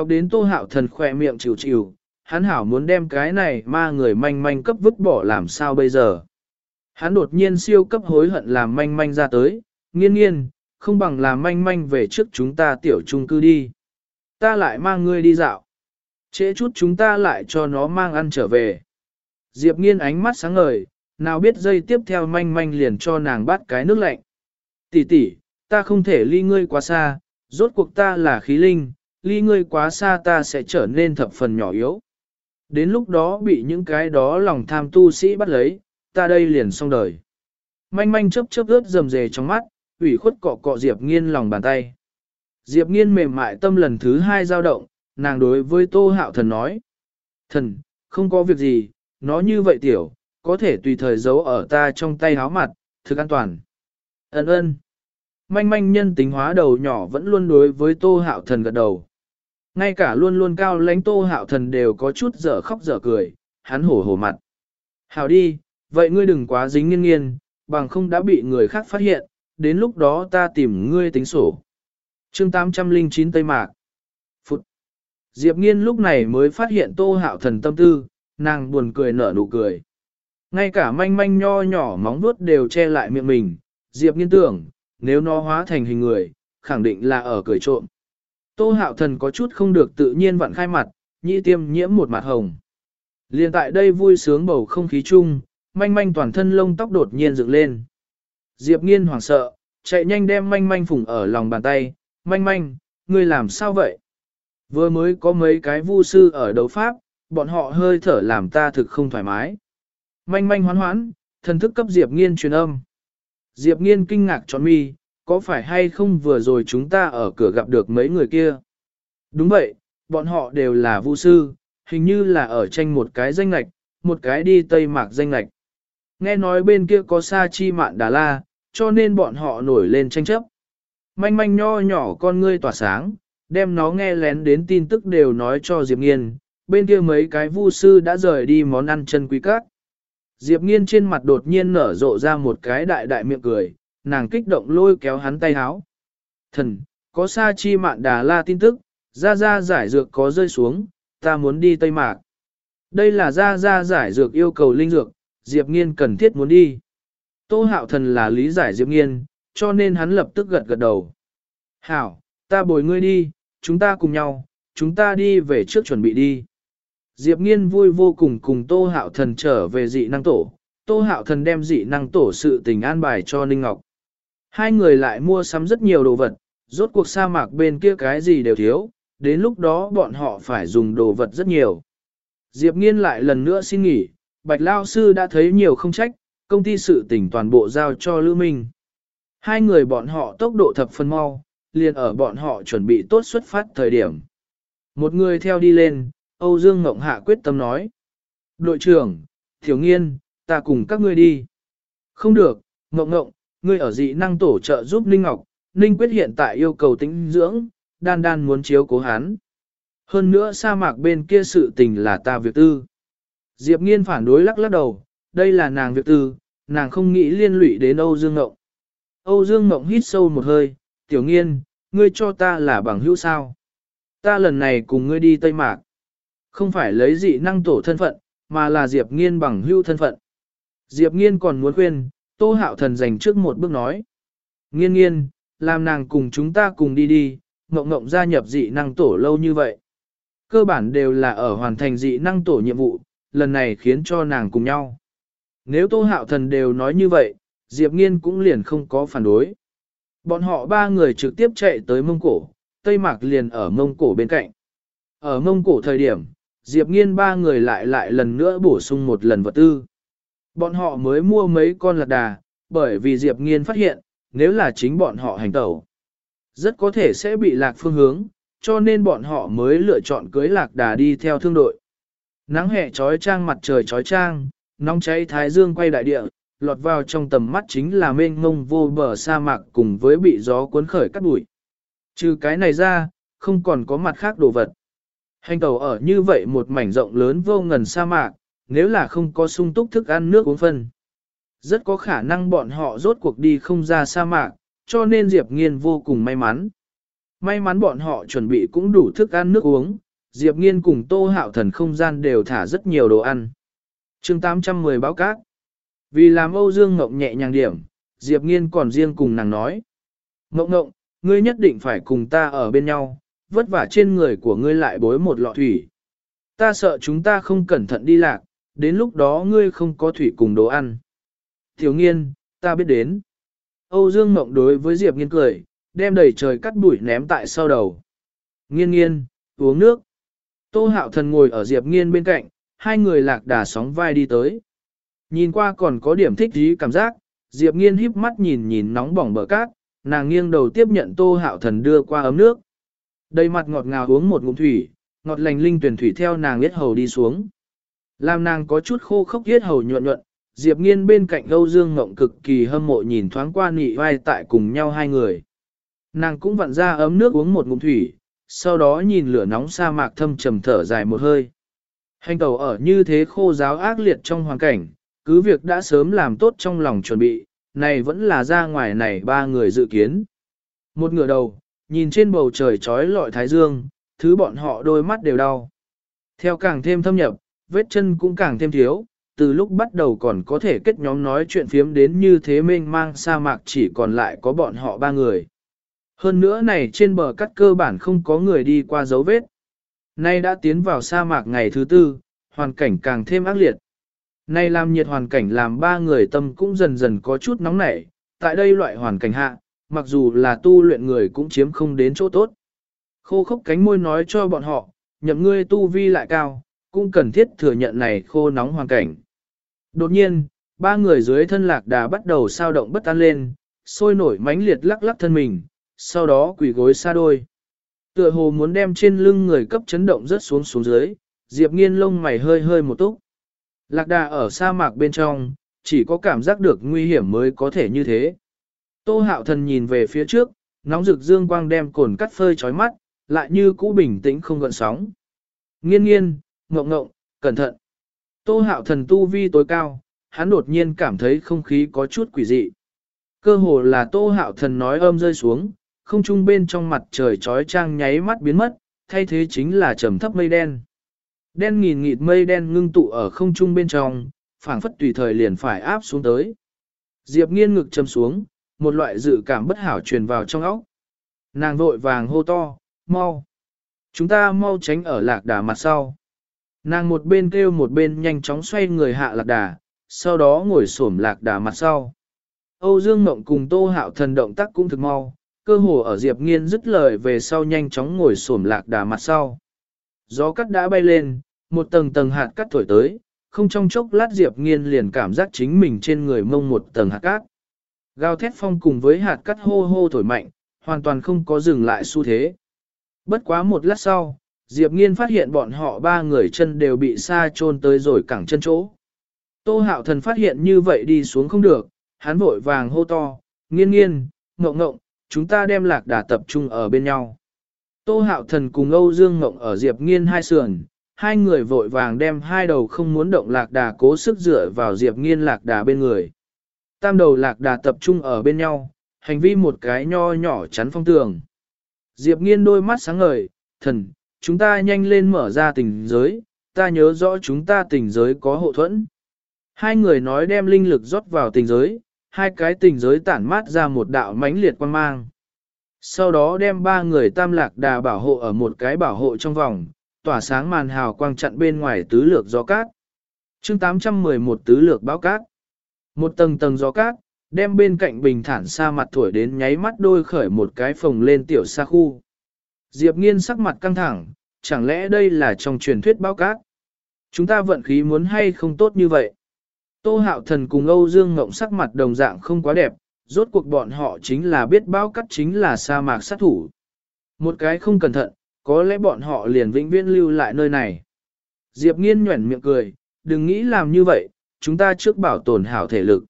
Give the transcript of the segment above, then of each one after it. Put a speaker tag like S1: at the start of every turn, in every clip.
S1: Chọc đến tô hạo thần khỏe miệng chịu chịu, hắn hảo muốn đem cái này ma người manh manh cấp vứt bỏ làm sao bây giờ. Hắn đột nhiên siêu cấp hối hận làm manh manh ra tới, nghiên nghiên, không bằng làm manh manh về trước chúng ta tiểu trung cư đi. Ta lại mang ngươi đi dạo. Trễ chút chúng ta lại cho nó mang ăn trở về. Diệp nghiên ánh mắt sáng ngời, nào biết dây tiếp theo manh manh liền cho nàng bắt cái nước lạnh. Tỷ tỷ, ta không thể ly ngươi quá xa, rốt cuộc ta là khí linh, ly ngươi quá xa ta sẽ trở nên thập phần nhỏ yếu. Đến lúc đó bị những cái đó lòng tham tu sĩ bắt lấy, ta đây liền xong đời. Manh manh chớp chớp ướt rầm rề trong mắt, ủy khuất cọ cọ Diệp Nghiên lòng bàn tay. Diệp Nghiên mềm mại tâm lần thứ hai dao động, nàng đối với Tô Hạo Thần nói. Thần, không có việc gì, nó như vậy tiểu, có thể tùy thời giấu ở ta trong tay háo mặt, thực an toàn. Ấn ơn. Manh manh nhân tính hóa đầu nhỏ vẫn luôn đối với Tô Hạo Thần gật đầu. Ngay cả luôn luôn cao lãnh Tô Hạo Thần đều có chút dở khóc dở cười, hắn hổ hổ mặt. Hảo đi, vậy ngươi đừng quá dính nghiên nghiên, bằng không đã bị người khác phát hiện, đến lúc đó ta tìm ngươi tính sổ. chương 809 Tây Mạc Phụt Diệp nghiên lúc này mới phát hiện tô hạo thần tâm tư, nàng buồn cười nở nụ cười. Ngay cả manh manh nho nhỏ móng vuốt đều che lại miệng mình, Diệp nghiên tưởng, nếu nó hóa thành hình người, khẳng định là ở cười trộm. Tô hạo thần có chút không được tự nhiên vặn khai mặt, nhị tiêm nhiễm một mặt hồng. Liên tại đây vui sướng bầu không khí chung, manh manh toàn thân lông tóc đột nhiên dựng lên. Diệp nghiên hoảng sợ, chạy nhanh đem manh manh phủng ở lòng bàn tay, manh manh, ngươi làm sao vậy? Vừa mới có mấy cái vu sư ở đấu pháp, bọn họ hơi thở làm ta thực không thoải mái. Manh manh hoán hoán, thần thức cấp Diệp nghiên truyền âm. Diệp nghiên kinh ngạc tròn mi, có phải hay không vừa rồi chúng ta ở cửa gặp được mấy người kia? Đúng vậy, bọn họ đều là vu sư, hình như là ở tranh một cái danh lạch, một cái đi Tây Mạc danh lạch. Nghe nói bên kia có sa chi mạn đà la, cho nên bọn họ nổi lên tranh chấp. Manh manh nho nhỏ con ngươi tỏa sáng, đem nó nghe lén đến tin tức đều nói cho Diệp Nghiên, bên kia mấy cái vu sư đã rời đi món ăn chân quý cát. Diệp Nghiên trên mặt đột nhiên nở rộ ra một cái đại đại miệng cười, nàng kích động lôi kéo hắn tay háo. Thần, có sa chi mạn đà la tin tức, ra ra giải dược có rơi xuống, ta muốn đi Tây Mạc. Đây là ra ra giải dược yêu cầu linh dược, Diệp Nghiên cần thiết muốn đi. Tô Hạo Thần là lý giải Diệp Nghiên, cho nên hắn lập tức gật gật đầu. Hảo, ta bồi ngươi đi, chúng ta cùng nhau, chúng ta đi về trước chuẩn bị đi. Diệp Nghiên vui vô cùng cùng Tô Hạo Thần trở về dị năng tổ. Tô Hạo Thần đem dị năng tổ sự tình an bài cho Ninh Ngọc. Hai người lại mua sắm rất nhiều đồ vật, rốt cuộc sa mạc bên kia cái gì đều thiếu, đến lúc đó bọn họ phải dùng đồ vật rất nhiều. Diệp Nghiên lại lần nữa xin nghỉ, Bạch Lao Sư đã thấy nhiều không trách, công ty sự tỉnh toàn bộ giao cho Lữ Minh. Hai người bọn họ tốc độ thập phân mau, liền ở bọn họ chuẩn bị tốt xuất phát thời điểm. Một người theo đi lên, Âu Dương Ngộng Hạ quyết tâm nói. Đội trưởng, Thiếu Nghiên, ta cùng các ngươi đi. Không được, Ngộng Ngộng, ngươi ở dị năng tổ trợ giúp Ninh Ngọc, Ninh Quyết hiện tại yêu cầu tĩnh dưỡng, đan đan muốn chiếu cố hắn. Hơn nữa sa mạc bên kia sự tình là ta việc tư. Diệp Nghiên phản đối lắc lắc đầu, đây là nàng việc tư, nàng không nghĩ liên lụy đến Âu Dương Ngộng. Âu Dương Ngộng hít sâu một hơi, tiểu nghiên, ngươi cho ta là bằng hữu sao. Ta lần này cùng ngươi đi Tây Mạc. Không phải lấy dị năng tổ thân phận, mà là Diệp Nghiên bằng hữu thân phận. Diệp Nghiên còn muốn khuyên, Tô Hạo Thần dành trước một bước nói. Nghiên nghiên, làm nàng cùng chúng ta cùng đi đi, Ngộng Ngộng gia nhập dị năng tổ lâu như vậy. Cơ bản đều là ở hoàn thành dị năng tổ nhiệm vụ, lần này khiến cho nàng cùng nhau. Nếu Tô Hạo Thần đều nói như vậy, Diệp Nghiên cũng liền không có phản đối. Bọn họ ba người trực tiếp chạy tới Mông Cổ, Tây Mạc liền ở Mông Cổ bên cạnh. Ở Mông Cổ thời điểm, Diệp Nghiên ba người lại lại lần nữa bổ sung một lần vật tư. Bọn họ mới mua mấy con lạc đà, bởi vì Diệp Nghiên phát hiện, nếu là chính bọn họ hành tẩu, rất có thể sẽ bị lạc phương hướng, cho nên bọn họ mới lựa chọn cưới lạc đà đi theo thương đội. Nắng hè trói trang mặt trời trói trang, nóng cháy thái dương quay đại địa, lọt vào trong tầm mắt chính là mênh mông vô bờ sa mạc cùng với bị gió cuốn khởi cắt bụi. Trừ cái này ra, không còn có mặt khác đồ vật. Hành tàu ở như vậy một mảnh rộng lớn vô ngần sa mạc, nếu là không có sung túc thức ăn nước uống phân. Rất có khả năng bọn họ rốt cuộc đi không ra sa mạc, cho nên Diệp Nghiên vô cùng may mắn. May mắn bọn họ chuẩn bị cũng đủ thức ăn nước uống, Diệp Nghiên cùng Tô Hạo Thần không gian đều thả rất nhiều đồ ăn. chương 810 báo cát. Vì làm Âu Dương Ngọc nhẹ nhàng điểm, Diệp Nghiên còn riêng cùng nàng nói. Ngọc Ngọc, ngươi nhất định phải cùng ta ở bên nhau, vất vả trên người của ngươi lại bối một lọ thủy. Ta sợ chúng ta không cẩn thận đi lạc, đến lúc đó ngươi không có thủy cùng đồ ăn. Thiếu nghiên, ta biết đến. Âu Dương Mộng đối với Diệp Nghiên cười, đem đầy trời cắt bụi ném tại sau đầu. Nghiên nghiên, uống nước. Tô hạo thần ngồi ở Diệp Nghiên bên cạnh, hai người lạc đà sóng vai đi tới. Nhìn qua còn có điểm thích ý cảm giác, Diệp Nghiên híp mắt nhìn nhìn nóng bỏng bờ cát, nàng nghiêng đầu tiếp nhận Tô Hạo Thần đưa qua ấm nước. Đầy mặt ngọt ngào uống một ngụm thủy, ngọt lành linh tuyển thủy theo nàng biết hầu đi xuống. Làm nàng có chút khô khốc thiết hầu nhuận nhuận, Diệp Nghiên bên cạnh Âu Dương Ngộng cực kỳ hâm mộ nhìn thoáng qua nị vai tại cùng nhau hai người. Nàng cũng vặn ra ấm nước uống một ngụm thủy, sau đó nhìn lửa nóng sa mạc thâm trầm thở dài một hơi. Hành tàu ở như thế khô giáo ác liệt trong hoàn cảnh, cứ việc đã sớm làm tốt trong lòng chuẩn bị, này vẫn là ra ngoài này ba người dự kiến. Một ngửa đầu, nhìn trên bầu trời trói lọi thái dương, thứ bọn họ đôi mắt đều đau. Theo càng thêm thâm nhập, vết chân cũng càng thêm thiếu, từ lúc bắt đầu còn có thể kết nhóm nói chuyện phiếm đến như thế mênh mang sa mạc chỉ còn lại có bọn họ ba người. Hơn nữa này trên bờ cắt cơ bản không có người đi qua dấu vết. Nay đã tiến vào sa mạc ngày thứ tư, hoàn cảnh càng thêm ác liệt. Nay làm nhiệt hoàn cảnh làm ba người tâm cũng dần dần có chút nóng nảy, tại đây loại hoàn cảnh hạ, mặc dù là tu luyện người cũng chiếm không đến chỗ tốt. Khô khốc cánh môi nói cho bọn họ, nhậm ngươi tu vi lại cao, cũng cần thiết thừa nhận này khô nóng hoàn cảnh. Đột nhiên, ba người dưới thân lạc đà bắt đầu sao động bất an lên, sôi nổi mãnh liệt lắc lắc thân mình, sau đó quỳ gối xa đôi. Tựa hồ muốn đem trên lưng người cấp chấn động rất xuống xuống dưới, Diệp nghiên lông mày hơi hơi một túc. Lạc đà ở sa mạc bên trong, chỉ có cảm giác được nguy hiểm mới có thể như thế. Tô hạo thần nhìn về phía trước, nóng rực dương quang đem cồn cắt phơi chói mắt, lại như cũ bình tĩnh không gợn sóng. Nghiên nghiên, ngộng ngộng, cẩn thận. Tô hạo thần tu vi tối cao, hắn đột nhiên cảm thấy không khí có chút quỷ dị. Cơ hồ là tô hạo thần nói âm rơi xuống, không trung bên trong mặt trời trói trang nháy mắt biến mất, thay thế chính là trầm thấp mây đen. Đen nghìn nghịt mây đen ngưng tụ ở không trung bên trong, phảng phất tùy thời liền phải áp xuống tới. Diệp nghiên ngực châm xuống, một loại dự cảm bất hảo truyền vào trong óc. Nàng vội vàng hô to, mau. Chúng ta mau tránh ở lạc đà mặt sau. Nàng một bên kêu một bên nhanh chóng xoay người hạ lạc đà, sau đó ngồi xổm lạc đà mặt sau. Âu Dương Mộng cùng Tô Hạo thần động tác cũng thực mau, cơ hồ ở Diệp Nghiên dứt lời về sau nhanh chóng ngồi xổm lạc đà mặt sau. Gió cắt đã bay lên, một tầng tầng hạt cắt thổi tới, không trong chốc lát Diệp Nghiên liền cảm giác chính mình trên người mông một tầng hạt cát. Gào thét phong cùng với hạt cắt hô hô thổi mạnh, hoàn toàn không có dừng lại xu thế. Bất quá một lát sau, Diệp Nghiên phát hiện bọn họ ba người chân đều bị sa chôn tới rồi cẳng chân chỗ. Tô hạo thần phát hiện như vậy đi xuống không được, hắn vội vàng hô to, nghiên nghiên, ngộng ngộng, chúng ta đem lạc đà tập trung ở bên nhau. Tô hạo thần cùng Âu Dương Ngộng ở Diệp Nghiên hai sườn, hai người vội vàng đem hai đầu không muốn động lạc đà cố sức dựa vào Diệp Nghiên lạc đà bên người. Tam đầu lạc đà tập trung ở bên nhau, hành vi một cái nho nhỏ chắn phong tường. Diệp Nghiên đôi mắt sáng ngời, thần, chúng ta nhanh lên mở ra tình giới, ta nhớ rõ chúng ta tình giới có hộ thuẫn. Hai người nói đem linh lực rót vào tình giới, hai cái tình giới tản mát ra một đạo mãnh liệt quan mang. Sau đó đem ba người tam lạc đà bảo hộ ở một cái bảo hộ trong vòng, tỏa sáng màn hào quang chặn bên ngoài tứ lược gió cát. chương 811 tứ lược báo cát. Một tầng tầng gió cát, đem bên cạnh bình thản xa mặt thổi đến nháy mắt đôi khởi một cái phồng lên tiểu xa khu. Diệp nghiên sắc mặt căng thẳng, chẳng lẽ đây là trong truyền thuyết báo cát? Chúng ta vận khí muốn hay không tốt như vậy? Tô hạo thần cùng Âu Dương Ngộng sắc mặt đồng dạng không quá đẹp, rốt cuộc bọn họ chính là biết báo cát chính là sa mạc sát thủ. Một cái không cẩn thận, có lẽ bọn họ liền vĩnh viễn lưu lại nơi này. Diệp nghiên nhuẩn miệng cười, đừng nghĩ làm như vậy, chúng ta trước bảo tồn hảo thể lực.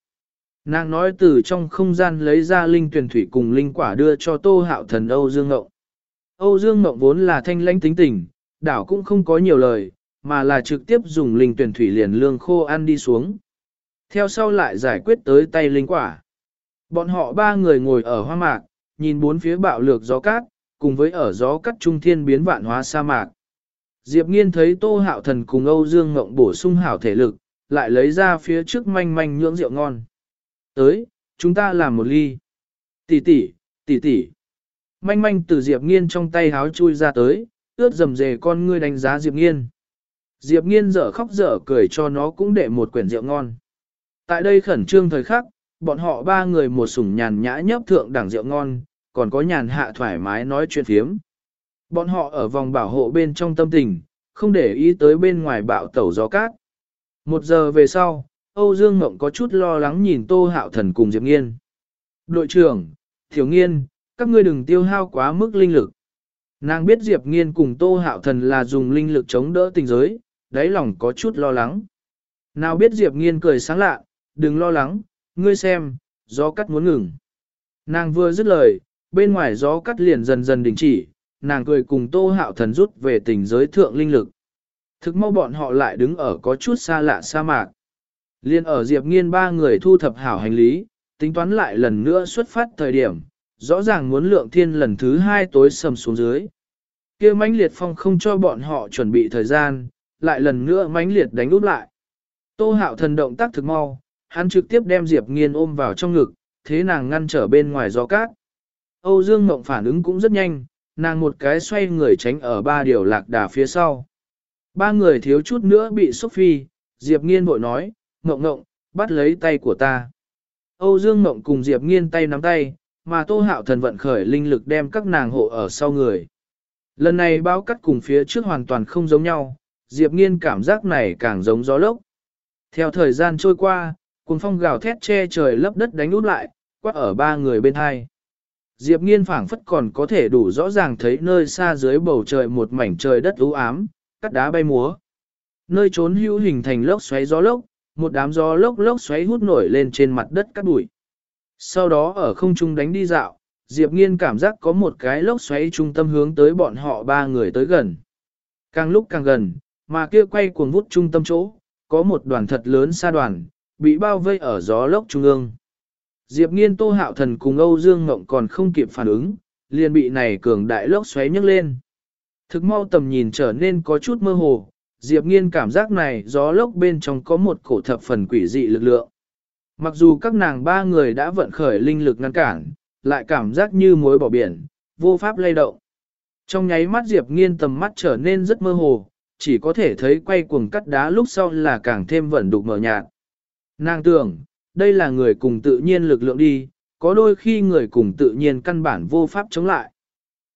S1: Nàng nói từ trong không gian lấy ra linh tuyển thủy cùng linh quả đưa cho tô hạo thần Âu Dương Ngộng. Âu Dương Mộng vốn là thanh lãnh tính tình, đảo cũng không có nhiều lời, mà là trực tiếp dùng linh tuyển thủy liền lương khô ăn đi xuống. Theo sau lại giải quyết tới tay linh quả. Bọn họ ba người ngồi ở hoa mạc, nhìn bốn phía bạo lược gió cát, cùng với ở gió cắt trung thiên biến vạn hóa sa mạc. Diệp Nghiên thấy Tô Hạo Thần cùng Âu Dương Ngộng bổ sung hảo thể lực, lại lấy ra phía trước manh manh nhưỡng rượu ngon. Tới, chúng ta làm một ly. Tỷ tỷ, tỷ tỷ. Manh manh từ Diệp Nghiên trong tay háo chui ra tới, ướt dầm dề con ngươi đánh giá Diệp Nghiên. Diệp Nghiên dở khóc dở cười cho nó cũng để một quyển rượu ngon. Tại đây khẩn trương thời khắc, bọn họ ba người một sủng nhàn nhã nhấp thượng đẳng rượu ngon, còn có nhàn hạ thoải mái nói chuyện phiếm. Bọn họ ở vòng bảo hộ bên trong tâm tình, không để ý tới bên ngoài bạo tẩu gió cát. Một giờ về sau, Âu Dương Ngộng có chút lo lắng nhìn Tô Hạo Thần cùng Diệp Nghiên. Đội trưởng, Thiếu Nghiên, các ngươi đừng tiêu hao quá mức linh lực. Nàng biết Diệp Nghiên cùng Tô Hạo Thần là dùng linh lực chống đỡ tình giới, đáy lòng có chút lo lắng. Nào biết Diệp Nghiên cười sáng lạ, đừng lo lắng, ngươi xem, gió cắt muốn ngừng. Nàng vừa dứt lời, bên ngoài gió cắt liền dần dần đình chỉ, nàng cười cùng Tô Hạo Thần rút về tình giới thượng linh lực. Thực mau bọn họ lại đứng ở có chút xa lạ sa mạc. Liên ở Diệp Nghiên ba người thu thập hảo hành lý, tính toán lại lần nữa xuất phát thời điểm, rõ ràng muốn lượng thiên lần thứ hai tối sầm xuống dưới. kia mãnh liệt phong không cho bọn họ chuẩn bị thời gian, lại lần nữa mãnh liệt đánh úp lại. Tô hạo thần động tác thực mau, hắn trực tiếp đem Diệp Nghiên ôm vào trong ngực, thế nàng ngăn trở bên ngoài gió cát. Âu Dương Mộng phản ứng cũng rất nhanh, nàng một cái xoay người tránh ở ba điều lạc đà phía sau. Ba người thiếu chút nữa bị xúc phi, Diệp Nghiên bội nói, Ngộng Ngộng, bắt lấy tay của ta. Âu Dương Ngộng cùng Diệp Nghiên tay nắm tay, mà Tô Hạo Thần vận khởi linh lực đem các nàng hộ ở sau người. Lần này báo cắt cùng phía trước hoàn toàn không giống nhau, Diệp Nghiên cảm giác này càng giống gió lốc. Theo thời gian trôi qua, cuồng phong gào thét che trời lấp đất đánh út lại, quát ở ba người bên hai. Diệp Nghiên phảng phất còn có thể đủ rõ ràng thấy nơi xa dưới bầu trời một mảnh trời đất u ám, cắt đá bay múa. Nơi trốn hữu hình thành lốc xoáy gió lốc, một đám gió lốc lốc xoáy hút nổi lên trên mặt đất cắt bụi. Sau đó ở không trung đánh đi dạo, Diệp Nghiên cảm giác có một cái lốc xoáy trung tâm hướng tới bọn họ ba người tới gần. Càng lúc càng gần, mà kia quay cuồng vút trung tâm chỗ, có một đoàn thật lớn xa đoàn, bị bao vây ở gió lốc trung ương. Diệp Nghiên Tô Hạo Thần cùng Âu Dương Ngộng còn không kịp phản ứng, liền bị này cường đại lốc xoáy nhấc lên. Thực mau tầm nhìn trở nên có chút mơ hồ, Diệp Nghiên cảm giác này gió lốc bên trong có một cổ thập phần quỷ dị lực lượng. Mặc dù các nàng ba người đã vận khởi linh lực ngăn cản, lại cảm giác như muối bỏ biển, vô pháp lay động. Trong nháy mắt Diệp Nghiên tầm mắt trở nên rất mơ hồ, chỉ có thể thấy quay cuồng cắt đá lúc sau là càng thêm vận đục mở nhạt. Nàng tưởng, đây là người cùng tự nhiên lực lượng đi, có đôi khi người cùng tự nhiên căn bản vô pháp chống lại.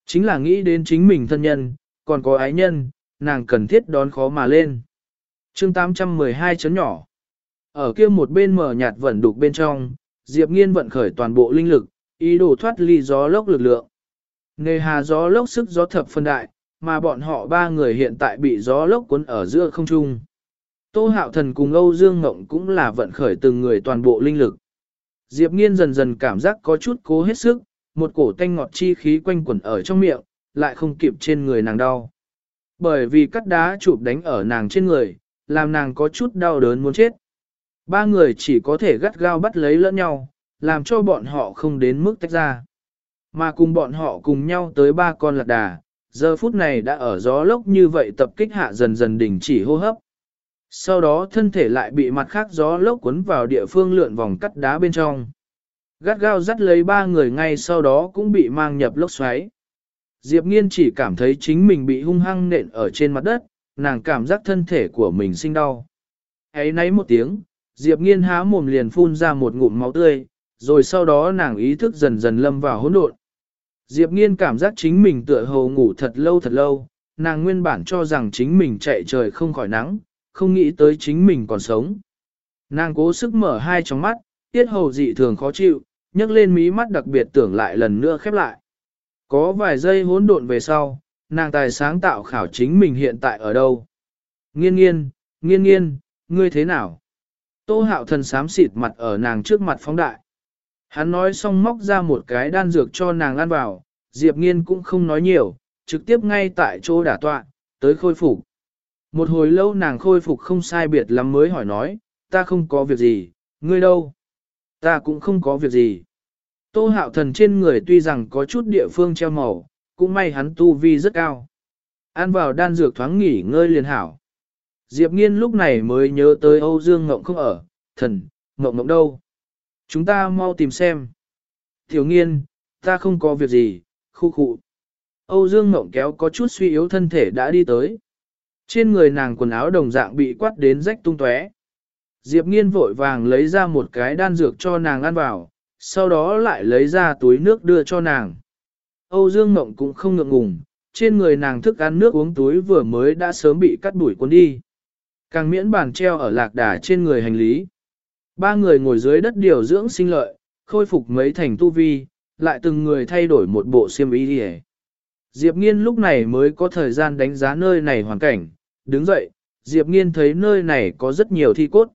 S1: Chính là nghĩ đến chính mình thân nhân, còn có ái nhân, nàng cần thiết đón khó mà lên. chương 812 chấn nhỏ. Ở kia một bên mở nhạt vận đục bên trong, Diệp Nghiên vận khởi toàn bộ linh lực, ý đồ thoát ly gió lốc lực lượng. Nề hà gió lốc sức gió thập phân đại, mà bọn họ ba người hiện tại bị gió lốc cuốn ở giữa không trung. Tô Hạo Thần cùng Âu Dương Ngộng cũng là vận khởi từng người toàn bộ linh lực. Diệp Nghiên dần dần cảm giác có chút cố hết sức, một cổ tanh ngọt chi khí quanh quẩn ở trong miệng, lại không kịp trên người nàng đau. Bởi vì cắt đá chụp đánh ở nàng trên người, làm nàng có chút đau đớn muốn chết. Ba người chỉ có thể gắt gao bắt lấy lẫn nhau, làm cho bọn họ không đến mức tách ra. Mà cùng bọn họ cùng nhau tới ba con lạc đà, giờ phút này đã ở gió lốc như vậy tập kích hạ dần dần đình chỉ hô hấp. Sau đó thân thể lại bị mặt khác gió lốc cuốn vào địa phương lượn vòng cắt đá bên trong. Gắt gao dắt lấy ba người ngay sau đó cũng bị mang nhập lốc xoáy. Diệp Nghiên chỉ cảm thấy chính mình bị hung hăng nện ở trên mặt đất, nàng cảm giác thân thể của mình sinh đau. Ấy nấy một tiếng, Diệp Nghiên há mồm liền phun ra một ngụm máu tươi, rồi sau đó nàng ý thức dần dần lâm vào hỗn độn. Diệp Nghiên cảm giác chính mình tựa hồ ngủ thật lâu thật lâu, nàng nguyên bản cho rằng chính mình chạy trời không khỏi nắng, không nghĩ tới chính mình còn sống. Nàng cố sức mở hai tròng mắt, tiết hầu dị thường khó chịu, nhấc lên mí mắt đặc biệt tưởng lại lần nữa khép lại. Có vài giây hỗn độn về sau, nàng tài sáng tạo khảo chính mình hiện tại ở đâu. Nghiên nghiên, nghiên nghiên, ngươi thế nào? Tô hạo thần sám xịt mặt ở nàng trước mặt phóng đại. Hắn nói xong móc ra một cái đan dược cho nàng ăn vào, Diệp nghiên cũng không nói nhiều, trực tiếp ngay tại chỗ đả tọa, tới khôi phục. Một hồi lâu nàng khôi phục không sai biệt lắm mới hỏi nói, ta không có việc gì, ngươi đâu? Ta cũng không có việc gì. Tô hạo thần trên người tuy rằng có chút địa phương treo màu, cũng may hắn tu vi rất cao. Ăn vào đan dược thoáng nghỉ ngơi liền hảo. Diệp Nghiên lúc này mới nhớ tới Âu Dương Ngộng không ở, thần, Ngộng Ngộng đâu. Chúng ta mau tìm xem. Tiểu Nghiên, ta không có việc gì, khu khụ. Âu Dương Ngộng kéo có chút suy yếu thân thể đã đi tới. Trên người nàng quần áo đồng dạng bị quát đến rách tung tóe. Diệp Nghiên vội vàng lấy ra một cái đan dược cho nàng ăn vào, sau đó lại lấy ra túi nước đưa cho nàng. Âu Dương Ngộng cũng không ngượng ngùng, trên người nàng thức ăn nước uống túi vừa mới đã sớm bị cắt đuổi cuốn đi. Càng miễn bàn treo ở lạc đà trên người hành lý. Ba người ngồi dưới đất điều dưỡng sinh lợi, khôi phục mấy thành tu vi, lại từng người thay đổi một bộ xiêm y đi Diệp Nghiên lúc này mới có thời gian đánh giá nơi này hoàn cảnh, đứng dậy, Diệp Nghiên thấy nơi này có rất nhiều thi cốt.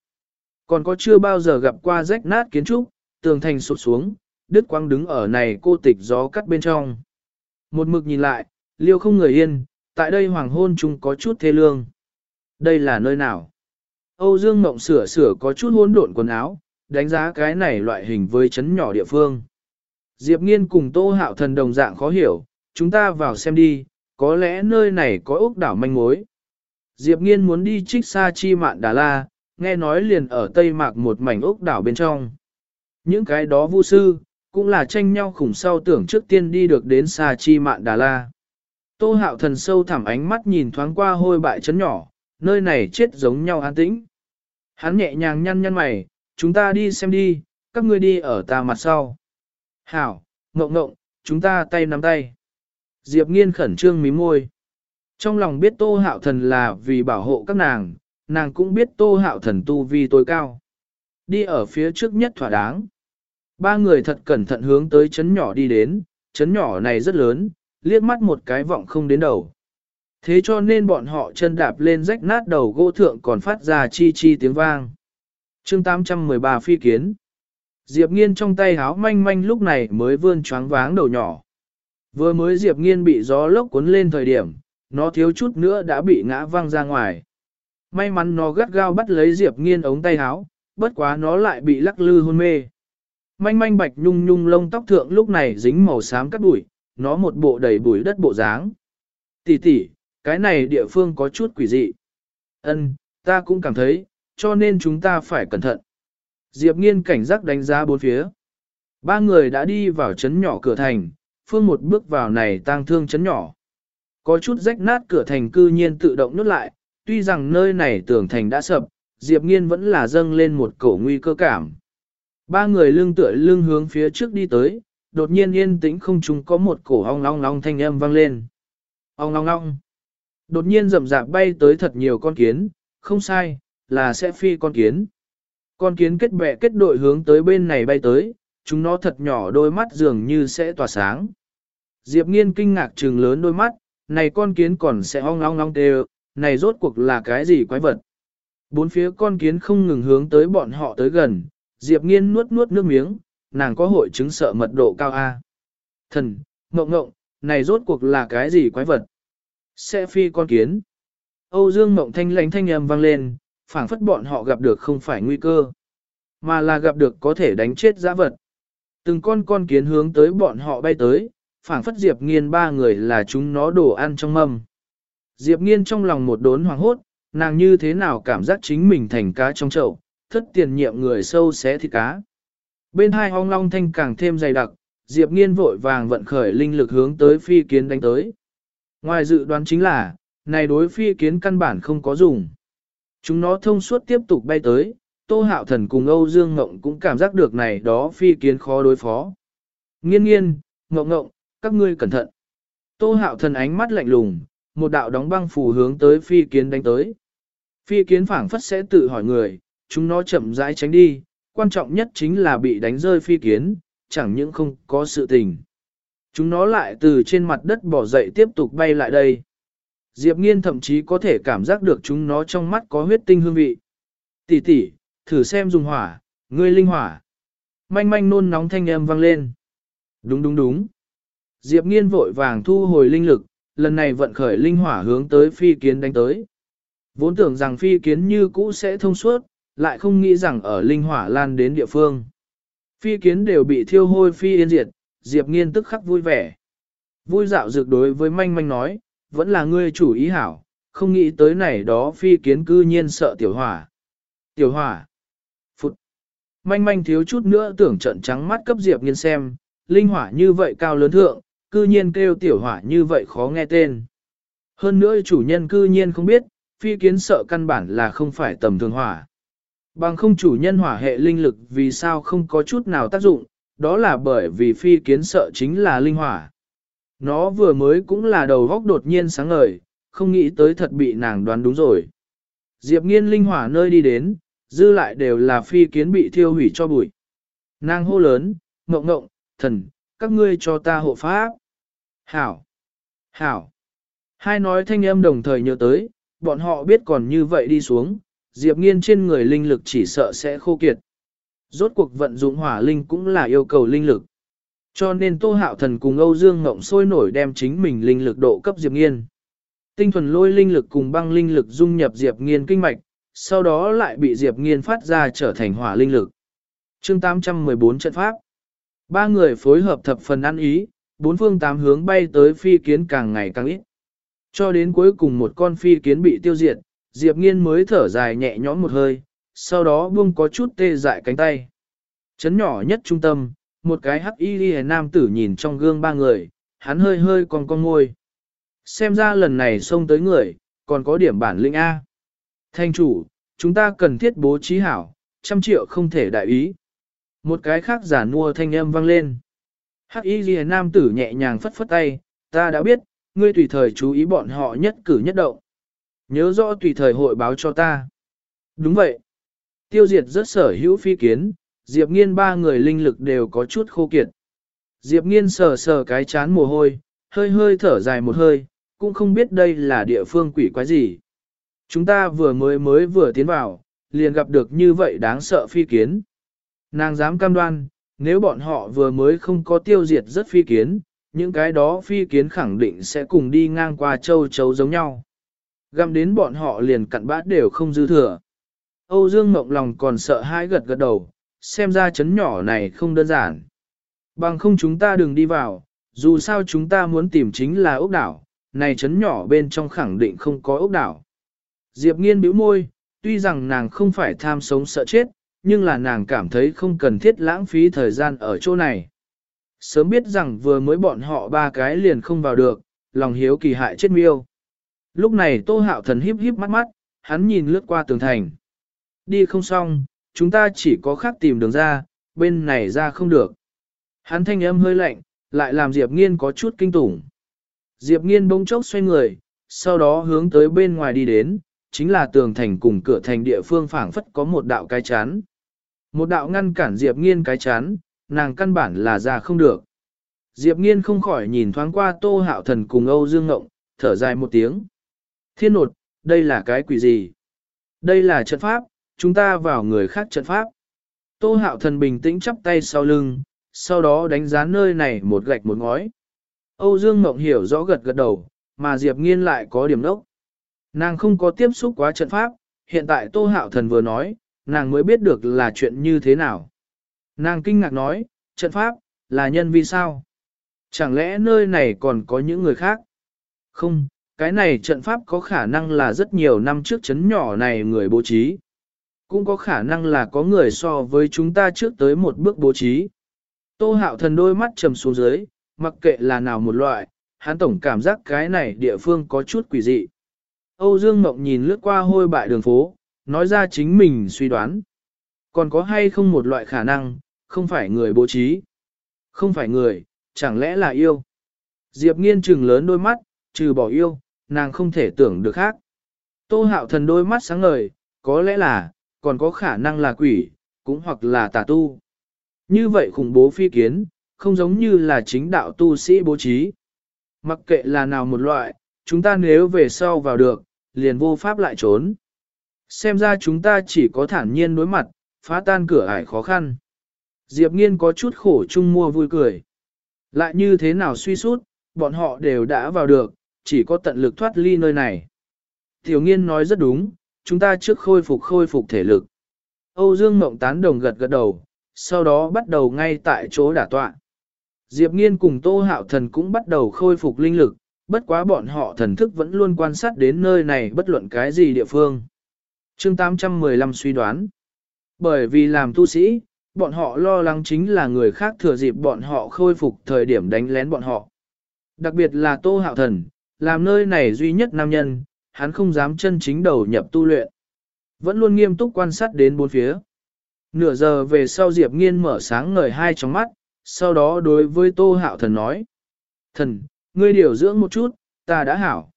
S1: Còn có chưa bao giờ gặp qua rách nát kiến trúc, tường thành sụt xuống, đứt quang đứng ở này cô tịch gió cắt bên trong. Một mực nhìn lại, liêu không người yên, tại đây hoàng hôn chung có chút thê lương. Đây là nơi nào? Âu Dương Mộng sửa sửa có chút hỗn độn quần áo, đánh giá cái này loại hình với chấn nhỏ địa phương. Diệp Nghiên cùng Tô Hạo Thần đồng dạng khó hiểu, chúng ta vào xem đi, có lẽ nơi này có ốc đảo manh mối. Diệp Nghiên muốn đi trích xa chi mạn Đà La, nghe nói liền ở Tây Mạc một mảnh ốc đảo bên trong. Những cái đó vu sư, cũng là tranh nhau khủng sau tưởng trước tiên đi được đến xa chi mạn Đà La. Tô hạo thần sâu thẳm ánh mắt nhìn thoáng qua hôi bại chấn nhỏ, nơi này chết giống nhau an tĩnh. Hắn nhẹ nhàng nhăn nhăn mày, chúng ta đi xem đi, các ngươi đi ở ta mặt sau. Hảo, ngộng ngộng, chúng ta tay nắm tay. Diệp nghiên khẩn trương mí môi. Trong lòng biết tô hạo thần là vì bảo hộ các nàng, nàng cũng biết tô hạo thần tu vi tối cao. Đi ở phía trước nhất thỏa đáng. Ba người thật cẩn thận hướng tới chấn nhỏ đi đến, chấn nhỏ này rất lớn, liếc mắt một cái vọng không đến đầu. Thế cho nên bọn họ chân đạp lên rách nát đầu gỗ thượng còn phát ra chi chi tiếng vang. chương 813 phi kiến. Diệp nghiên trong tay háo manh manh lúc này mới vươn choáng váng đầu nhỏ. Vừa mới Diệp nghiên bị gió lốc cuốn lên thời điểm, nó thiếu chút nữa đã bị ngã văng ra ngoài. May mắn nó gắt gao bắt lấy Diệp nghiên ống tay háo, bất quá nó lại bị lắc lư hôn mê. Manh manh bạch nhung nhung lông tóc thượng lúc này dính màu xám cắt bụi, nó một bộ đầy bụi đất bộ dáng. Tỷ tỷ, cái này địa phương có chút quỷ dị. Ân, ta cũng cảm thấy, cho nên chúng ta phải cẩn thận. Diệp nghiên cảnh giác đánh giá bốn phía. Ba người đã đi vào chấn nhỏ cửa thành, phương một bước vào này tang thương chấn nhỏ. Có chút rách nát cửa thành cư nhiên tự động nút lại, tuy rằng nơi này tường thành đã sập, Diệp nghiên vẫn là dâng lên một cổ nguy cơ cảm. Ba người lưng tựa lưng hướng phía trước đi tới, đột nhiên yên tĩnh không chúng có một cổ ong long long thanh âm vang lên. Ong long long. Đột nhiên rầm rạp bay tới thật nhiều con kiến, không sai, là sẽ phi con kiến. Con kiến kết bè kết đội hướng tới bên này bay tới, chúng nó thật nhỏ đôi mắt dường như sẽ tỏa sáng. Diệp nghiên kinh ngạc trừng lớn đôi mắt, này con kiến còn sẽ ong ong ong đều, này rốt cuộc là cái gì quái vật. Bốn phía con kiến không ngừng hướng tới bọn họ tới gần, Diệp nghiên nuốt nuốt nước miếng, nàng có hội chứng sợ mật độ cao A. Thần, ngộng ngộng, này rốt cuộc là cái gì quái vật? Sẽ phi con kiến. Âu Dương Mộng thanh lãnh thanh âm vang lên, phảng phất bọn họ gặp được không phải nguy cơ, mà là gặp được có thể đánh chết dã vật. Từng con con kiến hướng tới bọn họ bay tới, phảng phất Diệp Nghiên ba người là chúng nó đổ ăn trong mâm. Diệp Nghiên trong lòng một đốn hoàng hốt, nàng như thế nào cảm giác chính mình thành cá trong chậu, thất tiền nhiệm người sâu xé thịt cá. Bên hai hong long thanh càng thêm dày đặc, Diệp Nghiên vội vàng vận khởi linh lực hướng tới phi kiến đánh tới. Ngoài dự đoán chính là, này đối phi kiến căn bản không có dùng. Chúng nó thông suốt tiếp tục bay tới, Tô Hạo Thần cùng Âu Dương Ngộng cũng cảm giác được này đó phi kiến khó đối phó. Nghiên nghiên, Ngộng Ngộng, các ngươi cẩn thận. Tô Hạo Thần ánh mắt lạnh lùng, một đạo đóng băng phù hướng tới phi kiến đánh tới. Phi kiến phảng phất sẽ tự hỏi người, chúng nó chậm rãi tránh đi, quan trọng nhất chính là bị đánh rơi phi kiến, chẳng những không có sự tình. Chúng nó lại từ trên mặt đất bỏ dậy tiếp tục bay lại đây. Diệp Nghiên thậm chí có thể cảm giác được chúng nó trong mắt có huyết tinh hương vị. Tỷ tỷ, thử xem dùng hỏa, ngươi linh hỏa. Manh manh nôn nóng thanh âm vang lên. Đúng đúng đúng. Diệp Nghiên vội vàng thu hồi linh lực, lần này vận khởi linh hỏa hướng tới phi kiến đánh tới. Vốn tưởng rằng phi kiến như cũ sẽ thông suốt, lại không nghĩ rằng ở linh hỏa lan đến địa phương. Phi kiến đều bị thiêu hôi phi yên diệt, Diệp Nghiên tức khắc vui vẻ. Vui dạo dược đối với manh manh nói, vẫn là ngươi chủ ý hảo, không nghĩ tới này đó phi kiến cư nhiên sợ tiểu hỏa. Tiểu hỏa. Phụt. Manh manh thiếu chút nữa tưởng trận trắng mắt cấp Diệp Nghiên xem, linh hỏa như vậy cao lớn thượng, cư nhiên kêu tiểu hỏa như vậy khó nghe tên. Hơn nữa chủ nhân cư nhiên không biết, phi kiến sợ căn bản là không phải tầm thường hỏa. Bằng không chủ nhân hỏa hệ linh lực vì sao không có chút nào tác dụng, đó là bởi vì phi kiến sợ chính là linh hỏa. Nó vừa mới cũng là đầu góc đột nhiên sáng ngời, không nghĩ tới thật bị nàng đoán đúng rồi. Diệp nghiên linh hỏa nơi đi đến, dư lại đều là phi kiến bị thiêu hủy cho bụi. Nàng hô lớn, ngộng ngộng, thần, các ngươi cho ta hộ pháp. Hảo! Hảo! Hai nói thanh âm đồng thời nhớ tới, bọn họ biết còn như vậy đi xuống, Diệp Nghiên trên người linh lực chỉ sợ sẽ khô kiệt. Rốt cuộc vận dụng hỏa linh cũng là yêu cầu linh lực. Cho nên Tô Hạo Thần cùng Âu Dương Ngộng sôi nổi đem chính mình linh lực độ cấp Diệp Nghiên. Tinh thuần lôi linh lực cùng băng linh lực dung nhập Diệp Nghiên kinh mạch, sau đó lại bị Diệp Nghiên phát ra trở thành hỏa linh lực. Chương 814 trận pháp. Ba người phối hợp thập phần ăn ý, bốn phương tám hướng bay tới phi kiến càng ngày càng ít. Cho đến cuối cùng một con phi kiến bị tiêu diệt, Diệp Nghiên mới thở dài nhẹ nhõm một hơi, sau đó buông có chút tê dại cánh tay. Chấn nhỏ nhất trung tâm, một cái hắc y ghi nam tử nhìn trong gương ba người, hắn hơi hơi còn con ngôi. Xem ra lần này xông tới người, còn có điểm bản lĩnh A. Thanh chủ, chúng ta cần thiết bố trí hảo, trăm triệu không thể đại ý. Một cái khác giả nua thanh âm vang lên. Hắc y ghi nam tử nhẹ nhàng phất phất tay, ta đã biết, ngươi tùy thời chú ý bọn họ nhất cử nhất động. Nhớ rõ tùy thời hội báo cho ta. Đúng vậy. Tiêu diệt rất sở hữu phi kiến, Diệp Nghiên ba người linh lực đều có chút khô kiệt. Diệp Nghiên sờ sờ cái chán mồ hôi, hơi hơi thở dài một hơi, cũng không biết đây là địa phương quỷ quái gì. Chúng ta vừa mới mới vừa tiến vào, liền gặp được như vậy đáng sợ phi kiến. Nàng dám cam đoan, nếu bọn họ vừa mới không có tiêu diệt rất phi kiến, những cái đó phi kiến khẳng định sẽ cùng đi ngang qua châu chấu giống nhau. Găm đến bọn họ liền cặn bát đều không dư thừa. Âu Dương Mộng lòng còn sợ hãi gật gật đầu, xem ra chấn nhỏ này không đơn giản. Bằng không chúng ta đừng đi vào, dù sao chúng ta muốn tìm chính là ốc đảo, này chấn nhỏ bên trong khẳng định không có ốc đảo. Diệp nghiên bĩu môi, tuy rằng nàng không phải tham sống sợ chết, nhưng là nàng cảm thấy không cần thiết lãng phí thời gian ở chỗ này. Sớm biết rằng vừa mới bọn họ ba cái liền không vào được, lòng hiếu kỳ hại chết miêu. Lúc này tô hạo thần híp híp mắt mắt, hắn nhìn lướt qua tường thành. Đi không xong, chúng ta chỉ có khác tìm đường ra, bên này ra không được. Hắn thanh âm hơi lạnh, lại làm Diệp Nghiên có chút kinh tủng. Diệp Nghiên bỗng chốc xoay người, sau đó hướng tới bên ngoài đi đến, chính là tường thành cùng cửa thành địa phương phảng phất có một đạo cái chán. Một đạo ngăn cản Diệp Nghiên cái chán, nàng căn bản là ra không được. Diệp Nghiên không khỏi nhìn thoáng qua Tô Hạo Thần cùng Âu Dương Ngộng, thở dài một tiếng. Thiên nột, đây là cái quỷ gì? Đây là trận pháp, chúng ta vào người khác trận pháp. Tô Hạo Thần bình tĩnh chắp tay sau lưng, sau đó đánh giá nơi này một gạch một ngói. Âu Dương Mộng hiểu rõ gật gật đầu, mà Diệp Nghiên lại có điểm đốc. Nàng không có tiếp xúc quá trận pháp, hiện tại Tô Hạo Thần vừa nói, nàng mới biết được là chuyện như thế nào. Nàng kinh ngạc nói, trận pháp, là nhân vi sao? Chẳng lẽ nơi này còn có những người khác? Không, cái này trận pháp có khả năng là rất nhiều năm trước chấn nhỏ này người bố trí. Cũng có khả năng là có người so với chúng ta trước tới một bước bố trí. Tô hạo thần đôi mắt trầm xuống dưới, mặc kệ là nào một loại, hắn tổng cảm giác cái này địa phương có chút quỷ dị. Âu Dương Mộng nhìn lướt qua hôi bại đường phố, nói ra chính mình suy đoán. Còn có hay không một loại khả năng, không phải người bố trí. Không phải người, chẳng lẽ là yêu. Diệp nghiên trừng lớn đôi mắt, trừ bỏ yêu, nàng không thể tưởng được khác. Tô hạo thần đôi mắt sáng ngời, có lẽ là, còn có khả năng là quỷ, cũng hoặc là tà tu. Như vậy khủng bố phi kiến, không giống như là chính đạo tu sĩ bố trí. Mặc kệ là nào một loại, chúng ta nếu về sau vào được, liền vô pháp lại trốn. Xem ra chúng ta chỉ có thản nhiên đối mặt, phá tan cửa ải khó khăn. Diệp nghiên có chút khổ chung mua vui cười. Lại như thế nào suy sút, bọn họ đều đã vào được, chỉ có tận lực thoát ly nơi này. Tiểu nghiên nói rất đúng, chúng ta trước khôi phục khôi phục thể lực. Âu Dương Mộng tán đồng gật gật đầu, sau đó bắt đầu ngay tại chỗ đả tọa. Diệp Nghiên cùng Tô Hạo Thần cũng bắt đầu khôi phục linh lực, bất quá bọn họ thần thức vẫn luôn quan sát đến nơi này bất luận cái gì địa phương. chương 815 suy đoán. Bởi vì làm tu sĩ, bọn họ lo lắng chính là người khác thừa dịp bọn họ khôi phục thời điểm đánh lén bọn họ. Đặc biệt là Tô Hạo Thần, làm nơi này duy nhất nam nhân, hắn không dám chân chính đầu nhập tu luyện. Vẫn luôn nghiêm túc quan sát đến bốn phía. Nửa giờ về sau Diệp Nghiên mở sáng ngời hai trong mắt, sau đó đối với Tô Hạo Thần nói. Thần, ngươi điều dưỡng một chút, ta đã hảo.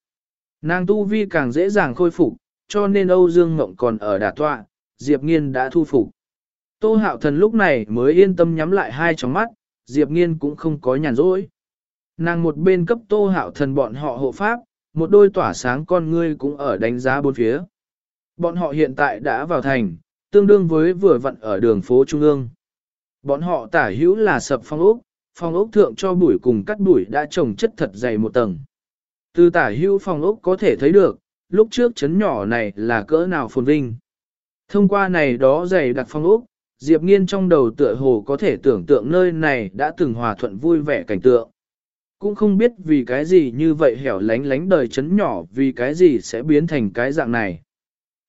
S1: Nàng tu vi càng dễ dàng khôi phục, cho nên Âu Dương Ngộng còn ở đà tọa, Diệp Nghiên đã thu phục. Tô Hạo Thần lúc này mới yên tâm nhắm lại hai tròng mắt, Diệp Nghiên cũng không có nhàn rỗi. Nàng một bên cấp Tô Hạo Thần bọn họ hộ pháp, một đôi tỏa sáng con ngươi cũng ở đánh giá bốn phía. Bọn họ hiện tại đã vào thành, tương đương với vừa vặn ở đường phố Trung ương. Bọn họ tả hữu là sập phong ốc, phong ốc thượng cho bụi cùng cắt bụi đã trồng chất thật dày một tầng. Từ tả hữu phong ốc có thể thấy được, lúc trước chấn nhỏ này là cỡ nào phồn vinh. Thông qua này đó dày đặc phong ốc, Diệp Nghiên trong đầu tựa hồ có thể tưởng tượng nơi này đã từng hòa thuận vui vẻ cảnh tượng. Cũng không biết vì cái gì như vậy hẻo lánh lánh đời chấn nhỏ vì cái gì sẽ biến thành cái dạng này.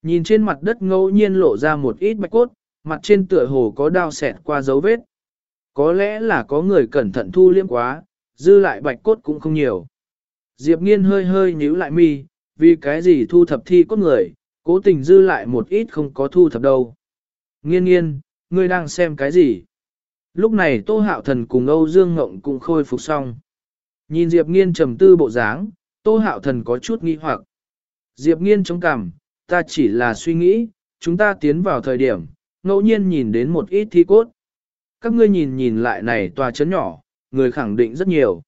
S1: Nhìn trên mặt đất ngẫu nhiên lộ ra một ít bạch cốt, mặt trên tựa hồ có đao xẹt qua dấu vết. Có lẽ là có người cẩn thận thu liêm quá, dư lại bạch cốt cũng không nhiều. Diệp nghiên hơi hơi nhíu lại mi, vì cái gì thu thập thi cốt người, cố tình dư lại một ít không có thu thập đâu. Nghiên nghiên, ngươi đang xem cái gì? Lúc này Tô Hạo Thần cùng Âu Dương Ngộng cũng khôi phục xong. Nhìn Diệp Nghiên trầm tư bộ dáng, Tô Hạo Thần có chút nghi hoặc. Diệp Nghiên chống cằm, ta chỉ là suy nghĩ, chúng ta tiến vào thời điểm, ngẫu nhiên nhìn đến một ít thi cốt. Các ngươi nhìn nhìn lại này tòa chấn nhỏ, người khẳng định rất nhiều.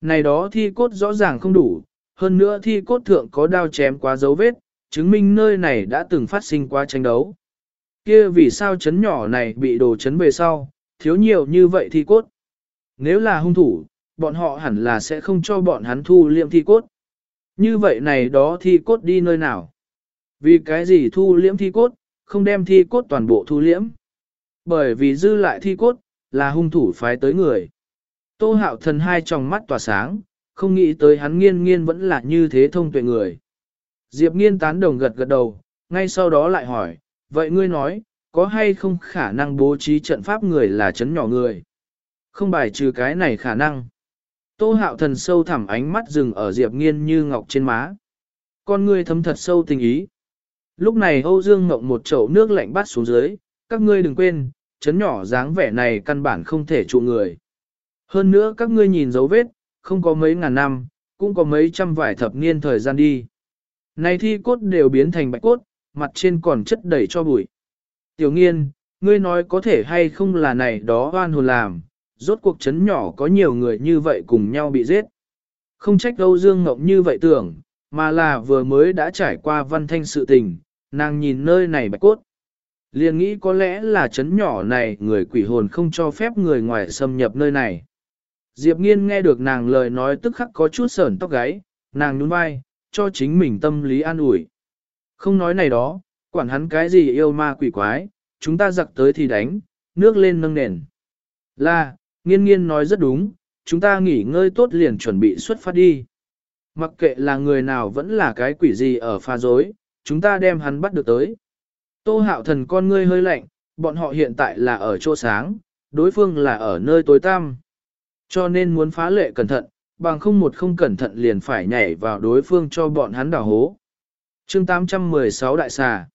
S1: Này đó thi cốt rõ ràng không đủ, hơn nữa thi cốt thượng có đao chém quá dấu vết, chứng minh nơi này đã từng phát sinh qua tranh đấu. Kia vì sao chấn nhỏ này bị đồ chấn về sau, thiếu nhiều như vậy thi cốt. Nếu là hung thủ, bọn họ hẳn là sẽ không cho bọn hắn thu liệm thi cốt. Như vậy này đó thi cốt đi nơi nào? Vì cái gì thu liễm thi cốt, không đem thi cốt toàn bộ thu liễm? Bởi vì dư lại thi cốt, là hung thủ phái tới người. Tô hạo thần hai tròng mắt tỏa sáng, không nghĩ tới hắn nghiên nghiên vẫn là như thế thông tuệ người. Diệp nghiên tán đồng gật gật đầu, ngay sau đó lại hỏi, vậy ngươi nói, có hay không khả năng bố trí trận pháp người là chấn nhỏ người? Không bài trừ cái này khả năng. Tô hạo thần sâu thẳm ánh mắt dừng ở Diệp nghiên như ngọc trên má. Con ngươi thấm thật sâu tình ý. Lúc này Âu Dương ngộng một chậu nước lạnh bắt xuống dưới, các ngươi đừng quên, chấn nhỏ dáng vẻ này căn bản không thể trụ người. Hơn nữa các ngươi nhìn dấu vết, không có mấy ngàn năm, cũng có mấy trăm vài thập niên thời gian đi. Này thi cốt đều biến thành bạch cốt, mặt trên còn chất đầy cho bụi. Tiểu nghiên, ngươi nói có thể hay không là này đó oan hồn làm, rốt cuộc chấn nhỏ có nhiều người như vậy cùng nhau bị giết. Không trách Âu Dương Ngọc như vậy tưởng, mà là vừa mới đã trải qua văn thanh sự tình, nàng nhìn nơi này bạch cốt. Liền nghĩ có lẽ là chấn nhỏ này người quỷ hồn không cho phép người ngoài xâm nhập nơi này. Diệp nghiên nghe được nàng lời nói tức khắc có chút sởn tóc gáy, nàng nhún vai, cho chính mình tâm lý an ủi. Không nói này đó, quản hắn cái gì yêu ma quỷ quái, chúng ta giặc tới thì đánh, nước lên nâng nền. Là, nghiên nghiên nói rất đúng, chúng ta nghỉ ngơi tốt liền chuẩn bị xuất phát đi. Mặc kệ là người nào vẫn là cái quỷ gì ở pha dối, chúng ta đem hắn bắt được tới. Tô hạo thần con ngươi hơi lạnh, bọn họ hiện tại là ở chỗ sáng, đối phương là ở nơi tối tăm. Cho nên muốn phá lệ cẩn thận, bằng không một không cẩn thận liền phải nhảy vào đối phương cho bọn hắn đào hố. chương 816 Đại xà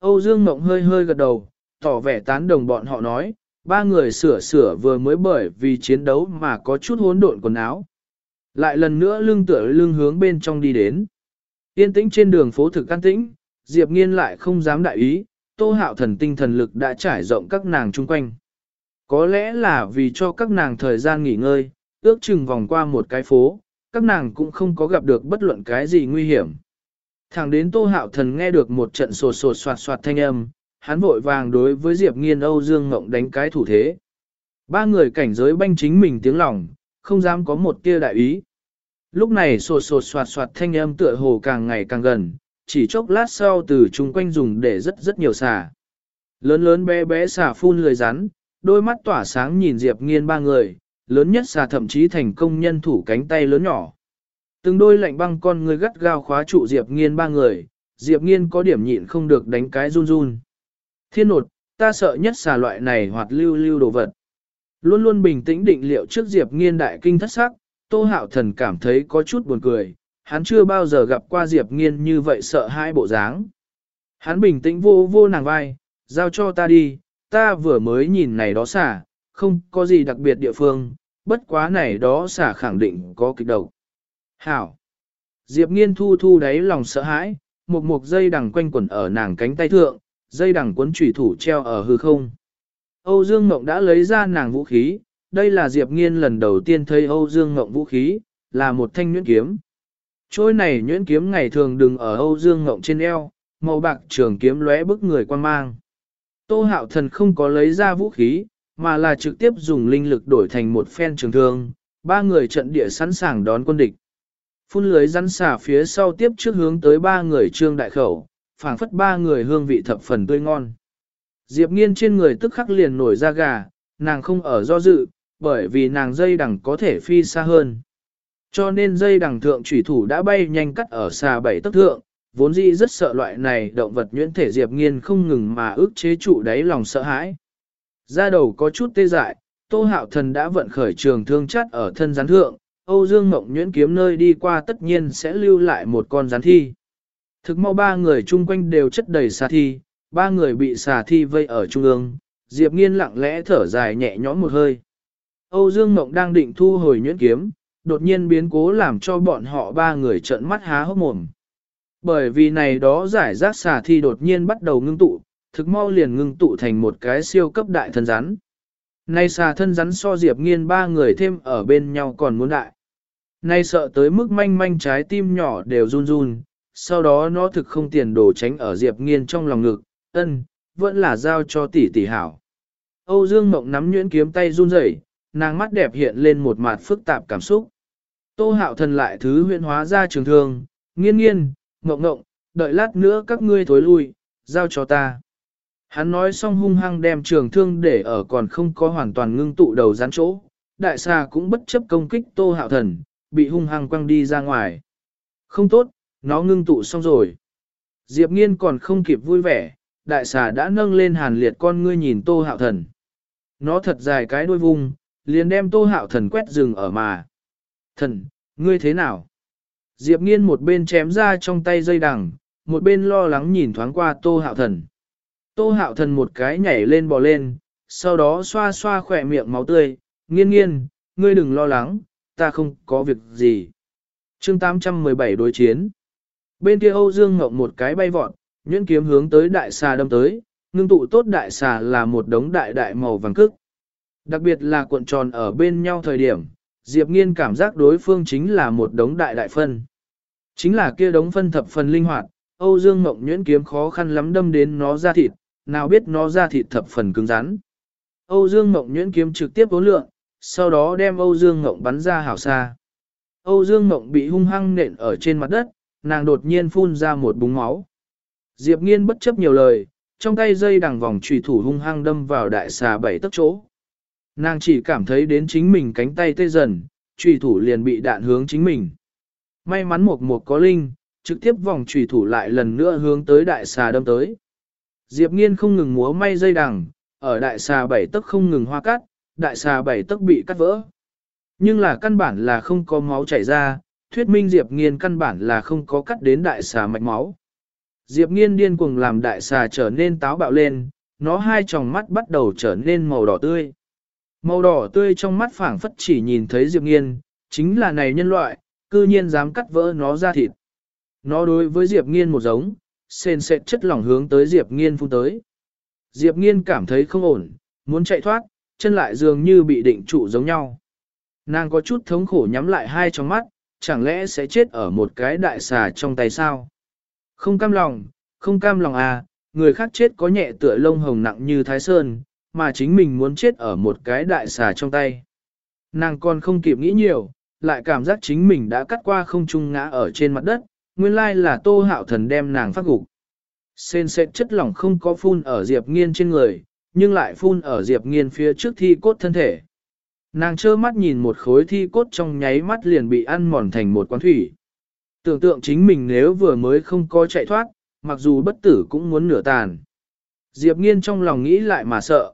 S1: Âu Dương Mộng hơi hơi gật đầu, tỏ vẻ tán đồng bọn họ nói, ba người sửa sửa vừa mới bởi vì chiến đấu mà có chút hỗn độn quần áo. Lại lần nữa lưng tựa lưng hướng bên trong đi đến. Yên tĩnh trên đường phố thực an tĩnh, Diệp Nghiên lại không dám đại ý, Tô Hạo thần tinh thần lực đã trải rộng các nàng chung quanh. Có lẽ là vì cho các nàng thời gian nghỉ ngơi, ước chừng vòng qua một cái phố, các nàng cũng không có gặp được bất luận cái gì nguy hiểm. Thẳng đến Tô Hạo thần nghe được một trận sột sột soạt soạt thanh âm, hắn vội vàng đối với Diệp Nghiên Âu Dương Ngộng đánh cái thủ thế. Ba người cảnh giới banh chính mình tiếng lòng, không dám có một tia đại ý. Lúc này sột sột soạt soạt thanh âm tựa hồ càng ngày càng gần, chỉ chốc lát sau từ chung quanh dùng để rất rất nhiều xà. Lớn lớn bé bé xà phun lười rắn, đôi mắt tỏa sáng nhìn Diệp Nghiên ba người, lớn nhất xà thậm chí thành công nhân thủ cánh tay lớn nhỏ. Từng đôi lạnh băng con người gắt gao khóa trụ Diệp Nghiên ba người, Diệp Nghiên có điểm nhịn không được đánh cái run run. Thiên nột, ta sợ nhất xà loại này hoạt lưu lưu đồ vật. Luôn luôn bình tĩnh định liệu trước Diệp Nghiên đại kinh thất sắc, Tô Hạo Thần cảm thấy có chút buồn cười, hắn chưa bao giờ gặp qua Diệp Nghiên như vậy sợ hai bộ dáng. Hắn bình tĩnh vô vô nàng vai, giao cho ta đi, ta vừa mới nhìn này đó xả, không có gì đặc biệt địa phương, bất quá này đó xả khẳng định có kịch độc. Hảo! Diệp Nghiên thu thu đáy lòng sợ hãi, một một dây đằng quanh quẩn ở nàng cánh tay thượng, dây đằng cuốn chủy thủ treo ở hư không. Âu Dương Mộng đã lấy ra nàng vũ khí, đây là Diệp Nghiên lần đầu tiên thấy Âu Dương Mộng vũ khí, là một thanh nhuyễn kiếm. Trôi này nhuyễn kiếm ngày thường đừng ở Âu Dương Mộng trên eo, màu bạc trường kiếm lóe bức người quan mang. Tô Hạo Thần không có lấy ra vũ khí, mà là trực tiếp dùng linh lực đổi thành một phen trường thương, ba người trận địa sẵn sàng đón quân địch. Phun lưới rắn xả phía sau tiếp trước hướng tới ba người trương đại khẩu, phảng phất ba người hương vị thập phần tươi ngon. Diệp nghiên trên người tức khắc liền nổi ra gà, nàng không ở do dự, bởi vì nàng dây đằng có thể phi xa hơn. Cho nên dây đằng thượng chủy thủ đã bay nhanh cắt ở xa bảy tấc thượng, vốn dĩ rất sợ loại này động vật nhuyễn thể Diệp nghiên không ngừng mà ước chế trụ đáy lòng sợ hãi. Ra đầu có chút tê dại, Tô Hạo Thần đã vận khởi trường thương chắt ở thân gián thượng, Âu Dương Mộng nhuyễn kiếm nơi đi qua tất nhiên sẽ lưu lại một con gián thi. Thực mau ba người chung quanh đều chất đầy xà thi, ba người bị xà thi vây ở trung ương, Diệp Nghiên lặng lẽ thở dài nhẹ nhõm một hơi. Âu Dương Mộng đang định thu hồi nhuyễn kiếm, đột nhiên biến cố làm cho bọn họ ba người trợn mắt há hốc mồm. Bởi vì này đó giải rác xà thi đột nhiên bắt đầu ngưng tụ, thực mau liền ngưng tụ thành một cái siêu cấp đại thân rắn. Nay xà thân rắn so Diệp Nghiên ba người thêm ở bên nhau còn muốn đại. Nay sợ tới mức manh manh trái tim nhỏ đều run run, sau đó nó thực không tiền đồ tránh ở Diệp Nghiên trong lòng ngực, ân, vẫn là giao cho tỷ tỷ hảo. Âu Dương Mộng nắm nhuyễn kiếm tay run rẩy, nàng mắt đẹp hiện lên một mặt phức tạp cảm xúc. Tô hạo thần lại thứ huyện hóa ra trường thương, nghiên nghiên, ngộng ngộng, đợi lát nữa các ngươi thối lui, giao cho ta. Hắn nói xong hung hăng đem trường thương để ở còn không có hoàn toàn ngưng tụ đầu rắn chỗ, đại xà cũng bất chấp công kích tô hạo thần, bị hung hăng quăng đi ra ngoài. Không tốt, nó ngưng tụ xong rồi. Diệp nghiên còn không kịp vui vẻ, đại xà đã nâng lên hàn liệt con ngươi nhìn tô hạo thần. Nó thật dài cái đuôi vung, liền đem tô hạo thần quét rừng ở mà. Thần, ngươi thế nào? Diệp nghiên một bên chém ra trong tay dây đằng, một bên lo lắng nhìn thoáng qua tô hạo thần. Tô hạo thần một cái nhảy lên bò lên, sau đó xoa xoa khỏe miệng máu tươi, nghiên nghiên, ngươi đừng lo lắng, ta không có việc gì. chương 817 đối chiến. Bên kia Âu Dương Ngộng một cái bay vọt, nhuyễn kiếm hướng tới đại xà đâm tới, ngưng tụ tốt đại xà là một đống đại đại màu vàng cức. Đặc biệt là cuộn tròn ở bên nhau thời điểm, Diệp Nghiên cảm giác đối phương chính là một đống đại đại phân. Chính là kia đống phân thập phần linh hoạt, Âu Dương Ngộng nhuyễn kiếm khó khăn lắm đâm đến nó ra thịt, nào biết nó ra thịt thập phần cứng rắn. Âu Dương Ngộng nhuyễn kiếm trực tiếp vốn lượng, sau đó đem Âu Dương Ngộng bắn ra hảo xa. Âu Dương Ngộng bị hung hăng nện ở trên mặt đất, nàng đột nhiên phun ra một búng máu. Diệp Nghiên bất chấp nhiều lời, trong tay dây đằng vòng trùy thủ hung hăng đâm vào đại xà bảy tấc chỗ. Nàng chỉ cảm thấy đến chính mình cánh tay tê dần, trùy thủ liền bị đạn hướng chính mình. May mắn một một có linh, trực tiếp vòng trùy thủ lại lần nữa hướng tới đại xà đâm tới. Diệp Nghiên không ngừng múa may dây đằng, ở đại xà bảy tấc không ngừng hoa cắt, đại xà bảy tấc bị cắt vỡ. Nhưng là căn bản là không có máu chảy ra, thuyết minh Diệp Nghiên căn bản là không có cắt đến đại xà mạch máu. Diệp Nghiên điên cuồng làm đại xà trở nên táo bạo lên, nó hai tròng mắt bắt đầu trở nên màu đỏ tươi. Màu đỏ tươi trong mắt phảng phất chỉ nhìn thấy Diệp Nghiên, chính là này nhân loại, cư nhiên dám cắt vỡ nó ra thịt. Nó đối với Diệp Nghiên một giống, sền sệt chất lỏng hướng tới Diệp Nghiên phun tới. Diệp Nghiên cảm thấy không ổn, muốn chạy thoát, chân lại dường như bị định trụ giống nhau. Nàng có chút thống khổ nhắm lại hai trong mắt, chẳng lẽ sẽ chết ở một cái đại xà trong tay sao? Không cam lòng, không cam lòng à, người khác chết có nhẹ tựa lông hồng nặng như thái sơn, mà chính mình muốn chết ở một cái đại xà trong tay. Nàng còn không kịp nghĩ nhiều, lại cảm giác chính mình đã cắt qua không trung ngã ở trên mặt đất, nguyên lai là tô hạo thần đem nàng phát gục. Sên sệt chất lỏng không có phun ở Diệp Nghiên trên người, nhưng lại phun ở Diệp Nghiên phía trước thi cốt thân thể. Nàng trơ mắt nhìn một khối thi cốt trong nháy mắt liền bị ăn mòn thành một quán thủy. Tưởng tượng chính mình nếu vừa mới không có chạy thoát, mặc dù bất tử cũng muốn nửa tàn. Diệp nghiên trong lòng nghĩ lại mà sợ.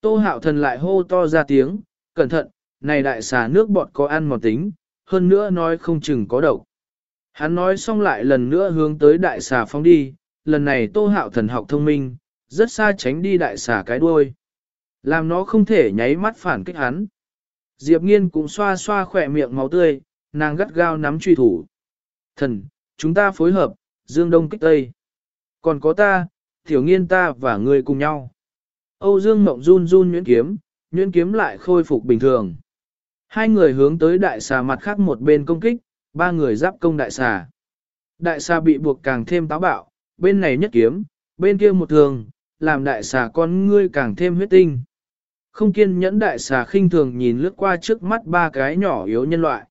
S1: Tô hạo thần lại hô to ra tiếng, cẩn thận, này đại xà nước bọt có ăn mòn tính, hơn nữa nói không chừng có độc. Hắn nói xong lại lần nữa hướng tới đại xà phóng đi, lần này tô hạo thần học thông minh, rất xa tránh đi đại xà cái đuôi. Làm nó không thể nháy mắt phản kích hắn. Diệp nghiên cũng xoa xoa khỏe miệng máu tươi, nàng gắt gao nắm truy thủ. Thần, chúng ta phối hợp, dương đông kích tây. Còn có ta, tiểu nghiên ta và người cùng nhau. Âu Dương Mộng run run nhuyễn kiếm, nhuyễn kiếm lại khôi phục bình thường. Hai người hướng tới đại xà mặt khác một bên công kích, ba người giáp công đại xà. Đại xà bị buộc càng thêm táo bạo, bên này nhất kiếm, bên kia một thường, làm đại xà con ngươi càng thêm huyết tinh. Không kiên nhẫn đại xà khinh thường nhìn lướt qua trước mắt ba cái nhỏ yếu nhân loại.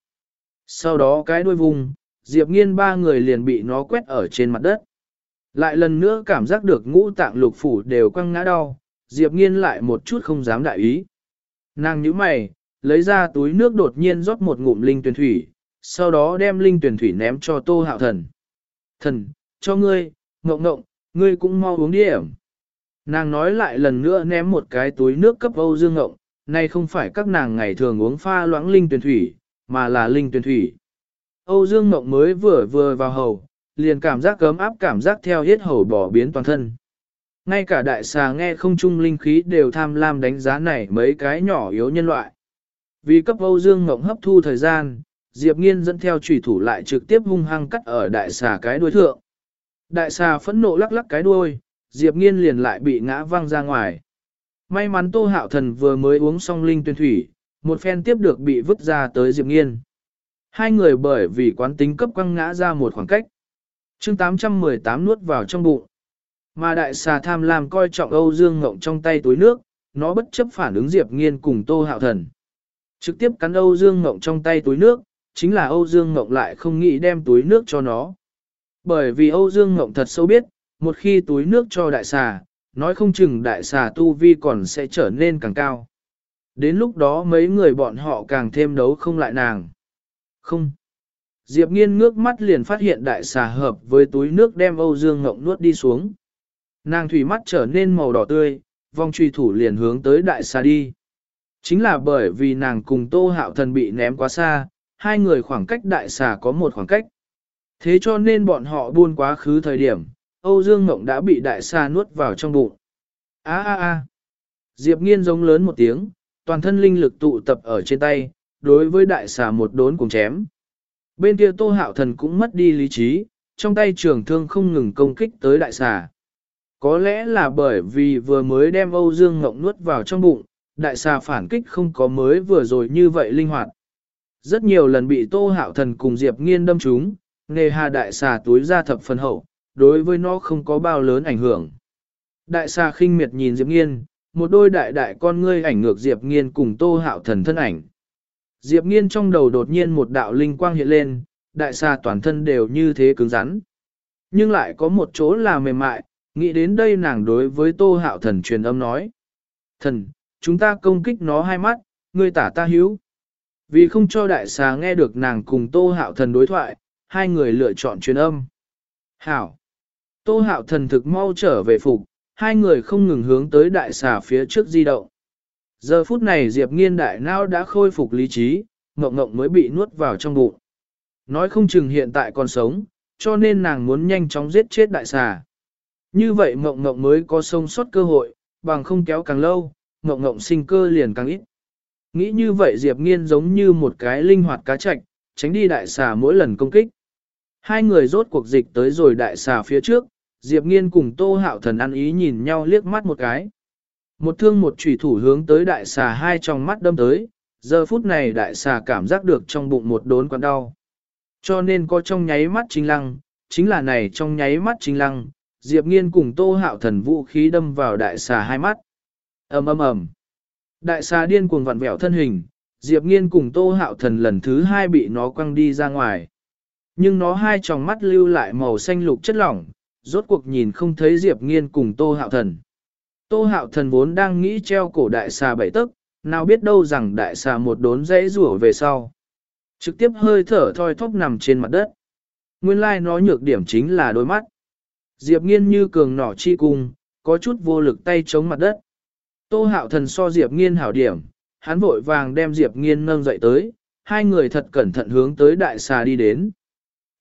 S1: Sau đó cái đuôi vùng, Diệp nghiên ba người liền bị nó quét ở trên mặt đất. Lại lần nữa cảm giác được ngũ tạng lục phủ đều quăng ngã đau, Diệp nghiên lại một chút không dám đại ý. Nàng nhíu mày, lấy ra túi nước đột nhiên rót một ngụm linh tuyển thủy, sau đó đem linh tuyển thủy ném cho tô hạo thần. Thần, cho ngươi, ngộng ngộng, ngươi cũng mau uống đi ẩm. Nàng nói lại lần nữa ném một cái túi nước cấp Âu Dương Ngộng, nay không phải các nàng ngày thường uống pha loãng linh tuyển thủy, mà là linh tuyển thủy. Âu Dương Ngộng mới vừa vừa vào hầu, liền cảm giác cấm áp cảm giác theo hết hầu bỏ biến toàn thân. Ngay cả đại xà nghe không trung linh khí đều tham lam đánh giá này mấy cái nhỏ yếu nhân loại. Vì cấp Âu Dương Ngộng hấp thu thời gian, Diệp Nghiên dẫn theo chủy thủ lại trực tiếp hung hăng cắt ở đại xà cái đuôi thượng. Đại xà phẫn nộ lắc lắc cái đuôi, Diệp Nghiên liền lại bị ngã văng ra ngoài. May mắn Tô Hạo Thần vừa mới uống xong linh tuyên thủy, một phen tiếp được bị vứt ra tới Diệp Nghiên. Hai người bởi vì quán tính cấp quăng ngã ra một khoảng cách. chương 818 nuốt vào trong bụng. Mà đại xà tham lam coi trọng Âu Dương Ngộng trong tay túi nước, nó bất chấp phản ứng Diệp Nghiên cùng Tô Hạo Thần. Trực tiếp cắn Âu Dương Ngộng trong tay túi nước, chính là Âu Dương Ngộng lại không nghĩ đem túi nước cho nó. Bởi vì Âu Dương Ngộng thật sâu biết, một khi túi nước cho đại xà, nói không chừng đại xà tu vi còn sẽ trở nên càng cao. Đến lúc đó mấy người bọn họ càng thêm đấu không lại nàng. Không. Diệp nghiên ngước mắt liền phát hiện đại xà hợp với túi nước đem Âu Dương Ngộng nuốt đi xuống. Nàng thủy mắt trở nên màu đỏ tươi, vòng truy thủ liền hướng tới đại xà đi. Chính là bởi vì nàng cùng tô hạo thần bị ném quá xa, hai người khoảng cách đại xà có một khoảng cách. Thế cho nên bọn họ buôn quá khứ thời điểm, Âu Dương Ngộng đã bị đại xà nuốt vào trong bụng. Á á á! Diệp Nghiên giống lớn một tiếng, toàn thân linh lực tụ tập ở trên tay, đối với đại xà một đốn cùng chém. Bên kia Tô Hạo Thần cũng mất đi lý trí, trong tay trường thương không ngừng công kích tới đại xà. Có lẽ là bởi vì vừa mới đem Âu Dương Ngộng nuốt vào trong bụng, đại xà phản kích không có mới vừa rồi như vậy linh hoạt. Rất nhiều lần bị Tô Hạo Thần cùng Diệp Nghiên đâm trúng, nghề hà đại xà túi ra thập phần hậu, đối với nó không có bao lớn ảnh hưởng. Đại xà khinh miệt nhìn Diệp Nghiên, một đôi đại đại con ngươi ảnh ngược Diệp Nghiên cùng Tô Hạo Thần thân ảnh. Diệp Nghiên trong đầu đột nhiên một đạo linh quang hiện lên, đại xà toàn thân đều như thế cứng rắn. Nhưng lại có một chỗ là mềm mại, nghĩ đến đây nàng đối với Tô Hạo Thần truyền âm nói. Thần, chúng ta công kích nó hai mắt, ngươi tả ta hiếu. Vì không cho đại xà nghe được nàng cùng Tô Hạo Thần đối thoại, hai người lựa chọn truyền âm. Hảo. Tô hạo thần thực mau trở về phục, hai người không ngừng hướng tới đại xà phía trước di động. Giờ phút này Diệp nghiên đại não đã khôi phục lý trí, ngộng ngộng mới bị nuốt vào trong bụng. Nói không chừng hiện tại còn sống, cho nên nàng muốn nhanh chóng giết chết đại xà. Như vậy ngộng ngộng mới có sông sót cơ hội, bằng không kéo càng lâu, ngộng ngộng sinh cơ liền càng ít. Nghĩ như vậy Diệp nghiên giống như một cái linh hoạt cá chạch, tránh đi đại xà mỗi lần công kích. Hai người rốt cuộc dịch tới rồi đại xà phía trước, Diệp Nghiên cùng Tô Hạo Thần ăn ý nhìn nhau liếc mắt một cái. Một thương một chủy thủ hướng tới đại xà hai trong mắt đâm tới, giờ phút này đại xà cảm giác được trong bụng một đốn quặn đau. Cho nên có trong nháy mắt chính lăng, chính là này trong nháy mắt chính lăng, Diệp Nghiên cùng Tô Hạo Thần vũ khí đâm vào đại xà hai mắt. ầm ầm ầm. Đại xà điên cuồng vặn vẹo thân hình, Diệp Nghiên cùng Tô Hạo Thần lần thứ hai bị nó quăng đi ra ngoài. Nhưng nó hai tròng mắt lưu lại màu xanh lục chất lỏng, rốt cuộc nhìn không thấy Diệp Nghiên cùng Tô Hạo Thần. Tô Hạo Thần vốn đang nghĩ treo cổ đại xà bảy tức, Nào biết đâu rằng đại xà một đốn dãy rủa về sau. Trực tiếp hơi thở thoi thóp nằm trên mặt đất. Nguyên lai like nó nhược điểm chính là đôi mắt. Diệp nghiên như cường nỏ chi cung, có chút vô lực tay chống mặt đất. Tô hạo thần so Diệp nghiên hảo điểm, hắn vội vàng đem Diệp nghiên nâng dậy tới, hai người thật cẩn thận hướng tới đại xà đi đến.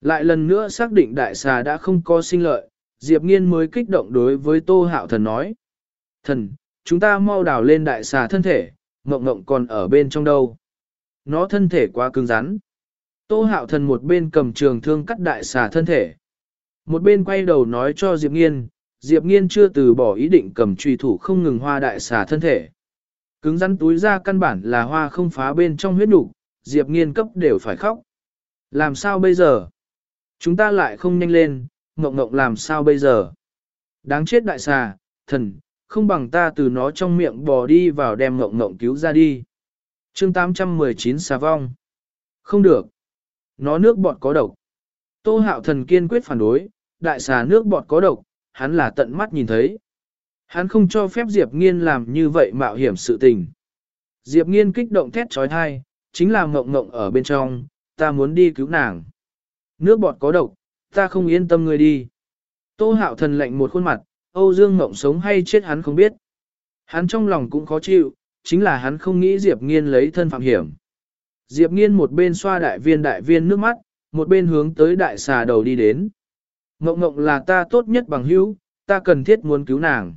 S1: Lại lần nữa xác định đại xà đã không có sinh lợi, Diệp nghiên mới kích động đối với Tô hạo thần nói. Thần, chúng ta mau đào lên đại xà thân thể, ngộng ngộng còn ở bên trong đâu. Nó thân thể quá cứng rắn. Tô hạo thần một bên cầm trường thương cắt đại xà thân thể. Một bên quay đầu nói cho Diệp Nghiên, Diệp Nghiên chưa từ bỏ ý định cầm truy thủ không ngừng hoa đại xà thân thể. Cứng rắn túi ra căn bản là hoa không phá bên trong huyết đủ. Diệp Nghiên cấp đều phải khóc. Làm sao bây giờ? Chúng ta lại không nhanh lên, ngộng ngộng làm sao bây giờ? Đáng chết đại xà, thần, không bằng ta từ nó trong miệng bò đi vào đem ngộng ngộng cứu ra đi. chương 819 xà vong. Không được. Nó nước bọt có độc. Tô hạo thần kiên quyết phản đối, đại xà nước bọt có độc, hắn là tận mắt nhìn thấy. Hắn không cho phép Diệp Nghiên làm như vậy mạo hiểm sự tình. Diệp Nghiên kích động thét trói thai, chính là mộng mộng ở bên trong, ta muốn đi cứu nàng. Nước bọt có độc, ta không yên tâm người đi. Tô hạo thần lạnh một khuôn mặt, Âu Dương Ngộng sống hay chết hắn không biết. Hắn trong lòng cũng khó chịu, chính là hắn không nghĩ Diệp Nghiên lấy thân phạm hiểm. Diệp Nghiên một bên xoa đại viên đại viên nước mắt, một bên hướng tới đại xà đầu đi đến. Ngộng ngộng là ta tốt nhất bằng hữu, ta cần thiết muốn cứu nàng.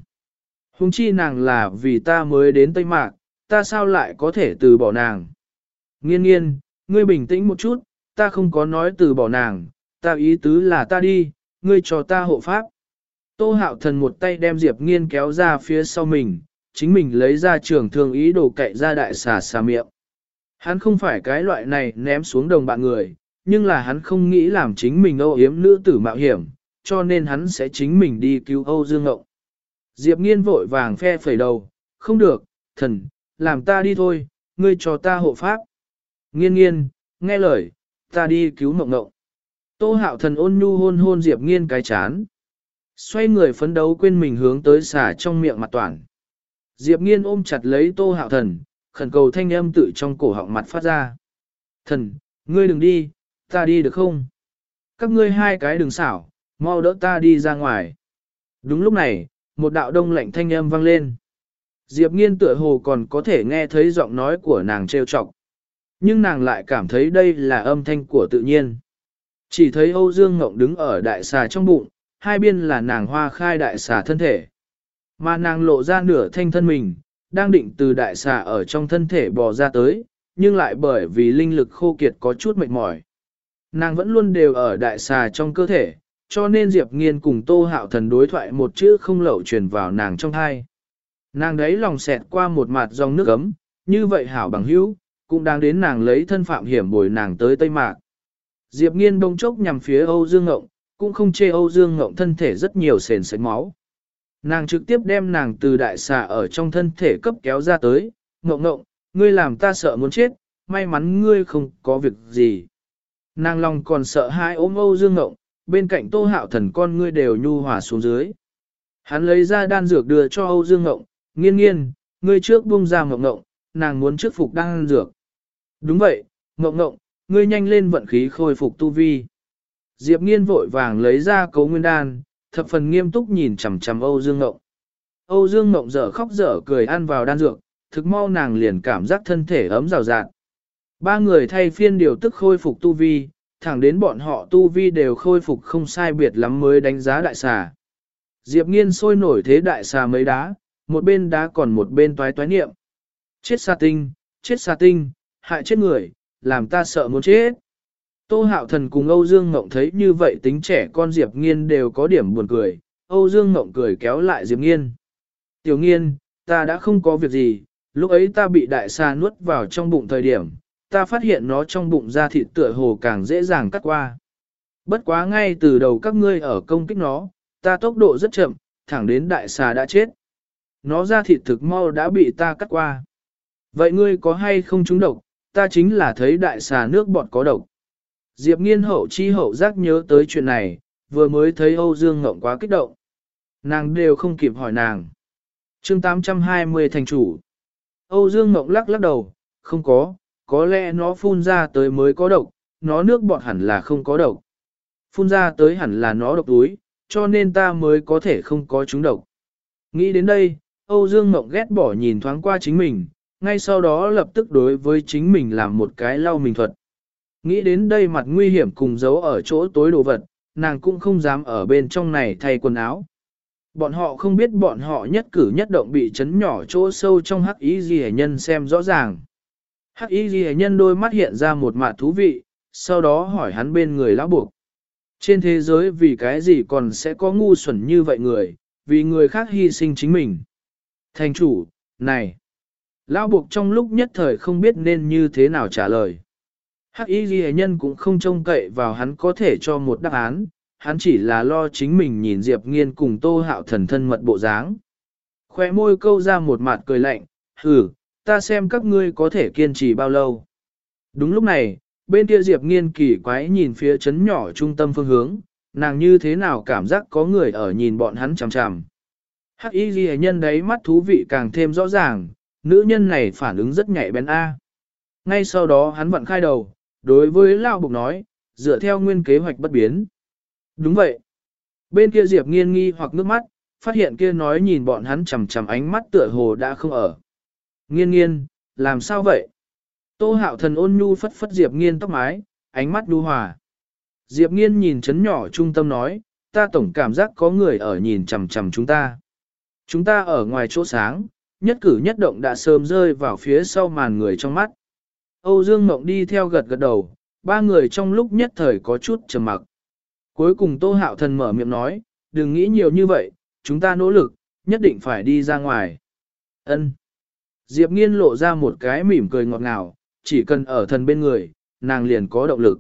S1: Hùng chi nàng là vì ta mới đến Tây Mạc, ta sao lại có thể từ bỏ nàng. Nghiên nghiên, ngươi bình tĩnh một chút, ta không có nói từ bỏ nàng, ta ý tứ là ta đi, ngươi cho ta hộ pháp. Tô hạo thần một tay đem Diệp nghiên kéo ra phía sau mình, chính mình lấy ra trường thương ý đồ cậy ra đại xà xà miệng. Hắn không phải cái loại này ném xuống đồng bạn người, nhưng là hắn không nghĩ làm chính mình âu yếm nữ tử mạo hiểm, cho nên hắn sẽ chính mình đi cứu Âu Dương Ngộng. Diệp nghiên vội vàng phe phẩy đầu, không được, thần, làm ta đi thôi, ngươi cho ta hộ pháp. Nghiên nghiên, nghe lời, ta đi cứu Ngộng Ngộng. Tô hạo thần ôn nhu hôn hôn Diệp nghiên cái chán. Xoay người phấn đấu quên mình hướng tới xả trong miệng mặt toàn. Diệp nghiên ôm chặt lấy tô hạo thần, khẩn cầu thanh âm tự trong cổ họng mặt phát ra. Thần, ngươi đừng đi, ta đi được không? Các ngươi hai cái đừng xảo, mau đỡ ta đi ra ngoài. Đúng lúc này, một đạo đông lạnh thanh âm vang lên. Diệp nghiên tựa hồ còn có thể nghe thấy giọng nói của nàng trêu chọc. Nhưng nàng lại cảm thấy đây là âm thanh của tự nhiên. Chỉ thấy Âu Dương Ngộng đứng ở đại xà trong bụng, hai biên là nàng hoa khai đại xà thân thể. Mà nàng lộ ra nửa thanh thân mình, đang định từ đại xà ở trong thân thể bò ra tới, nhưng lại bởi vì linh lực khô kiệt có chút mệt mỏi. Nàng vẫn luôn đều ở đại xà trong cơ thể, cho nên Diệp Nghiên cùng Tô Hạo Thần đối thoại một chữ không lậu truyền vào nàng trong hai. Nàng đấy lòng xẹt qua một mặt dòng nước ấm, như vậy hảo bằng hữu, cũng đang đến nàng lấy thân phạm hiểm bồi nàng tới Tây Mạc. Diệp Nghiên bông chốc nhằm phía Âu Dương Ngộng, cũng không chê Âu Dương Ngộng thân thể rất nhiều sền sệt máu. Nàng trực tiếp đem nàng từ đại xà ở trong thân thể cấp kéo ra tới, Ngộng Ngộng, ngươi làm ta sợ muốn chết, may mắn ngươi không có việc gì. Nàng lòng còn sợ hai ôm Âu Dương Ngộng, bên cạnh tô hạo thần con ngươi đều nhu hòa xuống dưới. Hắn lấy ra đan dược đưa cho Âu Dương Ngộng, nghiên nghiên, ngươi trước buông ra Ngộng Ngộng, nàng muốn trước phục đan dược. Đúng vậy, Ngộng Ngộng, ngươi nhanh lên vận khí khôi phục tu vi. Diệp nghiên vội vàng lấy ra cấu nguyên đan, thập phần nghiêm túc nhìn chằm chằm Âu Dương Ngộng. Âu Dương Ngộng dở khóc dở cười ăn vào đan dược, thực mau nàng liền cảm giác thân thể ấm rào rạt. Ba người thay phiên điều tức khôi phục tu vi, thẳng đến bọn họ tu vi đều khôi phục không sai biệt lắm mới đánh giá đại xà. Diệp nghiên sôi nổi thế đại xà mấy đá, một bên đá còn một bên toái toái niệm. Chết xa tinh, chết xa tinh, hại chết người, làm ta sợ muốn chết. Tô hạo thần cùng Âu Dương Ngộng thấy như vậy tính trẻ con Diệp nghiên đều có điểm buồn cười, Âu Dương Ngộng cười kéo lại Diệp nghiên. Tiểu nghiên, ta đã không có việc gì, lúc ấy ta bị đại xà nuốt vào trong bụng thời điểm, ta phát hiện nó trong bụng da thịt tựa hồ càng dễ dàng cắt qua. Bất quá ngay từ đầu các ngươi ở công kích nó, ta tốc độ rất chậm, thẳng đến đại xà đã chết. Nó da thịt thực mau đã bị ta cắt qua. Vậy ngươi có hay không trúng độc, ta chính là thấy đại xà nước bọt có độc. Diệp nghiên hậu chi hậu giác nhớ tới chuyện này, vừa mới thấy Âu Dương Ngộng quá kích động. Nàng đều không kịp hỏi nàng. chương 820 thành chủ. Âu Dương Mộng lắc lắc đầu, không có, có lẽ nó phun ra tới mới có độc, nó nước bọt hẳn là không có độc. Phun ra tới hẳn là nó độc túi, cho nên ta mới có thể không có chúng độc. Nghĩ đến đây, Âu Dương Mộng ghét bỏ nhìn thoáng qua chính mình, ngay sau đó lập tức đối với chính mình làm một cái lau mình thuật. Nghĩ đến đây mặt nguy hiểm cùng giấu ở chỗ tối đồ vật, nàng cũng không dám ở bên trong này thay quần áo. Bọn họ không biết bọn họ nhất cử nhất động bị chấn nhỏ chỗ sâu trong hắc ý gì nhân xem rõ ràng. Hắc ý gì nhân đôi mắt hiện ra một mặt thú vị, sau đó hỏi hắn bên người lão buộc. Trên thế giới vì cái gì còn sẽ có ngu xuẩn như vậy người, vì người khác hy sinh chính mình. Thành chủ, này, lão buộc trong lúc nhất thời không biết nên như thế nào trả lời. Hắc y ghi nhân cũng không trông cậy vào hắn có thể cho một đáp án, hắn chỉ là lo chính mình nhìn Diệp Nghiên cùng Tô Hạo thần thân mật bộ dáng. Khoe môi câu ra một mặt cười lạnh, hừ, ta xem các ngươi có thể kiên trì bao lâu. Đúng lúc này, bên kia Diệp Nghiên kỳ quái nhìn phía chấn nhỏ trung tâm phương hướng, nàng như thế nào cảm giác có người ở nhìn bọn hắn chằm chằm. Hắc y ghi nhân đấy mắt thú vị càng thêm rõ ràng, nữ nhân này phản ứng rất nhạy bén A. Ngay sau đó hắn vận khai đầu, đối với Lao Bục nói, dựa theo nguyên kế hoạch bất biến. Đúng vậy. Bên kia Diệp nghiên nghi hoặc nước mắt, phát hiện kia nói nhìn bọn hắn chầm chầm ánh mắt tựa hồ đã không ở. Nghiên nghiên, làm sao vậy? Tô hạo thần ôn nhu phất phất Diệp nghiên tóc mái, ánh mắt đu hòa. Diệp nghiên nhìn chấn nhỏ trung tâm nói, ta tổng cảm giác có người ở nhìn chầm chầm chúng ta. Chúng ta ở ngoài chỗ sáng, nhất cử nhất động đã sớm rơi vào phía sau màn người trong mắt. Âu Dương Mộng đi theo gật gật đầu, ba người trong lúc nhất thời có chút trầm mặc. Cuối cùng Tô Hạo Thần mở miệng nói, đừng nghĩ nhiều như vậy, chúng ta nỗ lực, nhất định phải đi ra ngoài. Ân. Diệp Nghiên lộ ra một cái mỉm cười ngọt ngào, chỉ cần ở thần bên người, nàng liền có động lực.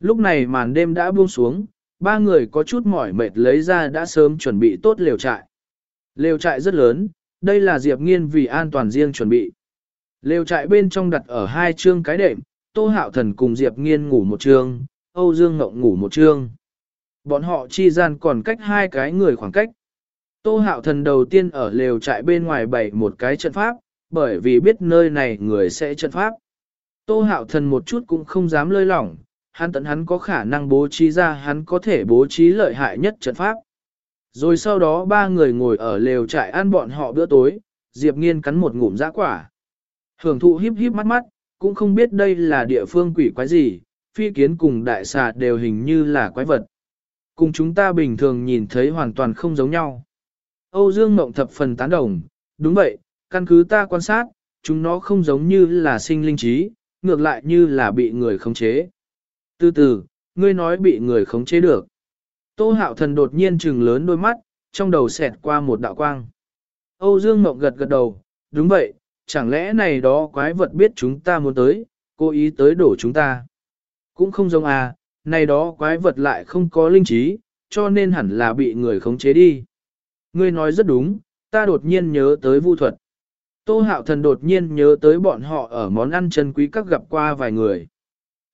S1: Lúc này màn đêm đã buông xuống, ba người có chút mỏi mệt lấy ra đã sớm chuẩn bị tốt lều trại. Lều trại rất lớn, đây là Diệp Nghiên vì an toàn riêng chuẩn bị. Lều trại bên trong đặt ở hai chương cái đệm, Tô Hạo Thần cùng Diệp Nghiên ngủ một chương, Âu Dương Ngộng ngủ một chương. Bọn họ chi gian còn cách hai cái người khoảng cách. Tô Hạo Thần đầu tiên ở lều trại bên ngoài bày một cái trận pháp, bởi vì biết nơi này người sẽ trận pháp. Tô Hạo Thần một chút cũng không dám lơi lỏng, hắn tận hắn có khả năng bố trí ra hắn có thể bố trí lợi hại nhất trận pháp. Rồi sau đó ba người ngồi ở lều trại ăn bọn họ bữa tối, Diệp Nghiên cắn một ngụm dã quả. Hưởng thụ híp híp mắt mắt, cũng không biết đây là địa phương quỷ quái gì, phi kiến cùng đại xà đều hình như là quái vật. Cùng chúng ta bình thường nhìn thấy hoàn toàn không giống nhau. Âu Dương Mộng thập phần tán đồng, đúng vậy, căn cứ ta quan sát, chúng nó không giống như là sinh linh trí, ngược lại như là bị người khống chế. Từ từ, ngươi nói bị người khống chế được. Tô hạo thần đột nhiên trừng lớn đôi mắt, trong đầu xẹt qua một đạo quang. Âu Dương Mộng gật gật đầu, đúng vậy, chẳng lẽ này đó quái vật biết chúng ta muốn tới, cố ý tới đổ chúng ta. Cũng không giống à, này đó quái vật lại không có linh trí, cho nên hẳn là bị người khống chế đi. Ngươi nói rất đúng, ta đột nhiên nhớ tới vu thuật. Tô hạo thần đột nhiên nhớ tới bọn họ ở món ăn chân quý các gặp qua vài người.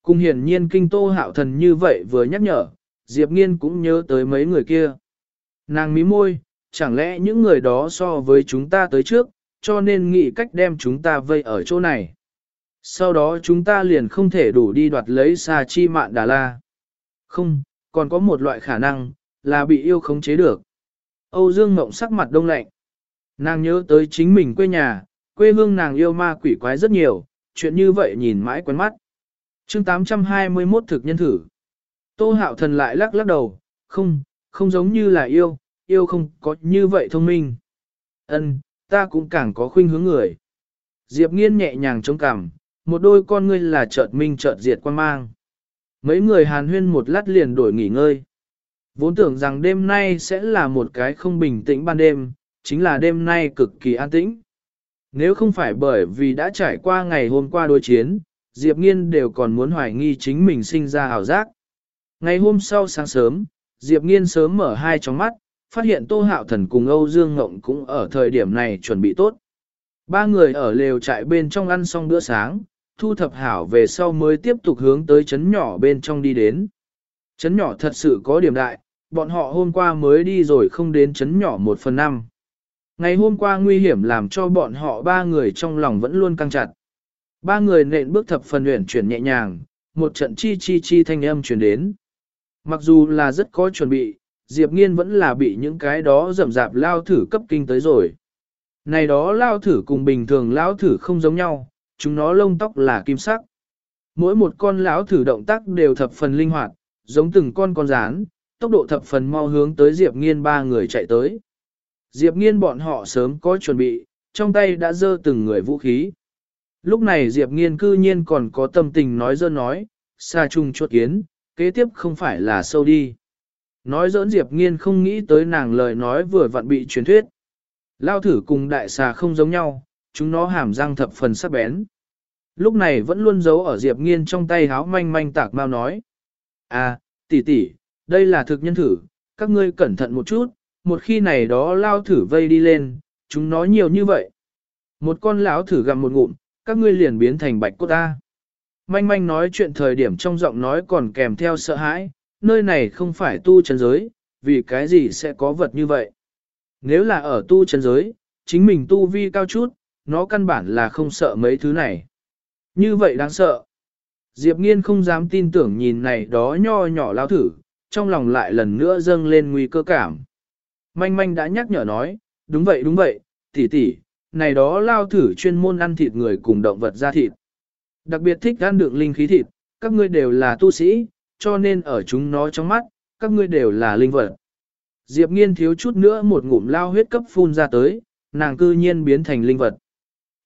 S1: Cùng hiển nhiên kinh tô hạo thần như vậy vừa nhắc nhở, Diệp Nghiên cũng nhớ tới mấy người kia. Nàng mí môi, chẳng lẽ những người đó so với chúng ta tới trước, cho nên nghĩ cách đem chúng ta vây ở chỗ này. Sau đó chúng ta liền không thể đủ đi đoạt lấy Sa Chi Mạn Đà La. Không, còn có một loại khả năng, là bị yêu khống chế được. Âu Dương Mộng sắc mặt đông lạnh. Nàng nhớ tới chính mình quê nhà, quê hương nàng yêu ma quỷ quái rất nhiều, chuyện như vậy nhìn mãi quen mắt. chương 821 thực nhân thử. Tô hạo thần lại lắc lắc đầu, không, không giống như là yêu, yêu không có như vậy thông minh. Ân, ta cũng càng có khuynh hướng người. Diệp nghiên nhẹ nhàng chống cằm, một đôi con ngươi là chợt minh chợt diệt quan mang. Mấy người hàn huyên một lát liền đổi nghỉ ngơi. Vốn tưởng rằng đêm nay sẽ là một cái không bình tĩnh ban đêm, chính là đêm nay cực kỳ an tĩnh. Nếu không phải bởi vì đã trải qua ngày hôm qua đối chiến, Diệp Nghiên đều còn muốn hoài nghi chính mình sinh ra hào giác. Ngày hôm sau sáng sớm, Diệp Nghiên sớm mở hai tròng mắt, phát hiện Tô Hạo Thần cùng Âu Dương Ngộng cũng ở thời điểm này chuẩn bị tốt. Ba người ở lều trại bên trong ăn xong bữa sáng, thu thập hảo về sau mới tiếp tục hướng tới chấn nhỏ bên trong đi đến. Chấn nhỏ thật sự có điểm đại, bọn họ hôm qua mới đi rồi không đến chấn nhỏ một phần năm. Ngày hôm qua nguy hiểm làm cho bọn họ ba người trong lòng vẫn luôn căng chặt. Ba người nện bước thập phần luyện chuyển nhẹ nhàng, một trận chi chi chi thanh âm truyền đến. Mặc dù là rất có chuẩn bị, Diệp Nghiên vẫn là bị những cái đó rậm rạp lao thử cấp kinh tới rồi. Này đó lao thử cùng bình thường lao thử không giống nhau, chúng nó lông tóc là kim sắc. Mỗi một con lão thử động tác đều thập phần linh hoạt, giống từng con con rán, tốc độ thập phần mau hướng tới Diệp Nghiên ba người chạy tới. Diệp Nghiên bọn họ sớm có chuẩn bị, trong tay đã dơ từng người vũ khí. Lúc này Diệp Nghiên cư nhiên còn có tâm tình nói dơ nói, xa chung chuột kiến, kế tiếp không phải là sâu đi. Nói dỡn Diệp Nghiên không nghĩ tới nàng lời nói vừa vặn bị truyền thuyết. Lao thử cùng đại xà không giống nhau, chúng nó hàm răng thập phần sắc bén. Lúc này vẫn luôn giấu ở Diệp Nghiên trong tay háo manh manh tạc mau nói. À, tỷ tỷ, đây là thực nhân thử, các ngươi cẩn thận một chút, một khi này đó lao thử vây đi lên, chúng nó nhiều như vậy. Một con lão thử gặm một ngụm, các ngươi liền biến thành bạch cốt ta. Manh manh nói chuyện thời điểm trong giọng nói còn kèm theo sợ hãi, nơi này không phải tu chân giới, vì cái gì sẽ có vật như vậy. Nếu là ở tu chân giới, chính mình tu vi cao chút, nó căn bản là không sợ mấy thứ này. Như vậy đáng sợ. Diệp nghiên không dám tin tưởng nhìn này đó nho nhỏ lao thử, trong lòng lại lần nữa dâng lên nguy cơ cảm. Manh manh đã nhắc nhở nói, đúng vậy đúng vậy, tỷ tỷ, này đó lao thử chuyên môn ăn thịt người cùng động vật ra thịt. Đặc biệt thích ăn đựng linh khí thịt, các ngươi đều là tu sĩ, cho nên ở chúng nó trong mắt, các ngươi đều là linh vật. Diệp nghiên thiếu chút nữa một ngụm lao huyết cấp phun ra tới, nàng cư nhiên biến thành linh vật.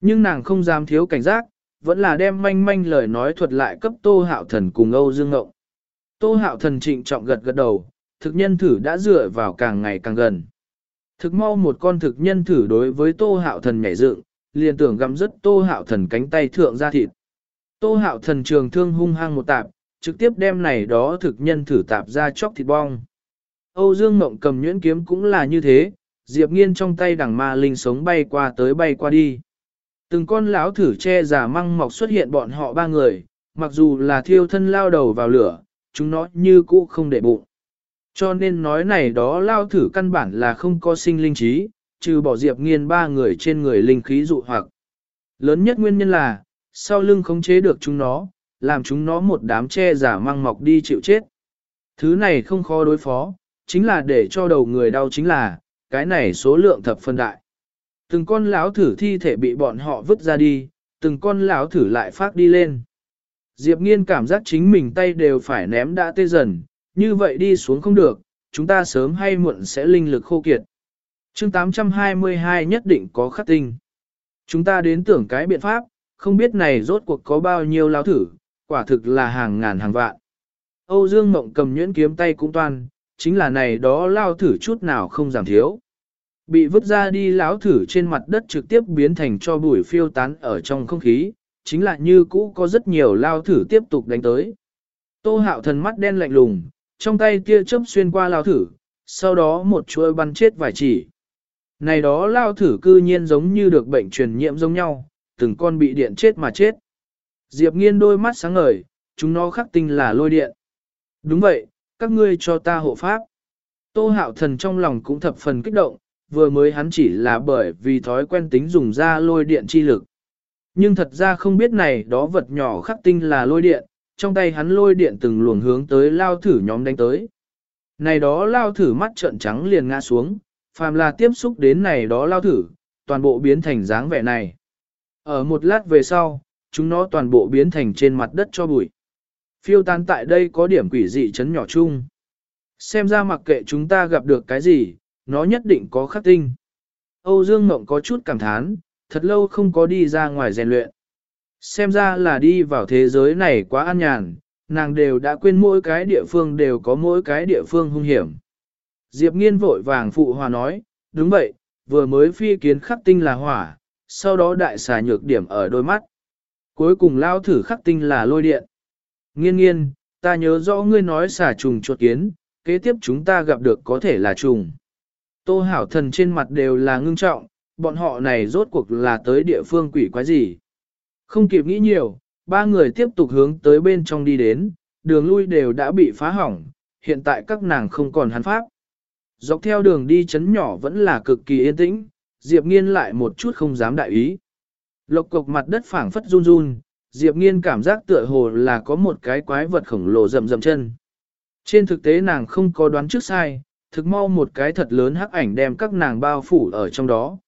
S1: Nhưng nàng không dám thiếu cảnh giác, vẫn là đem manh manh lời nói thuật lại cấp tô hạo thần cùng Âu Dương Ngộng. Tô hạo thần trịnh trọng gật gật đầu, thực nhân thử đã dựa vào càng ngày càng gần. Thực mau một con thực nhân thử đối với tô hạo thần nhảy dựng, liền tưởng gặm rất tô hạo thần cánh tay thượng ra thịt. Tô hạo thần trường thương hung hăng một tạp, trực tiếp đem này đó thực nhân thử tạp ra chóc thịt bong. Âu Dương Mộng cầm nhuyễn kiếm cũng là như thế, Diệp Nghiên trong tay đằng ma linh sống bay qua tới bay qua đi. Từng con lão thử che giả măng mọc xuất hiện bọn họ ba người, mặc dù là thiêu thân lao đầu vào lửa, chúng nó như cũ không để bụng. Cho nên nói này đó lao thử căn bản là không có sinh linh trí, trừ bỏ Diệp Nghiên ba người trên người linh khí dụ hoặc. Lớn nhất nguyên nhân là, sau lưng khống chế được chúng nó, làm chúng nó một đám che giả măng mọc đi chịu chết. Thứ này không khó đối phó, chính là để cho đầu người đau chính là, cái này số lượng thập phân đại. Từng con lão thử thi thể bị bọn họ vứt ra đi, từng con lão thử lại phát đi lên. Diệp nghiên cảm giác chính mình tay đều phải ném đã tê dần, như vậy đi xuống không được, chúng ta sớm hay muộn sẽ linh lực khô kiệt. chương 822 nhất định có khắc tinh. Chúng ta đến tưởng cái biện pháp, không biết này rốt cuộc có bao nhiêu lao thử, quả thực là hàng ngàn hàng vạn. Âu Dương Mộng cầm nhuyễn kiếm tay cũng toan, chính là này đó lao thử chút nào không giảm thiếu. Bị vứt ra đi lão thử trên mặt đất trực tiếp biến thành cho bụi phiêu tán ở trong không khí, chính là như cũ có rất nhiều lao thử tiếp tục đánh tới. Tô hạo thần mắt đen lạnh lùng, trong tay tia chớp xuyên qua lao thử, sau đó một chuôi bắn chết vài chỉ. Này đó lao thử cư nhiên giống như được bệnh truyền nhiễm giống nhau, từng con bị điện chết mà chết. Diệp nghiên đôi mắt sáng ngời, chúng nó khắc tinh là lôi điện. Đúng vậy, các ngươi cho ta hộ pháp. Tô hạo thần trong lòng cũng thập phần kích động, vừa mới hắn chỉ là bởi vì thói quen tính dùng ra lôi điện chi lực. Nhưng thật ra không biết này đó vật nhỏ khắc tinh là lôi điện, trong tay hắn lôi điện từng luồng hướng tới lao thử nhóm đánh tới. Này đó lao thử mắt trợn trắng liền ngã xuống, phàm là tiếp xúc đến này đó lao thử, toàn bộ biến thành dáng vẻ này. Ở một lát về sau, chúng nó toàn bộ biến thành trên mặt đất cho bụi. Phiêu tán tại đây có điểm quỷ dị chấn nhỏ chung. Xem ra mặc kệ chúng ta gặp được cái gì, nó nhất định có khắc tinh. Âu Dương Ngộng có chút cảm thán, thật lâu không có đi ra ngoài rèn luyện. Xem ra là đi vào thế giới này quá an nhàn, nàng đều đã quên mỗi cái địa phương đều có mỗi cái địa phương hung hiểm. Diệp nghiên vội vàng phụ hòa nói, đúng vậy, vừa mới phi kiến khắc tinh là hỏa, sau đó đại xà nhược điểm ở đôi mắt. Cuối cùng lao thử khắc tinh là lôi điện. Nghiên nghiên, ta nhớ rõ ngươi nói xà trùng chuột kiến, kế tiếp chúng ta gặp được có thể là trùng. Tô hảo thần trên mặt đều là ngưng trọng, bọn họ này rốt cuộc là tới địa phương quỷ quái gì. Không kịp nghĩ nhiều, ba người tiếp tục hướng tới bên trong đi đến, đường lui đều đã bị phá hỏng, hiện tại các nàng không còn hắn pháp. Dọc theo đường đi chấn nhỏ vẫn là cực kỳ yên tĩnh, Diệp Nghiên lại một chút không dám đại ý. Lộc cục mặt đất phảng phất run run, Diệp Nghiên cảm giác tựa hồ là có một cái quái vật khổng lồ rầm rầm chân. Trên thực tế nàng không có đoán trước sai, thực mau một cái thật lớn hắc ảnh đem các nàng bao phủ ở trong đó.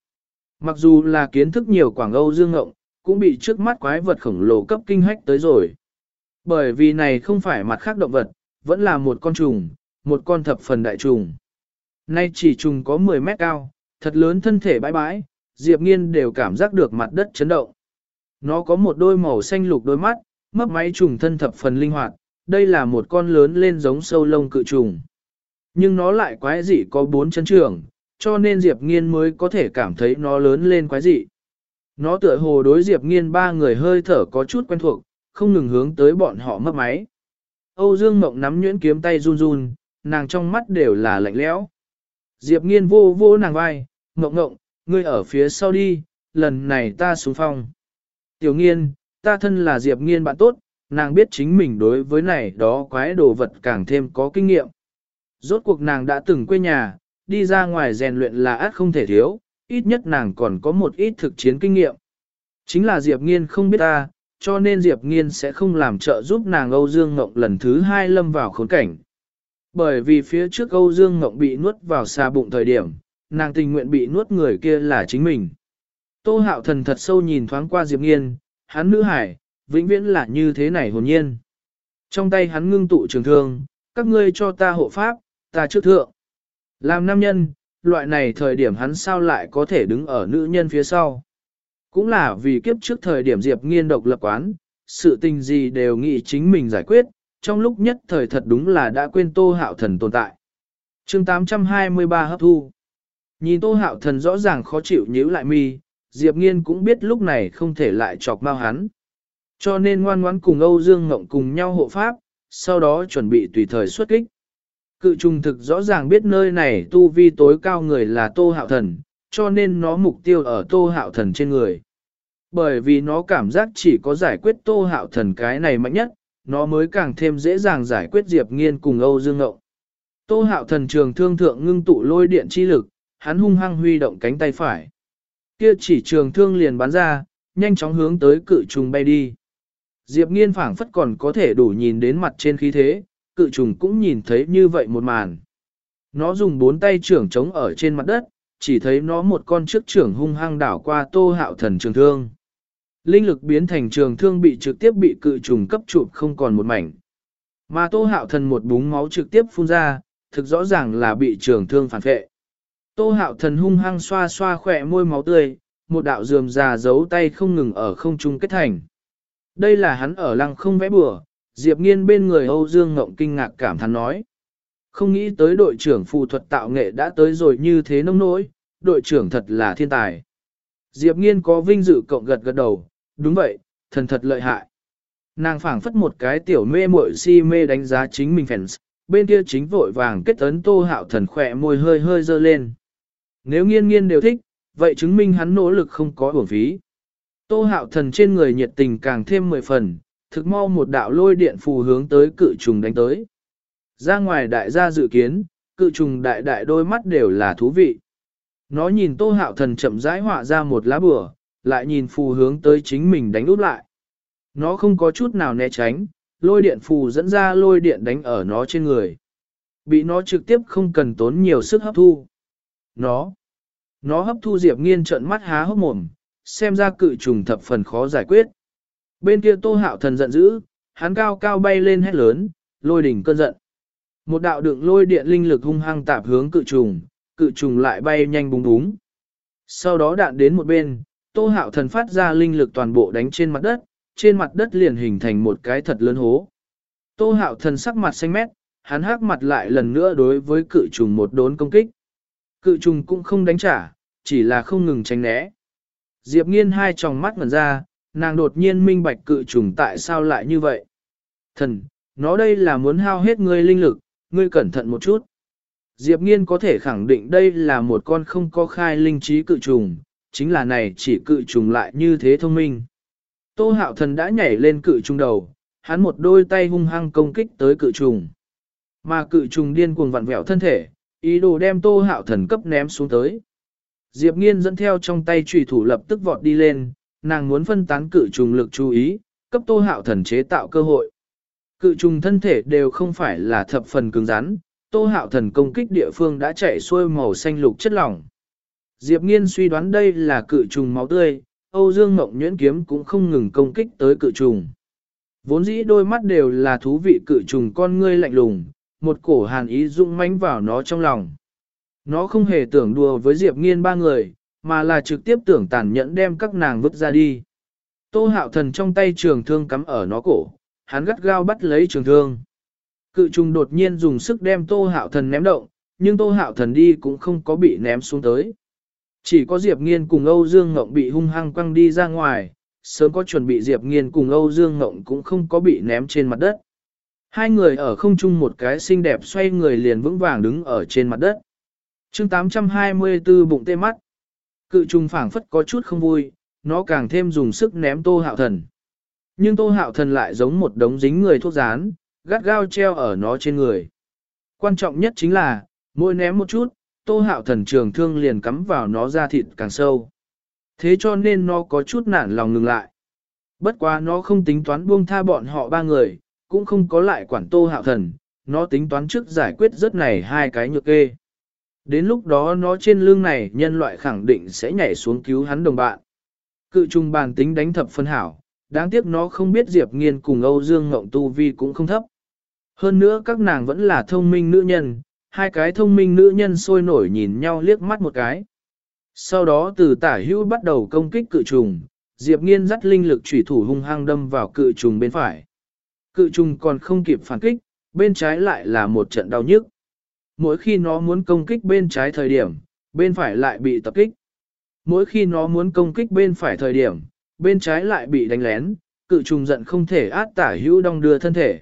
S1: Mặc dù là kiến thức nhiều Quảng Âu Dương Ngộng, cũng bị trước mắt quái vật khổng lồ cấp kinh hách tới rồi. Bởi vì này không phải mặt khác động vật, vẫn là một con trùng, một con thập phần đại trùng. Nay chỉ trùng có 10 mét cao, thật lớn thân thể bãi bãi, Diệp Nghiên đều cảm giác được mặt đất chấn động. Nó có một đôi màu xanh lục đôi mắt, mấp máy trùng thân thập phần linh hoạt, đây là một con lớn lên giống sâu lông cự trùng. Nhưng nó lại quái dị có bốn chân trường, cho nên Diệp Nghiên mới có thể cảm thấy nó lớn lên quái dị. Nó tựa hồ đối Diệp Nghiên ba người hơi thở có chút quen thuộc, không ngừng hướng tới bọn họ mấp máy. Âu Dương Mộng nắm nhuyễn kiếm tay run run, nàng trong mắt đều là lạnh lẽo. Diệp Nghiên vô vô nàng vai, Mộng Mộng, ngươi ở phía sau đi, lần này ta xuống phong. Tiểu Nghiên, ta thân là Diệp Nghiên bạn tốt, nàng biết chính mình đối với này đó quái đồ vật càng thêm có kinh nghiệm. Rốt cuộc nàng đã từng quê nhà, đi ra ngoài rèn luyện là át không thể thiếu, ít nhất nàng còn có một ít thực chiến kinh nghiệm. Chính là Diệp Nghiên không biết ta, cho nên Diệp Nghiên sẽ không làm trợ giúp nàng Âu Dương Ngộng lần thứ hai lâm vào khốn cảnh. Bởi vì phía trước Âu Dương Ngộng bị nuốt vào xa bụng thời điểm, nàng tình nguyện bị nuốt người kia là chính mình. Tô hạo thần thật sâu nhìn thoáng qua Diệp Nghiên, hắn nữ hải, vĩnh viễn là như thế này hồn nhiên. Trong tay hắn ngưng tụ trường thương, các ngươi cho ta hộ pháp, ta trước thượng. Làm nam nhân, loại này thời điểm hắn sao lại có thể đứng ở nữ nhân phía sau. Cũng là vì kiếp trước thời điểm Diệp nghiên độc lập quán, sự tình gì đều nghĩ chính mình giải quyết, trong lúc nhất thời thật đúng là đã quên tô hạo thần tồn tại. chương 823 hấp thu. Nhìn tô hạo thần rõ ràng khó chịu nhíu lại mi, Diệp nghiên cũng biết lúc này không thể lại chọc mau hắn. Cho nên ngoan ngoãn cùng Âu Dương Ngộng cùng nhau hộ pháp, sau đó chuẩn bị tùy thời xuất kích. Cự trùng thực rõ ràng biết nơi này tu vi tối cao người là Tô Hạo Thần, cho nên nó mục tiêu ở Tô Hạo Thần trên người. Bởi vì nó cảm giác chỉ có giải quyết Tô Hạo Thần cái này mạnh nhất, nó mới càng thêm dễ dàng giải quyết Diệp Nghiên cùng Âu Dương Ngộng. Tô Hạo Thần trường thương thượng ngưng tụ lôi điện chi lực, hắn hung hăng huy động cánh tay phải. Kia chỉ trường thương liền bắn ra, nhanh chóng hướng tới cự trùng bay đi. Diệp Nghiên phảng phất còn có thể đủ nhìn đến mặt trên khí thế, cự trùng cũng nhìn thấy như vậy một màn. Nó dùng bốn tay trưởng trống ở trên mặt đất, chỉ thấy nó một con trước trưởng hung hăng đảo qua tô hạo thần trường thương. Linh lực biến thành trường thương bị trực tiếp bị cự trùng cấp chụp không còn một mảnh. Mà tô hạo thần một búng máu trực tiếp phun ra, thực rõ ràng là bị trường thương phản vệ. Tô hạo thần hung hăng xoa xoa khỏe môi máu tươi, một đạo dườm già giấu tay không ngừng ở không trung kết thành. Đây là hắn ở lăng không vẽ bừa, Diệp Nghiên bên người Âu Dương Ngộng kinh ngạc cảm thán nói. Không nghĩ tới đội trưởng phù thuật tạo nghệ đã tới rồi như thế nông nỗi, đội trưởng thật là thiên tài. Diệp Nghiên có vinh dự cộng gật gật đầu, đúng vậy, thần thật lợi hại. Nàng phảng phất một cái tiểu mê muội si mê đánh giá chính mình fans, bên kia chính vội vàng kết ấn tô hạo thần khỏe môi hơi hơi dơ lên. Nếu nghiên nghiên đều thích, vậy chứng minh hắn nỗ lực không có uổng phí. Tô hạo thần trên người nhiệt tình càng thêm mười phần, thực mau một đạo lôi điện phù hướng tới cự trùng đánh tới. Ra ngoài đại gia dự kiến, cự trùng đại đại đôi mắt đều là thú vị. Nó nhìn tô hạo thần chậm rãi họa ra một lá bửa, lại nhìn phù hướng tới chính mình đánh úp lại. Nó không có chút nào né tránh, lôi điện phù dẫn ra lôi điện đánh ở nó trên người. Bị nó trực tiếp không cần tốn nhiều sức hấp thu. Nó, nó hấp thu Diệp Nghiên trợn mắt há hốc mồm, xem ra cự trùng thập phần khó giải quyết. Bên kia tô hạo thần giận dữ, hắn cao cao bay lên hét lớn, lôi đỉnh cơn giận. Một đạo đựng lôi điện linh lực hung hăng tạp hướng cự trùng, cự trùng lại bay nhanh búng búng. Sau đó đạn đến một bên, tô hạo thần phát ra linh lực toàn bộ đánh trên mặt đất, trên mặt đất liền hình thành một cái thật lớn hố. Tô hạo thần sắc mặt xanh mét, hắn hắc mặt lại lần nữa đối với cự trùng một đốn công kích. Cự trùng cũng không đánh trả, chỉ là không ngừng tránh né. Diệp nghiên hai tròng mắt ngần ra, nàng đột nhiên minh bạch cự trùng tại sao lại như vậy. Thần, nó đây là muốn hao hết ngươi linh lực, ngươi cẩn thận một chút. Diệp nghiên có thể khẳng định đây là một con không có khai linh trí cự trùng, chính là này chỉ cự trùng lại như thế thông minh. Tô hạo thần đã nhảy lên cự trùng đầu, hắn một đôi tay hung hăng công kích tới cự trùng. Mà cự trùng điên cuồng vặn vẹo thân thể, ý đồ đem tô hạo thần cấp ném xuống tới. Diệp Nghiên dẫn theo trong tay trùy thủ lập tức vọt đi lên, nàng muốn phân tán cự trùng lực chú ý, cấp tô hạo thần chế tạo cơ hội. Cự trùng thân thể đều không phải là thập phần cứng rắn, tô hạo thần công kích địa phương đã chảy xuôi màu xanh lục chất lỏng. Diệp Nghiên suy đoán đây là cự trùng máu tươi, Âu Dương Ngọc Nhuyễn Kiếm cũng không ngừng công kích tới cự trùng. Vốn dĩ đôi mắt đều là thú vị cự trùng con ngươi lạnh lùng, một cổ hàn ý rung mãnh vào nó trong lòng. Nó không hề tưởng đùa với Diệp Nghiên ba người, mà là trực tiếp tưởng tàn nhẫn đem các nàng vứt ra đi. Tô hạo thần trong tay trường thương cắm ở nó cổ, hắn gắt gao bắt lấy trường thương. Cự trùng đột nhiên dùng sức đem tô hạo thần ném động, nhưng tô hạo thần đi cũng không có bị ném xuống tới. Chỉ có Diệp Nghiên cùng Âu Dương Ngộng bị hung hăng quăng đi ra ngoài, sớm có chuẩn bị Diệp Nghiên cùng Âu Dương Ngộng cũng không có bị ném trên mặt đất. Hai người ở không chung một cái xinh đẹp xoay người liền vững vàng đứng ở trên mặt đất. chương 824 bụng tê mắt. Cự trùng phảng phất có chút không vui, nó càng thêm dùng sức ném tô hạo thần. Nhưng tô hạo thần lại giống một đống dính người thuốc rán, gắt gao treo ở nó trên người. Quan trọng nhất chính là, mỗi ném một chút, tô hạo thần trường thương liền cắm vào nó ra thịt càng sâu. Thế cho nên nó có chút nản lòng ngừng lại. Bất quá nó không tính toán buông tha bọn họ ba người, cũng không có lại quản tô hạo thần, nó tính toán trước giải quyết rất này hai cái nhược kê. Đến lúc đó nó trên lưng này nhân loại khẳng định sẽ nhảy xuống cứu hắn đồng bạn. Cự trùng bàn tính đánh thập phân hảo, đáng tiếc nó không biết Diệp Nghiên cùng Âu Dương Ngộng Tu Vi cũng không thấp. Hơn nữa các nàng vẫn là thông minh nữ nhân, hai cái thông minh nữ nhân sôi nổi nhìn nhau liếc mắt một cái. Sau đó từ tả hữu bắt đầu công kích cự trùng, Diệp Nghiên dắt linh lực chủy thủ hung hăng đâm vào cự trùng bên phải. Cự trùng còn không kịp phản kích, bên trái lại là một trận đau nhức. Mỗi khi nó muốn công kích bên trái thời điểm, bên phải lại bị tập kích. Mỗi khi nó muốn công kích bên phải thời điểm, bên trái lại bị đánh lén, cự trùng giận không thể át tả hữu đong đưa thân thể.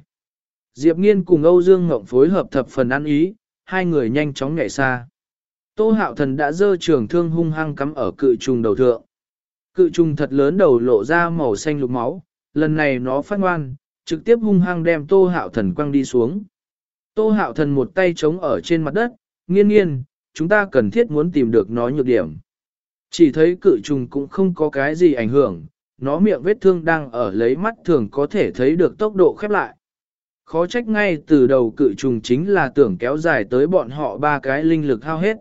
S1: Diệp Nghiên cùng Âu Dương Ngộng phối hợp thập phần ăn ý, hai người nhanh chóng nhảy xa. Tô hạo thần đã dơ trường thương hung hăng cắm ở cự trùng đầu thượng. Cự trùng thật lớn đầu lộ ra màu xanh lục máu, lần này nó phát ngoan, trực tiếp hung hăng đem tô hạo thần quăng đi xuống. Tô hạo thần một tay chống ở trên mặt đất, nghiên nghiên, chúng ta cần thiết muốn tìm được nó nhược điểm. Chỉ thấy cự trùng cũng không có cái gì ảnh hưởng, nó miệng vết thương đang ở lấy mắt thường có thể thấy được tốc độ khép lại. Khó trách ngay từ đầu cự trùng chính là tưởng kéo dài tới bọn họ ba cái linh lực hao hết.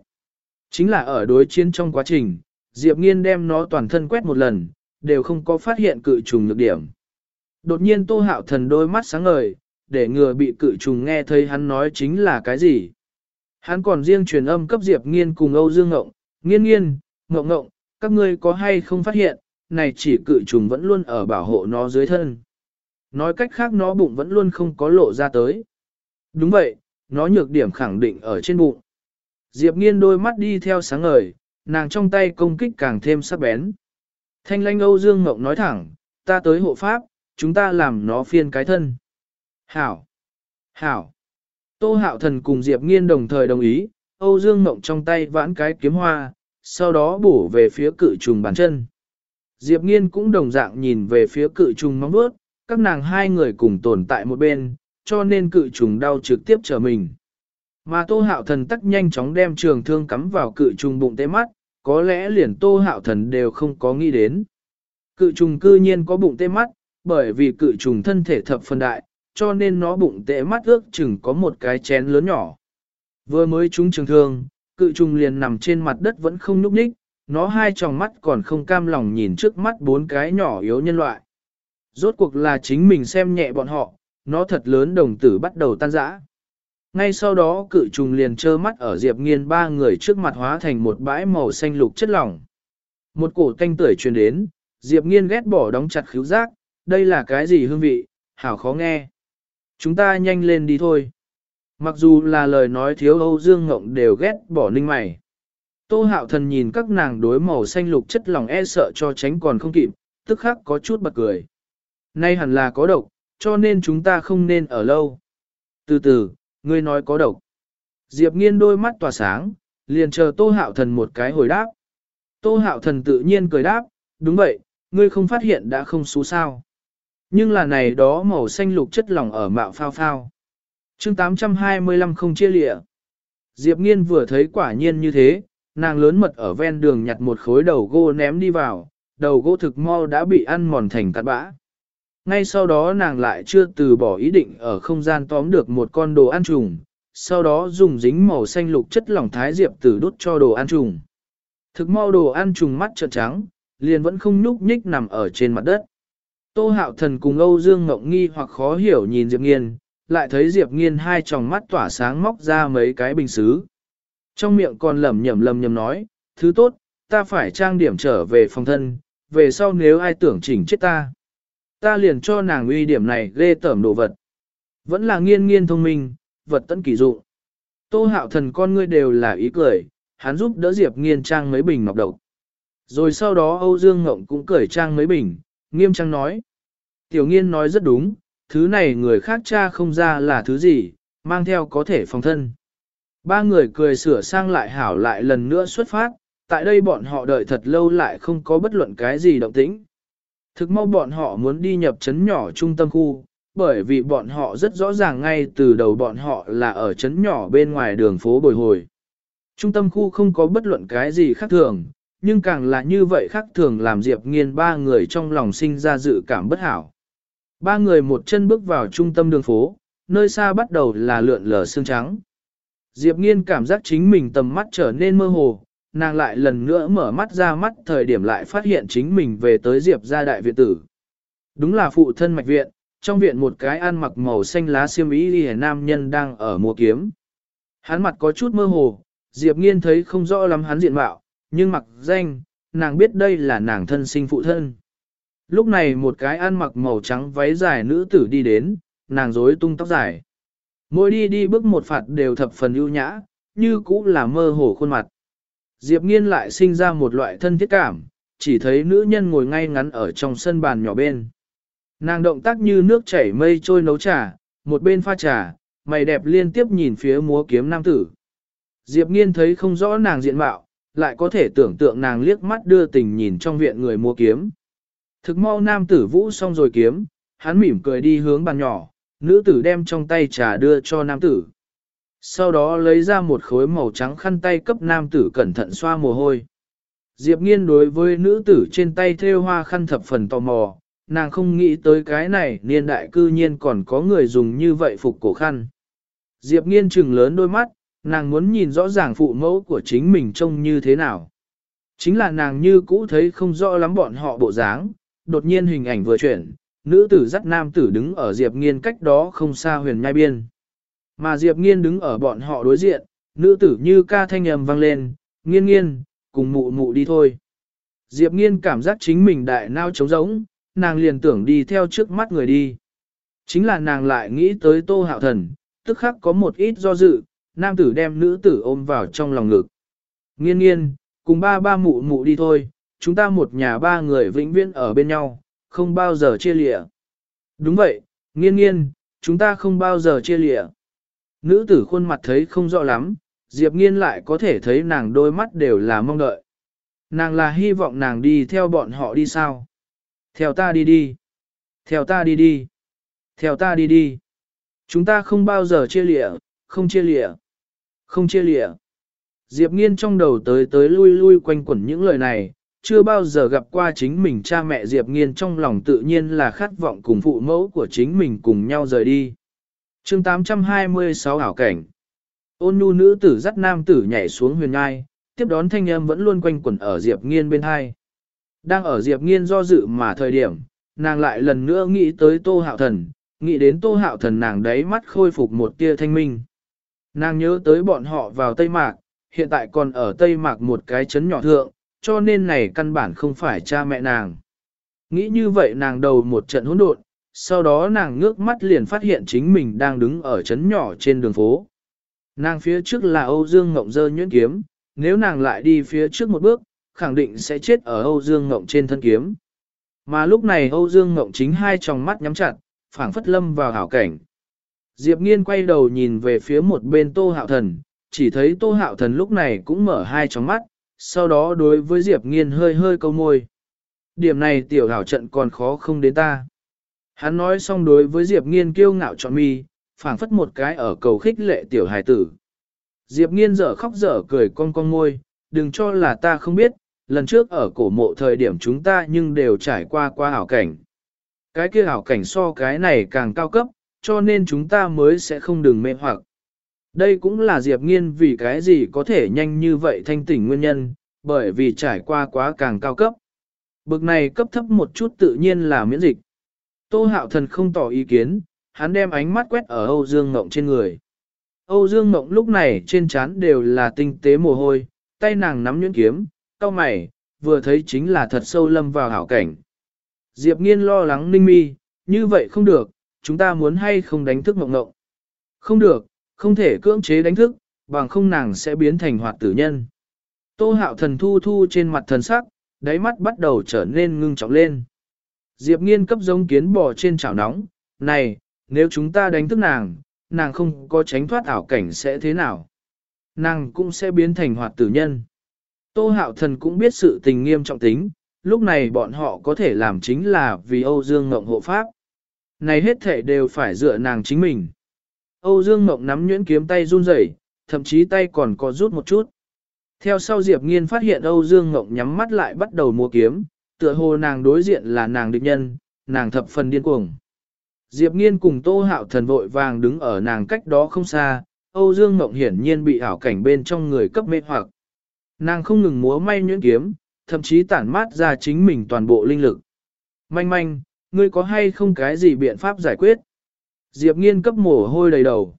S1: Chính là ở đối chiến trong quá trình, Diệp Nghiên đem nó toàn thân quét một lần, đều không có phát hiện cự trùng nhược điểm. Đột nhiên Tô Hạo Thần đôi mắt sáng ngời, để ngừa bị cự trùng nghe thấy hắn nói chính là cái gì. Hắn còn riêng truyền âm cấp Diệp Nghiên cùng Âu Dương Ngộng, nghiên nghiên, ngộng ngộng, các ngươi có hay không phát hiện, này chỉ cự trùng vẫn luôn ở bảo hộ nó dưới thân. Nói cách khác nó bụng vẫn luôn không có lộ ra tới. Đúng vậy, nó nhược điểm khẳng định ở trên bụng. Diệp nghiên đôi mắt đi theo sáng ngời, nàng trong tay công kích càng thêm sắc bén. Thanh lanh Âu Dương Ngộng nói thẳng, ta tới hộ pháp, chúng ta làm nó phiên cái thân. Hảo! Hảo! Tô hạo thần cùng Diệp nghiên đồng thời đồng ý, Âu Dương Ngộng trong tay vãn cái kiếm hoa, sau đó bổ về phía cự trùng bàn chân. Diệp nghiên cũng đồng dạng nhìn về phía cự trùng móng bước, các nàng hai người cùng tồn tại một bên, cho nên cự trùng đau trực tiếp trở mình. Mà tô hạo thần tắc nhanh chóng đem trường thương cắm vào cự trùng bụng tế mắt, có lẽ liền tô hạo thần đều không có nghĩ đến. Cự trùng cư nhiên có bụng tê mắt, bởi vì cự trùng thân thể thập phân đại, cho nên nó bụng tệ mắt ước chừng có một cái chén lớn nhỏ. Vừa mới trúng trường thương, cự trùng liền nằm trên mặt đất vẫn không nhúc nhích, nó hai tròng mắt còn không cam lòng nhìn trước mắt bốn cái nhỏ yếu nhân loại. Rốt cuộc là chính mình xem nhẹ bọn họ, nó thật lớn đồng tử bắt đầu tan rã. Ngay sau đó cự trùng liền trơ mắt ở Diệp Nghiên ba người trước mặt hóa thành một bãi màu xanh lục chất lỏng. Một cổ tanh tưởi truyền đến, Diệp Nghiên ghét bỏ đóng chặt khíu giác, đây là cái gì hương vị, hảo khó nghe. Chúng ta nhanh lên đi thôi. Mặc dù là lời nói thiếu Âu Dương Ngộng đều ghét bỏ ninh mày. Tô hạo thần nhìn các nàng đối màu xanh lục chất lòng e sợ cho tránh còn không kịp, tức khắc có chút bật cười. Nay hẳn là có độc, cho nên chúng ta không nên ở lâu. Từ từ, ngươi nói có độc. Diệp nghiên đôi mắt tỏa sáng, liền chờ tô hạo thần một cái hồi đáp. Tô hạo thần tự nhiên cười đáp, đúng vậy, ngươi không phát hiện đã không xú sao. Nhưng là này đó màu xanh lục chất lỏng ở mạo phao phao. chương 825 không chia lịa. Diệp nghiên vừa thấy quả nhiên như thế, nàng lớn mật ở ven đường nhặt một khối đầu gỗ ném đi vào, đầu gỗ thực mau đã bị ăn mòn thành cát bã. Ngay sau đó nàng lại chưa từ bỏ ý định ở không gian tóm được một con đồ ăn trùng, sau đó dùng dính màu xanh lục chất lỏng thái diệp tử đút cho đồ ăn trùng. Thực mau đồ ăn trùng mắt trợn trắng, liền vẫn không nhúc nhích nằm ở trên mặt đất. Tô hạo thần cùng Âu Dương Ngộng Nghi hoặc khó hiểu nhìn Diệp Nghiên, lại thấy Diệp Nghiên hai tròng mắt tỏa sáng móc ra mấy cái bình xứ. Trong miệng còn lẩm nhẩm lẩm nhẩm nói, thứ tốt, ta phải trang điểm trở về phòng thân, về sau nếu ai tưởng chỉnh chết ta. Ta liền cho nàng uy điểm này ghê tởm đồ vật. Vẫn là nghiên nghiên thông minh, vật tận kỳ dụng. Tô hạo thần con ngươi đều là ý cười, hắn giúp đỡ Diệp nghiên trang mấy bình ngọc độc. Rồi sau đó Âu Dương Ngộng cũng cởi trang mấy bình, nghiêm trang nói. Tiểu nghiên nói rất đúng, thứ này người khác cha không ra là thứ gì, mang theo có thể phòng thân. Ba người cười sửa sang lại hảo lại lần nữa xuất phát, tại đây bọn họ đợi thật lâu lại không có bất luận cái gì động tĩnh. Thực mau bọn họ muốn đi nhập trấn nhỏ trung tâm khu, bởi vì bọn họ rất rõ ràng ngay từ đầu bọn họ là ở trấn nhỏ bên ngoài đường phố bồi hồi. Trung tâm khu không có bất luận cái gì khác thường, nhưng càng là như vậy khác thường làm Diệp Nghiên ba người trong lòng sinh ra dự cảm bất hảo. Ba người một chân bước vào trung tâm đường phố, nơi xa bắt đầu là lượn lờ xương trắng. Diệp Nghiên cảm giác chính mình tầm mắt trở nên mơ hồ, nàng lại lần nữa mở mắt ra mắt thời điểm lại phát hiện chính mình về tới Diệp gia đại viện tử. Đúng là phụ thân mạch viện, trong viện một cái ăn mặc màu xanh lá xiêm y đi nam nhân đang ở mua kiếm. Hắn mặt có chút mơ hồ, Diệp Nghiên thấy không rõ lắm hắn diện mạo, nhưng mặc danh, nàng biết đây là nàng thân sinh phụ thân. Lúc này một cái ăn mặc màu trắng váy dài nữ tử đi đến, nàng rối tung tóc dài. Mỗi đi đi bước một phạt đều thập phần ưu nhã, như cũ là mơ hồ khuôn mặt. Diệp nghiên lại sinh ra một loại thân thiết cảm, chỉ thấy nữ nhân ngồi ngay ngắn ở trong sân bàn nhỏ bên. Nàng động tác như nước chảy mây trôi nấu trà, một bên pha trà, mày đẹp liên tiếp nhìn phía múa kiếm nam tử. Diệp nghiên thấy không rõ nàng diện mạo, lại có thể tưởng tượng nàng liếc mắt đưa tình nhìn trong viện người múa kiếm. Thực mau nam tử vũ xong rồi kiếm, hắn mỉm cười đi hướng bàn nhỏ, nữ tử đem trong tay trà đưa cho nam tử. Sau đó lấy ra một khối màu trắng khăn tay cấp nam tử cẩn thận xoa mồ hôi. Diệp nghiên đối với nữ tử trên tay thêu hoa khăn thập phần tò mò, nàng không nghĩ tới cái này niên đại cư nhiên còn có người dùng như vậy phục cổ khăn. Diệp nghiên trừng lớn đôi mắt, nàng muốn nhìn rõ ràng phụ mẫu của chính mình trông như thế nào. Chính là nàng như cũ thấy không rõ lắm bọn họ bộ dáng, đột nhiên hình ảnh vừa chuyển, nữ tử dắt nam tử đứng ở Diệp nghiên cách đó không xa huyền nhai biên. Mà Diệp Nghiên đứng ở bọn họ đối diện, nữ tử như ca thanh âm vang lên, nghiên nghiên, cùng mụ mụ đi thôi. Diệp Nghiên cảm giác chính mình đại nao trống rỗng, nàng liền tưởng đi theo trước mắt người đi. Chính là nàng lại nghĩ tới tô hạo thần, tức khắc có một ít do dự, nam tử đem nữ tử ôm vào trong lòng ngực. Nghiên nghiên, cùng ba ba mụ mụ đi thôi, chúng ta một nhà ba người vĩnh viễn ở bên nhau, không bao giờ chia lịa. Đúng vậy, nghiên nghiên, chúng ta không bao giờ chia lịa. Nữ tử khuôn mặt thấy không rõ lắm, Diệp Nghiên lại có thể thấy nàng đôi mắt đều là mong đợi. Nàng là hy vọng nàng đi theo bọn họ đi sao? Theo ta đi đi. Theo ta đi đi. Theo ta đi đi. Chúng ta không bao giờ chia lịa, không chia lịa. Không chia lịa. Diệp Nghiên trong đầu tới tới lui lui quanh quẩn những lời này, chưa bao giờ gặp qua chính mình cha mẹ Diệp Nghiên trong lòng tự nhiên là khát vọng cùng phụ mẫu của chính mình cùng nhau rời đi chương 826 ảo cảnh. Ôn nhu nữ tử dắt nam tử nhảy xuống huyền ngai, tiếp đón thanh âm vẫn luôn quanh quẩn ở Diệp Nghiên bên hai. Đang ở Diệp Nghiên do dự mà thời điểm, nàng lại lần nữa nghĩ tới Tô Hạo Thần, nghĩ đến Tô Hạo Thần nàng đấy mắt khôi phục một tia thanh minh. Nàng nhớ tới bọn họ vào Tây Mạc, hiện tại còn ở Tây Mạc một cái chấn nhỏ thượng, cho nên này căn bản không phải cha mẹ nàng. Nghĩ như vậy nàng đầu một trận hỗn độn, sau đó nàng ngước mắt liền phát hiện chính mình đang đứng ở trấn nhỏ trên đường phố. Nàng phía trước là Âu Dương Ngộng dơ nhuyễn kiếm, nếu nàng lại đi phía trước một bước, khẳng định sẽ chết ở Âu Dương Ngộng trên thân kiếm. Mà lúc này Âu Dương Ngộng chính hai tròng mắt nhắm chặt, phảng phất lâm vào hảo cảnh. Diệp Nghiên quay đầu nhìn về phía một bên Tô Hạo Thần, chỉ thấy Tô Hạo Thần lúc này cũng mở hai tròng mắt, sau đó đối với Diệp Nghiên hơi hơi câu môi. Điểm này tiểu hảo trận còn khó không đến ta. Hắn nói xong đối với Diệp Nghiên kiêu ngạo trọn mi, phảng phất một cái ở cầu khích lệ tiểu hài tử. Diệp Nghiên dở khóc dở cười con con môi, đừng cho là ta không biết, lần trước ở cổ mộ thời điểm chúng ta nhưng đều trải qua qua hảo cảnh. Cái kia hảo cảnh so cái này càng cao cấp, cho nên chúng ta mới sẽ không đừng mê hoặc. Đây cũng là Diệp Nghiên vì cái gì có thể nhanh như vậy thanh tỉnh nguyên nhân, bởi vì trải qua quá càng cao cấp. Bực này cấp thấp một chút tự nhiên là miễn dịch. Tô hạo thần không tỏ ý kiến, hắn đem ánh mắt quét ở Âu Dương Ngộng trên người. Âu Dương Ngộng lúc này trên trán đều là tinh tế mồ hôi, tay nàng nắm nhuyễn kiếm, cau mày, vừa thấy chính là thật sâu lâm vào hảo cảnh. Diệp Nghiên lo lắng ninh mi, như vậy không được, chúng ta muốn hay không đánh thức Ngộng Ngộng. Không được, không thể cưỡng chế đánh thức, bằng không nàng sẽ biến thành hoạt tử nhân. Tô hạo thần thu thu trên mặt thần sắc, đáy mắt bắt đầu trở nên ngưng trọng lên. Diệp nghiên cấp giống kiến bò trên chảo nóng, này, nếu chúng ta đánh thức nàng, nàng không có tránh thoát ảo cảnh sẽ thế nào? Nàng cũng sẽ biến thành hoạt tử nhân. Tô hạo thần cũng biết sự tình nghiêm trọng tính, lúc này bọn họ có thể làm chính là vì Âu Dương Ngộng hộ pháp. Này hết thể đều phải dựa nàng chính mình. Âu Dương Ngộng nắm nhuyễn kiếm tay run rẩy, thậm chí tay còn có rút một chút. Theo sau Diệp Nghiên phát hiện Âu Dương Ngộng nhắm mắt lại bắt đầu mua kiếm, tựa hồ nàng đối diện là nàng địch nhân, nàng thập phần điên cuồng. Diệp Nghiên cùng Tô Hạo Thần vội vàng đứng ở nàng cách đó không xa, Âu Dương Ngộng hiển nhiên bị ảo cảnh bên trong người cấp mê hoặc. Nàng không ngừng múa may nhuyễn kiếm, thậm chí tản mát ra chính mình toàn bộ linh lực. Manh manh, ngươi có hay không cái gì biện pháp giải quyết? Diệp Nghiên cấp mồ hôi đầy đầu.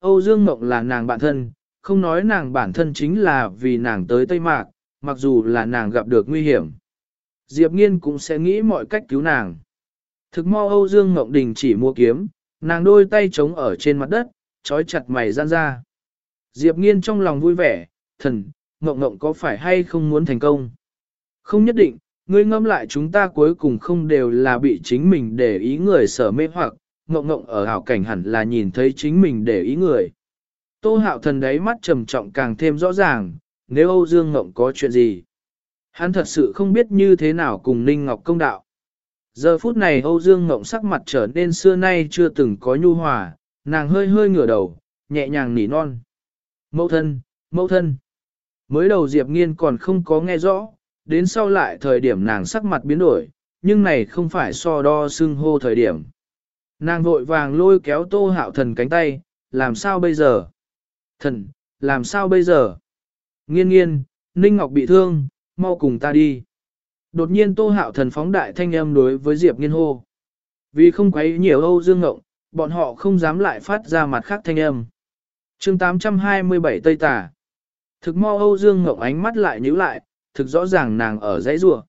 S1: Âu Dương Mộng là nàng bạn thân, không nói nàng bản thân chính là vì nàng tới Tây Mạc, mặc dù là nàng gặp được nguy hiểm. Diệp Nghiên cũng sẽ nghĩ mọi cách cứu nàng. Thực mo Âu Dương Mộng Đình chỉ mua kiếm, nàng đôi tay trống ở trên mặt đất, trói chặt mày gian ra. Diệp Nghiên trong lòng vui vẻ, thần, Mộng Mộng có phải hay không muốn thành công? Không nhất định, ngươi ngâm lại chúng ta cuối cùng không đều là bị chính mình để ý người sở mê hoặc, Ngộng Ngộng ở hảo cảnh hẳn là nhìn thấy chính mình để ý người. Tô hạo thần đấy mắt trầm trọng càng thêm rõ ràng, nếu Âu Dương Ngộng có chuyện gì. Hắn thật sự không biết như thế nào cùng Ninh Ngọc công đạo. Giờ phút này Âu Dương Ngộng sắc mặt trở nên xưa nay chưa từng có nhu hòa, nàng hơi hơi ngửa đầu, nhẹ nhàng nỉ non. Mẫu thân, mẫu thân. Mới đầu Diệp Nghiên còn không có nghe rõ, đến sau lại thời điểm nàng sắc mặt biến đổi, nhưng này không phải so đo xưng hô thời điểm. Nàng vội vàng lôi kéo tô hạo thần cánh tay, làm sao bây giờ? Thần, làm sao bây giờ? Nghiên nghiên, Ninh Ngọc bị thương, mau cùng ta đi. Đột nhiên Tô Hạo thần phóng đại thanh âm đối với Diệp Nghiên hô. Vì không quấy nhiều Âu Dương Ngộng, bọn họ không dám lại phát ra mặt khác thanh âm. chương 827 Tây Tà. Thực mo Âu Dương Ngộng ánh mắt lại nhíu lại, thực rõ ràng nàng ở dãy rùa.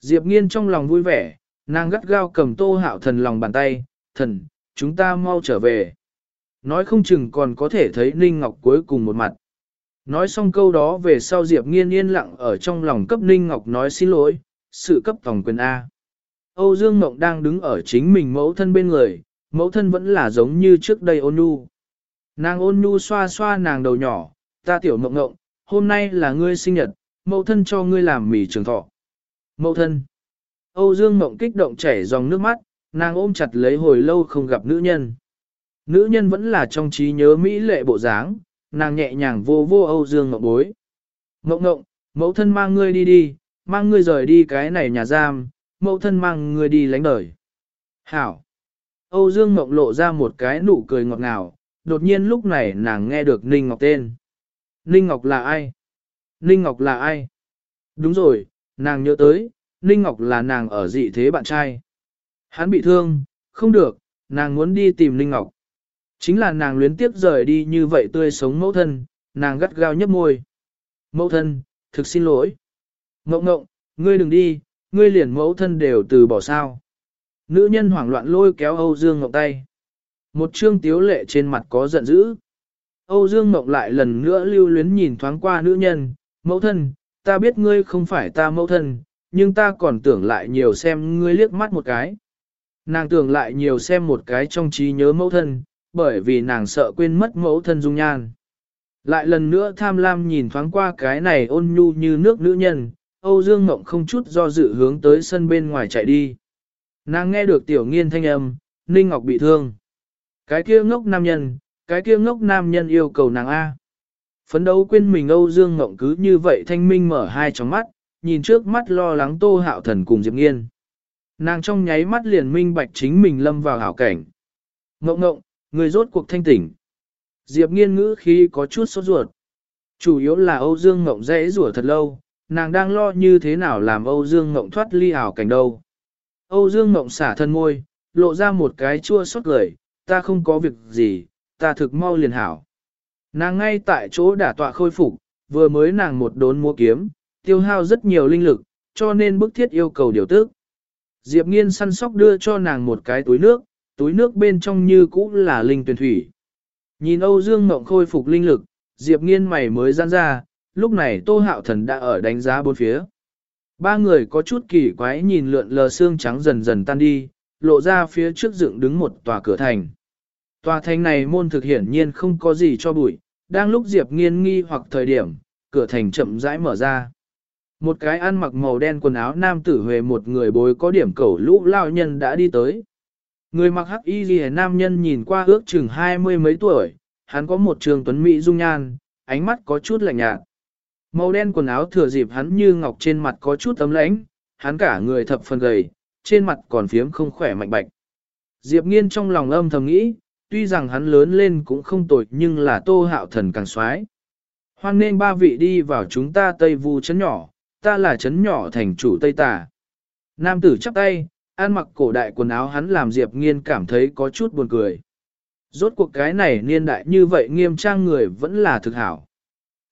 S1: Diệp Nghiên trong lòng vui vẻ, nàng gắt gao cầm Tô Hạo thần lòng bàn tay, thần, chúng ta mau trở về. Nói không chừng còn có thể thấy Ninh Ngọc cuối cùng một mặt. Nói xong câu đó về sau Diệp nghiên yên lặng ở trong lòng cấp Ninh Ngọc nói xin lỗi, sự cấp vòng quyền A. Âu Dương Mộng đang đứng ở chính mình mẫu thân bên người, mẫu thân vẫn là giống như trước đây ôn nhu. Nàng ôn nhu xoa xoa nàng đầu nhỏ, ta tiểu mộng ngộng, hôm nay là ngươi sinh nhật, mẫu thân cho ngươi làm mì trường thọ. Mẫu thân. Âu Dương Mộng kích động chảy dòng nước mắt, nàng ôm chặt lấy hồi lâu không gặp nữ nhân. Nữ nhân vẫn là trong trí nhớ Mỹ lệ bộ dáng, nàng nhẹ nhàng vô vô Âu Dương Ngọc bối. Ngộng ngộng, mẫu thân mang ngươi đi đi, mang ngươi rời đi cái này nhà giam, mẫu thân mang ngươi đi lánh đời. Hảo! Âu Dương Ngọc lộ ra một cái nụ cười ngọt ngào, đột nhiên lúc này nàng nghe được Ninh Ngọc tên. Ninh Ngọc là ai? Ninh Ngọc là ai? Đúng rồi, nàng nhớ tới, Ninh Ngọc là nàng ở dị thế bạn trai. Hắn bị thương, không được, nàng muốn đi tìm linh Ngọc. Chính là nàng luyến tiếp rời đi như vậy tươi sống mẫu thân, nàng gắt gao nhấp môi. Mẫu thân, thực xin lỗi. Ngộng ngộng, ngươi đừng đi, ngươi liền mẫu thân đều từ bỏ sao. Nữ nhân hoảng loạn lôi kéo Âu Dương Ngọc tay. Một trương tiếu lệ trên mặt có giận dữ. Âu Dương Ngọc lại lần nữa lưu luyến nhìn thoáng qua nữ nhân, mẫu thân, ta biết ngươi không phải ta mẫu thân, nhưng ta còn tưởng lại nhiều xem ngươi liếc mắt một cái. Nàng tưởng lại nhiều xem một cái trong trí nhớ mẫu thân, bởi vì nàng sợ quên mất mẫu thân dung nhan. Lại lần nữa tham lam nhìn thoáng qua cái này ôn nhu như nước nữ nhân, Âu Dương Ngộng không chút do dự hướng tới sân bên ngoài chạy đi. Nàng nghe được tiểu nghiên thanh âm, Ninh Ngọc bị thương. Cái kia ngốc nam nhân, cái kia ngốc nam nhân yêu cầu nàng A. Phấn đấu quên mình Âu Dương Ngộng cứ như vậy thanh minh mở hai tròng mắt, nhìn trước mắt lo lắng Tô Hạo Thần cùng Diệp Nghiên. Nàng trong nháy mắt liền minh bạch chính mình lâm vào hảo cảnh. Ngộng ngộng, người rốt cuộc thanh tỉnh. Diệp Nghiên ngữ khi có chút sốt ruột. Chủ yếu là Âu Dương Ngộng dễ rủa thật lâu, nàng đang lo như thế nào làm Âu Dương Ngộng thoát ly ảo cảnh đâu. Âu Dương Ngộng xả thân môi, lộ ra một cái chua xót cười, ta không có việc gì, ta thực mau liền hảo. Nàng ngay tại chỗ đả tọa khôi phục, vừa mới nàng một đốn mua kiếm, tiêu hao rất nhiều linh lực, cho nên bức thiết yêu cầu điều tức. Diệp nghiên săn sóc đưa cho nàng một cái túi nước, túi nước bên trong như cũ là linh tuyển thủy. Nhìn Âu Dương Mộng khôi phục linh lực, Diệp nghiên mày mới gian ra, lúc này Tô Hạo Thần đã ở đánh giá bốn phía. Ba người có chút kỳ quái nhìn lượn lờ xương trắng dần dần tan đi, lộ ra phía trước dựng đứng một tòa cửa thành. Tòa thành này môn thực hiển nhiên không có gì cho bụi, đang lúc Diệp nghiên nghi hoặc thời điểm, cửa thành chậm rãi mở ra. Một cái ăn mặc màu đen quần áo nam tử huề một người bối có điểm cẩu lũ lao nhân đã đi tới. Người mặc hắc y ghi nam nhân nhìn qua ước chừng hai mươi mấy tuổi, hắn có một trường tuấn mỹ dung nhan, ánh mắt có chút lạnh nhạt. Màu đen quần áo thừa dịp hắn như ngọc trên mặt có chút tấm lãnh, hắn cả người thập phần gầy, trên mặt còn phiếm không khỏe mạnh bạch. Diệp nghiên trong lòng âm thầm nghĩ, tuy rằng hắn lớn lên cũng không tồi nhưng là tô hạo thần càng xoái. Hoan nên ba vị đi vào chúng ta Tây Vu chấn nhỏ, ta là chấn nhỏ thành chủ Tây Tà. Nam tử chắp tay, ăn mặc cổ đại quần áo hắn làm Diệp Nghiên cảm thấy có chút buồn cười. Rốt cuộc cái này niên đại như vậy nghiêm trang người vẫn là thực hảo.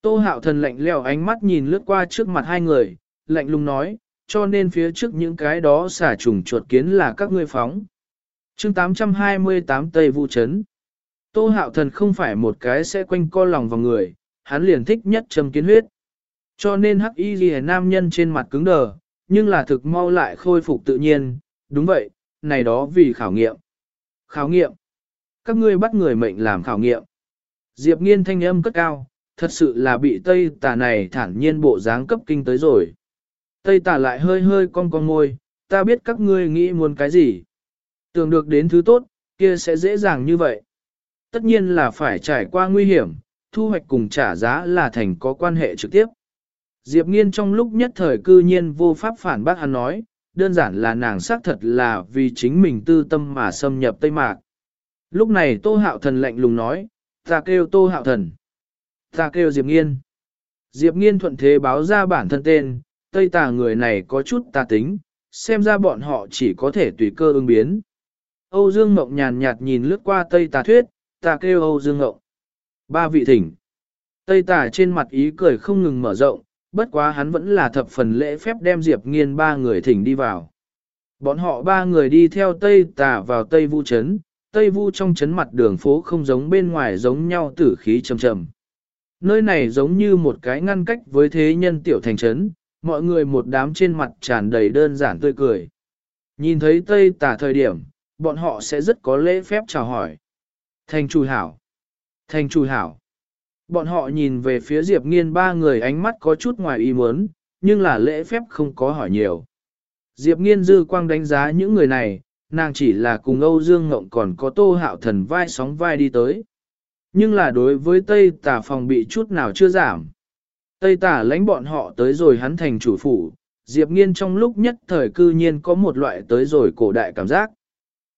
S1: Tô hạo thần lạnh leo ánh mắt nhìn lướt qua trước mặt hai người, lạnh lùng nói, cho nên phía trước những cái đó xả trùng chuột kiến là các ngươi phóng. chương 828 Tây Vũ Trấn Tô hạo thần không phải một cái sẽ quanh co lòng vào người, hắn liền thích nhất châm kiến huyết. Cho nên hắc y ghi nam nhân trên mặt cứng đờ, nhưng là thực mau lại khôi phục tự nhiên, đúng vậy, này đó vì khảo nghiệm. Khảo nghiệm. Các ngươi bắt người mệnh làm khảo nghiệm. Diệp nghiên thanh âm cất cao, thật sự là bị Tây tà này thản nhiên bộ dáng cấp kinh tới rồi. Tây tà lại hơi hơi cong cong môi, ta biết các ngươi nghĩ muốn cái gì. Tưởng được đến thứ tốt, kia sẽ dễ dàng như vậy. Tất nhiên là phải trải qua nguy hiểm, thu hoạch cùng trả giá là thành có quan hệ trực tiếp. Diệp Nghiên trong lúc nhất thời cư nhiên vô pháp phản bác hắn nói, đơn giản là nàng xác thật là vì chính mình tư tâm mà xâm nhập Tây Mạc. Lúc này Tô Hạo Thần lạnh lùng nói, ta kêu Tô Hạo Thần. Ta kêu Diệp Nghiên. Diệp Nghiên thuận thế báo ra bản thân tên, Tây Tà người này có chút tà tính, xem ra bọn họ chỉ có thể tùy cơ ứng biến. Âu Dương Mộng nhàn nhạt nhìn lướt qua Tây Tà thuyết, ta kêu Âu Dương Mộng. Ba vị thỉnh. Tây Tà trên mặt ý cười không ngừng mở rộng, bất quá hắn vẫn là thập phần lễ phép đem Diệp Nghiên ba người thỉnh đi vào. Bọn họ ba người đi theo Tây Tà vào Tây Vu Trấn, Tây Vu trong trấn mặt đường phố không giống bên ngoài giống nhau tử khí trầm trầm. Nơi này giống như một cái ngăn cách với thế nhân tiểu thành trấn, mọi người một đám trên mặt tràn đầy đơn giản tươi cười. Nhìn thấy Tây Tà thời điểm, bọn họ sẽ rất có lễ phép chào hỏi. Thành chủ hảo. Thành chủ hảo. Bọn họ nhìn về phía Diệp Nghiên ba người ánh mắt có chút ngoài ý muốn, nhưng là lễ phép không có hỏi nhiều. Diệp Nghiên dư quang đánh giá những người này, nàng chỉ là cùng Âu Dương Ngộng còn có Tô Hạo Thần vai sóng vai đi tới. Nhưng là đối với Tây Tả phòng bị chút nào chưa giảm. Tây Tả lãnh bọn họ tới rồi hắn thành chủ phủ, Diệp Nghiên trong lúc nhất thời cư nhiên có một loại tới rồi cổ đại cảm giác.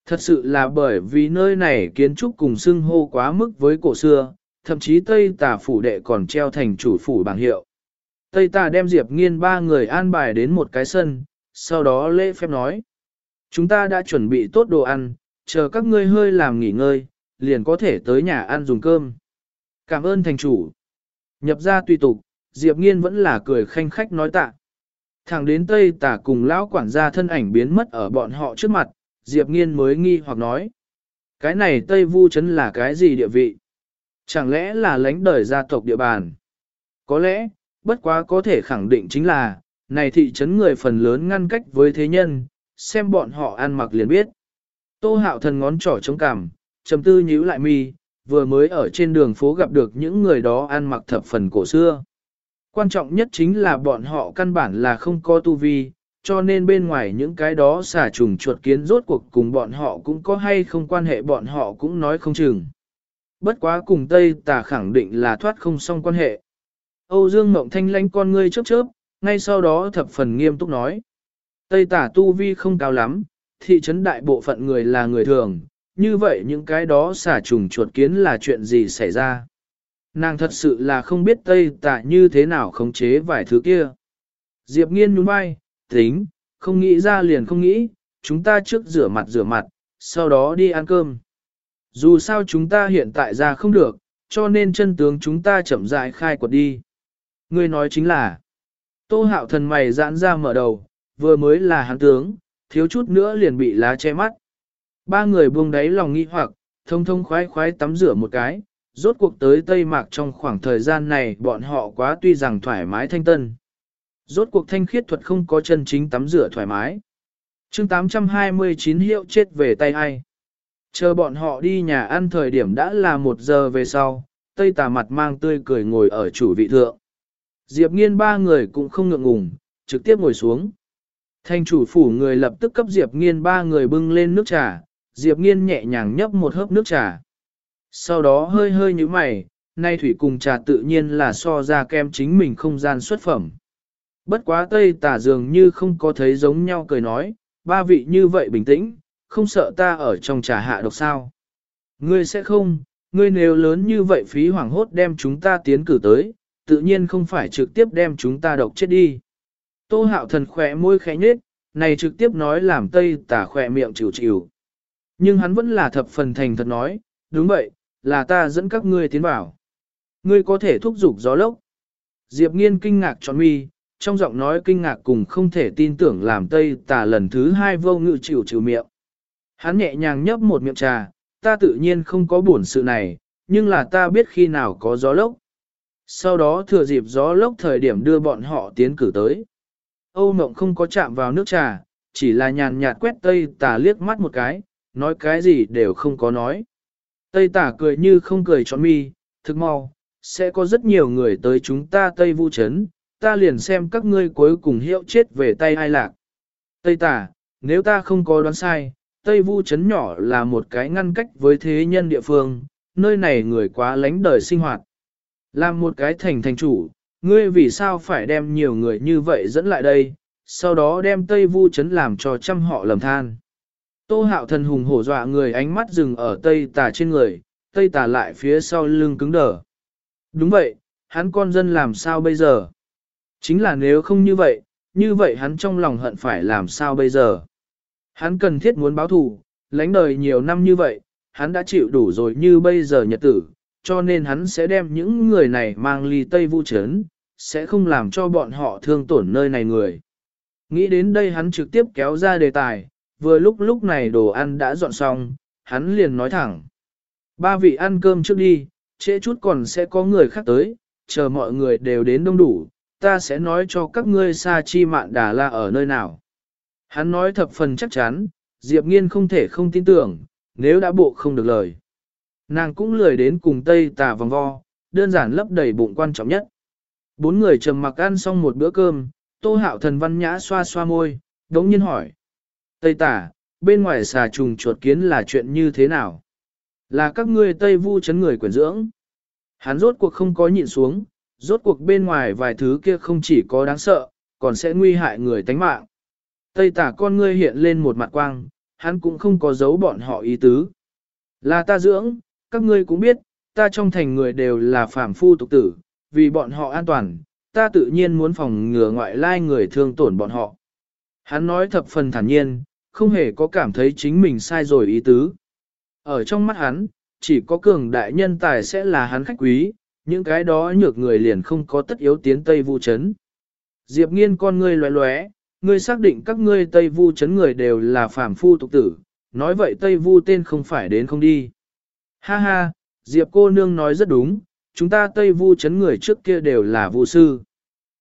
S1: Thật sự là bởi vì nơi này kiến trúc cùng xưng hô quá mức với cổ xưa, thậm chí Tây Tà phủ đệ còn treo thành chủ phủ bảng hiệu. Tây Tà đem Diệp Nghiên ba người an bài đến một cái sân, sau đó lễ phép nói. Chúng ta đã chuẩn bị tốt đồ ăn, chờ các ngươi hơi làm nghỉ ngơi, liền có thể tới nhà ăn dùng cơm. Cảm ơn thành chủ. Nhập ra tùy tục, Diệp Nghiên vẫn là cười khanh khách nói tạ. Thẳng đến Tây Tà cùng lão quản gia thân ảnh biến mất ở bọn họ trước mặt, Diệp Nghiên mới nghi hoặc nói. Cái này Tây Vu Trấn là cái gì địa vị? Chẳng lẽ là lãnh đời gia tộc địa bàn? Có lẽ, bất quá có thể khẳng định chính là, này thị trấn người phần lớn ngăn cách với thế nhân, xem bọn họ ăn mặc liền biết. Tô hạo thần ngón trỏ chống cằm, trầm tư nhíu lại mi, vừa mới ở trên đường phố gặp được những người đó ăn mặc thập phần cổ xưa. Quan trọng nhất chính là bọn họ căn bản là không có tu vi, cho nên bên ngoài những cái đó xả trùng chuột kiến rốt cuộc cùng bọn họ cũng có hay không quan hệ bọn họ cũng nói không chừng bất quá cùng Tây Tà khẳng định là thoát không xong quan hệ. Âu Dương Mộng Thanh lánh con ngươi chớp chớp, ngay sau đó thập phần nghiêm túc nói. Tây Tà tu vi không cao lắm, thị trấn đại bộ phận người là người thường, như vậy những cái đó xả trùng chuột kiến là chuyện gì xảy ra. Nàng thật sự là không biết Tây Tà như thế nào khống chế vài thứ kia. Diệp nghiên nhún vai, tính, không nghĩ ra liền không nghĩ, chúng ta trước rửa mặt rửa mặt, sau đó đi ăn cơm. Dù sao chúng ta hiện tại ra không được, cho nên chân tướng chúng ta chậm rãi khai quật đi. Ngươi nói chính là, tô hạo thần mày giãn ra mở đầu, vừa mới là hắn tướng, thiếu chút nữa liền bị lá che mắt. Ba người buông đáy lòng nghi hoặc, thông thông khoái khoái tắm rửa một cái, rốt cuộc tới Tây Mạc trong khoảng thời gian này bọn họ quá tuy rằng thoải mái thanh tân. Rốt cuộc thanh khiết thuật không có chân chính tắm rửa thoải mái. chương 829 hiệu chết về tay ai. Chờ bọn họ đi nhà ăn thời điểm đã là một giờ về sau, Tây tà mặt mang tươi cười ngồi ở chủ vị thượng. Diệp nghiên ba người cũng không ngượng ngùng, trực tiếp ngồi xuống. Thanh chủ phủ người lập tức cấp Diệp nghiên ba người bưng lên nước trà, Diệp nghiên nhẹ nhàng nhấp một hớp nước trà. Sau đó hơi hơi như mày, nay thủy cùng trà tự nhiên là so ra kem chính mình không gian xuất phẩm. Bất quá Tây tả dường như không có thấy giống nhau cười nói, ba vị như vậy bình tĩnh, không sợ ta ở trong trà hạ độc sao. Ngươi sẽ không, ngươi nếu lớn như vậy phí hoảng hốt đem chúng ta tiến cử tới, tự nhiên không phải trực tiếp đem chúng ta độc chết đi. Tô hạo thần khỏe môi khẽ nhết, này trực tiếp nói làm Tây tả khỏe miệng chịu chịu. Nhưng hắn vẫn là thập phần thành thật nói, đúng vậy, là ta dẫn các ngươi tiến vào. Ngươi có thể thúc giục gió lốc. Diệp nghiên kinh ngạc tròn mi, trong giọng nói kinh ngạc cùng không thể tin tưởng làm Tây tả lần thứ hai vô ngự chịu chịu miệng. Hắn nhẹ nhàng nhấp một miệng trà, ta tự nhiên không có buồn sự này, nhưng là ta biết khi nào có gió lốc. Sau đó thừa dịp gió lốc thời điểm đưa bọn họ tiến cử tới. Âu Mộng không có chạm vào nước trà, chỉ là nhàn nhạt quét Tây tà liếc mắt một cái, nói cái gì đều không có nói. Tây tả cười như không cười tròn mi, thực mau, sẽ có rất nhiều người tới chúng ta Tây Vu Trấn, ta liền xem các ngươi cuối cùng hiệu chết về tay ai lạc. Tây tả, nếu ta không có đoán sai, Tây Vu Trấn nhỏ là một cái ngăn cách với thế nhân địa phương, nơi này người quá lánh đời sinh hoạt. Làm một cái thành thành chủ, ngươi vì sao phải đem nhiều người như vậy dẫn lại đây, sau đó đem Tây Vu Trấn làm cho trăm họ lầm than. Tô hạo thần hùng hổ dọa người ánh mắt dừng ở tây tà trên người, tây tà lại phía sau lưng cứng đờ. Đúng vậy, hắn con dân làm sao bây giờ? Chính là nếu không như vậy, như vậy hắn trong lòng hận phải làm sao bây giờ? Hắn cần thiết muốn báo thù, lánh đời nhiều năm như vậy, hắn đã chịu đủ rồi như bây giờ nhật tử, cho nên hắn sẽ đem những người này mang ly Tây Vũ Trấn, sẽ không làm cho bọn họ thương tổn nơi này người. Nghĩ đến đây hắn trực tiếp kéo ra đề tài, vừa lúc lúc này đồ ăn đã dọn xong, hắn liền nói thẳng. Ba vị ăn cơm trước đi, trễ chút còn sẽ có người khác tới, chờ mọi người đều đến đông đủ, ta sẽ nói cho các ngươi Sa Chi Mạn Đà La ở nơi nào. Hắn nói thập phần chắc chắn, Diệp Nghiên không thể không tin tưởng, nếu đã bộ không được lời. Nàng cũng lười đến cùng Tây tà vòng vo, đơn giản lấp đầy bụng quan trọng nhất. Bốn người trầm mặc ăn xong một bữa cơm, Tô Hạo Thần văn nhã xoa xoa môi, đống nhiên hỏi. Tây tả, bên ngoài xà trùng chuột kiến là chuyện như thế nào? Là các ngươi Tây vu chấn người quyển dưỡng. Hắn rốt cuộc không có nhịn xuống, rốt cuộc bên ngoài vài thứ kia không chỉ có đáng sợ, còn sẽ nguy hại người tánh mạng. Tây tả con ngươi hiện lên một mặt quang, hắn cũng không có giấu bọn họ ý tứ. Là ta dưỡng, các ngươi cũng biết, ta trong thành người đều là phàm phu tục tử, vì bọn họ an toàn, ta tự nhiên muốn phòng ngừa ngoại lai người thương tổn bọn họ. Hắn nói thập phần thản nhiên, không hề có cảm thấy chính mình sai rồi ý tứ. Ở trong mắt hắn, chỉ có cường đại nhân tài sẽ là hắn khách quý, những cái đó nhược người liền không có tất yếu tiến Tây Vu Trấn. Diệp nghiên con ngươi loé loé, ngươi xác định các ngươi Tây Vu Trấn người đều là phàm phu tục tử, nói vậy Tây Vu tên không phải đến không đi. Ha ha, Diệp cô nương nói rất đúng, chúng ta Tây Vu Trấn người trước kia đều là vu sư.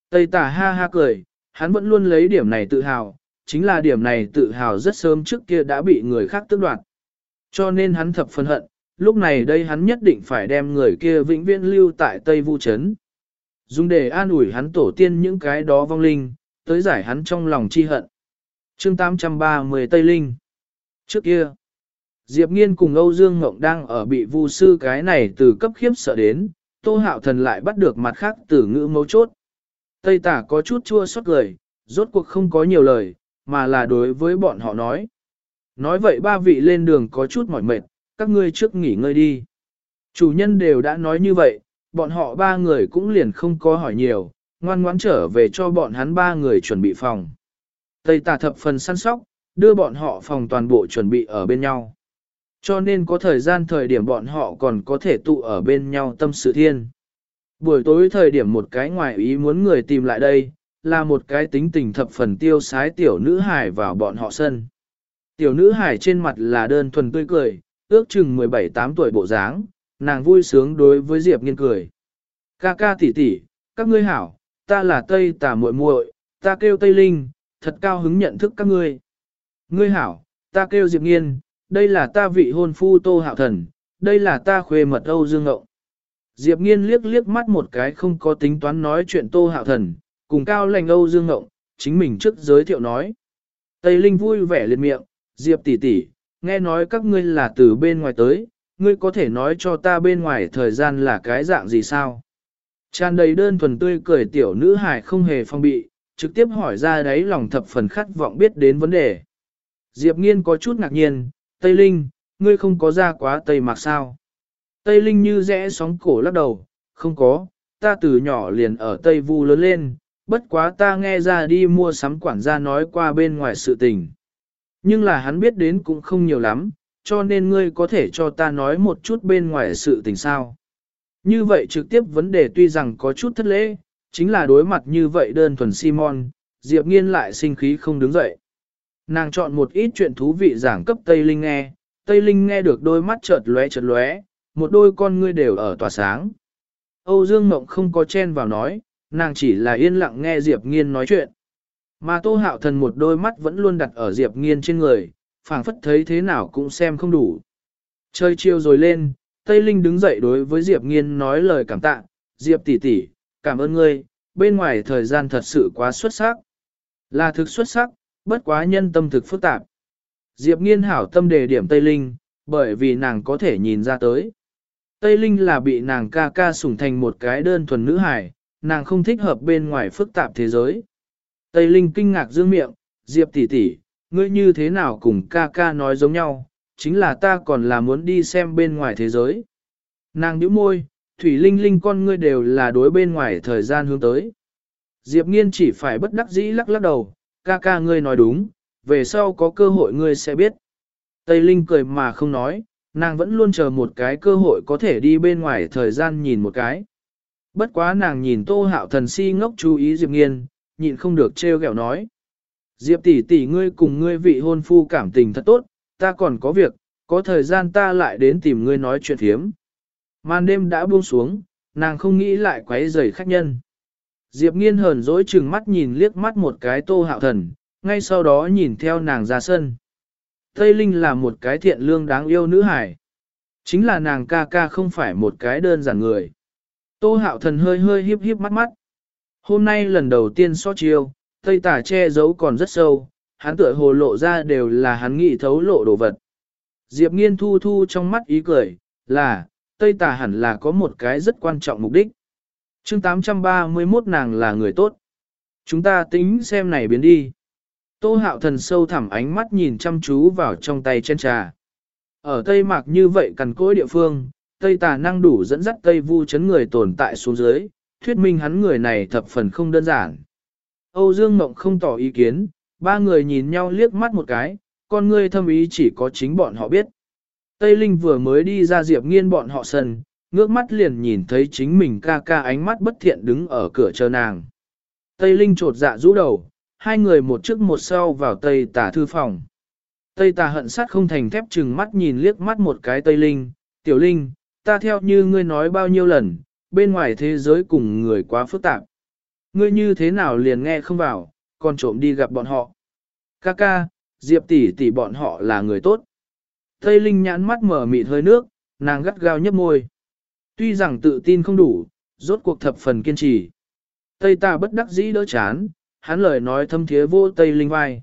S1: Tây tả ha ha cười, hắn vẫn luôn lấy điểm này tự hào, chính là điểm này tự hào rất sớm trước kia đã bị người khác tước đoạt. Cho nên hắn thập phân hận, lúc này đây hắn nhất định phải đem người kia vĩnh viễn lưu tại Tây Vu Trấn. Dùng để an ủi hắn tổ tiên những cái đó vong linh, tới giải hắn trong lòng chi hận. chương 830 Tây Linh Trước kia, Diệp Nghiên cùng Âu Dương Ngộng đang ở bị vu sư cái này từ cấp khiếp sợ đến, Tô Hạo Thần lại bắt được mặt khác từ ngữ mấu chốt. Tây tả có chút chua xót lời, rốt cuộc không có nhiều lời, mà là đối với bọn họ nói. Nói vậy ba vị lên đường có chút mỏi mệt, các ngươi trước nghỉ ngơi đi. Chủ nhân đều đã nói như vậy, bọn họ ba người cũng liền không có hỏi nhiều, ngoan ngoãn trở về cho bọn hắn ba người chuẩn bị phòng. Tây tà thập phần săn sóc, đưa bọn họ phòng toàn bộ chuẩn bị ở bên nhau. Cho nên có thời gian thời điểm bọn họ còn có thể tụ ở bên nhau tâm sự thiên. Buổi tối thời điểm một cái ngoài ý muốn người tìm lại đây, là một cái tính tình thập phần tiêu sái tiểu nữ hải vào bọn họ sân. Tiểu nữ hải trên mặt là đơn thuần tươi cười, ước chừng 17-8 tuổi bộ dáng, nàng vui sướng đối với Diệp Nghiên cười. Ca ca tỷ tỷ, các ngươi hảo, ta là Tây Tà muội muội, ta kêu Tây Linh, thật cao hứng nhận thức các ngươi. Ngươi hảo, ta kêu Diệp Nghiên, đây là ta vị hôn phu Tô Hạo Thần, đây là ta khuê mật Âu Dương Ngộng. Diệp Nghiên liếc liếc mắt một cái không có tính toán nói chuyện Tô Hạo Thần, cùng cao lành Âu Dương Ngộng, chính mình trước giới thiệu nói. Tây Linh vui vẻ liệt miệng, Diệp tỷ tỷ, nghe nói các ngươi là từ bên ngoài tới, ngươi có thể nói cho ta bên ngoài thời gian là cái dạng gì sao? Tràn đầy đơn thuần tươi cười tiểu nữ hài không hề phong bị, trực tiếp hỏi ra đấy lòng thập phần khát vọng biết đến vấn đề. Diệp nghiên có chút ngạc nhiên, Tây Linh, ngươi không có ra quá Tây Mạc sao? Tây Linh như rẽ sóng cổ lắc đầu, không có, ta từ nhỏ liền ở Tây Vu lớn lên, bất quá ta nghe ra đi mua sắm quản gia nói qua bên ngoài sự tình. Nhưng là hắn biết đến cũng không nhiều lắm, cho nên ngươi có thể cho ta nói một chút bên ngoài sự tình sao. Như vậy trực tiếp vấn đề tuy rằng có chút thất lễ, chính là đối mặt như vậy đơn thuần Simon, Diệp Nghiên lại sinh khí không đứng dậy. Nàng chọn một ít chuyện thú vị giảng cấp Tây Linh nghe, Tây Linh nghe được đôi mắt chợt lóe chợt lóe, một đôi con ngươi đều ở tỏa sáng. Âu Dương Mộng không có chen vào nói, nàng chỉ là yên lặng nghe Diệp Nghiên nói chuyện. Mà Tô Hạo Thần một đôi mắt vẫn luôn đặt ở Diệp Nghiên trên người, phảng phất thấy thế nào cũng xem không đủ. Chơi chiều rồi lên, Tây Linh đứng dậy đối với Diệp Nghiên nói lời cảm tạ, Diệp tỷ tỷ, cảm ơn ngươi, bên ngoài thời gian thật sự quá xuất sắc. Là thực xuất sắc, bất quá nhân tâm thực phức tạp. Diệp Nghiên hảo tâm đề điểm Tây Linh, bởi vì nàng có thể nhìn ra tới. Tây Linh là bị nàng ca ca sủng thành một cái đơn thuần nữ hài, nàng không thích hợp bên ngoài phức tạp thế giới. Tây Linh kinh ngạc dương miệng, Diệp tỷ tỷ, ngươi như thế nào cùng ca ca nói giống nhau, chính là ta còn là muốn đi xem bên ngoài thế giới. Nàng nhíu môi, Thủy Linh Linh con ngươi đều là đối bên ngoài thời gian hướng tới. Diệp Nghiên chỉ phải bất đắc dĩ lắc lắc đầu, ca ca ngươi nói đúng, về sau có cơ hội ngươi sẽ biết. Tây Linh cười mà không nói, nàng vẫn luôn chờ một cái cơ hội có thể đi bên ngoài thời gian nhìn một cái. Bất quá nàng nhìn tô hạo thần si ngốc chú ý Diệp Nghiên, nhịn không được trêu ghẹo nói. Diệp tỷ tỷ ngươi cùng ngươi vị hôn phu cảm tình thật tốt, ta còn có việc, có thời gian ta lại đến tìm ngươi nói chuyện thiếm. Màn đêm đã buông xuống, nàng không nghĩ lại quấy rầy khách nhân. Diệp nghiên hờn dỗi chừng mắt nhìn liếc mắt một cái tô hạo thần, ngay sau đó nhìn theo nàng ra sân. Tây Linh là một cái thiện lương đáng yêu nữ hải. Chính là nàng ca ca không phải một cái đơn giản người. Tô hạo thần hơi hơi hiếp hiếp mắt mắt. Hôm nay lần đầu tiên so chiêu, Tây tả che giấu còn rất sâu, hắn tựa hồ lộ ra đều là hắn nghĩ thấu lộ đồ vật. Diệp nghiên thu thu trong mắt ý cười, là, Tây tà hẳn là có một cái rất quan trọng mục đích. chương 831 nàng là người tốt. Chúng ta tính xem này biến đi. Tô hạo thần sâu thẳm ánh mắt nhìn chăm chú vào trong tay trên trà. Ở Tây Mạc như vậy cằn cỗi địa phương, Tây tà năng đủ dẫn dắt Tây vu chấn người tồn tại xuống dưới, thuyết minh hắn người này thập phần không đơn giản. Âu Dương Mộng không tỏ ý kiến, ba người nhìn nhau liếc mắt một cái, con ngươi thâm ý chỉ có chính bọn họ biết. Tây Linh vừa mới đi ra Diệp Nghiên bọn họ sân, ngước mắt liền nhìn thấy chính mình ca ca ánh mắt bất thiện đứng ở cửa chờ nàng. Tây Linh trột dạ rũ đầu, hai người một trước một sau vào Tây tả thư phòng. Tây tà hận sát không thành thép chừng mắt nhìn liếc mắt một cái Tây Linh, tiểu Linh, ta theo như ngươi nói bao nhiêu lần, bên ngoài thế giới cùng người quá phức tạp. Ngươi như thế nào liền nghe không vào, còn trộm đi gặp bọn họ. Ca ca, Diệp tỷ tỷ bọn họ là người tốt. Tây Linh nhãn mắt mở mịt hơi nước, nàng gắt gao nhấp môi. Tuy rằng tự tin không đủ, rốt cuộc thập phần kiên trì. Tây ta bất đắc dĩ đỡ chán, hắn lời nói thâm thiế vô Tây Linh vai.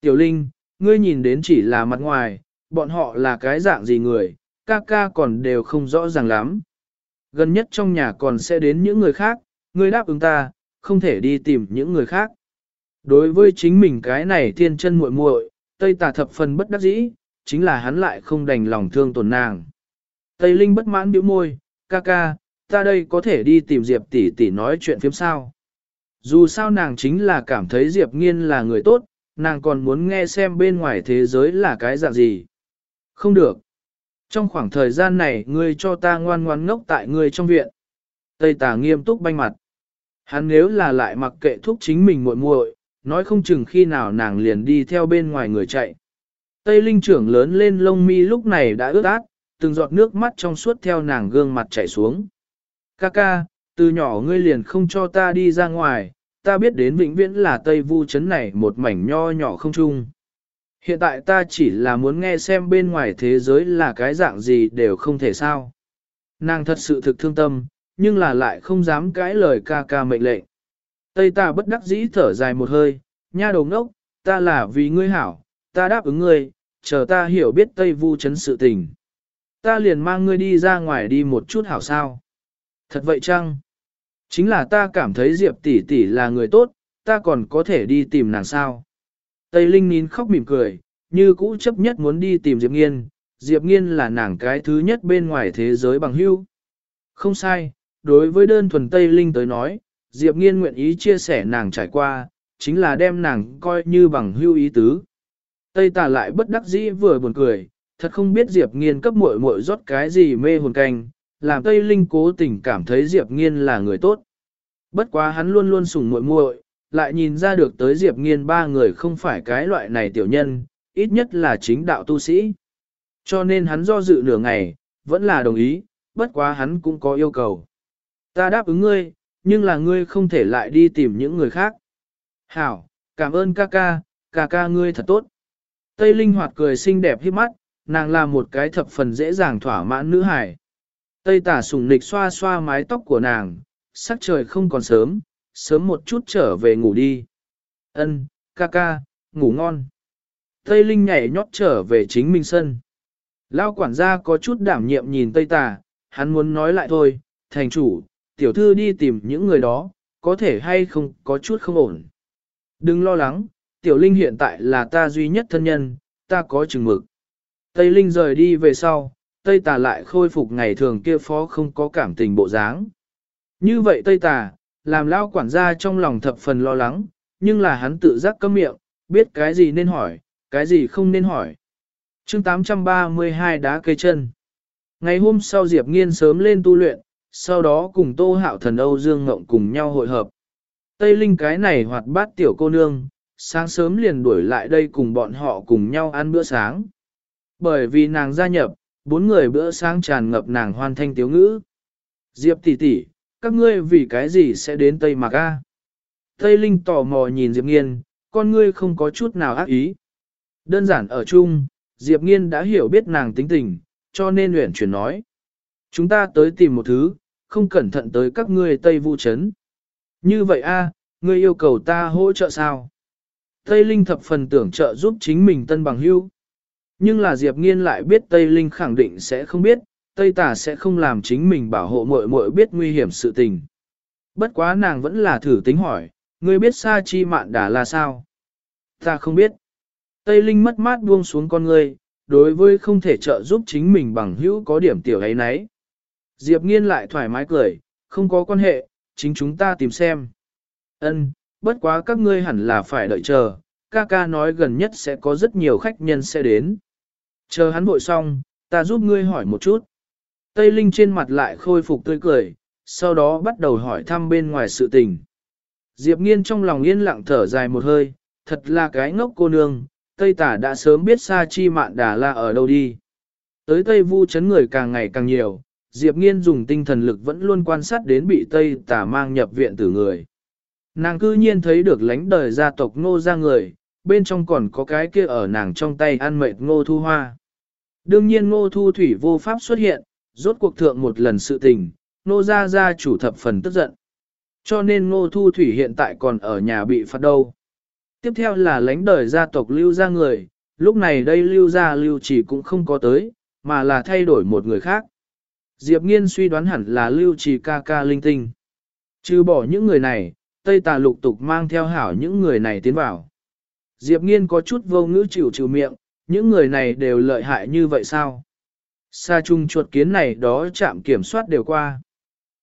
S1: Tiểu Linh, ngươi nhìn đến chỉ là mặt ngoài, bọn họ là cái dạng gì người, ca ca còn đều không rõ ràng lắm. Gần nhất trong nhà còn sẽ đến những người khác, ngươi đáp ứng ta, không thể đi tìm những người khác. Đối với chính mình cái này thiên chân muội muội, Tây Tà thập phần bất đắc dĩ, chính là hắn lại không đành lòng thương tổn nàng. Tây Linh bất mãn bĩu môi, ca ca, ta đây có thể đi tìm Diệp tỷ tỷ nói chuyện phiếm sao. Dù sao nàng chính là cảm thấy Diệp nghiên là người tốt, nàng còn muốn nghe xem bên ngoài thế giới là cái dạng gì. Không được. Trong khoảng thời gian này ngươi cho ta ngoan ngoan ngốc tại ngươi trong viện. Tây tà nghiêm túc banh mặt. Hắn nếu là lại mặc kệ thúc chính mình muội muội, nói không chừng khi nào nàng liền đi theo bên ngoài người chạy. Tây linh trưởng lớn lên lông mi lúc này đã ướt át, từng giọt nước mắt trong suốt theo nàng gương mặt chảy xuống. Kaka, từ nhỏ ngươi liền không cho ta đi ra ngoài, ta biết đến vĩnh viễn là Tây Vu trấn này một mảnh nho nhỏ không chung. Hiện tại ta chỉ là muốn nghe xem bên ngoài thế giới là cái dạng gì đều không thể sao. Nàng thật sự thực thương tâm, nhưng là lại không dám cãi lời ca ca mệnh lệnh. Tây ta bất đắc dĩ thở dài một hơi, nha đầu ngốc, ta là vì ngươi hảo, ta đáp ứng ngươi, chờ ta hiểu biết Tây Vu chấn sự tình. Ta liền mang ngươi đi ra ngoài đi một chút hảo sao. Thật vậy chăng? Chính là ta cảm thấy Diệp tỷ tỷ là người tốt, ta còn có thể đi tìm nàng sao. Tây Linh nín khóc mỉm cười, như cũ chấp nhất muốn đi tìm Diệp Nghiên, Diệp Nghiên là nàng cái thứ nhất bên ngoài thế giới bằng hữu. Không sai, đối với đơn thuần Tây Linh tới nói, Diệp Nghiên nguyện ý chia sẻ nàng trải qua, chính là đem nàng coi như bằng hữu ý tứ. Tây Tà lại bất đắc dĩ vừa buồn cười, thật không biết Diệp Nghiên cấp muội muội rót cái gì mê hồn canh, làm Tây Linh cố tình cảm thấy Diệp Nghiên là người tốt. Bất quá hắn luôn luôn sủng muội muội, lại nhìn ra được tới Diệp Nghiên ba người không phải cái loại này tiểu nhân, ít nhất là chính đạo tu sĩ. Cho nên hắn do dự nửa ngày, vẫn là đồng ý, bất quá hắn cũng có yêu cầu. Ta đáp ứng ngươi, nhưng là ngươi không thể lại đi tìm những người khác. Hảo, cảm ơn ca ca, ca ca ngươi thật tốt. Tây Linh hoạt cười xinh đẹp hiếp mắt, nàng là một cái thập phần dễ dàng thỏa mãn nữ hải. Tây tả sùng nịch xoa xoa mái tóc của nàng, sắc trời không còn sớm, sớm một chút trở về ngủ đi. Ân, ca ca, ngủ ngon. Tây Linh nhảy nhót trở về chính mình sân. Lao quản gia có chút đảm nhiệm nhìn Tây Tả, hắn muốn nói lại thôi, thành chủ, tiểu thư đi tìm những người đó, có thể hay không có chút không ổn. Đừng lo lắng, tiểu linh hiện tại là ta duy nhất thân nhân, ta có chừng mực. Tây Linh rời đi về sau, Tây Tà lại khôi phục ngày thường kia phó không có cảm tình bộ dáng. Như vậy Tây Tà, làm lao quản gia trong lòng thập phần lo lắng, nhưng là hắn tự giác cấm miệng, biết cái gì nên hỏi, cái gì không nên hỏi. chương 832 đá cây chân. Ngày hôm sau Diệp Nghiên sớm lên tu luyện, sau đó cùng Tô Hạo Thần Âu Dương Ngộng cùng nhau hội hợp. Tây Linh cái này hoạt bát tiểu cô nương, sáng sớm liền đuổi lại đây cùng bọn họ cùng nhau ăn bữa sáng. Bởi vì nàng gia nhập, bốn người bữa sáng tràn ngập nàng hoàn thanh tiếu ngữ. Diệp tỷ tỷ, các ngươi vì cái gì sẽ đến Tây Mạc A? Tây Linh tò mò nhìn Diệp Nghiên, con ngươi không có chút nào ác ý. Đơn giản ở chung, Diệp Nghiên đã hiểu biết nàng tính tình, cho nên luyện chuyển nói. Chúng ta tới tìm một thứ, không cẩn thận tới các ngươi Tây Vu Trấn. Như vậy a, ngươi yêu cầu ta hỗ trợ sao? Tây Linh thập phần tưởng trợ giúp chính mình tân bằng hưu. Nhưng là Diệp Nghiên lại biết Tây Linh khẳng định sẽ không biết, Tây Tả sẽ không làm chính mình bảo hộ muội muội biết nguy hiểm sự tình. Bất quá nàng vẫn là thử tính hỏi, ngươi biết Sa Chi Mạn Đà là sao? Ta không biết. Tây Linh mất mát buông xuống con ngươi, đối với không thể trợ giúp chính mình bằng hữu có điểm tiểu ấy nấy. Diệp Nghiên lại thoải mái cười, không có quan hệ, chính chúng ta tìm xem. Ân, bất quá các ngươi hẳn là phải đợi chờ, ca ca nói gần nhất sẽ có rất nhiều khách nhân sẽ đến. Chờ hắn vội xong, ta giúp ngươi hỏi một chút. Tây Linh trên mặt lại khôi phục tươi cười, sau đó bắt đầu hỏi thăm bên ngoài sự tình. Diệp Nghiên trong lòng yên lặng thở dài một hơi, thật là cái ngốc cô nương, Tây Tả đã sớm biết Sa Chi Mạn Đà La ở đâu đi. Tới Tây Vu chấn người càng ngày càng nhiều, Diệp Nghiên dùng tinh thần lực vẫn luôn quan sát đến bị Tây Tả mang nhập viện tử người. Nàng cư nhiên thấy được lãnh đời gia tộc ngô ra người, bên trong còn có cái kia ở nàng trong tay ăn mệt ngô thu hoa. Đương nhiên ngô thu thủy vô pháp xuất hiện, rốt cuộc thượng một lần sự tình, ngô ra ra chủ thập phần tức giận. Cho nên ngô thu thủy hiện tại còn ở nhà bị phạt đâu. Tiếp theo là lãnh đời gia tộc lưu ra người, lúc này đây lưu ra lưu chỉ cũng không có tới, mà là thay đổi một người khác. Diệp Nghiên suy đoán hẳn là lưu trì ca ca linh tinh. Trừ bỏ những người này, Tây Tà lục tục mang theo hảo những người này tiến vào. Diệp Nghiên có chút vô ngữ chịu chịu miệng, những người này đều lợi hại như vậy sao? Sa chung chuột kiến này đó chạm kiểm soát đều qua.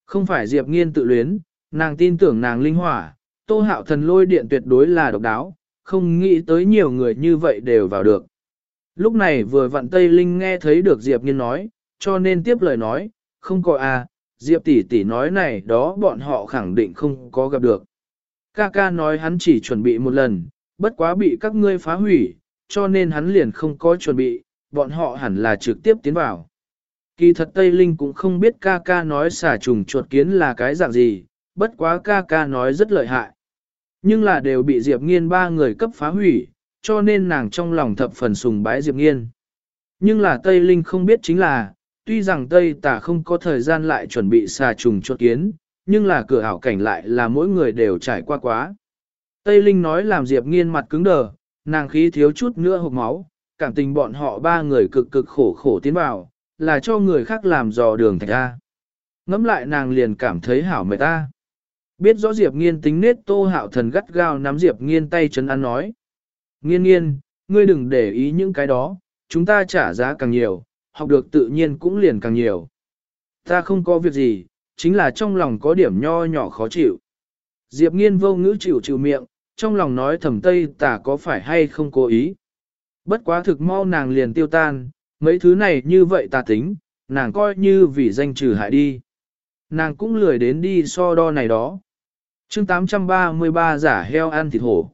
S1: Không phải Diệp Nghiên tự luyến, nàng tin tưởng nàng linh hỏa, tô hạo thần lôi điện tuyệt đối là độc đáo, không nghĩ tới nhiều người như vậy đều vào được. Lúc này vừa vặn Tây Linh nghe thấy được Diệp Nghiên nói, cho nên tiếp lời nói, không có à, Diệp tỷ tỷ nói này đó bọn họ khẳng định không có gặp được. Ca ca nói hắn chỉ chuẩn bị một lần, bất quá bị các ngươi phá hủy, cho nên hắn liền không có chuẩn bị, bọn họ hẳn là trực tiếp tiến vào. Kỳ thật Tây Linh cũng không biết ca ca nói xả trùng chuột kiến là cái dạng gì, bất quá ca ca nói rất lợi hại. Nhưng là đều bị Diệp Nghiên ba người cấp phá hủy, cho nên nàng trong lòng thập phần sùng bái Diệp Nghiên. Nhưng là Tây Linh không biết chính là, tuy rằng Tây Tả không có thời gian lại chuẩn bị xà trùng chuột kiến, nhưng là cửa ảo cảnh lại là mỗi người đều trải qua quá. Tây Linh nói làm Diệp Nghiên mặt cứng đờ, nàng khí thiếu chút nữa hộp máu, cảm tình bọn họ ba người cực cực khổ khổ tiến vào, là cho người khác làm dò đường thạch ra. Ngắm lại nàng liền cảm thấy hảo mệt ta. Biết rõ Diệp Nghiên tính nết tô hạo thần gắt gao nắm Diệp Nghiên tay chấn ăn nói. Nghiên nghiên, ngươi đừng để ý những cái đó, chúng ta trả giá càng nhiều, học được tự nhiên cũng liền càng nhiều. Ta không có việc gì, chính là trong lòng có điểm nho nhỏ khó chịu. Diệp nghiên vô ngữ chịu chịu miệng, trong lòng nói thầm tây tả có phải hay không cố ý. Bất quá thực mau nàng liền tiêu tan, mấy thứ này như vậy ta tính, nàng coi như vì danh trừ hại đi. Nàng cũng lười đến đi so đo này đó. chương 833 giả heo ăn thịt hổ.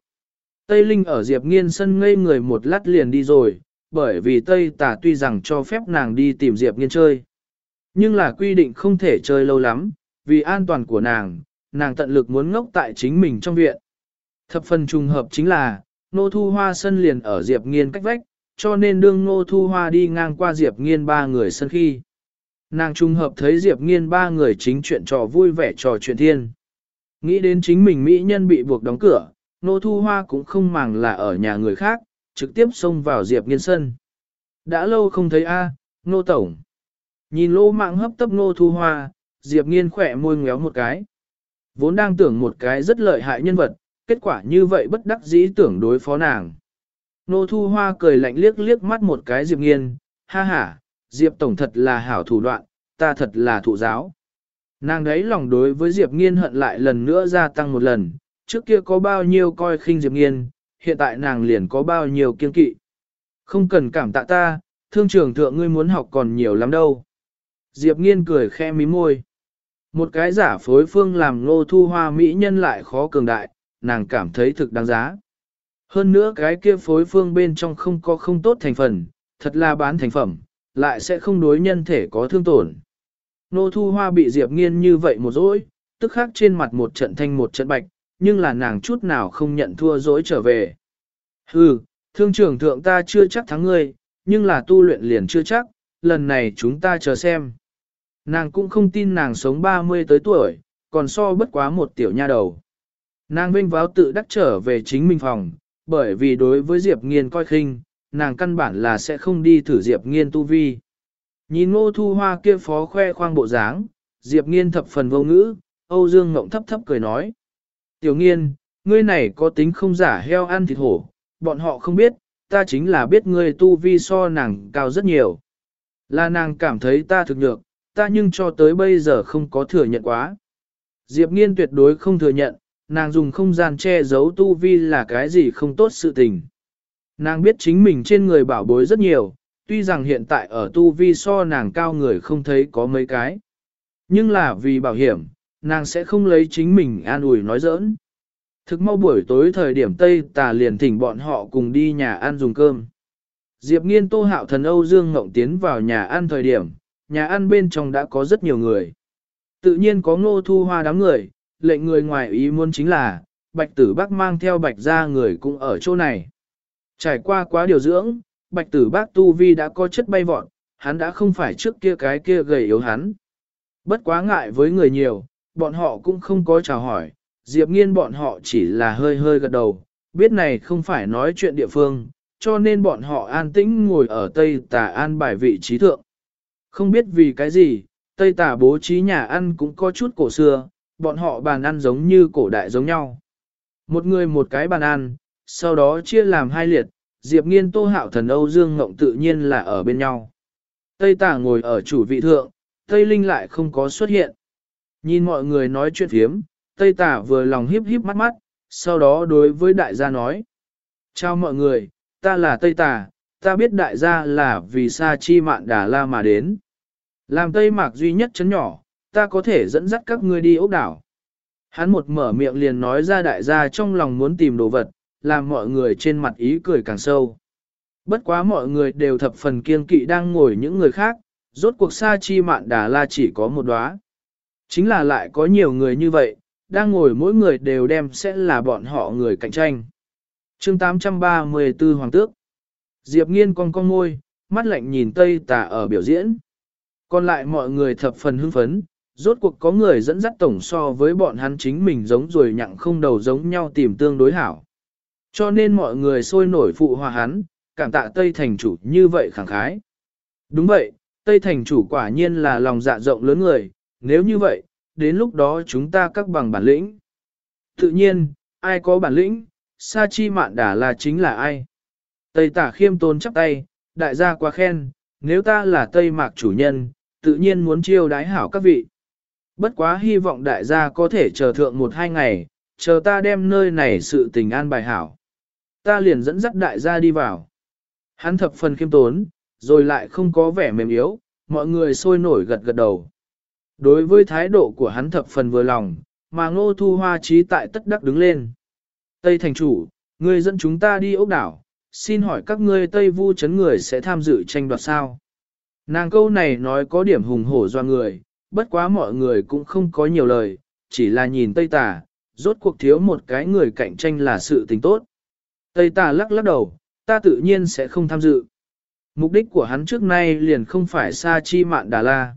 S1: Tây Linh ở Diệp Nghiên sân ngây người một lát liền đi rồi, bởi vì Tây Tà tuy rằng cho phép nàng đi tìm Diệp Nghiên chơi. Nhưng là quy định không thể chơi lâu lắm, vì an toàn của nàng, nàng tận lực muốn ngốc tại chính mình trong viện. Thập phần trùng hợp chính là, Nô Thu Hoa sân liền ở Diệp Nghiên cách vách, cho nên đương Nô Thu Hoa đi ngang qua Diệp Nghiên ba người sân khi. Nàng trùng hợp thấy Diệp Nghiên ba người chính chuyện trò vui vẻ trò chuyện thiên. Nghĩ đến chính mình mỹ nhân bị buộc đóng cửa, Nô Thu Hoa cũng không màng là ở nhà người khác, trực tiếp xông vào Diệp Nghiên sân. Đã lâu không thấy a, Nô Tổng. Nhìn lô mạng hấp tấp Nô Thu Hoa, Diệp Nghiên khỏe môi ngéo một cái. Vốn đang tưởng một cái rất lợi hại nhân vật, kết quả như vậy bất đắc dĩ tưởng đối phó nàng. Nô Thu Hoa cười lạnh liếc liếc mắt một cái Diệp Nghiên, ha ha, Diệp Tổng thật là hảo thủ đoạn, ta thật là thụ giáo. Nàng đấy lòng đối với Diệp Nghiên hận lại lần nữa gia tăng một lần, trước kia có bao nhiêu coi khinh Diệp Nghiên, hiện tại nàng liền có bao nhiêu kiên kỵ. Không cần cảm tạ ta, thương trường thượng ngươi muốn học còn nhiều lắm đâu. Diệp Nghiên cười khe mí môi. Một cái giả phối phương làm ngô thu hoa mỹ nhân lại khó cường đại, nàng cảm thấy thực đáng giá. Hơn nữa cái kia phối phương bên trong không có không tốt thành phần, thật là bán thành phẩm, lại sẽ không đối nhân thể có thương tổn. Nô thu hoa bị Diệp nghiên như vậy một dỗi, tức khắc trên mặt một trận thanh một trận bạch, nhưng là nàng chút nào không nhận thua dỗi trở về. Hừ, thương trưởng thượng ta chưa chắc thắng ngươi, nhưng là tu luyện liền chưa chắc, lần này chúng ta chờ xem. Nàng cũng không tin nàng sống 30 tới tuổi, còn so bất quá một tiểu nha đầu. Nàng vinh váo tự đắc trở về chính mình phòng, bởi vì đối với Diệp Nghiên coi khinh, nàng căn bản là sẽ không đi thử Diệp Nghiên tu vi. Nhìn ngô thu hoa kia phó khoe khoang bộ dáng, Diệp Nghiên thập phần vô ngữ, Âu Dương Ngộng thấp thấp cười nói. Tiểu Nghiên, ngươi này có tính không giả heo ăn thịt hổ, bọn họ không biết, ta chính là biết ngươi tu vi so nàng cao rất nhiều. Là nàng cảm thấy ta thực nhược, ta nhưng cho tới bây giờ không có thừa nhận quá. Diệp Nghiên tuyệt đối không thừa nhận, nàng dùng không gian che giấu tu vi là cái gì không tốt sự tình. Nàng biết chính mình trên người bảo bối rất nhiều, tuy rằng hiện tại ở tu vi so nàng cao người không thấy có mấy cái. Nhưng là vì bảo hiểm, nàng sẽ không lấy chính mình an ủi nói giỡn. Thực mau buổi tối thời điểm Tây tà liền thỉnh bọn họ cùng đi nhà ăn dùng cơm. Diệp nghiên tô hạo thần Âu Dương Ngộng tiến vào nhà ăn thời điểm, nhà ăn bên trong đã có rất nhiều người. Tự nhiên có ngô thu hoa đám người, lệnh người ngoài ý muốn chính là, bạch tử bác mang theo bạch ra người cũng ở chỗ này. Trải qua quá điều dưỡng, bạch tử bác tu vi đã có chất bay vọt, hắn đã không phải trước kia cái kia gầy yếu hắn. Bất quá ngại với người nhiều, bọn họ cũng không có chào hỏi, Diệp nghiên bọn họ chỉ là hơi hơi gật đầu, biết này không phải nói chuyện địa phương, cho nên bọn họ an tĩnh ngồi ở Tây Tà an bài vị trí thượng. Không biết vì cái gì, Tây Tà bố trí nhà ăn cũng có chút cổ xưa, bọn họ bàn ăn giống như cổ đại giống nhau. Một người một cái bàn ăn, sau đó chia làm hai liệt, Diệp Nghiên Tô Hạo Thần Âu Dương Ngộng tự nhiên là ở bên nhau. Tây Tà ngồi ở chủ vị thượng, Tây Linh lại không có xuất hiện. Nhìn mọi người nói chuyện thiếm, Tây Tà vừa lòng híp híp mắt mắt, sau đó đối với đại gia nói. Chào mọi người, ta là Tây Tà, ta biết đại gia là vì Sa Chi Mạn Đà La mà đến. Làm Tây Mạc duy nhất chấn nhỏ, ta có thể dẫn dắt các ngươi đi ốc đảo. Hắn một mở miệng liền nói ra đại gia trong lòng muốn tìm đồ vật, làm mọi người trên mặt ý cười càng sâu. Bất quá mọi người đều thập phần kiên kỵ đang ngồi những người khác, rốt cuộc Sa Chi Mạn Đà La chỉ có một đóa. Chính là lại có nhiều người như vậy, đang ngồi mỗi người đều đem sẽ là bọn họ người cạnh tranh. chương 834 Hoàng tước Diệp nghiên con con môi, mắt lạnh nhìn Tây Tà ở biểu diễn. Còn lại mọi người thập phần hưng phấn, rốt cuộc có người dẫn dắt tổng so với bọn hắn chính mình giống rồi nhặng không đầu giống nhau tìm tương đối hảo. Cho nên mọi người sôi nổi phụ hòa hắn, cảm tạ Tây Thành chủ như vậy khẳng khái. Đúng vậy, Tây Thành chủ quả nhiên là lòng dạ rộng lớn người, nếu như vậy, đến lúc đó chúng ta các bằng bản lĩnh. Tự nhiên, ai có bản lĩnh, Sa Chi Mạn Đà là chính là ai? Tây Tả khiêm tôn chắp tay, đại gia quá khen, nếu ta là Tây Mạc chủ nhân, tự nhiên muốn chiêu đái hảo các vị. Bất quá hy vọng đại gia có thể chờ thượng một hai ngày, chờ ta đem nơi này sự tình an bài hảo. Ta liền dẫn dắt đại gia đi vào. Hắn thập phần khiêm tốn, rồi lại không có vẻ mềm yếu, mọi người sôi nổi gật gật đầu. Đối với thái độ của hắn thập phần vừa lòng, mà ngô thu hoa trí tại tất đắc đứng lên. Tây thành chủ, người dẫn chúng ta đi ốc đảo, xin hỏi các ngươi Tây Vu chấn người sẽ tham dự tranh đoạt sao? Nàng câu này nói có điểm hùng hổ do người, bất quá mọi người cũng không có nhiều lời, chỉ là nhìn Tây Tà, rốt cuộc thiếu một cái người cạnh tranh là sự tình tốt. Tây Tà lắc lắc đầu, ta tự nhiên sẽ không tham dự. Mục đích của hắn trước nay liền không phải xa Chi Mạn Đà La.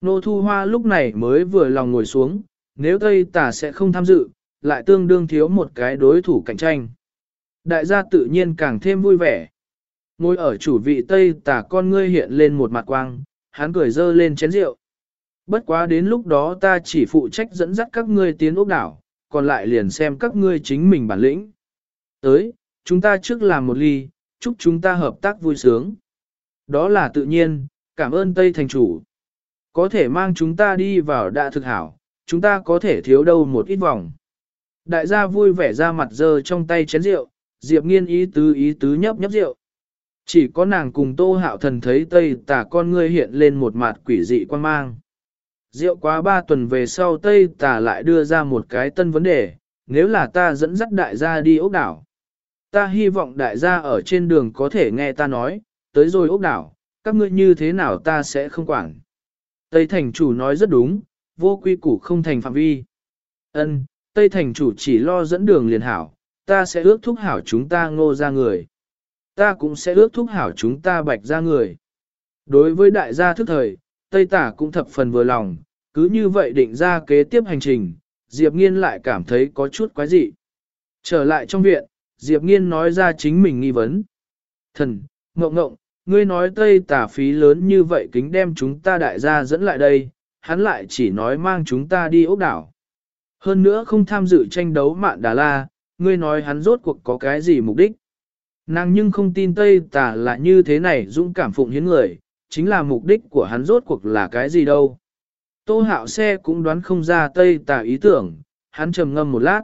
S1: Nô Thu Hoa lúc này mới vừa lòng ngồi xuống, nếu Tây Tà sẽ không tham dự, lại tương đương thiếu một cái đối thủ cạnh tranh. Đại gia tự nhiên càng thêm vui vẻ. Ngồi ở chủ vị Tây Tà con ngươi hiện lên một mặt quang, hắn cười dơ lên chén rượu. Bất quá đến lúc đó ta chỉ phụ trách dẫn dắt các ngươi tiến ốc đảo, còn lại liền xem các ngươi chính mình bản lĩnh. Tới, chúng ta trước làm một ly, chúc chúng ta hợp tác vui sướng. Đó là tự nhiên, cảm ơn Tây Thành Chủ. Có thể mang chúng ta đi vào đã thực hảo, chúng ta có thể thiếu đâu một ít vòng. Đại gia vui vẻ ra mặt dơ trong tay chén rượu, Diệp nghiên ý tứ ý tứ nhấp nhấp rượu. Chỉ có nàng cùng tô hạo thần thấy tây tả con ngươi hiện lên một mặt quỷ dị quan mang. Rượu quá ba tuần về sau tây tả lại đưa ra một cái tân vấn đề, nếu là ta dẫn dắt đại gia đi ốc đảo. Ta hy vọng đại gia ở trên đường có thể nghe ta nói, tới rồi ốc đảo, các ngươi như thế nào ta sẽ không quản. Tây thành chủ nói rất đúng, vô quy củ không thành phạm vi. Ân, Tây thành chủ chỉ lo dẫn đường liền hảo, ta sẽ ước thúc hảo chúng ta ngô ra người. Ta cũng sẽ ước thúc hảo chúng ta bạch ra người. Đối với đại gia thức thời, Tây tả cũng thập phần vừa lòng, cứ như vậy định ra kế tiếp hành trình, Diệp Nghiên lại cảm thấy có chút quái dị. Trở lại trong viện, Diệp Nghiên nói ra chính mình nghi vấn. Thần, ngộng ngộng, ngươi nói Tây tả phí lớn như vậy kính đem chúng ta đại gia dẫn lại đây, hắn lại chỉ nói mang chúng ta đi ốc đảo. Hơn nữa không tham dự tranh đấu mạn Đà La, ngươi nói hắn rốt cuộc có cái gì mục đích. Nàng nhưng không tin Tây Tà là như thế này dũng cảm phụng hiến người, chính là mục đích của hắn rốt cuộc là cái gì đâu. Tô hạo xe cũng đoán không ra Tây Tà ý tưởng, hắn trầm ngâm một lát.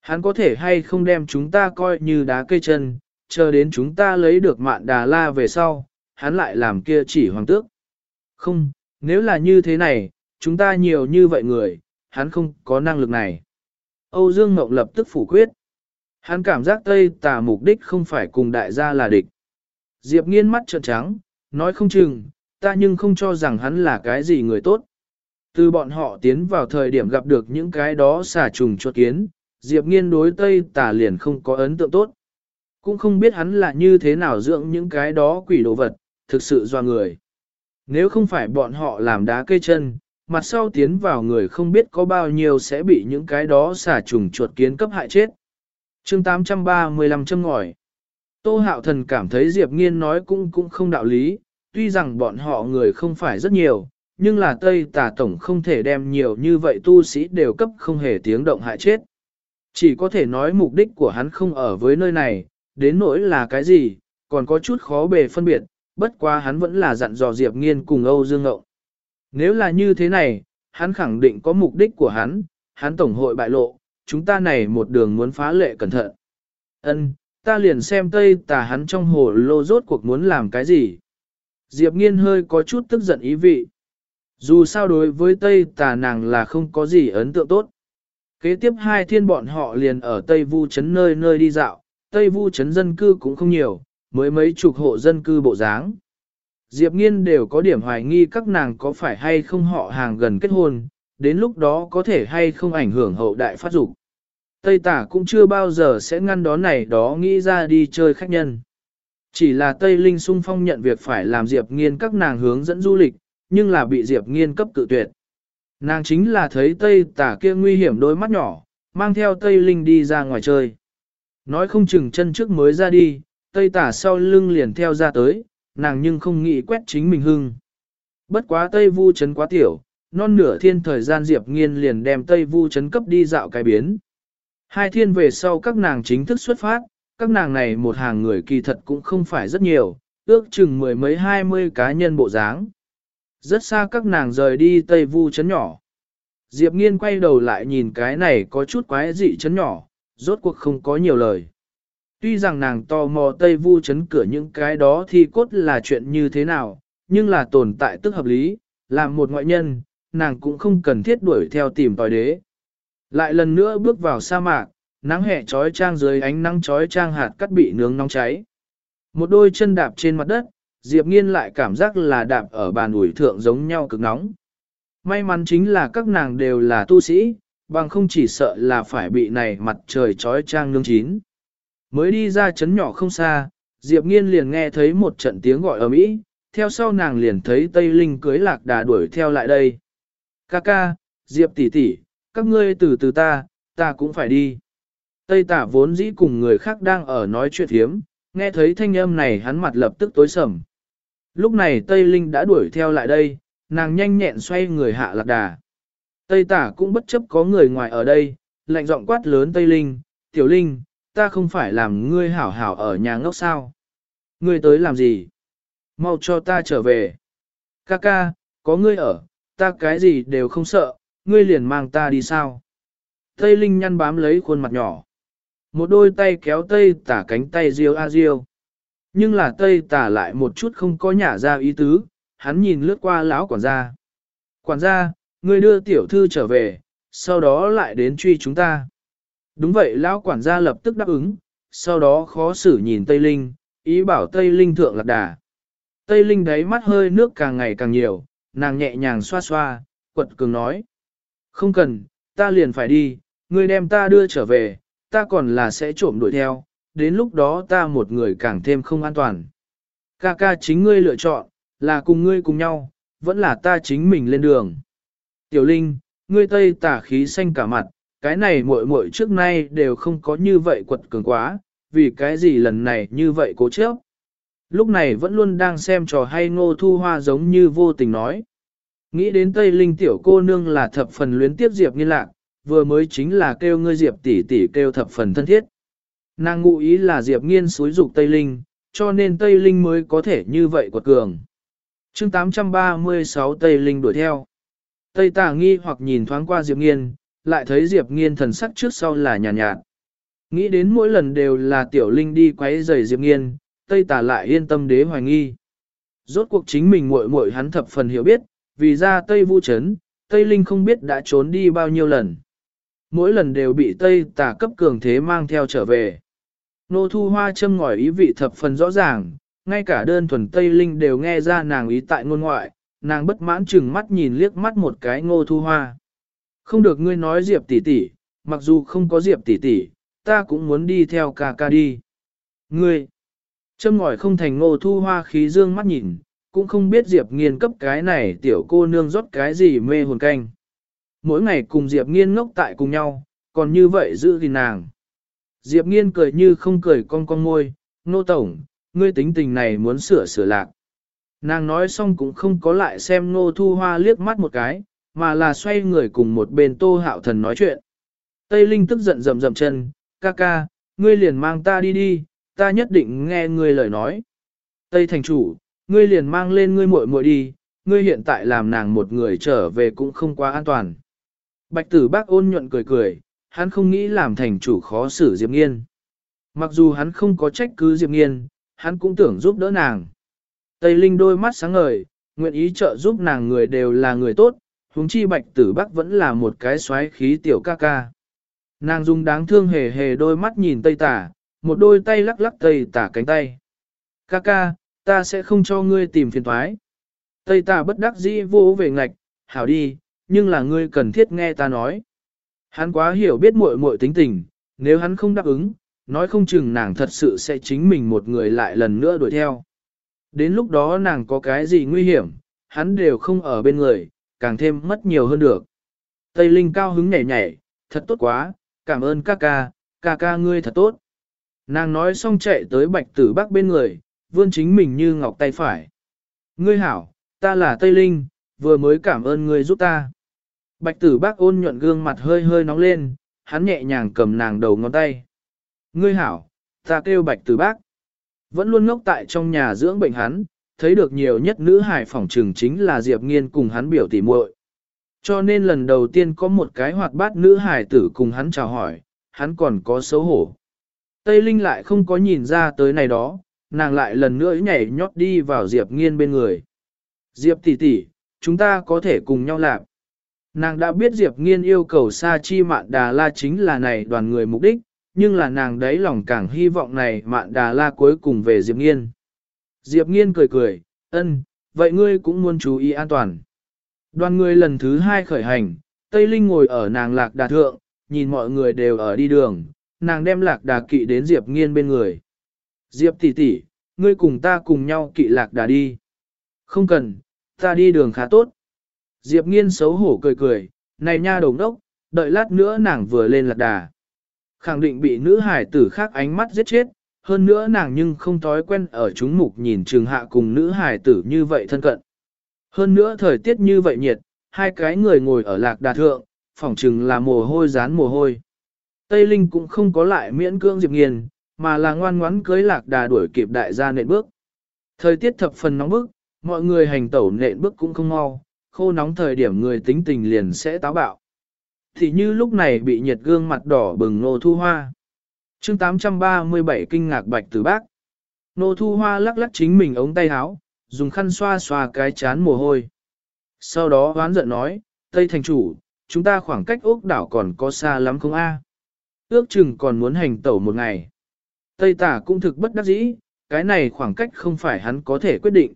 S1: Hắn có thể hay không đem chúng ta coi như đá cây chân, chờ đến chúng ta lấy được mạn đà la về sau, hắn lại làm kia chỉ hoàng tước. Không, nếu là như thế này, chúng ta nhiều như vậy người, hắn không có năng lực này. Âu Dương Mộng lập tức phủ quyết. Hắn cảm giác Tây tà mục đích không phải cùng đại gia là địch. Diệp nghiên mắt trợn trắng, nói không chừng, ta nhưng không cho rằng hắn là cái gì người tốt. Từ bọn họ tiến vào thời điểm gặp được những cái đó xà trùng chuột kiến, Diệp nghiên đối Tây tà liền không có ấn tượng tốt. Cũng không biết hắn là như thế nào dưỡng những cái đó quỷ đồ vật, thực sự do người. Nếu không phải bọn họ làm đá cây chân, mặt sau tiến vào người không biết có bao nhiêu sẽ bị những cái đó xả trùng chuột kiến cấp hại chết. chương 835 châm ngòi. Tô hạo thần cảm thấy Diệp Nghiên nói cũng cũng không đạo lý, tuy rằng bọn họ người không phải rất nhiều, nhưng là Tây tà tổng không thể đem nhiều như vậy tu sĩ đều cấp không hề tiếng động hại chết. Chỉ có thể nói mục đích của hắn không ở với nơi này, đến nỗi là cái gì, còn có chút khó bề phân biệt, bất quá hắn vẫn là dặn dò Diệp Nghiên cùng Âu Dương Ngộng. Nếu là như thế này, hắn khẳng định có mục đích của hắn, hắn tổng hội bại lộ, chúng ta này một đường muốn phá lệ cẩn thận. Ân, ta liền xem Tây tà hắn trong hồ lô rốt cuộc muốn làm cái gì. Diệp Nghiên hơi có chút tức giận ý vị. Dù sao đối với Tây tà nàng là không có gì ấn tượng tốt. Kế tiếp hai thiên bọn họ liền ở Tây Vu Trấn nơi nơi đi dạo, Tây Vu Trấn dân cư cũng không nhiều, mới mấy chục hộ dân cư bộ dáng. Diệp Nghiên đều có điểm hoài nghi các nàng có phải hay không họ hàng gần kết hôn, đến lúc đó có thể hay không ảnh hưởng hậu đại phát dục. Tây tả cũng chưa bao giờ sẽ ngăn đón này đó nghĩ ra đi chơi khách nhân. Chỉ là Tây Linh sung phong nhận việc phải làm Diệp Nghiên các nàng hướng dẫn du lịch, nhưng là bị Diệp Nghiên cấp cự tuyệt. Nàng chính là thấy Tây tả kia nguy hiểm đôi mắt nhỏ, mang theo Tây Linh đi ra ngoài chơi. Nói không chừng chân trước mới ra đi, Tây tả sau lưng liền theo ra tới, nàng nhưng không nghĩ quét chính mình hưng. Bất quá Tây Vu chấn quá tiểu, non nửa thiên thời gian Diệp Nghiên liền đem Tây Vu chấn cấp đi dạo cái biến. Hai thiên về sau các nàng chính thức xuất phát, các nàng này một hàng người kỳ thật cũng không phải rất nhiều, ước chừng mười mấy hai mươi cá nhân bộ dáng. Rất xa các nàng rời đi Tây Vu chấn nhỏ. Diệp Nghiên quay đầu lại nhìn cái này có chút quái dị chấn nhỏ, rốt cuộc không có nhiều lời. Tuy rằng nàng tò mò Tây Vu chấn cửa những cái đó thì cốt là chuyện như thế nào, nhưng là tồn tại tức hợp lý, làm một ngoại nhân, nàng cũng không cần thiết đuổi theo tìm tòi đế. Lại lần nữa bước vào sa mạc, nắng hè trói trang dưới ánh nắng trói trang hạt cắt bị nướng nóng cháy. Một đôi chân đạp trên mặt đất, Diệp Nghiên lại cảm giác là đạp ở bàn ủi thượng giống nhau cực nóng. May mắn chính là các nàng đều là tu sĩ, bằng không chỉ sợ là phải bị này mặt trời trói trang nương chín. Mới đi ra chấn nhỏ không xa, Diệp Nghiên liền nghe thấy một trận tiếng gọi ở mỹ, theo sau nàng liền thấy Tây Linh cưới lạc đà đuổi theo lại đây. Ca ca, Diệp tỷ tỷ, các ngươi từ từ ta, ta cũng phải đi. Tây tả vốn dĩ cùng người khác đang ở nói chuyện hiếm, nghe thấy thanh âm này hắn mặt lập tức tối sầm. Lúc này Tây Linh đã đuổi theo lại đây, nàng nhanh nhẹn xoay người hạ lạc đà. Tây tả cũng bất chấp có người ngoài ở đây, lạnh giọng quát lớn Tây Linh, Tiểu Linh, ta không phải làm ngươi hảo hảo ở nhà ngốc sao. Ngươi tới làm gì? Mau cho ta trở về. Ca ca, có ngươi ở, ta cái gì đều không sợ, ngươi liền mang ta đi sao? Tây Linh nhăn bám lấy khuôn mặt nhỏ. Một đôi tay kéo Tây tả cánh tay riêu a riêu. Nhưng là Tây tả lại một chút không có nhả ra ý tứ, hắn nhìn lướt qua lão quản gia. Quản gia, ngươi đưa tiểu thư trở về, sau đó lại đến truy chúng ta. Đúng vậy lão quản gia lập tức đáp ứng, sau đó khó xử nhìn Tây Linh, ý bảo Tây Linh thượng lạc đà. Tây Linh đáy mắt hơi nước càng ngày càng nhiều, nàng nhẹ nhàng xoa xoa, quật cường nói. Không cần, ta liền phải đi, ngươi đem ta đưa trở về, ta còn là sẽ trộm đuổi theo, đến lúc đó ta một người càng thêm không an toàn. Ca ca chính ngươi lựa chọn, là cùng ngươi cùng nhau, vẫn là ta chính mình lên đường. Tiểu Linh, ngươi tây tả khí xanh cả mặt, cái này muội muội trước nay đều không có như vậy quật cường quá, vì cái gì lần này như vậy cố chấp. Lúc này vẫn luôn đang xem trò hay ngô thu hoa giống như vô tình nói. Nghĩ đến Tây Linh tiểu cô nương là thập phần luyến tiếp Diệp nghiên lạc, vừa mới chính là kêu ngươi Diệp tỷ tỷ kêu thập phần thân thiết. Nàng ngụ ý là Diệp nghiên xúi dục Tây Linh, cho nên Tây Linh mới có thể như vậy quật cường. chương 836 Tây Linh đuổi theo. Tây tà nghi hoặc nhìn thoáng qua Diệp nghiên, lại thấy Diệp nghiên thần sắc trước sau là nhàn nhạt, nhạt. Nghĩ đến mỗi lần đều là tiểu linh đi quấy rầy Diệp nghiên, Tây tà lại yên tâm đế hoài nghi. Rốt cuộc chính mình muội muội hắn thập phần hiểu biết, vì ra Tây Vu Trấn, Tây Linh không biết đã trốn đi bao nhiêu lần. Mỗi lần đều bị Tây tà cấp cường thế mang theo trở về. Nô thu hoa châm ngòi ý vị thập phần rõ ràng, ngay cả đơn thuần Tây Linh đều nghe ra nàng ý tại ngôn ngoại, nàng bất mãn chừng mắt nhìn liếc mắt một cái ngô thu hoa. Không được ngươi nói Diệp tỷ tỷ, mặc dù không có Diệp tỷ tỷ, ta cũng muốn đi theo ca ca đi. Ngươi, châm ngòi không thành ngô thu hoa khí dương mắt nhìn, cũng không biết Diệp Nghiên cấp cái này tiểu cô nương rót cái gì mê hồn canh. Mỗi ngày cùng Diệp Nghiên ngốc tại cùng nhau, còn như vậy giữ thì nàng. Diệp Nghiên cười như không cười con con môi, nô tổng, ngươi tính tình này muốn sửa sửa lạc. Nàng nói xong cũng không có lại xem nô thu hoa liếc mắt một cái, mà là xoay người cùng một bên tô hạo thần nói chuyện. Tây Linh tức giận rầm rầm chân, ca ca, ngươi liền mang ta đi đi, ta nhất định nghe ngươi lời nói. Tây thành chủ, ngươi liền mang lên ngươi muội muội đi, ngươi hiện tại làm nàng một người trở về cũng không quá an toàn. Bạch tử bác ôn nhuận cười cười, hắn không nghĩ làm thành chủ khó xử Diệp Nghiên. Mặc dù hắn không có trách cứ Diệp Nghiên, hắn cũng tưởng giúp đỡ nàng. Tây Linh đôi mắt sáng ngời, nguyện ý trợ giúp nàng người đều là người tốt, huống chi bạch tử bắc vẫn là một cái xoáy khí tiểu ca ca. Nàng dùng đáng thương hề hề đôi mắt nhìn Tây Tả, một đôi tay lắc lắc Tây Tả cánh tay. Ca ca, ta sẽ không cho ngươi tìm phiền thoái. Tây Tả bất đắc dĩ vô về ngạch, hảo đi, nhưng là ngươi cần thiết nghe ta nói. Hắn quá hiểu biết muội muội tính tình, nếu hắn không đáp ứng, nói không chừng nàng thật sự sẽ chính mình một người lại lần nữa đuổi theo. Đến lúc đó nàng có cái gì nguy hiểm, hắn đều không ở bên người, càng thêm mất nhiều hơn được. Tây Linh cao hứng nhảy nhảy, thật tốt quá, cảm ơn ca ca, ca ca ngươi thật tốt. Nàng nói xong chạy tới bạch tử bắc bên người, vươn chính mình như ngọc tay phải. Ngươi hảo, ta là Tây Linh, vừa mới cảm ơn ngươi giúp ta. Bạch tử bác ôn nhuận gương mặt hơi hơi nóng lên, hắn nhẹ nhàng cầm nàng đầu ngón tay. Ngươi hảo, ta kêu bạch tử bác. Vẫn luôn ngốc tại trong nhà dưỡng bệnh hắn, thấy được nhiều nhất nữ hải phỏng trừng chính là Diệp Nghiên cùng hắn biểu tỉ muội. Cho nên lần đầu tiên có một cái hoạt bát nữ hải tử cùng hắn chào hỏi, hắn còn có xấu hổ. Tây Linh lại không có nhìn ra tới này đó, nàng lại lần nữa nhảy nhót đi vào Diệp Nghiên bên người. Diệp tỷ tỷ, chúng ta có thể cùng nhau làm. Nàng đã biết Diệp Nghiên yêu cầu Sa Chi Mạn Đà La chính là này đoàn người mục đích, nhưng là nàng đấy lòng càng hy vọng này Mạn Đà La cuối cùng về Diệp Nghiên. Diệp Nghiên cười cười, ân, vậy ngươi cũng muốn chú ý an toàn. Đoàn người lần thứ hai khởi hành, Tây Linh ngồi ở nàng lạc đà thượng, nhìn mọi người đều ở đi đường, nàng đem lạc đà kỵ đến Diệp Nghiên bên người. Diệp tỷ tỷ, ngươi cùng ta cùng nhau kỵ lạc đà đi. Không cần, ta đi đường khá tốt. Diệp nghiên xấu hổ cười cười, này nha đồng đốc, đợi lát nữa nàng vừa lên lạc đà. Khẳng định bị nữ hải tử khác ánh mắt giết chết, hơn nữa nàng nhưng không thói quen ở chúng mục nhìn trường hạ cùng nữ hải tử như vậy thân cận. Hơn nữa thời tiết như vậy nhiệt, hai cái người ngồi ở lạc đà thượng, phỏng chừng là mồ hôi dán mồ hôi. Tây Linh cũng không có lại miễn cưỡng Diệp Nghiên, mà là ngoan ngoãn cưới lạc đà đuổi kịp đại gia nện bước. Thời tiết thập phần nóng bức, mọi người hành tẩu nện bước cũng không mau, khô nóng thời điểm người tính tình liền sẽ táo bạo. Thì như lúc này bị nhiệt gương mặt đỏ bừng nô thu hoa. chương 837 kinh ngạc bạch từ bác. Nô thu hoa lắc lắc chính mình ống tay áo, dùng khăn xoa xoa cái chán mồ hôi. Sau đó hoán giận nói, Tây thành chủ, chúng ta khoảng cách ốc đảo còn có xa lắm không a? Ước chừng còn muốn hành tẩu một ngày. Tây tả cũng thực bất đắc dĩ, cái này khoảng cách không phải hắn có thể quyết định.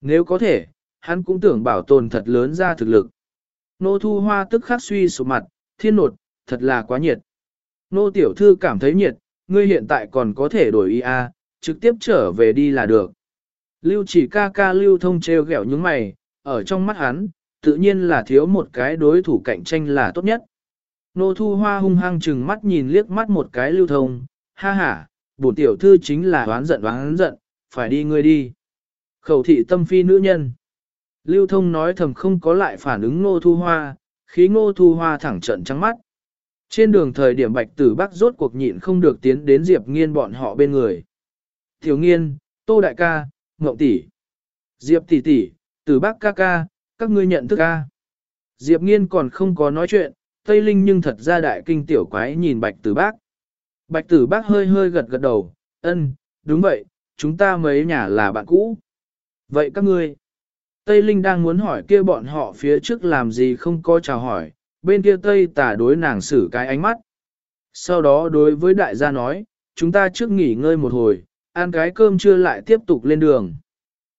S1: Nếu có thể, hắn cũng tưởng bảo tồn thật lớn ra thực lực. Nô thu hoa tức khắc suy sụp mặt, thiên nột, thật là quá nhiệt. Nô tiểu thư cảm thấy nhiệt, ngươi hiện tại còn có thể đổi ý a, trực tiếp trở về đi là được. Lưu chỉ ca ca lưu thông treo gẹo những mày, ở trong mắt hắn, tự nhiên là thiếu một cái đối thủ cạnh tranh là tốt nhất. Nô thu hoa hung hăng chừng mắt nhìn liếc mắt một cái lưu thông, ha ha, bổn tiểu thư chính là đoán giận đoán giận, phải đi ngươi đi. Khẩu thị tâm phi nữ nhân. Lưu thông nói thầm không có lại phản ứng ngô thu hoa, khí ngô thu hoa thẳng trận trắng mắt. Trên đường thời điểm bạch tử bắc rốt cuộc nhịn không được tiến đến Diệp nghiên bọn họ bên người. Thiếu nghiên, tô đại ca, ngộng tỷ, Diệp tỷ tỷ, tử bắc ca ca, các ngươi nhận thức ca. Diệp nghiên còn không có nói chuyện, Tây Linh nhưng thật ra đại kinh tiểu quái nhìn bạch tử bác. Bạch tử bác hơi hơi gật gật đầu, ân, đúng vậy, chúng ta mấy nhà là bạn cũ. Vậy các ngươi, Tây Linh đang muốn hỏi kia bọn họ phía trước làm gì không có chào hỏi, bên kia Tây tả đối nàng xử cái ánh mắt. Sau đó đối với đại gia nói, chúng ta trước nghỉ ngơi một hồi, ăn cái cơm trưa lại tiếp tục lên đường.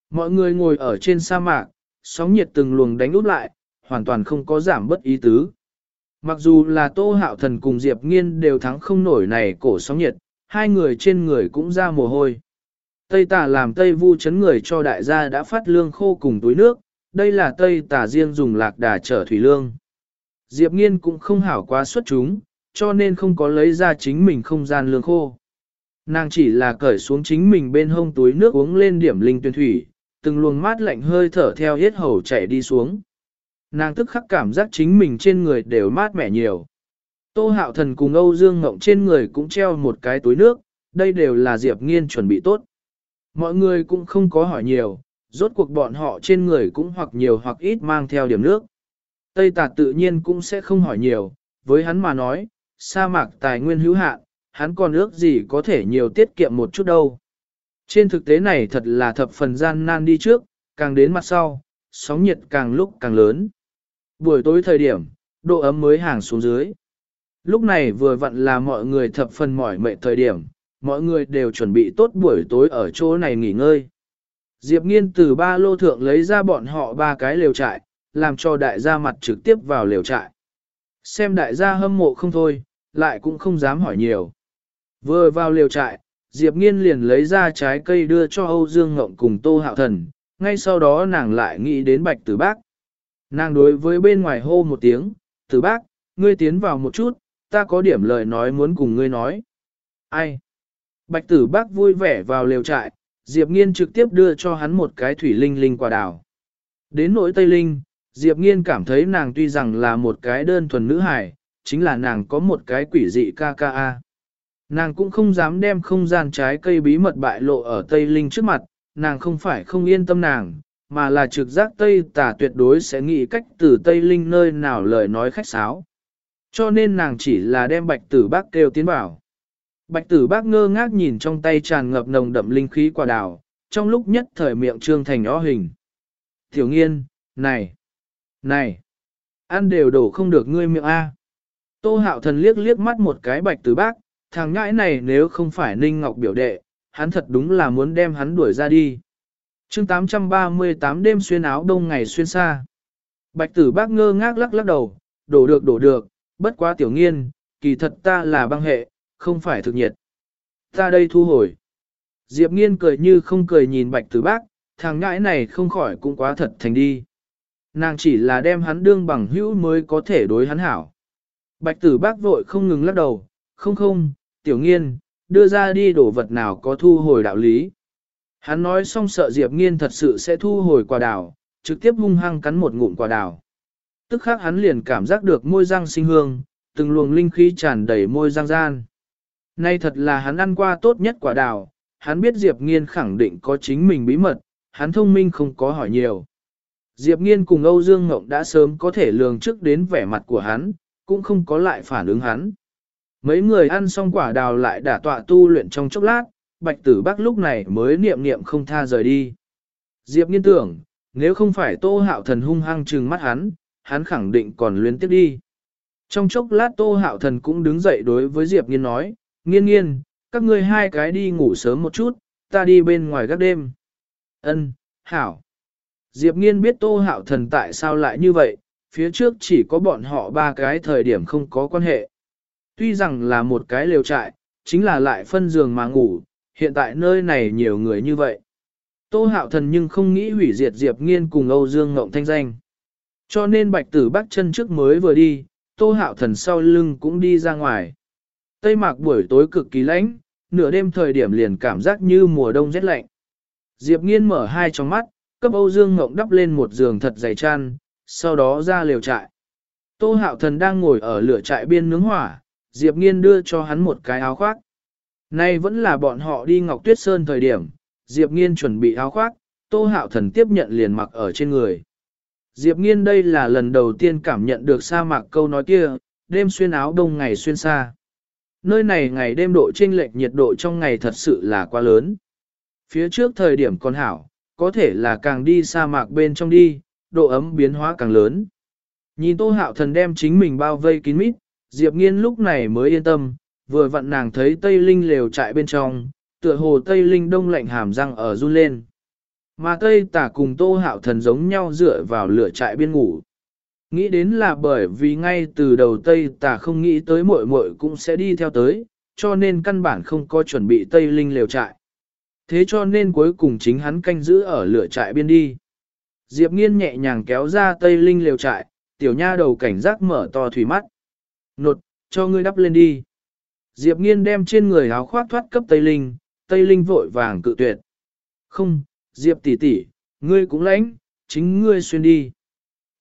S1: Mọi người ngồi ở trên sa mạc, sóng nhiệt từng luồng đánh út lại, hoàn toàn không có giảm bất ý tứ. Mặc dù là Tô Hạo Thần cùng Diệp Nghiên đều thắng không nổi này cổ sóng nhiệt, hai người trên người cũng ra mồ hôi. Tây tà làm Tây vu chấn người cho đại gia đã phát lương khô cùng túi nước, đây là Tây tà riêng dùng lạc đà chở thủy lương. Diệp nghiên cũng không hảo quá xuất chúng, cho nên không có lấy ra chính mình không gian lương khô. Nàng chỉ là cởi xuống chính mình bên hông túi nước uống lên điểm linh tuyên thủy, từng luồng mát lạnh hơi thở theo hết hầu chạy đi xuống. Nàng tức khắc cảm giác chính mình trên người đều mát mẻ nhiều. Tô hạo thần cùng Âu Dương Ngộng trên người cũng treo một cái túi nước, đây đều là Diệp Nghiên chuẩn bị tốt. Mọi người cũng không có hỏi nhiều, rốt cuộc bọn họ trên người cũng hoặc nhiều hoặc ít mang theo điểm nước. Tây tà tự nhiên cũng sẽ không hỏi nhiều, với hắn mà nói, sa mạc tài nguyên hữu hạn, hắn còn ước gì có thể nhiều tiết kiệm một chút đâu. Trên thực tế này thật là thập phần gian nan đi trước, càng đến mặt sau, sóng nhiệt càng lúc càng lớn. Buổi tối thời điểm, độ ấm mới hàng xuống dưới. Lúc này vừa vặn là mọi người thập phần mỏi mệt thời điểm, mọi người đều chuẩn bị tốt buổi tối ở chỗ này nghỉ ngơi. Diệp nghiên từ ba lô thượng lấy ra bọn họ ba cái lều trại, làm cho đại gia mặt trực tiếp vào lều trại. Xem đại gia hâm mộ không thôi, lại cũng không dám hỏi nhiều. Vừa vào lều trại, Diệp nghiên liền lấy ra trái cây đưa cho Âu Dương Ngộng cùng Tô Hạo Thần, ngay sau đó nàng lại nghĩ đến bạch tử bác. Nàng đối với bên ngoài hô một tiếng, tử bác, ngươi tiến vào một chút, ta có điểm lời nói muốn cùng ngươi nói. Ai? Bạch tử bác vui vẻ vào lều trại, Diệp Nghiên trực tiếp đưa cho hắn một cái thủy linh linh quả đào. Đến nỗi Tây Linh, Diệp Nghiên cảm thấy nàng tuy rằng là một cái đơn thuần nữ hài, chính là nàng có một cái quỷ dị ca ca a. Nàng cũng không dám đem không gian trái cây bí mật bại lộ ở Tây Linh trước mặt, nàng không phải không yên tâm nàng, mà là trực giác Tây tả tuyệt đối sẽ nghĩ cách từ Tây Linh nơi nào lời nói khách sáo. Cho nên nàng chỉ là đem bạch tử bác kêu tiến bảo. Bạch tử bác ngơ ngác nhìn trong tay tràn ngập nồng đậm linh khí quả đào, trong lúc nhất thời miệng trương thành ó hình. Tiểu nghiên, này, này, ăn đều đổ không được ngươi miệng A. Tô hạo thần liếc liếc mắt một cái bạch tử bác, thằng ngãi này nếu không phải Ninh Ngọc biểu đệ, hắn thật đúng là muốn đem hắn đuổi ra đi. chương 838 đêm xuyên áo đông ngày xuyên xa. Bạch tử bác ngơ ngác lắc lắc đầu, đổ được đổ được, bất quá tiểu nghiên, kỳ thật ta là băng hệ, không phải thực nhiệt. Ta đây thu hồi. Diệp nghiên cười như không cười nhìn bạch tử bác, thằng ngãi này không khỏi cũng quá thật thành đi. Nàng chỉ là đem hắn đương bằng hữu mới có thể đối hắn hảo. Bạch tử bác vội không ngừng lắc đầu, không không, tiểu nghiên, đưa ra đi đổ vật nào có thu hồi đạo lý. Hắn nói xong sợ Diệp nghiên thật sự sẽ thu hồi quả đào, trực tiếp hung hăng cắn một ngụm quả đào. Tức khắc hắn liền cảm giác được môi răng sinh hương, từng luồng linh khí tràn đầy môi răng gian. Nay thật là hắn ăn qua tốt nhất quả đào, hắn biết Diệp Nghiên khẳng định có chính mình bí mật, hắn thông minh không có hỏi nhiều. Diệp Nghiên cùng Âu Dương Ngộng đã sớm có thể lường trước đến vẻ mặt của hắn, cũng không có lại phản ứng hắn. Mấy người ăn xong quả đào lại đả tọa tu luyện trong chốc lát, Bạch Tử Bắc lúc này mới niệm niệm không tha rời đi. Diệp Nghiên tưởng, nếu không phải Tô Hạo Thần hung hăng trừng mắt hắn, hắn khẳng định còn luyến tiếp đi. Trong chốc lát Tô Hạo Thần cũng đứng dậy đối với Diệp Nghiên nói, Nghiên nghiên, các ngươi hai cái đi ngủ sớm một chút, ta đi bên ngoài gác đêm. Ân, hảo. Diệp nghiên biết tô hạo thần tại sao lại như vậy, phía trước chỉ có bọn họ ba cái thời điểm không có quan hệ. Tuy rằng là một cái lều trại, chính là lại phân giường mà ngủ, hiện tại nơi này nhiều người như vậy. Tô hạo thần nhưng không nghĩ hủy diệt Diệp nghiên cùng Âu Dương Ngộng thanh danh. Cho nên bạch tử bắt chân trước mới vừa đi, tô hạo thần sau lưng cũng đi ra ngoài. Tây mạc buổi tối cực kỳ lạnh, nửa đêm thời điểm liền cảm giác như mùa đông rét lạnh. Diệp nghiên mở hai trong mắt, cấp Âu Dương Ngộng đắp lên một giường thật dày chăn, sau đó ra lều trại. Tô hạo thần đang ngồi ở lửa trại biên nướng hỏa, Diệp nghiên đưa cho hắn một cái áo khoác. Nay vẫn là bọn họ đi Ngọc Tuyết Sơn thời điểm, Diệp nghiên chuẩn bị áo khoác, Tô hạo thần tiếp nhận liền mặc ở trên người. Diệp nghiên đây là lần đầu tiên cảm nhận được sa mạc câu nói kia, đêm xuyên áo đông ngày xuyên xa. Nơi này ngày đêm độ chênh lệch nhiệt độ trong ngày thật sự là quá lớn. Phía trước thời điểm còn hảo, có thể là càng đi sa mạc bên trong đi, độ ấm biến hóa càng lớn. Nhìn tô hạo thần đem chính mình bao vây kín mít, Diệp Nghiên lúc này mới yên tâm, vừa vặn nàng thấy Tây Linh lều trại bên trong, tựa hồ Tây Linh đông lạnh hàm răng ở run lên. Mà Tây tả cùng tô hạo thần giống nhau dựa vào lửa trại bên ngủ. Nghĩ đến là bởi vì ngay từ đầu Tây tà không nghĩ tới muội muội cũng sẽ đi theo tới, cho nên căn bản không có chuẩn bị Tây Linh liều trại. Thế cho nên cuối cùng chính hắn canh giữ ở lửa trại biên đi. Diệp nghiên nhẹ nhàng kéo ra Tây Linh liều trại, tiểu nha đầu cảnh giác mở to thủy mắt. Nột, cho ngươi đắp lên đi. Diệp nghiên đem trên người áo khoác thoát cấp Tây Linh, Tây Linh vội vàng cự tuyệt. Không, Diệp tỷ tỷ, ngươi cũng lãnh, chính ngươi xuyên đi.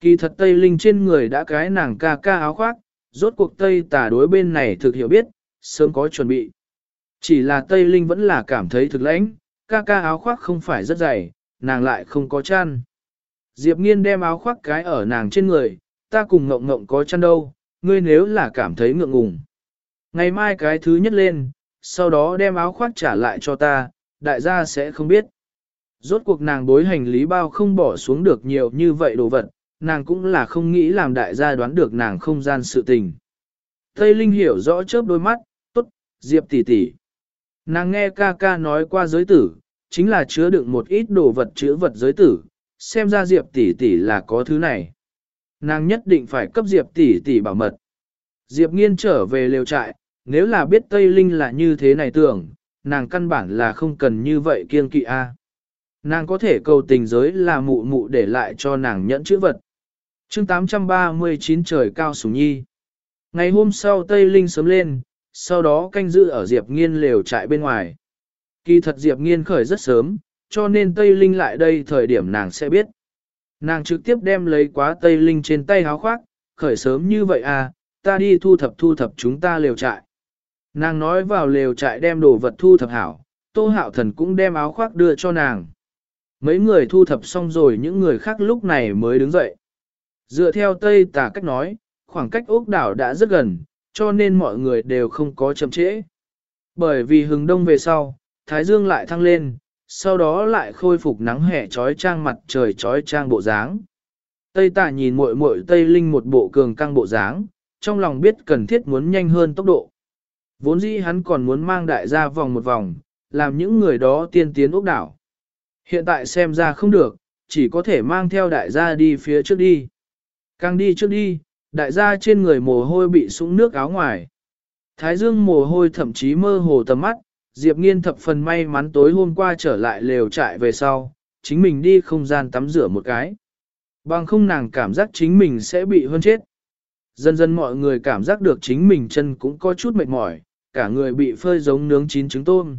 S1: Kỳ thật Tây Linh trên người đã cái nàng ca ca áo khoác, rốt cuộc Tây tả đối bên này thực hiểu biết, sớm có chuẩn bị. Chỉ là Tây Linh vẫn là cảm thấy thực lãnh, ca ca áo khoác không phải rất dày, nàng lại không có chăn. Diệp nghiên đem áo khoác cái ở nàng trên người, ta cùng ngộng ngộng có chăn đâu, ngươi nếu là cảm thấy ngượng ngùng. Ngày mai cái thứ nhất lên, sau đó đem áo khoác trả lại cho ta, đại gia sẽ không biết. Rốt cuộc nàng bối hành lý bao không bỏ xuống được nhiều như vậy đồ vật, nàng cũng là không nghĩ làm đại gia đoán được nàng không gian sự tình. Tây Linh hiểu rõ chớp đôi mắt, tốt, Diệp tỷ tỷ. Nàng nghe ca ca nói qua giới tử, chính là chứa đựng một ít đồ vật chứa vật giới tử, xem ra Diệp tỷ tỷ là có thứ này. Nàng nhất định phải cấp Diệp tỷ tỷ bảo mật. Diệp nghiên trở về lều trại, nếu là biết Tây Linh là như thế này tưởng, nàng căn bản là không cần như vậy kiên kỵ a. Nàng có thể cầu tình giới là mụ mụ để lại cho nàng nhẫn chữ vật chương 839 trời cao sủng nhi. Ngày hôm sau Tây Linh sớm lên, sau đó canh giữ ở Diệp Nghiên lều trại bên ngoài. Kỳ thật Diệp Nghiên khởi rất sớm, cho nên Tây Linh lại đây thời điểm nàng sẽ biết. Nàng trực tiếp đem lấy quá Tây Linh trên tay háo khoác, khởi sớm như vậy à, ta đi thu thập thu thập chúng ta lều trại. Nàng nói vào lều trại đem đồ vật thu thập hảo, Tô Hạo Thần cũng đem áo khoác đưa cho nàng. Mấy người thu thập xong rồi những người khác lúc này mới đứng dậy. Dựa theo Tây Tà cách nói, khoảng cách ốc đảo đã rất gần, cho nên mọi người đều không có chậm trễ. Bởi vì hừng đông về sau, Thái Dương lại thăng lên, sau đó lại khôi phục nắng hè trói trang mặt trời trói trang bộ dáng. Tây Tà nhìn muội muội Tây Linh một bộ cường căng bộ dáng, trong lòng biết cần thiết muốn nhanh hơn tốc độ. Vốn dĩ hắn còn muốn mang đại gia vòng một vòng, làm những người đó tiên tiến ốc đảo. Hiện tại xem ra không được, chỉ có thể mang theo đại gia đi phía trước đi. Càng đi trước đi, đại gia trên người mồ hôi bị sũng nước áo ngoài. Thái dương mồ hôi thậm chí mơ hồ tầm mắt, Diệp Nghiên thập phần may mắn tối hôm qua trở lại lều trại về sau, chính mình đi không gian tắm rửa một cái. Bằng không nàng cảm giác chính mình sẽ bị hơn chết. Dần dần mọi người cảm giác được chính mình chân cũng có chút mệt mỏi, cả người bị phơi giống nướng chín trứng tôm.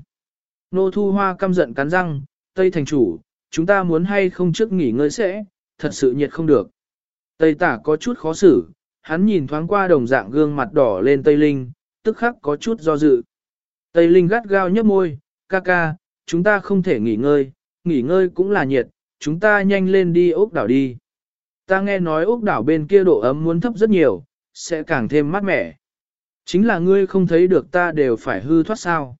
S1: Nô thu hoa căm giận cắn răng, Tây thành chủ, chúng ta muốn hay không trước nghỉ ngơi sẽ, thật sự nhiệt không được. Tây tả có chút khó xử, hắn nhìn thoáng qua đồng dạng gương mặt đỏ lên Tây Linh, tức khắc có chút do dự. Tây Linh gắt gao nhấp môi, ca ca, chúng ta không thể nghỉ ngơi, nghỉ ngơi cũng là nhiệt, chúng ta nhanh lên đi ốc đảo đi. Ta nghe nói ốc đảo bên kia độ ấm muốn thấp rất nhiều, sẽ càng thêm mát mẻ. Chính là ngươi không thấy được ta đều phải hư thoát sao.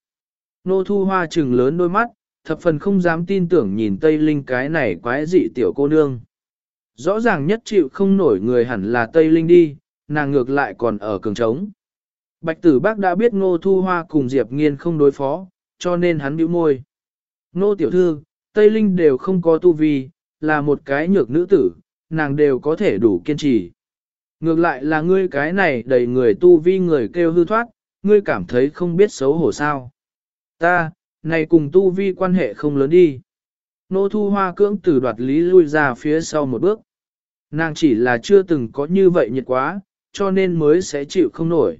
S1: Nô thu hoa trừng lớn đôi mắt, thập phần không dám tin tưởng nhìn Tây Linh cái này quái dị tiểu cô nương. Rõ ràng nhất chịu không nổi người hẳn là Tây Linh đi, nàng ngược lại còn ở cường trống. Bạch tử bác đã biết ngô thu hoa cùng Diệp nghiên không đối phó, cho nên hắn bĩu môi. Ngô tiểu thư, Tây Linh đều không có tu vi, là một cái nhược nữ tử, nàng đều có thể đủ kiên trì. Ngược lại là ngươi cái này đầy người tu vi người kêu hư thoát, ngươi cảm thấy không biết xấu hổ sao. Ta, này cùng tu vi quan hệ không lớn đi. Nô thu hoa cưỡng từ đoạt lý lui ra phía sau một bước. Nàng chỉ là chưa từng có như vậy nhiệt quá, cho nên mới sẽ chịu không nổi.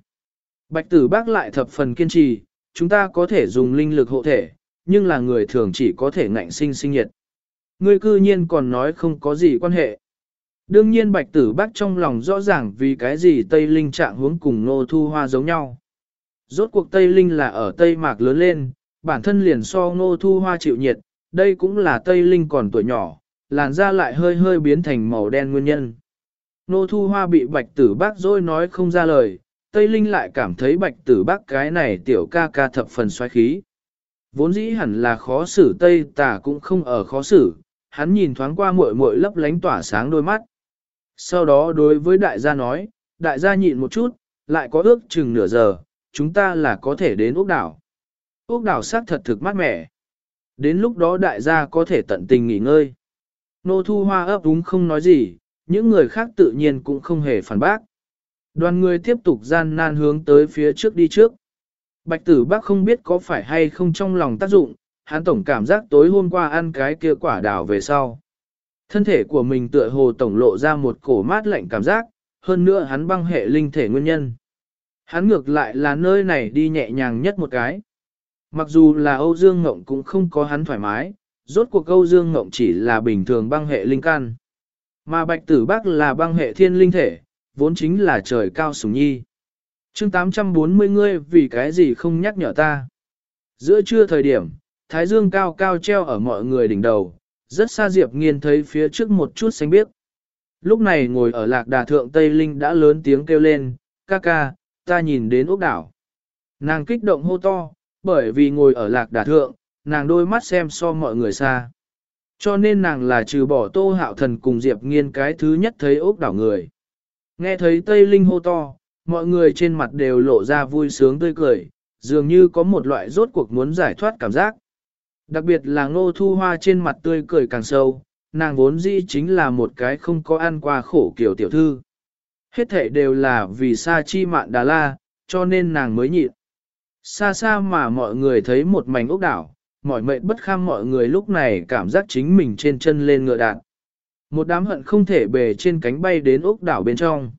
S1: Bạch tử bác lại thập phần kiên trì, chúng ta có thể dùng linh lực hộ thể, nhưng là người thường chỉ có thể ngạnh sinh sinh nhiệt. Ngươi cư nhiên còn nói không có gì quan hệ. Đương nhiên bạch tử bác trong lòng rõ ràng vì cái gì Tây Linh trạng hướng cùng nô thu hoa giống nhau. Rốt cuộc Tây Linh là ở Tây Mạc lớn lên, bản thân liền so Nô thu hoa chịu nhiệt, đây cũng là Tây Linh còn tuổi nhỏ, làn da lại hơi hơi biến thành màu đen nguyên nhân. Nô thu hoa bị bạch tử bác dối nói không ra lời, Tây Linh lại cảm thấy bạch tử bác cái này tiểu ca ca thập phần xoáy khí. Vốn dĩ hẳn là khó xử Tây tà cũng không ở khó xử, hắn nhìn thoáng qua muội muội lấp lánh tỏa sáng đôi mắt. Sau đó đối với đại gia nói, đại gia nhịn một chút, lại có ước chừng nửa giờ, chúng ta là có thể đến ốc đảo. Úc đảo sắc thật thực mát mẻ. Đến lúc đó đại gia có thể tận tình nghỉ ngơi. Nô thu hoa ấp úng không nói gì, những người khác tự nhiên cũng không hề phản bác. Đoàn người tiếp tục gian nan hướng tới phía trước đi trước. Bạch tử bác không biết có phải hay không trong lòng tác dụng, hắn tổng cảm giác tối hôm qua ăn cái kia quả đào về sau. Thân thể của mình tựa hồ tổng lộ ra một cổ mát lạnh cảm giác, hơn nữa hắn băng hệ linh thể nguyên nhân. Hắn ngược lại là nơi này đi nhẹ nhàng nhất một cái. Mặc dù là Âu Dương Ngộng cũng không có hắn thoải mái, rốt cuộc Âu Dương Ngộng chỉ là bình thường băng hệ linh can. Mà Bạch Tử Bác là băng hệ thiên linh thể, vốn chính là trời cao sủng nhi. chương 840 ngươi vì cái gì không nhắc nhở ta. Giữa trưa thời điểm, Thái Dương cao cao treo ở mọi người đỉnh đầu, rất xa Diệp Nghiên thấy phía trước một chút xanh biếc. Lúc này ngồi ở lạc đà thượng Tây Linh đã lớn tiếng kêu lên, ca ca, ta nhìn đến ốc đảo. Nàng kích động hô to, bởi vì ngồi ở lạc đà thượng, nàng đôi mắt xem so mọi người xa. Cho nên nàng là trừ bỏ tô hạo thần cùng Diệp Nghiên cái thứ nhất thấy ốc đảo người. Nghe thấy Tây Linh hô to, mọi người trên mặt đều lộ ra vui sướng tươi cười, dường như có một loại rốt cuộc muốn giải thoát cảm giác. Đặc biệt là ngô thu hoa trên mặt tươi cười càng sâu, nàng vốn dĩ chính là một cái không có ăn qua khổ kiểu tiểu thư. Hết thể đều là vì sa chi mạn đà la, cho nên nàng mới nhịn. Xa xa mà mọi người thấy một mảnh ốc đảo, mọi mệnh bất kham mọi người lúc này cảm giác chính mình trên chân lên ngựa đạn. Một đám hận không thể bề trên cánh bay đến ốc đảo bên trong.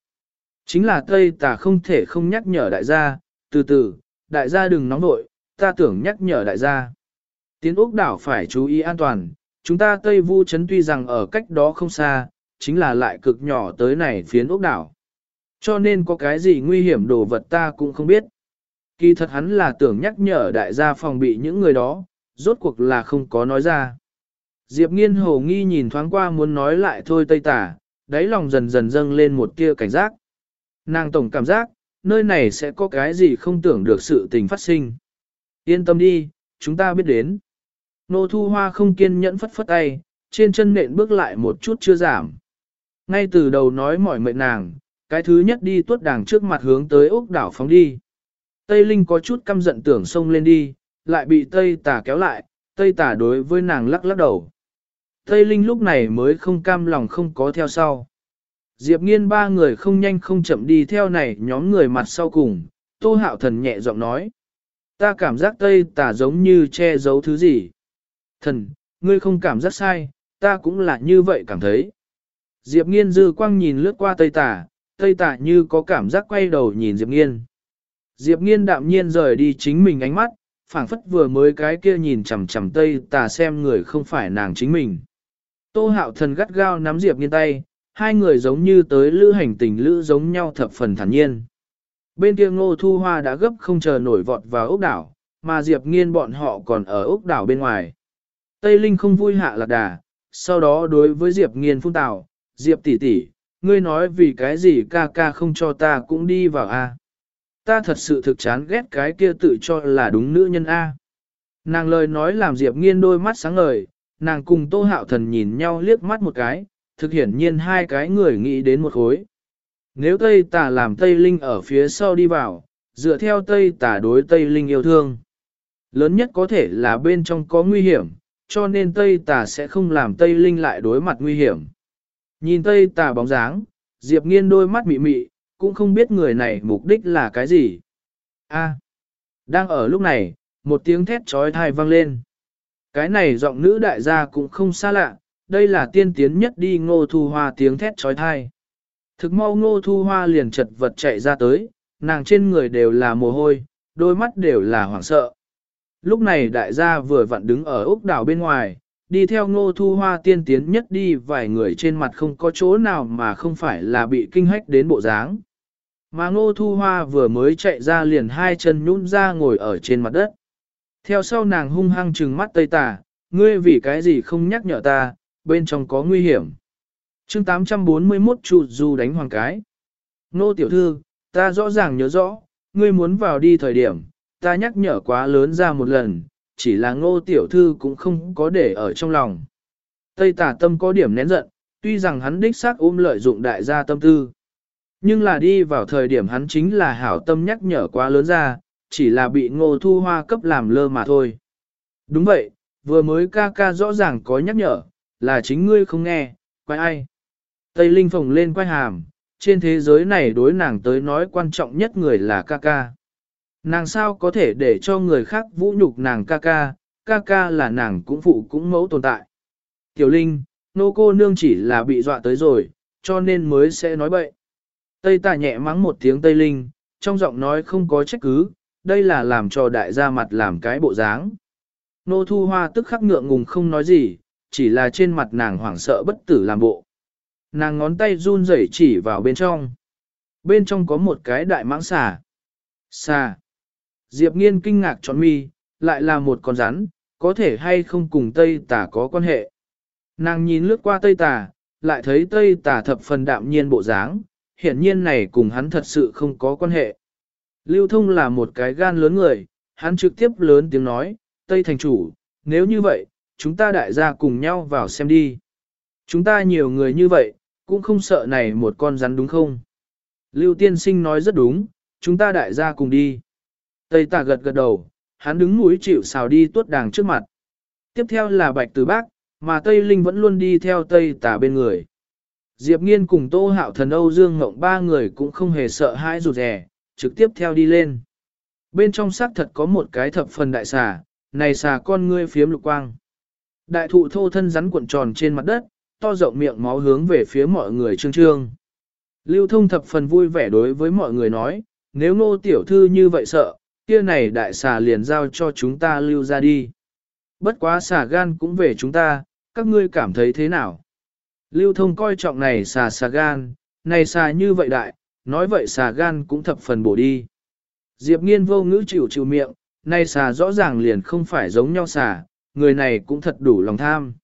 S1: Chính là Tây Tà không thể không nhắc nhở đại gia, từ từ, đại gia đừng nóng nội, ta tưởng nhắc nhở đại gia. Tiến ốc đảo phải chú ý an toàn, chúng ta Tây Vu Trấn tuy rằng ở cách đó không xa, chính là lại cực nhỏ tới này phiến ốc đảo. Cho nên có cái gì nguy hiểm đồ vật ta cũng không biết. Kỳ thật hắn là tưởng nhắc nhở đại gia phòng bị những người đó, rốt cuộc là không có nói ra. Diệp nghiên hồ nghi nhìn thoáng qua muốn nói lại thôi tây tả, đáy lòng dần dần dâng lên một tia cảnh giác. Nàng tổng cảm giác, nơi này sẽ có cái gì không tưởng được sự tình phát sinh. Yên tâm đi, chúng ta biết đến. Nô thu hoa không kiên nhẫn phất phất tay, trên chân nện bước lại một chút chưa giảm. Ngay từ đầu nói mỏi mệnh nàng, cái thứ nhất đi tuốt đảng trước mặt hướng tới ốc đảo phóng đi. Tây Linh có chút căm giận tưởng xông lên đi, lại bị Tây Tà kéo lại, Tây Tà đối với nàng lắc lắc đầu. Tây Linh lúc này mới không cam lòng không có theo sau. Diệp nghiên ba người không nhanh không chậm đi theo này nhóm người mặt sau cùng, Tô Hạo Thần nhẹ giọng nói. Ta cảm giác Tây Tà giống như che giấu thứ gì. Thần, ngươi không cảm giác sai, ta cũng là như vậy cảm thấy. Diệp nghiên dư quang nhìn lướt qua Tây Tà, Tây Tà như có cảm giác quay đầu nhìn Diệp nghiên. Diệp nghiên đạm nhiên rời đi chính mình ánh mắt, phảng phất vừa mới cái kia nhìn chằm chằm Tây Tà xem người không phải nàng chính mình. Tô hạo thần gắt gao nắm Diệp nghiên tay, hai người giống như tới lữ hành tình lữ giống nhau thập phần thản nhiên. Bên kia ngô thu hoa đã gấp không chờ nổi vọt vào ốc đảo, mà Diệp nghiên bọn họ còn ở ốc đảo bên ngoài. Tây Linh không vui hạ lạc đà, sau đó đối với Diệp nghiên phun tào, Diệp tỷ tỷ, ngươi nói vì cái gì ca ca không cho ta cũng đi vào a? Ta thật sự thực chán ghét cái kia tự cho là đúng nữ nhân a. Nàng lời nói làm Diệp nghiên đôi mắt sáng ngời, nàng cùng Tô Hạo Thần nhìn nhau liếc mắt một cái, thực hiển nhiên hai cái người nghĩ đến một khối. Nếu Tây Tà làm Tây Linh ở phía sau đi vào, dựa theo Tây Tà đối Tây Linh yêu thương. Lớn nhất có thể là bên trong có nguy hiểm, cho nên Tây Tà sẽ không làm Tây Linh lại đối mặt nguy hiểm. Nhìn Tây Tà bóng dáng, Diệp nghiên đôi mắt mị mị, cũng không biết người này mục đích là cái gì. A. đang ở lúc này, một tiếng thét trói thai vang lên. Cái này giọng nữ đại gia cũng không xa lạ, đây là tiên tiến nhất đi ngô thu hoa tiếng thét trói thai. Thực mau ngô thu hoa liền chật vật chạy ra tới, nàng trên người đều là mồ hôi, đôi mắt đều là hoảng sợ. Lúc này đại gia vừa vặn đứng ở ốc đảo bên ngoài, đi theo ngô thu hoa tiên tiến nhất đi vài người trên mặt không có chỗ nào mà không phải là bị kinh hách đến bộ dáng. Mà ngô thu hoa vừa mới chạy ra liền hai chân nhũn ra ngồi ở trên mặt đất. Theo sau nàng hung hăng trừng mắt tây tà, ngươi vì cái gì không nhắc nhở ta, bên trong có nguy hiểm. chương 841 trụ du đánh hoàng cái. Nô tiểu thư, ta rõ ràng nhớ rõ, ngươi muốn vào đi thời điểm, ta nhắc nhở quá lớn ra một lần, chỉ là ngô tiểu thư cũng không có để ở trong lòng. Tây tà tâm có điểm nén giận, tuy rằng hắn đích xác ôm lợi dụng đại gia tâm tư. Nhưng là đi vào thời điểm hắn chính là hảo tâm nhắc nhở quá lớn ra, chỉ là bị ngô thu hoa cấp làm lơ mà thôi. Đúng vậy, vừa mới ca ca rõ ràng có nhắc nhở, là chính ngươi không nghe, quay ai. Tây Linh phồng lên quay hàm, trên thế giới này đối nàng tới nói quan trọng nhất người là ca ca. Nàng sao có thể để cho người khác vũ nhục nàng ca ca, ca ca là nàng cũng phụ cũng mẫu tồn tại. Tiểu Linh, nô cô nương chỉ là bị dọa tới rồi, cho nên mới sẽ nói bậy. Tây tà nhẹ mắng một tiếng Tây Linh, trong giọng nói không có trách cứ, đây là làm cho đại gia mặt làm cái bộ dáng. Nô thu hoa tức khắc ngượng ngùng không nói gì, chỉ là trên mặt nàng hoảng sợ bất tử làm bộ. Nàng ngón tay run rẩy chỉ vào bên trong. Bên trong có một cái đại mãng xà. Xà. Diệp nghiên kinh ngạc trọn mi, lại là một con rắn, có thể hay không cùng Tây Tà có quan hệ. Nàng nhìn lướt qua Tây Tà, lại thấy Tây Tà thập phần đạm nhiên bộ dáng, hiển nhiên này cùng hắn thật sự không có quan hệ. Lưu thông là một cái gan lớn người, hắn trực tiếp lớn tiếng nói, Tây Thành Chủ, nếu như vậy, chúng ta đại gia cùng nhau vào xem đi. Chúng ta nhiều người như vậy, cũng không sợ này một con rắn đúng không? Lưu Tiên Sinh nói rất đúng, chúng ta đại gia cùng đi. Tây Tà gật gật đầu, hắn đứng mũi chịu xào đi tuốt đàng trước mặt. Tiếp theo là Bạch Từ Bác, mà Tây Linh vẫn luôn đi theo Tây Tà bên người. Diệp Nghiên cùng Tô Hạo Thần Âu Dương Ngộng ba người cũng không hề sợ hãi rụt rè, trực tiếp theo đi lên. Bên trong xác thật có một cái thập phần đại xà, này xà con ngươi phiếm lục quang. Đại thụ thô thân rắn cuộn tròn trên mặt đất, to rộng miệng máu hướng về phía mọi người trương trương. Lưu thông thập phần vui vẻ đối với mọi người nói, nếu Ngô tiểu thư như vậy sợ, kia này đại xà liền giao cho chúng ta lưu ra đi. Bất quá xà gan cũng về chúng ta, các ngươi cảm thấy thế nào? Lưu thông coi trọng này xà xà gan, này xà như vậy đại, nói vậy xà gan cũng thập phần bổ đi. Diệp nghiên vô ngữ chịu chịu miệng, này xà rõ ràng liền không phải giống nhau xà, người này cũng thật đủ lòng tham.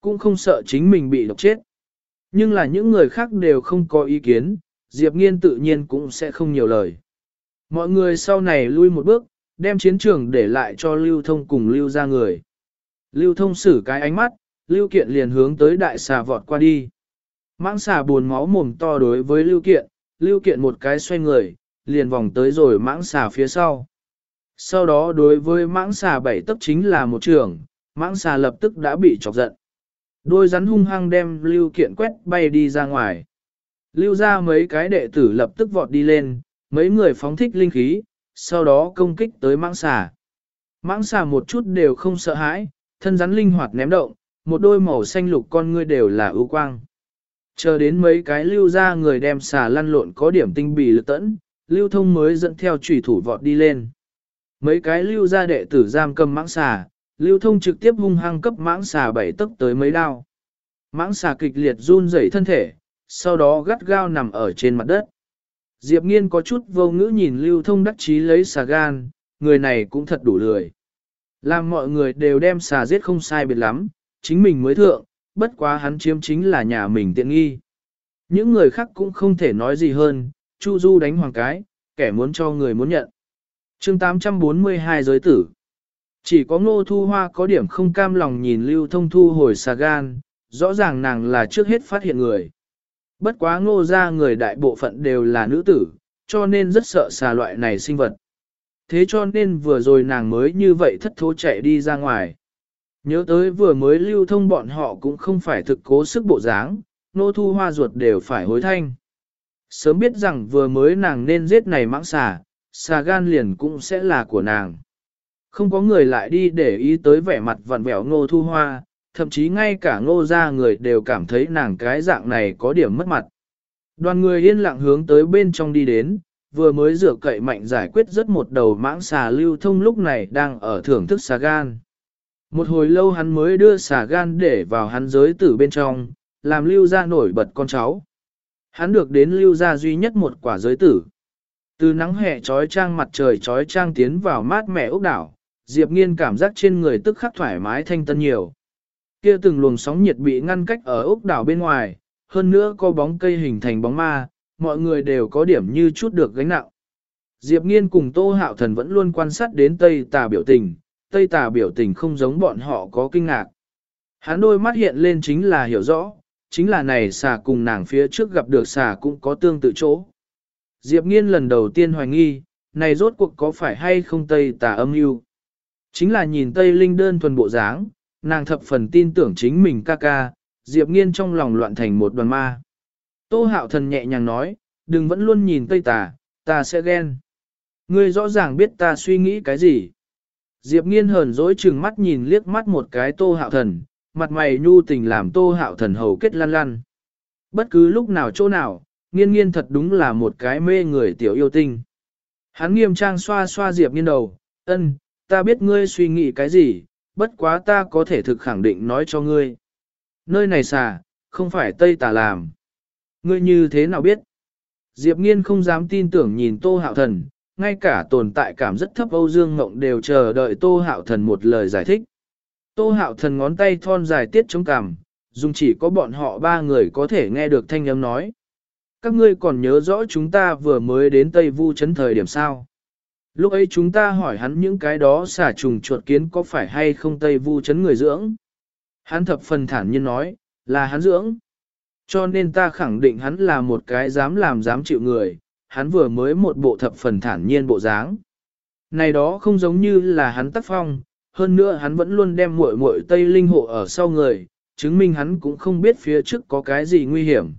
S1: Cũng không sợ chính mình bị độc chết. Nhưng là những người khác đều không có ý kiến, Diệp nghiên tự nhiên cũng sẽ không nhiều lời. Mọi người sau này lui một bước, đem chiến trường để lại cho lưu thông cùng lưu ra người. Lưu thông xử cái ánh mắt, lưu kiện liền hướng tới đại xà vọt qua đi. Mãng xà buồn máu mồm to đối với lưu kiện, lưu kiện một cái xoay người, liền vòng tới rồi mãng xà phía sau. Sau đó đối với mãng xà bảy tấc chính là một trường, mãng xà lập tức đã bị chọc giận. Đôi rắn hung hăng đem lưu kiện quét bay đi ra ngoài. Lưu ra mấy cái đệ tử lập tức vọt đi lên, mấy người phóng thích linh khí, sau đó công kích tới mãng xà. Mãng xà một chút đều không sợ hãi, thân rắn linh hoạt ném động, một đôi màu xanh lục con ngươi đều là ưu quang. Chờ đến mấy cái lưu ra người đem xà lăn lộn có điểm tinh bì lực tẫn, lưu thông mới dẫn theo trùy thủ vọt đi lên. Mấy cái lưu ra đệ tử giam cầm mãng xà, lưu thông trực tiếp hung hăng cấp mãng xà bảy tấc tới mấy đao. Mãng xà kịch liệt run rẩy thân thể, sau đó gắt gao nằm ở trên mặt đất. Diệp nghiên có chút vô ngữ nhìn lưu thông đắc chí lấy xà gan, người này cũng thật đủ lười. Làm mọi người đều đem xà giết không sai biệt lắm, chính mình mới thượng, bất quá hắn chiếm chính là nhà mình tiện nghi. Những người khác cũng không thể nói gì hơn, Chu Du đánh hoàng cái, kẻ muốn cho người muốn nhận. chương 842 giới tử. Chỉ có ngô thu hoa có điểm không cam lòng nhìn lưu thông thu hồi xà gan, rõ ràng nàng là trước hết phát hiện người. Bất quá ngô ra người đại bộ phận đều là nữ tử, cho nên rất sợ xà loại này sinh vật. Thế cho nên vừa rồi nàng mới như vậy thất thố chạy đi ra ngoài. Nhớ tới vừa mới lưu thông bọn họ cũng không phải thực cố sức bộ dáng, nô thu hoa ruột đều phải hối thanh. Sớm biết rằng vừa mới nàng nên giết này mãng xà, xà gan liền cũng sẽ là của nàng. Không có người lại đi để ý tới vẻ mặt vặn vẹo ngô thu hoa, thậm chí ngay cả ngô ra người đều cảm thấy nàng cái dạng này có điểm mất mặt. Đoàn người yên lặng hướng tới bên trong đi đến, vừa mới rửa cậy mạnh giải quyết rất một đầu mãng xà lưu thông lúc này đang ở thưởng thức xà gan. Một hồi lâu hắn mới đưa xả gan để vào hắn giới tử bên trong, làm lưu ra nổi bật con cháu. Hắn được đến lưu ra duy nhất một quả giới tử. Từ nắng hè trói trang mặt trời trói trang tiến vào mát mẻ ốc đảo, Diệp Nghiên cảm giác trên người tức khắc thoải mái thanh tân nhiều. Kia từng luồng sóng nhiệt bị ngăn cách ở ốc đảo bên ngoài, hơn nữa có bóng cây hình thành bóng ma, mọi người đều có điểm như chút được gánh nặng. Diệp Nghiên cùng Tô Hạo Thần vẫn luôn quan sát đến Tây Tà biểu tình, Tây Tà biểu tình không giống bọn họ có kinh ngạc. Hắn đôi mắt hiện lên chính là hiểu rõ, chính là này xà cùng nàng phía trước gặp được xà cũng có tương tự chỗ. Diệp Nghiên lần đầu tiên hoài nghi, này rốt cuộc có phải hay không Tây Tà âm mưu? Chính là nhìn Tây Linh đơn thuần bộ dáng, nàng thập phần tin tưởng chính mình ca ca, Diệp Nghiên trong lòng loạn thành một đoàn ma. Tô Hạo Thần nhẹ nhàng nói, đừng vẫn luôn nhìn Tây Tà, ta sẽ ghen. Ngươi rõ ràng biết ta suy nghĩ cái gì. Diệp Nghiên hờn dỗi chừng mắt nhìn liếc mắt một cái Tô Hạo Thần, mặt mày nhu tình làm Tô Hạo Thần hầu kết lăn lăn. Bất cứ lúc nào chỗ nào, nghiên nghiên thật đúng là một cái mê người tiểu yêu tinh. Hắn nghiêm trang xoa xoa Diệp nghiên đầu, ân, ta biết ngươi suy nghĩ cái gì, bất quá ta có thể thực khẳng định nói cho ngươi. Nơi này xà, không phải Tây Tà làm. Ngươi như thế nào biết? Diệp nghiên không dám tin tưởng nhìn Tô Hạo Thần, ngay cả tồn tại cảm rất thấp Âu Dương Ngộng đều chờ đợi Tô Hạo Thần một lời giải thích. Tô Hạo Thần ngón tay thon dài tiết chống cằm, dùng chỉ có bọn họ ba người có thể nghe được thanh âm nói. Các ngươi còn nhớ rõ chúng ta vừa mới đến Tây Vu chấn thời điểm sao? Lúc ấy chúng ta hỏi hắn những cái đó xả trùng chuột kiến có phải hay không Tây Vu chấn người dưỡng? Hắn thập phần thản nhiên nói, là hắn dưỡng. Cho nên ta khẳng định hắn là một cái dám làm dám chịu người, hắn vừa mới một bộ thập phần thản nhiên bộ dáng. Này đó không giống như là hắn tác phong, hơn nữa hắn vẫn luôn đem muội muội Tây Linh hộ ở sau người, chứng minh hắn cũng không biết phía trước có cái gì nguy hiểm.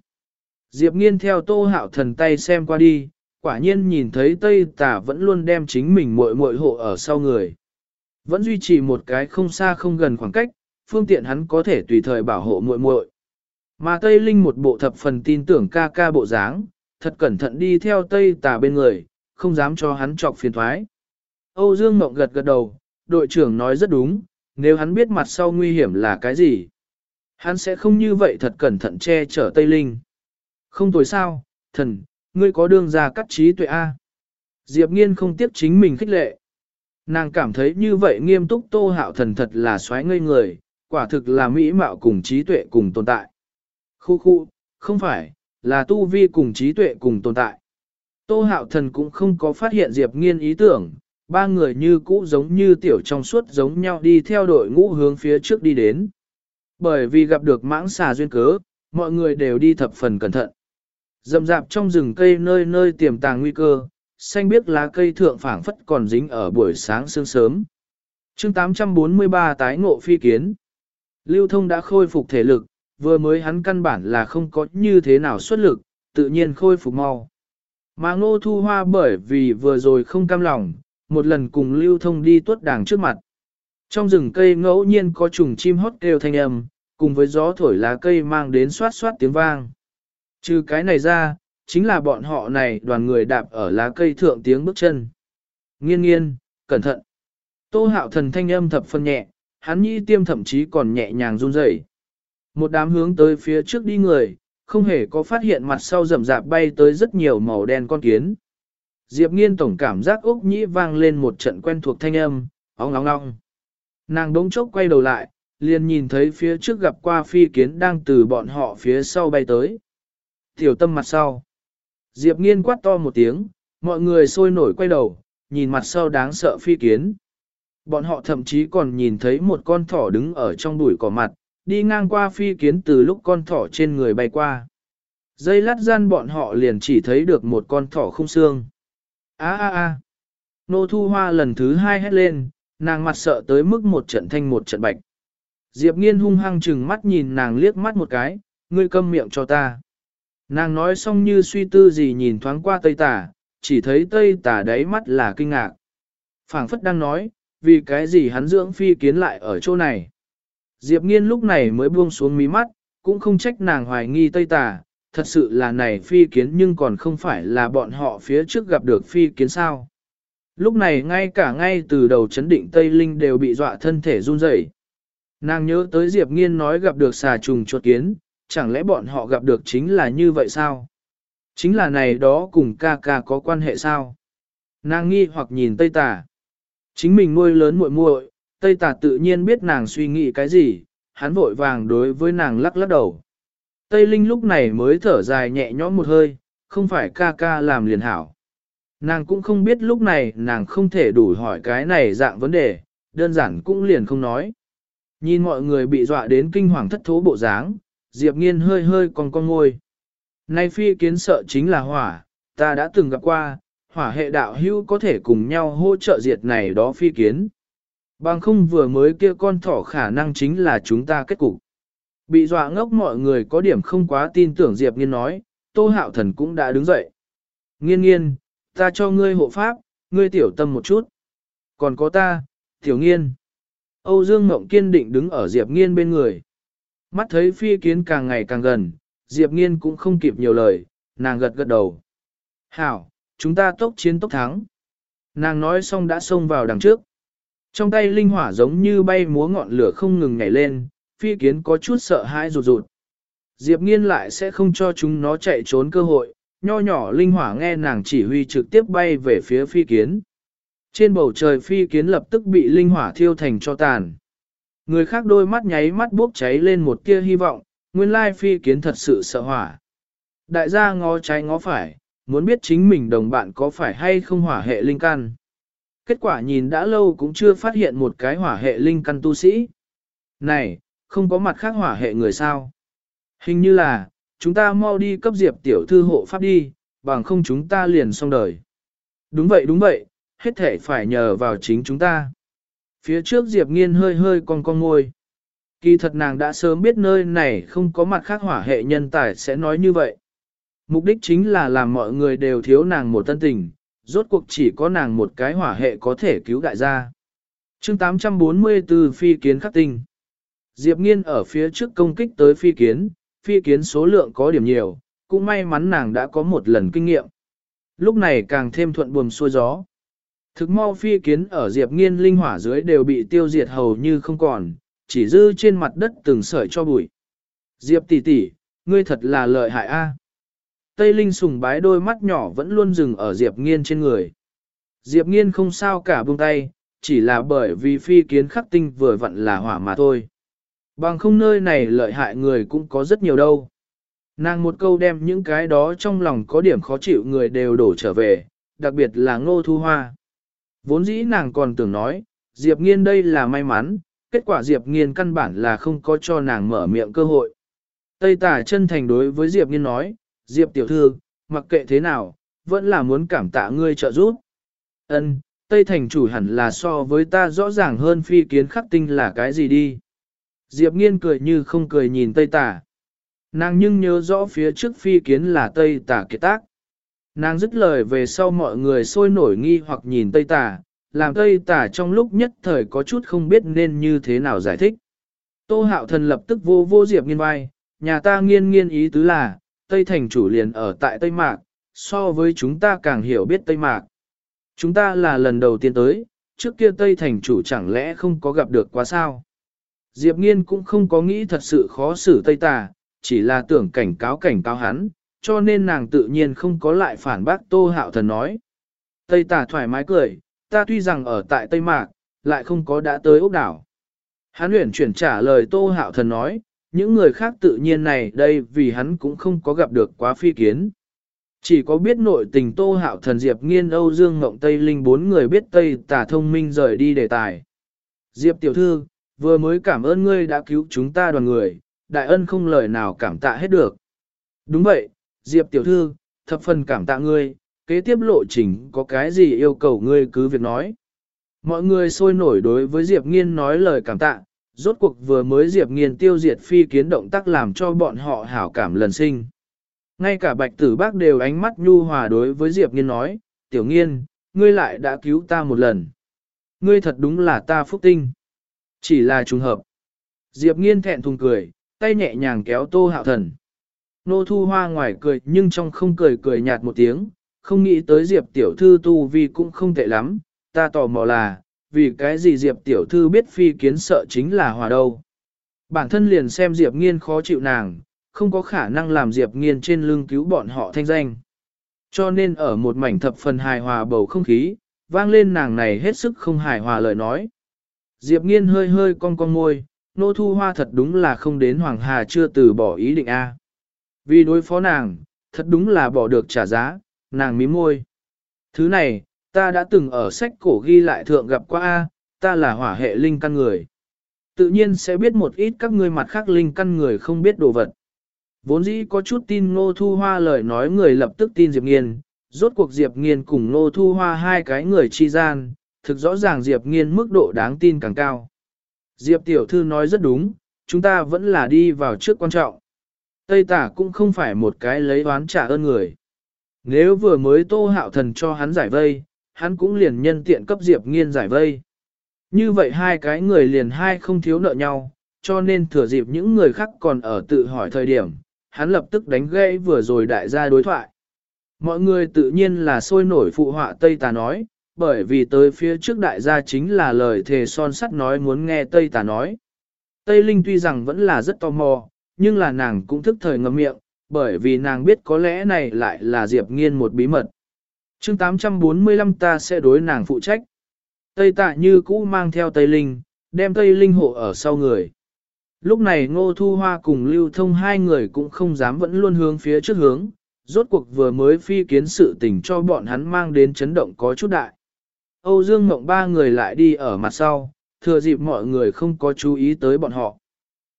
S1: Diệp nghiên theo tô hạo thần tay xem qua đi, quả nhiên nhìn thấy Tây Tả vẫn luôn đem chính mình muội muội hộ ở sau người. Vẫn duy trì một cái không xa không gần khoảng cách, phương tiện hắn có thể tùy thời bảo hộ muội muội. Mà Tây Linh một bộ thập phần tin tưởng ca ca bộ dáng, thật cẩn thận đi theo Tây Tà bên người, không dám cho hắn chọc phiền thoái. Âu Dương Mộng gật gật đầu, đội trưởng nói rất đúng, nếu hắn biết mặt sau nguy hiểm là cái gì. Hắn sẽ không như vậy thật cẩn thận che chở Tây Linh. Không tồi sao, thần, ngươi có đương ra cắt trí tuệ A. Diệp nghiên không tiếp chính mình khích lệ. Nàng cảm thấy như vậy nghiêm túc tô hạo thần thật là xoáy ngây người, quả thực là mỹ mạo cùng trí tuệ cùng tồn tại. Khu khu, không phải, là tu vi cùng trí tuệ cùng tồn tại. Tô hạo thần cũng không có phát hiện Diệp nghiên ý tưởng, ba người như cũ giống như tiểu trong suốt giống nhau đi theo đội ngũ hướng phía trước đi đến. Bởi vì gặp được mãng xà duyên cớ, mọi người đều đi thập phần cẩn thận. Dầm dạp trong rừng cây nơi nơi tiềm tàng nguy cơ, xanh biếc lá cây thượng phảng phất còn dính ở buổi sáng sương sớm. chương 843 tái ngộ phi kiến. Lưu thông đã khôi phục thể lực, vừa mới hắn căn bản là không có như thế nào xuất lực, tự nhiên khôi phục mau. Mà ngô thu hoa bởi vì vừa rồi không cam lòng, một lần cùng lưu thông đi tuốt đàng trước mặt. Trong rừng cây ngẫu nhiên có trùng chim hót kêu thanh âm, cùng với gió thổi lá cây mang đến xoát xoát tiếng vang. Trừ cái này ra, chính là bọn họ này đoàn người đạp ở lá cây thượng tiếng bước chân. Nghiên nghiên, cẩn thận. Tô hạo thần thanh âm thập phân nhẹ, hắn nhi tiêm thậm chí còn nhẹ nhàng run rẩy. Một đám hướng tới phía trước đi người, không hề có phát hiện mặt sau rầm rạp bay tới rất nhiều màu đen con kiến. Diệp nghiên tổng cảm giác Úc Nhĩ vang lên một trận quen thuộc thanh âm, ong ong ong. Nàng đống chốc quay đầu lại, liền nhìn thấy phía trước gặp qua phi kiến đang từ bọn họ phía sau bay tới. Tiểu tâm mặt sau. Diệp nghiên quát to một tiếng, mọi người sôi nổi quay đầu, nhìn mặt sau đáng sợ phi kiến. Bọn họ thậm chí còn nhìn thấy một con thỏ đứng ở trong bụi cỏ mặt, đi ngang qua phi kiến từ lúc con thỏ trên người bay qua. Dây lát gian bọn họ liền chỉ thấy được một con thỏ không xương. Á á á! Nô thu hoa lần thứ hai hét lên, nàng mặt sợ tới mức một trận thanh một trận bạch. Diệp nghiên hung hăng chừng mắt nhìn nàng liếc mắt một cái, ngươi câm miệng cho ta. Nàng nói xong như suy tư gì nhìn thoáng qua tây tả, chỉ thấy tây tả đáy mắt là kinh ngạc. phảng phất đang nói, vì cái gì hắn dưỡng phi kiến lại ở chỗ này. Diệp nghiên lúc này mới buông xuống mí mắt, cũng không trách nàng hoài nghi tây tả, thật sự là này phi kiến nhưng còn không phải là bọn họ phía trước gặp được phi kiến sao. Lúc này ngay cả ngay từ đầu chấn định Tây Linh đều bị dọa thân thể run rẩy. Nàng nhớ tới Diệp Nghiên nói gặp được xà trùng chuột kiến, chẳng lẽ bọn họ gặp được chính là như vậy sao? Chính là này đó cùng ca ca có quan hệ sao? Nàng nghi hoặc nhìn Tây Tà. Chính mình nuôi lớn muội muội, Tây Tà tự nhiên biết nàng suy nghĩ cái gì, hắn vội vàng đối với nàng lắc lắc đầu. Tây Linh lúc này mới thở dài nhẹ nhõm một hơi, không phải ca ca làm liền hảo. Nàng cũng không biết lúc này nàng không thể đủ hỏi cái này dạng vấn đề, đơn giản cũng liền không nói. Nhìn mọi người bị dọa đến kinh hoàng thất thố bộ dáng, Diệp Nghiên hơi hơi còn con ngôi. Nay phi kiến sợ chính là hỏa, ta đã từng gặp qua, hỏa hệ đạo hưu có thể cùng nhau hỗ trợ diệt này đó phi kiến. Bằng không vừa mới kia con thỏ khả năng chính là chúng ta kết cục. Bị dọa ngốc mọi người có điểm không quá tin tưởng Diệp Nghiên nói, Tô Hạo Thần cũng đã đứng dậy. Nghiên nghiên, ta cho ngươi hộ pháp, ngươi tiểu tâm một chút. Còn có ta, tiểu nghiên. Âu Dương Mộng kiên định đứng ở Diệp Nghiên bên người. Mắt thấy phi kiến càng ngày càng gần, Diệp Nghiên cũng không kịp nhiều lời, nàng gật gật đầu. Hảo, chúng ta tốc chiến tốc thắng. Nàng nói xong đã xông vào đằng trước. Trong tay linh hỏa giống như bay múa ngọn lửa không ngừng nhảy lên, phi kiến có chút sợ hãi rụt rụt. Diệp nghiên lại sẽ không cho chúng nó chạy trốn cơ hội, nho nhỏ linh hỏa nghe nàng chỉ huy trực tiếp bay về phía phi kiến. Trên bầu trời phi kiến lập tức bị linh hỏa thiêu thành cho tàn. Người khác đôi mắt nháy mắt bốc cháy lên một tia hy vọng, nguyên lai phi kiến thật sự sợ hỏa. Đại gia ngó trái ngó phải, muốn biết chính mình đồng bạn có phải hay không hỏa hệ linh căn. Kết quả nhìn đã lâu cũng chưa phát hiện một cái hỏa hệ linh căn tu sĩ. Này, không có mặt khác hỏa hệ người sao? Hình như là, chúng ta mau đi cấp diệp tiểu thư hộ pháp đi, bằng không chúng ta liền xong đời. Đúng vậy đúng vậy, hết thể phải nhờ vào chính chúng ta. Phía trước Diệp Nghiên hơi hơi con con ngôi. Kỳ thật nàng đã sớm biết nơi này không có mặt khác hỏa hệ nhân tài sẽ nói như vậy. Mục đích chính là làm mọi người đều thiếu nàng một tân tình, rốt cuộc chỉ có nàng một cái hỏa hệ có thể cứu đại gia. chương 844 phi kiến khắc tinh. Diệp Nghiên ở phía trước công kích tới phi kiến, phi kiến số lượng có điểm nhiều, cũng may mắn nàng đã có một lần kinh nghiệm. Lúc này càng thêm thuận buồm xuôi gió. Thực mau phi kiến ở Diệp Nghiên linh hỏa dưới đều bị tiêu diệt hầu như không còn, chỉ dư trên mặt đất từng sợi cho bụi. Diệp tỷ tỷ, ngươi thật là lợi hại a. Tây Linh sùng bái đôi mắt nhỏ vẫn luôn dừng ở Diệp Nghiên trên người. Diệp Nghiên không sao cả buông tay, chỉ là bởi vì phi kiến khắc tinh vừa vặn là hỏa mà thôi. Bằng không nơi này lợi hại người cũng có rất nhiều đâu. Nàng một câu đem những cái đó trong lòng có điểm khó chịu người đều đổ trở về, đặc biệt là ngô thu hoa. Vốn dĩ nàng còn tưởng nói, Diệp Nghiên đây là may mắn, kết quả Diệp Nghiên căn bản là không có cho nàng mở miệng cơ hội. Tây tả chân thành đối với Diệp Nghiên nói, Diệp tiểu thư, mặc kệ thế nào, vẫn là muốn cảm tạ ngươi trợ giúp. Ân, Tây thành chủ hẳn là so với ta rõ ràng hơn phi kiến khắc tinh là cái gì đi. Diệp nghiên cười như không cười nhìn Tây tả. Nàng nhưng nhớ rõ phía trước phi kiến là Tây tả kiệt tác. Nàng dứt lời về sau mọi người sôi nổi nghi hoặc nhìn Tây tả, làm Tây tả trong lúc nhất thời có chút không biết nên như thế nào giải thích. Tô hạo thần lập tức vô vô Diệp nghiên vai, nhà ta nghiên nghiên ý tứ là, Tây thành chủ liền ở tại Tây Mạc, so với chúng ta càng hiểu biết Tây Mạc. Chúng ta là lần đầu tiên tới, trước kia Tây thành chủ chẳng lẽ không có gặp được quá sao? Diệp Nghiên cũng không có nghĩ thật sự khó xử Tây Tà, chỉ là tưởng cảnh cáo cảnh cáo hắn, cho nên nàng tự nhiên không có lại phản bác Tô Hạo Thần nói. Tây Tà thoải mái cười, ta tuy rằng ở tại Tây Mạc, lại không có đã tới ốc đảo. Hắn luyện chuyển trả lời Tô Hạo Thần nói, những người khác tự nhiên này đây vì hắn cũng không có gặp được quá phi kiến. Chỉ có biết nội tình Tô Hạo Thần Diệp Nghiên Âu Dương Ngộng Tây Linh bốn người biết Tây Tà thông minh rời đi đề tài. Diệp tiểu thư, vừa mới cảm ơn ngươi đã cứu chúng ta đoàn người, đại ân không lời nào cảm tạ hết được. Đúng vậy, Diệp tiểu thư, thập phần cảm tạ ngươi, kế tiếp lộ trình có cái gì yêu cầu ngươi cứ việc nói. Mọi người sôi nổi đối với Diệp Nghiên nói lời cảm tạ, rốt cuộc vừa mới Diệp Nghiên tiêu diệt phi kiến động tác làm cho bọn họ hảo cảm lần sinh. Ngay cả bạch tử bác đều ánh mắt nhu hòa đối với Diệp Nghiên nói, tiểu nghiên, ngươi lại đã cứu ta một lần. Ngươi thật đúng là ta phúc tinh. Chỉ là trùng hợp. Diệp nghiên thẹn thùng cười, tay nhẹ nhàng kéo tô hạo thần. Nô thu hoa ngoài cười nhưng trong không cười cười nhạt một tiếng, không nghĩ tới Diệp tiểu thư tu vi cũng không tệ lắm, ta tò mò là, vì cái gì Diệp tiểu thư biết phi kiến sợ chính là hòa đâu. Bản thân liền xem Diệp nghiên khó chịu nàng, không có khả năng làm Diệp nghiên trên lưng cứu bọn họ thanh danh. Cho nên ở một mảnh thập phần hài hòa bầu không khí, vang lên nàng này hết sức không hài hòa lời nói. Diệp nghiên hơi hơi cong cong môi, nô thu hoa thật đúng là không đến Hoàng Hà chưa từ bỏ ý định A. Vì đối phó nàng, thật đúng là bỏ được trả giá, nàng mím môi. Thứ này, ta đã từng ở sách cổ ghi lại thượng gặp qua A, ta là hỏa hệ linh căn người. Tự nhiên sẽ biết một ít các ngươi mặt khác linh căn người không biết đồ vật. Vốn dĩ có chút tin Ngô Thu Hoa lời nói người lập tức tin Diệp Nghiên, rốt cuộc Diệp Nghiên cùng Ngô Thu Hoa hai cái người chi gian, thực rõ ràng Diệp Nghiên mức độ đáng tin càng cao. Diệp Tiểu Thư nói rất đúng, chúng ta vẫn là đi vào trước quan trọng. Tây Tả cũng không phải một cái lấy oán trả ơn người. Nếu vừa mới tô hạo thần cho hắn giải vây, hắn cũng liền nhân tiện cấp Diệp Nghiên giải vây. Như vậy hai cái người liền hai không thiếu nợ nhau, cho nên thừa dịp những người khác còn ở tự hỏi thời điểm, hắn lập tức đánh gãy vừa rồi đại gia đối thoại. Mọi người tự nhiên là sôi nổi phụ họa Tây Tà nói, bởi vì tới phía trước đại gia chính là lời thề son sắt nói muốn nghe Tây Tà nói. Tây Linh tuy rằng vẫn là rất tò mò, nhưng là nàng cũng thức thời ngậm miệng, bởi vì nàng biết có lẽ này lại là Diệp Nghiên một bí mật chương 845 ta sẽ đối nàng phụ trách. Tây Tạ như cũ mang theo Tây Linh, đem Tây Linh hộ ở sau người. Lúc này Ngô Thu Hoa cùng Lưu Thông hai người cũng không dám vẫn luôn hướng phía trước hướng, rốt cuộc vừa mới phi kiến sự tình cho bọn hắn mang đến chấn động có chút đại. Âu Dương Mộng ba người lại đi ở mặt sau, thừa dịp mọi người không có chú ý tới bọn họ.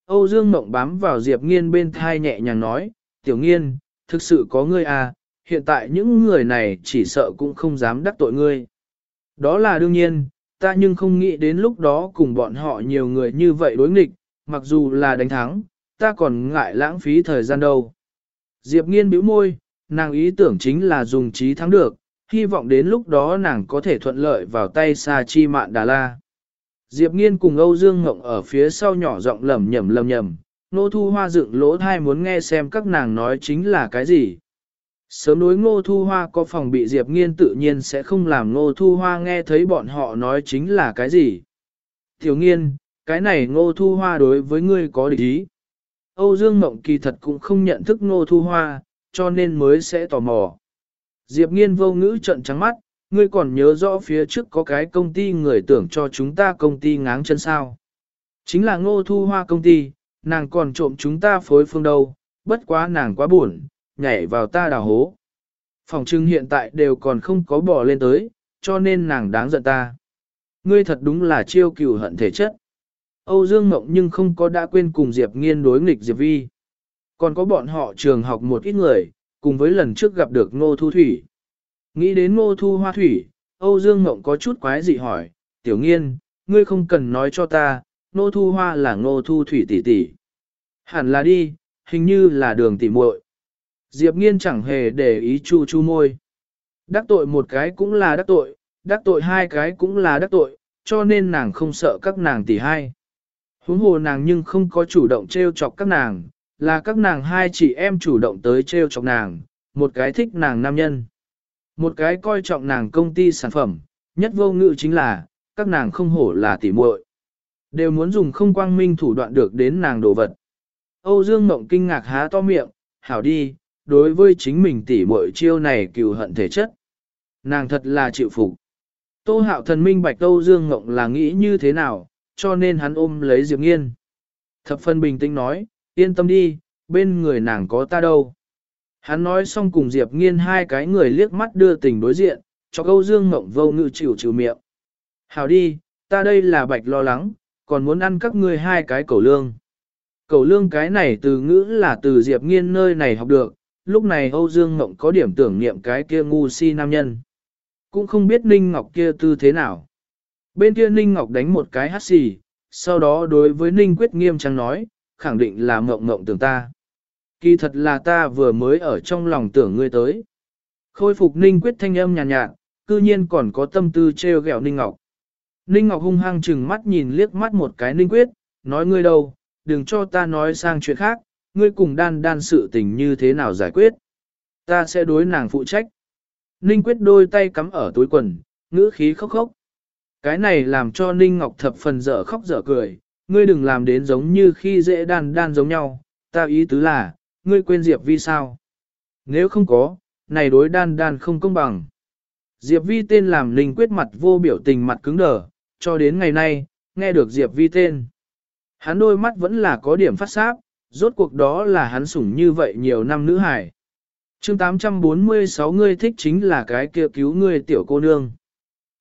S1: Âu Dương Mộng bám vào Diệp Nghiên bên thai nhẹ nhàng nói, Tiểu Nghiên, thực sự có ngươi à, hiện tại những người này chỉ sợ cũng không dám đắc tội ngươi. Đó là đương nhiên, ta nhưng không nghĩ đến lúc đó cùng bọn họ nhiều người như vậy đối nghịch, mặc dù là đánh thắng, ta còn ngại lãng phí thời gian đâu. Diệp nghiên bĩu môi, nàng ý tưởng chính là dùng trí thắng được, hy vọng đến lúc đó nàng có thể thuận lợi vào tay Sa Chi Mạn Đà La. Diệp nghiên cùng Âu Dương Ngộng ở phía sau nhỏ giọng lầm nhầm lầm nhầm, nô thu hoa dựng lỗ thai muốn nghe xem các nàng nói chính là cái gì. Sớm đối ngô thu hoa có phòng bị Diệp nghiên tự nhiên sẽ không làm ngô thu hoa nghe thấy bọn họ nói chính là cái gì. Tiểu nghiên, cái này ngô thu hoa đối với ngươi có địch ý. Âu Dương Mộng kỳ thật cũng không nhận thức ngô thu hoa, cho nên mới sẽ tò mò. Diệp nghiên vô ngữ trận trắng mắt, ngươi còn nhớ rõ phía trước có cái công ty người tưởng cho chúng ta công ty ngáng chân sao. Chính là ngô thu hoa công ty, nàng còn trộm chúng ta phối phương đâu, bất quá nàng quá buồn, nhảy vào ta đào hố. Phòng trưng hiện tại đều còn không có bỏ lên tới, cho nên nàng đáng giận ta. Ngươi thật đúng là chiêu cừu hận thể chất. Âu Dương Mộng nhưng không có đã quên cùng Diệp Nghiên đối nghịch Diệp Vi. Còn có bọn họ trường học một ít người, cùng với lần trước gặp được Ngô Thu Thủy. Nghĩ đến Ngô Thu Hoa Thủy, Âu Dương Mộng có chút quái dị hỏi, Tiểu Nghiên, ngươi không cần nói cho ta, Ngô Thu Hoa là Ngô Thu Thủy tỷ tỷ. Hẳn là đi, hình như là đường tỷ muội. Diệp Nghiên chẳng hề để ý chu chu môi. Đắc tội một cái cũng là đắc tội, đắc tội hai cái cũng là đắc tội, cho nên nàng không sợ các nàng tỷ hai. Huống hồ nàng nhưng không có chủ động trêu chọc các nàng, là các nàng hai chị em chủ động tới trêu chọc nàng, một cái thích nàng nam nhân. Một cái coi trọng nàng công ty sản phẩm, nhất vô ngự chính là, các nàng không hổ là tỷ muội, Đều muốn dùng không quang minh thủ đoạn được đến nàng đồ vật. Âu Dương Mộng kinh ngạc há to miệng, hảo đi, đối với chính mình tỷ muội chiêu này cừu hận thể chất. Nàng thật là chịu phục. Tô hạo thần minh bạch Âu Dương Ngộng là nghĩ như thế nào, cho nên hắn ôm lấy Diệp Nghiên. Thập phân bình tĩnh nói, yên tâm đi, bên người nàng có ta đâu. Hắn nói xong cùng Diệp Nghiên hai cái người liếc mắt đưa tình đối diện, cho Âu Dương Ngộng vô ngự chịu chịu miệng. Hảo đi, ta đây là bạch lo lắng, còn muốn ăn các ngươi hai cái cầu lương. Cầu lương cái này từ ngữ là từ Diệp Nghiên nơi này học được, lúc này Âu Dương Ngộng có điểm tưởng niệm cái kia ngu si nam nhân. Cũng không biết Ninh Ngọc kia tư thế nào. Bên kia Ninh Ngọc đánh một cái hát xì, sau đó đối với Ninh Quyết nghiêm trang nói, khẳng định là Ngộng Ngộng tưởng ta. Kỳ thật là ta vừa mới ở trong lòng tưởng ngươi tới. Khôi phục Ninh Quyết thanh âm nhàn nhạt, nhạt, cư nhiên còn có tâm tư treo gẹo Ninh Ngọc. Ninh Ngọc hung hăng chừng mắt nhìn liếc mắt một cái Ninh Quyết, nói ngươi đâu, đừng cho ta nói sang chuyện khác, ngươi cùng đan đan sự tình như thế nào giải quyết. Ta sẽ đối nàng phụ trách. Ninh quyết đôi tay cắm ở túi quần, ngữ khí khóc khóc. Cái này làm cho Ninh Ngọc thập phần dở khóc dở cười, ngươi đừng làm đến giống như khi dễ đan đan giống nhau, ta ý tứ là, ngươi quên Diệp Vi sao? Nếu không có, này đối đan đan không công bằng. Diệp Vi tên làm Ninh quyết mặt vô biểu tình mặt cứng đờ, cho đến ngày nay, nghe được Diệp Vi tên. Hắn đôi mắt vẫn là có điểm phát sáp, rốt cuộc đó là hắn sủng như vậy nhiều năm nữ hải. chương 846 ngươi thích chính là cái kia cứu ngươi tiểu cô nương.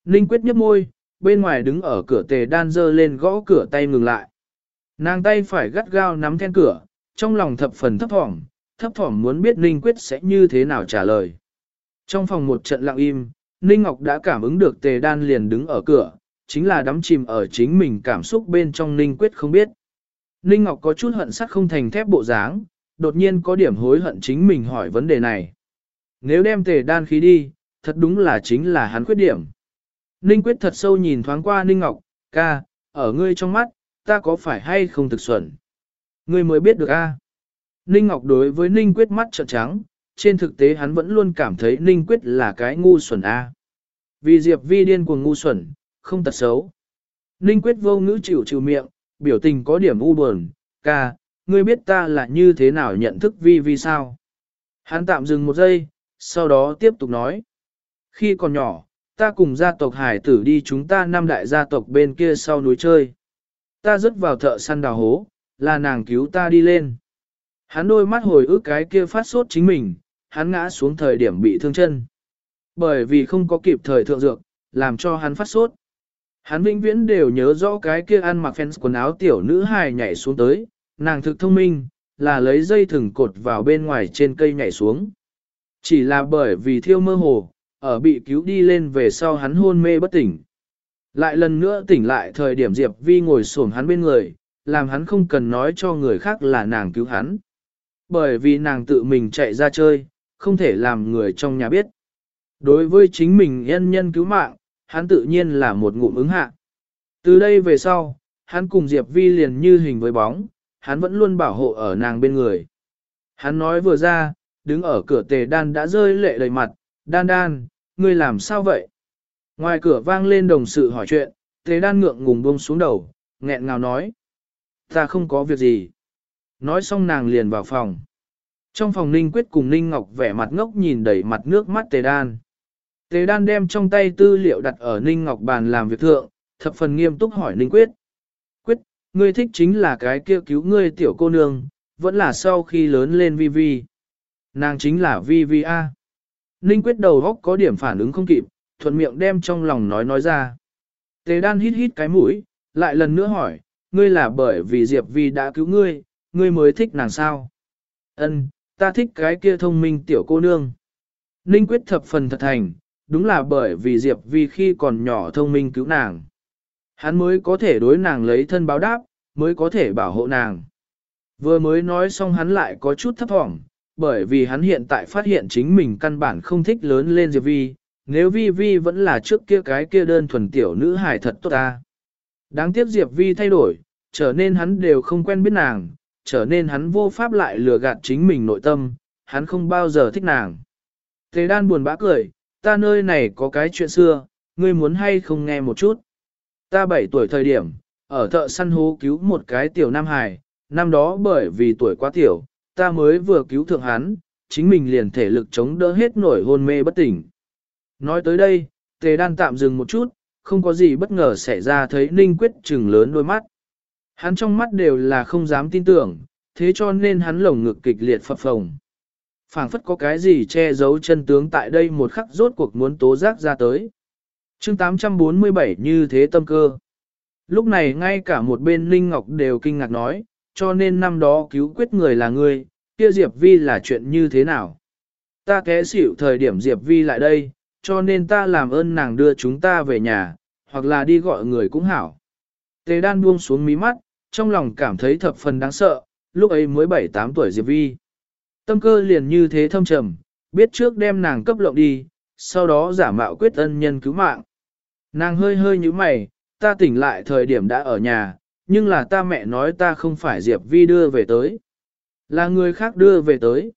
S1: Ninh quyết nhấp môi, bên ngoài đứng ở cửa tề đan dơ lên gõ cửa tay ngừng lại. Nàng tay phải gắt gao nắm then cửa, trong lòng thập phần thấp thỏm, thấp thỏm muốn biết Ninh quyết sẽ như thế nào trả lời. Trong phòng một trận lặng im, Ninh Ngọc đã cảm ứng được tề đan liền đứng ở cửa, chính là đắm chìm ở chính mình cảm xúc bên trong Ninh quyết không biết. Ninh Ngọc có chút hận sắt không thành thép bộ dáng, đột nhiên có điểm hối hận chính mình hỏi vấn đề này. Nếu đem tề đan khí đi, thật đúng là chính là hắn khuyết điểm. Ninh Quyết thật sâu nhìn thoáng qua Ninh Ngọc, ca, ở ngươi trong mắt, ta có phải hay không thực xuẩn? Ngươi mới biết được a. Ninh Ngọc đối với Ninh Quyết mắt trợn trắng, trên thực tế hắn vẫn luôn cảm thấy Ninh Quyết là cái ngu xuẩn a. Vì Diệp Vi điên cuồng ngu xuẩn, không tật xấu. Ninh Quyết vô ngữ chịu chịu miệng, biểu tình có điểm u buồn, ca, ngươi biết ta là như thế nào nhận thức Vi Vi sao? Hắn tạm dừng một giây, sau đó tiếp tục nói. Khi còn nhỏ, ta cùng gia tộc hải tử đi chúng ta năm đại gia tộc bên kia sau núi chơi. Ta rớt vào thợ săn đào hố, là nàng cứu ta đi lên. Hắn đôi mắt hồi ức cái kia phát sốt chính mình, hắn ngã xuống thời điểm bị thương chân. Bởi vì không có kịp thời thượng dược, làm cho hắn phát sốt. Hắn vĩnh viễn đều nhớ rõ cái kia ăn mặc fans quần áo tiểu nữ hài nhảy xuống tới, nàng thực thông minh, là lấy dây thừng cột vào bên ngoài trên cây nhảy xuống. Chỉ là bởi vì thiêu mơ hồ, ở bị cứu đi lên về sau hắn hôn mê bất tỉnh. Lại lần nữa tỉnh lại thời điểm Diệp Vi ngồi xổm hắn bên người, làm hắn không cần nói cho người khác là nàng cứu hắn. Bởi vì nàng tự mình chạy ra chơi, không thể làm người trong nhà biết. Đối với chính mình nhân nhân cứu mạng, hắn tự nhiên là một ngụm ứng hạ. Từ đây về sau, hắn cùng Diệp Vi liền như hình với bóng, hắn vẫn luôn bảo hộ ở nàng bên người. Hắn nói vừa ra, đứng ở cửa tề đan đã rơi lệ đầy mặt, đan đan, ngươi làm sao vậy? Ngoài cửa vang lên đồng sự hỏi chuyện, tề đan ngượng ngùng buông xuống đầu, nghẹn ngào nói. Ta không có việc gì. Nói xong nàng liền vào phòng. Trong phòng Ninh Quyết cùng Ninh Ngọc vẻ mặt ngốc nhìn đầy mặt nước mắt tề đan. Tề đan đem trong tay tư liệu đặt ở Ninh Ngọc bàn làm việc thượng, thập phần nghiêm túc hỏi Ninh Quyết. Quyết, ngươi thích chính là cái kia cứu ngươi tiểu cô nương, vẫn là sau khi lớn lên vi vi. Nàng chính là vi vi A. Ninh Quyết đầu góc có điểm phản ứng không kịp, thuận miệng đem trong lòng nói nói ra. Tề đan hít hít cái mũi, lại lần nữa hỏi, ngươi là bởi vì Diệp Vi đã cứu ngươi, ngươi mới thích nàng sao? Ân, ta thích cái kia thông minh tiểu cô nương. Ninh Quyết thập phần thật thành, đúng là bởi vì Diệp Vi khi còn nhỏ thông minh cứu nàng. Hắn mới có thể đối nàng lấy thân báo đáp, mới có thể bảo hộ nàng. Vừa mới nói xong hắn lại có chút thấp thỏm, bởi vì hắn hiện tại phát hiện chính mình căn bản không thích lớn lên Diệp Vi, nếu Vi Vi vẫn là trước kia cái kia đơn thuần tiểu nữ hài thật tốt ta. Đáng tiếc Diệp Vi thay đổi, trở nên hắn đều không quen biết nàng, trở nên hắn vô pháp lại lừa gạt chính mình nội tâm, hắn không bao giờ thích nàng. Tề đan buồn bã cười, ta nơi này có cái chuyện xưa, ngươi muốn hay không nghe một chút. Ta 7 tuổi thời điểm, ở thợ săn hố cứu một cái tiểu nam hài, năm đó bởi vì tuổi quá tiểu, ta mới vừa cứu thượng hắn, chính mình liền thể lực chống đỡ hết nổi hôn mê bất tỉnh. Nói tới đây, tề đan tạm dừng một chút, không có gì bất ngờ xảy ra thấy Ninh Quyết trừng lớn đôi mắt. Hắn trong mắt đều là không dám tin tưởng, thế cho nên hắn lồng ngực kịch liệt phập phồng phảng phất có cái gì che giấu chân tướng tại đây một khắc rốt cuộc muốn tố giác ra tới. chương 847 như thế tâm cơ. Lúc này ngay cả một bên Linh Ngọc đều kinh ngạc nói, cho nên năm đó cứu quyết người là ngươi, kia Diệp Vi là chuyện như thế nào? Ta té xỉu thời điểm Diệp Vi lại đây, cho nên ta làm ơn nàng đưa chúng ta về nhà, hoặc là đi gọi người cũng hảo. Tề đan buông xuống mí mắt, trong lòng cảm thấy thập phần đáng sợ, lúc ấy mới 7-8 tuổi Diệp Vi. Tâm cơ liền như thế thâm trầm, biết trước đem nàng cấp lộng đi, sau đó giả mạo quyết ân nhân cứu mạng. Nàng hơi hơi như mày, ta tỉnh lại thời điểm đã ở nhà, nhưng là ta mẹ nói ta không phải Diệp Vi đưa về tới. Là người khác đưa về tới.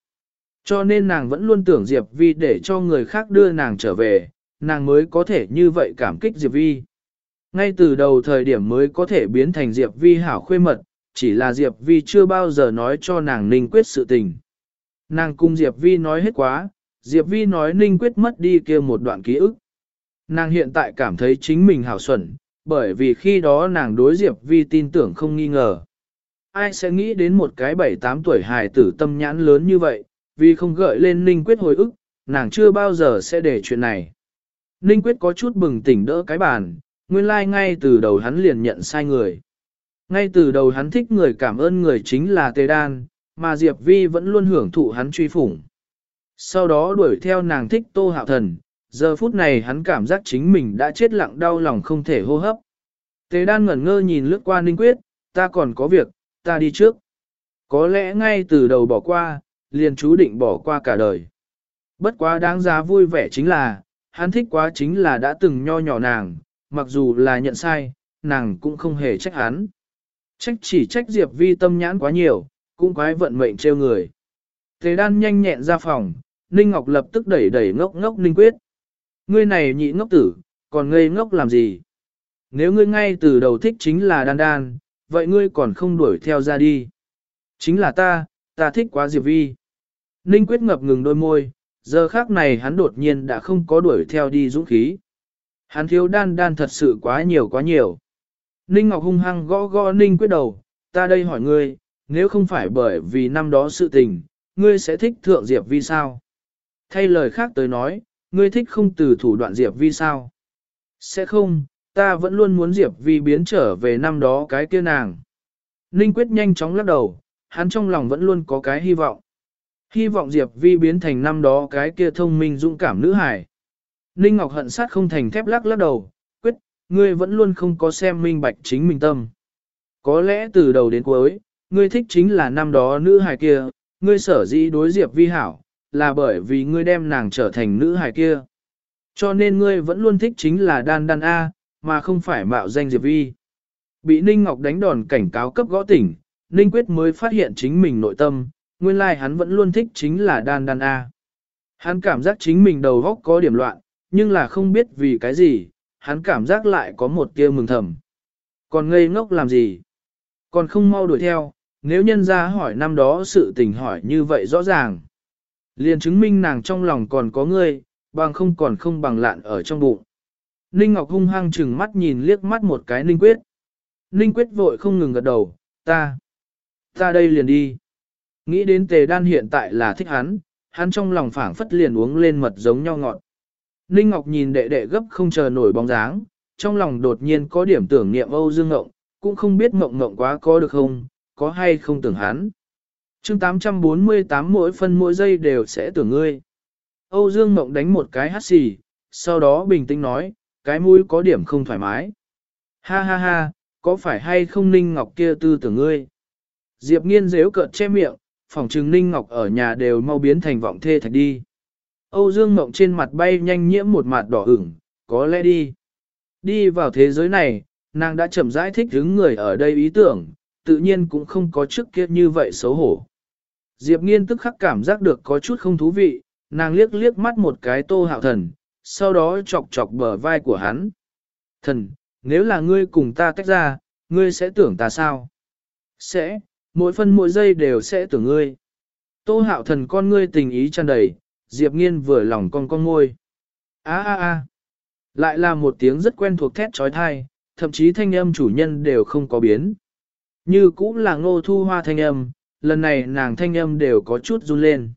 S1: Cho nên nàng vẫn luôn tưởng Diệp Vi để cho người khác đưa nàng trở về, nàng mới có thể như vậy cảm kích Diệp Vi. Ngay từ đầu thời điểm mới có thể biến thành Diệp Vi hảo khuê mật, chỉ là Diệp Vi chưa bao giờ nói cho nàng ninh quyết sự tình. Nàng cùng Diệp Vi nói hết quá, Diệp Vi nói Ninh Quyết mất đi kia một đoạn ký ức. Nàng hiện tại cảm thấy chính mình hảo xuẩn, bởi vì khi đó nàng đối Diệp Vi tin tưởng không nghi ngờ. Ai sẽ nghĩ đến một cái 7-8 tuổi hài tử tâm nhãn lớn như vậy, vì không gợi lên Ninh Quyết hồi ức, nàng chưa bao giờ sẽ để chuyện này. Ninh Quyết có chút bừng tỉnh đỡ cái bàn, nguyên lai like ngay từ đầu hắn liền nhận sai người. Ngay từ đầu hắn thích người cảm ơn người chính là Tề Đan, mà Diệp Vi vẫn luôn hưởng thụ hắn truy phủng. Sau đó đuổi theo nàng thích Tô Hạo Thần, giờ phút này hắn cảm giác chính mình đã chết lặng đau lòng không thể hô hấp. Tề đan ngẩn ngơ nhìn lướt qua Ninh Quyết, ta còn có việc, ta đi trước. Có lẽ ngay từ đầu bỏ qua, liền chú định bỏ qua cả đời. Bất quá đáng giá vui vẻ chính là, hắn thích quá chính là đã từng nho nhỏ nàng, mặc dù là nhận sai, nàng cũng không hề trách hắn. Trách chỉ trách Diệp Vi tâm nhãn quá nhiều, cũng quái vận mệnh trêu người. Tề đan nhanh nhẹn ra phòng, Ninh Ngọc lập tức đẩy đẩy ngốc ngốc Ninh Quyết. Ngươi này nhị ngốc tử, còn ngây ngốc làm gì? Nếu ngươi ngay từ đầu thích chính là đan đan, vậy ngươi còn không đuổi theo ra đi. Chính là ta, ta thích quá Diệp Vi. Ninh Quyết ngập ngừng đôi môi, giờ khác này hắn đột nhiên đã không có đuổi theo đi dũng khí. Hắn thiếu đan đan thật sự quá nhiều quá nhiều. Ninh Ngọc hung hăng gõ gõ Ninh Quyết đầu, ta đây hỏi ngươi, nếu không phải bởi vì năm đó sự tình, ngươi sẽ thích thượng Diệp Vi sao? Thay lời khác tới nói, ngươi thích không từ thủ đoạn Diệp Vi sao? Sẽ không, ta vẫn luôn muốn Diệp Vi biến trở về năm đó cái kia nàng. Ninh Quyết nhanh chóng lắc đầu, hắn trong lòng vẫn luôn có cái hy vọng. Hy vọng Diệp Vi biến thành năm đó cái kia thông minh dũng cảm nữ hải. Ninh Ngọc hận sát không thành thép lắc lắc đầu, quyết, ngươi vẫn luôn không có xem minh bạch chính mình tâm. Có lẽ từ đầu đến cuối, ngươi thích chính là năm đó nữ hài kia, ngươi sở dĩ đối Diệp Vi hảo, là bởi vì ngươi đem nàng trở thành nữ hài kia. Cho nên ngươi vẫn luôn thích chính là đan đan A, mà không phải mạo danh Diệp Vi. Bị Ninh Ngọc đánh đòn cảnh cáo cấp gõ tỉnh, Ninh Quyết mới phát hiện chính mình nội tâm, nguyên lai like hắn vẫn luôn thích chính là đan đan A. Hắn cảm giác chính mình đầu góc có điểm loạn, nhưng là không biết vì cái gì, hắn cảm giác lại có một tia mừng thầm. Còn ngây ngốc làm gì? Còn không mau đuổi theo, nếu nhân ra hỏi năm đó sự tình hỏi như vậy rõ ràng. Liền chứng minh nàng trong lòng còn có ngươi, bằng không còn không bằng lạn ở trong bụng. Ninh Ngọc hung hăng chừng mắt nhìn liếc mắt một cái Ninh Quyết. Ninh Quyết vội không ngừng gật đầu, ta, ta đây liền đi. Nghĩ đến tề đan hiện tại là thích hắn, hắn trong lòng phảng phất liền uống lên mật giống nhau ngọt. Ninh Ngọc nhìn đệ đệ gấp không chờ nổi bóng dáng, trong lòng đột nhiên có điểm tưởng niệm Âu Dương Ngộng, cũng không biết Ngộng Ngộng quá có được không, có hay không tưởng hắn. chương 848 mỗi phân mỗi giây đều sẽ tưởng ngươi. Âu Dương Mộng đánh một cái hát xì, sau đó bình tĩnh nói, cái mũi có điểm không thoải mái. Ha ha ha, có phải hay không Ninh Ngọc kia tư tưởng ngươi? Diệp nghiên dễu cợt che miệng, phòng trừng Ninh Ngọc ở nhà đều mau biến thành vọng thê thạch đi. Âu Dương Mộng trên mặt bay nhanh nhiễm một mặt đỏ ửng, có lẽ đi. Đi vào thế giới này, nàng đã chậm rãi thích hứng người ở đây ý tưởng, tự nhiên cũng không có trước kia như vậy xấu hổ. Diệp nghiên tức khắc cảm giác được có chút không thú vị, nàng liếc liếc mắt một cái tô hạo thần, sau đó chọc chọc bờ vai của hắn. Thần, nếu là ngươi cùng ta tách ra, ngươi sẽ tưởng ta sao? Sẽ, mỗi phân mỗi giây đều sẽ tưởng ngươi. Tô hạo thần con ngươi tình ý tràn đầy, Diệp nghiên vừa lòng con con ngôi. Á á á, lại là một tiếng rất quen thuộc thét trói thai, thậm chí thanh âm chủ nhân đều không có biến. Như cũng là ngô thu hoa thanh âm, lần này nàng thanh âm đều có chút run lên.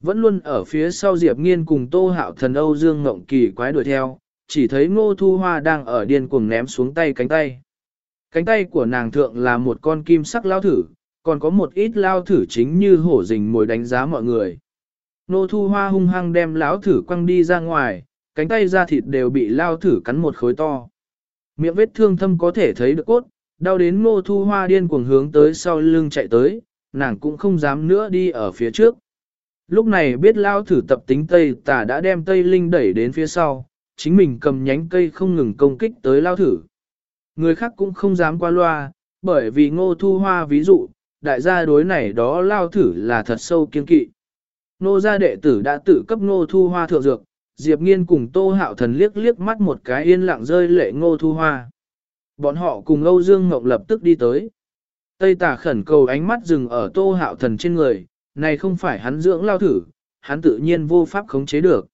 S1: Vẫn luôn ở phía sau Diệp Nghiên cùng Tô Hạo Thần Âu Dương Ngộng Kỳ quái đuổi theo, chỉ thấy Ngô Thu Hoa đang ở điên cuồng ném xuống tay cánh tay. Cánh tay của nàng thượng là một con kim sắc lao thử, còn có một ít lao thử chính như hổ rình mồi đánh giá mọi người. Ngô Thu Hoa hung hăng đem lão thử quăng đi ra ngoài, cánh tay da thịt đều bị lao thử cắn một khối to. Miệng vết thương thâm có thể thấy được cốt, đau đến Ngô Thu Hoa điên cuồng hướng tới sau lưng chạy tới, nàng cũng không dám nữa đi ở phía trước. Lúc này biết lao thử tập tính Tây tà đã đem Tây Linh đẩy đến phía sau, chính mình cầm nhánh cây không ngừng công kích tới lao thử. Người khác cũng không dám qua loa, bởi vì ngô thu hoa ví dụ, đại gia đối này đó lao thử là thật sâu kiên kỵ. Nô gia đệ tử đã tự cấp ngô thu hoa thượng dược, Diệp Nghiên cùng Tô Hạo Thần liếc liếc mắt một cái yên lặng rơi lệ ngô thu hoa. Bọn họ cùng Âu Dương Ngọc lập tức đi tới. Tây tà khẩn cầu ánh mắt dừng ở Tô Hạo Thần trên người, này không phải hắn dưỡng lao thử, hắn tự nhiên vô pháp khống chế được.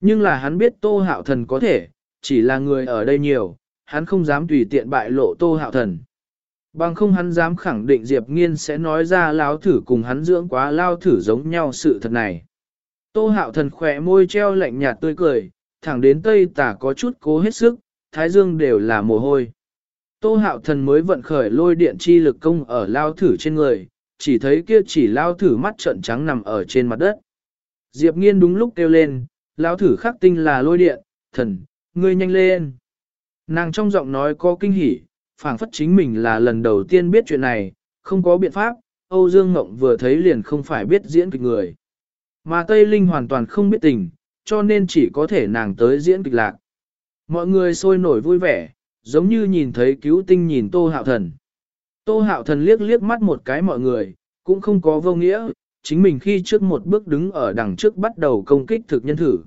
S1: Nhưng là hắn biết tô hạo thần có thể, chỉ là người ở đây nhiều, hắn không dám tùy tiện bại lộ tô hạo thần. Bằng không hắn dám khẳng định Diệp Nghiên sẽ nói ra lao thử cùng hắn dưỡng quá lao thử giống nhau sự thật này. Tô hạo thần khỏe môi treo lạnh nhạt tươi cười, thẳng đến Tây tả có chút cố hết sức, thái dương đều là mồ hôi. Tô hạo thần mới vận khởi lôi điện chi lực công ở lao thử trên người, chỉ thấy kia chỉ lao thử mắt trợn trắng nằm ở trên mặt đất. Diệp nghiên đúng lúc kêu lên, lao thử khắc tinh là lôi điện, thần, ngươi nhanh lên. Nàng trong giọng nói có kinh hỉ, phảng phất chính mình là lần đầu tiên biết chuyện này, không có biện pháp, Âu Dương Ngộng vừa thấy liền không phải biết diễn kịch người. Mà Tây Linh hoàn toàn không biết tình, cho nên chỉ có thể nàng tới diễn kịch lạc. Mọi người sôi nổi vui vẻ, giống như nhìn thấy cứu tinh nhìn Tô Hạo Thần. Tô hạo thần liếc liếc mắt một cái mọi người, cũng không có vô nghĩa, chính mình khi trước một bước đứng ở đằng trước bắt đầu công kích thực nhân thử.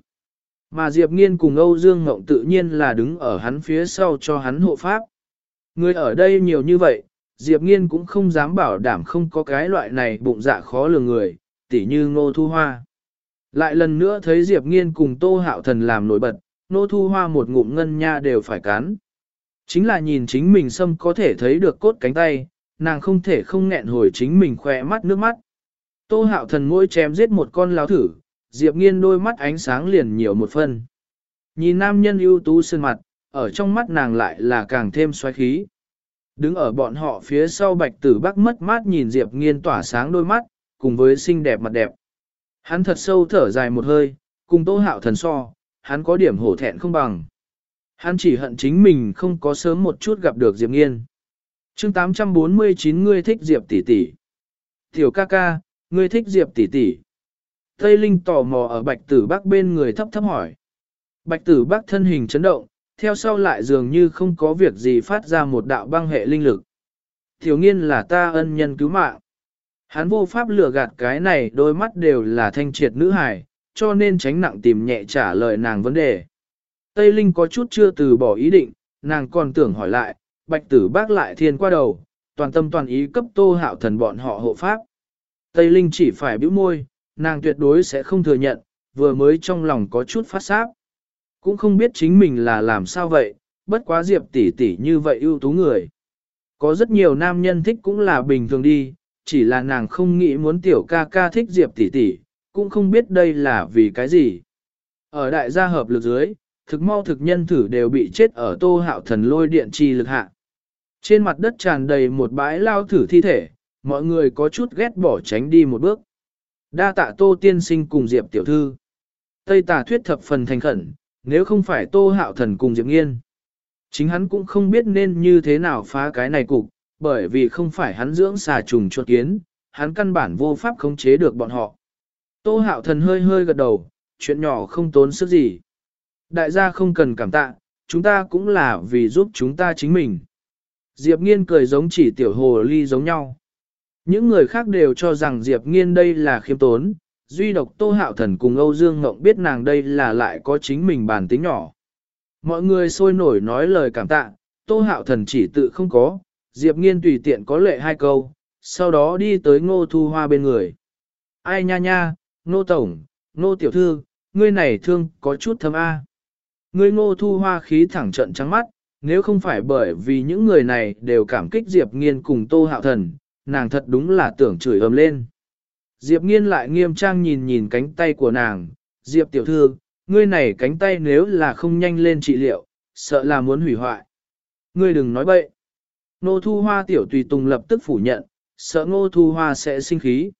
S1: Mà Diệp Nghiên cùng Âu Dương Ngộng tự nhiên là đứng ở hắn phía sau cho hắn hộ pháp. Người ở đây nhiều như vậy, Diệp Nghiên cũng không dám bảo đảm không có cái loại này bụng dạ khó lường người, tỉ như Ngô Thu Hoa. Lại lần nữa thấy Diệp Nghiên cùng Tô Hạo Thần làm nổi bật, Ngô Thu Hoa một ngụm ngân nha đều phải cắn. Chính là nhìn chính mình xâm có thể thấy được cốt cánh tay, nàng không thể không nghẹn hồi chính mình khỏe mắt nước mắt. Tô Hạo Thần mỗi chém giết một con láo thử, Diệp Nghiên đôi mắt ánh sáng liền nhiều một phân. Nhìn nam nhân ưu tú sơn mặt, ở trong mắt nàng lại là càng thêm xoáy khí. Đứng ở bọn họ phía sau bạch tử bắc mất mát nhìn Diệp nghiên tỏa sáng đôi mắt, cùng với xinh đẹp mặt đẹp. Hắn thật sâu thở dài một hơi, cùng tô hạo thần so, hắn có điểm hổ thẹn không bằng. Hắn chỉ hận chính mình không có sớm một chút gặp được Diệp nghiên. chương 849 ngươi thích Diệp tỷ tỷ. Tiểu ca ca, ngươi thích Diệp tỷ tỷ. Tây Linh tò mò ở bạch tử Bác bên người thấp thấp hỏi. Bạch tử Bác thân hình chấn động, theo sau lại dường như không có việc gì phát ra một đạo băng hệ linh lực. Thiếu nghiên là ta ân nhân cứu mạng. Hắn vô pháp lừa gạt cái này đôi mắt đều là thanh triệt nữ hài, cho nên tránh nặng tìm nhẹ trả lời nàng vấn đề. Tây Linh có chút chưa từ bỏ ý định, nàng còn tưởng hỏi lại, bạch tử bác lại thiên qua đầu, toàn tâm toàn ý cấp tô hạo thần bọn họ hộ pháp. Tây Linh chỉ phải bĩu môi, nàng tuyệt đối sẽ không thừa nhận, vừa mới trong lòng có chút phát sáp. Cũng không biết chính mình là làm sao vậy, bất quá Diệp tỷ tỷ như vậy ưu tú người. Có rất nhiều nam nhân thích cũng là bình thường đi, chỉ là nàng không nghĩ muốn tiểu ca ca thích Diệp tỷ tỷ, cũng không biết đây là vì cái gì. Ở đại gia hợp lực dưới, thực mau thực nhân thử đều bị chết ở tô hạo thần lôi điện trì lực hạ. Trên mặt đất tràn đầy một bãi lao thử thi thể, mọi người có chút ghét bỏ tránh đi một bước. Đa tạ tô tiên sinh cùng Diệp tiểu thư. Tây tà thuyết thập phần thành khẩn, nếu không phải Tô Hạo Thần cùng Diệp Nghiên. Chính hắn cũng không biết nên như thế nào phá cái này cục, bởi vì không phải hắn dưỡng xà trùng chuột kiến, hắn căn bản vô pháp khống chế được bọn họ. Tô Hạo Thần hơi hơi gật đầu, chuyện nhỏ không tốn sức gì. Đại gia không cần cảm tạ, chúng ta cũng là vì giúp chúng ta chính mình. Diệp Nghiên cười giống chỉ tiểu hồ ly giống nhau. Những người khác đều cho rằng Diệp Nghiên đây là khiêm tốn, duy độc Tô Hạo Thần cùng Âu Dương Ngộng biết nàng đây là lại có chính mình bản tính nhỏ. Mọi người sôi nổi nói lời cảm tạ, Tô Hạo Thần chỉ tự không có, Diệp Nghiên tùy tiện có lệ hai câu, sau đó đi tới Ngô Thu Hoa bên người. Ai nha nha, Ngô Tổng, Ngô Tiểu Thư, ngươi này thương có chút thâm A. Ngươi Ngô Thu Hoa khí thẳng trận trắng mắt, nếu không phải bởi vì những người này đều cảm kích Diệp Nghiên cùng Tô Hạo Thần, nàng thật đúng là tưởng chửi ầm lên. Diệp nghiên lại nghiêm trang nhìn nhìn cánh tay của nàng, Diệp tiểu thư, ngươi này cánh tay nếu là không nhanh lên trị liệu, sợ là muốn hủy hoại. Ngươi đừng nói bậy. Nô thu hoa tiểu tùy tùng lập tức phủ nhận, sợ ngô thu hoa sẽ sinh khí.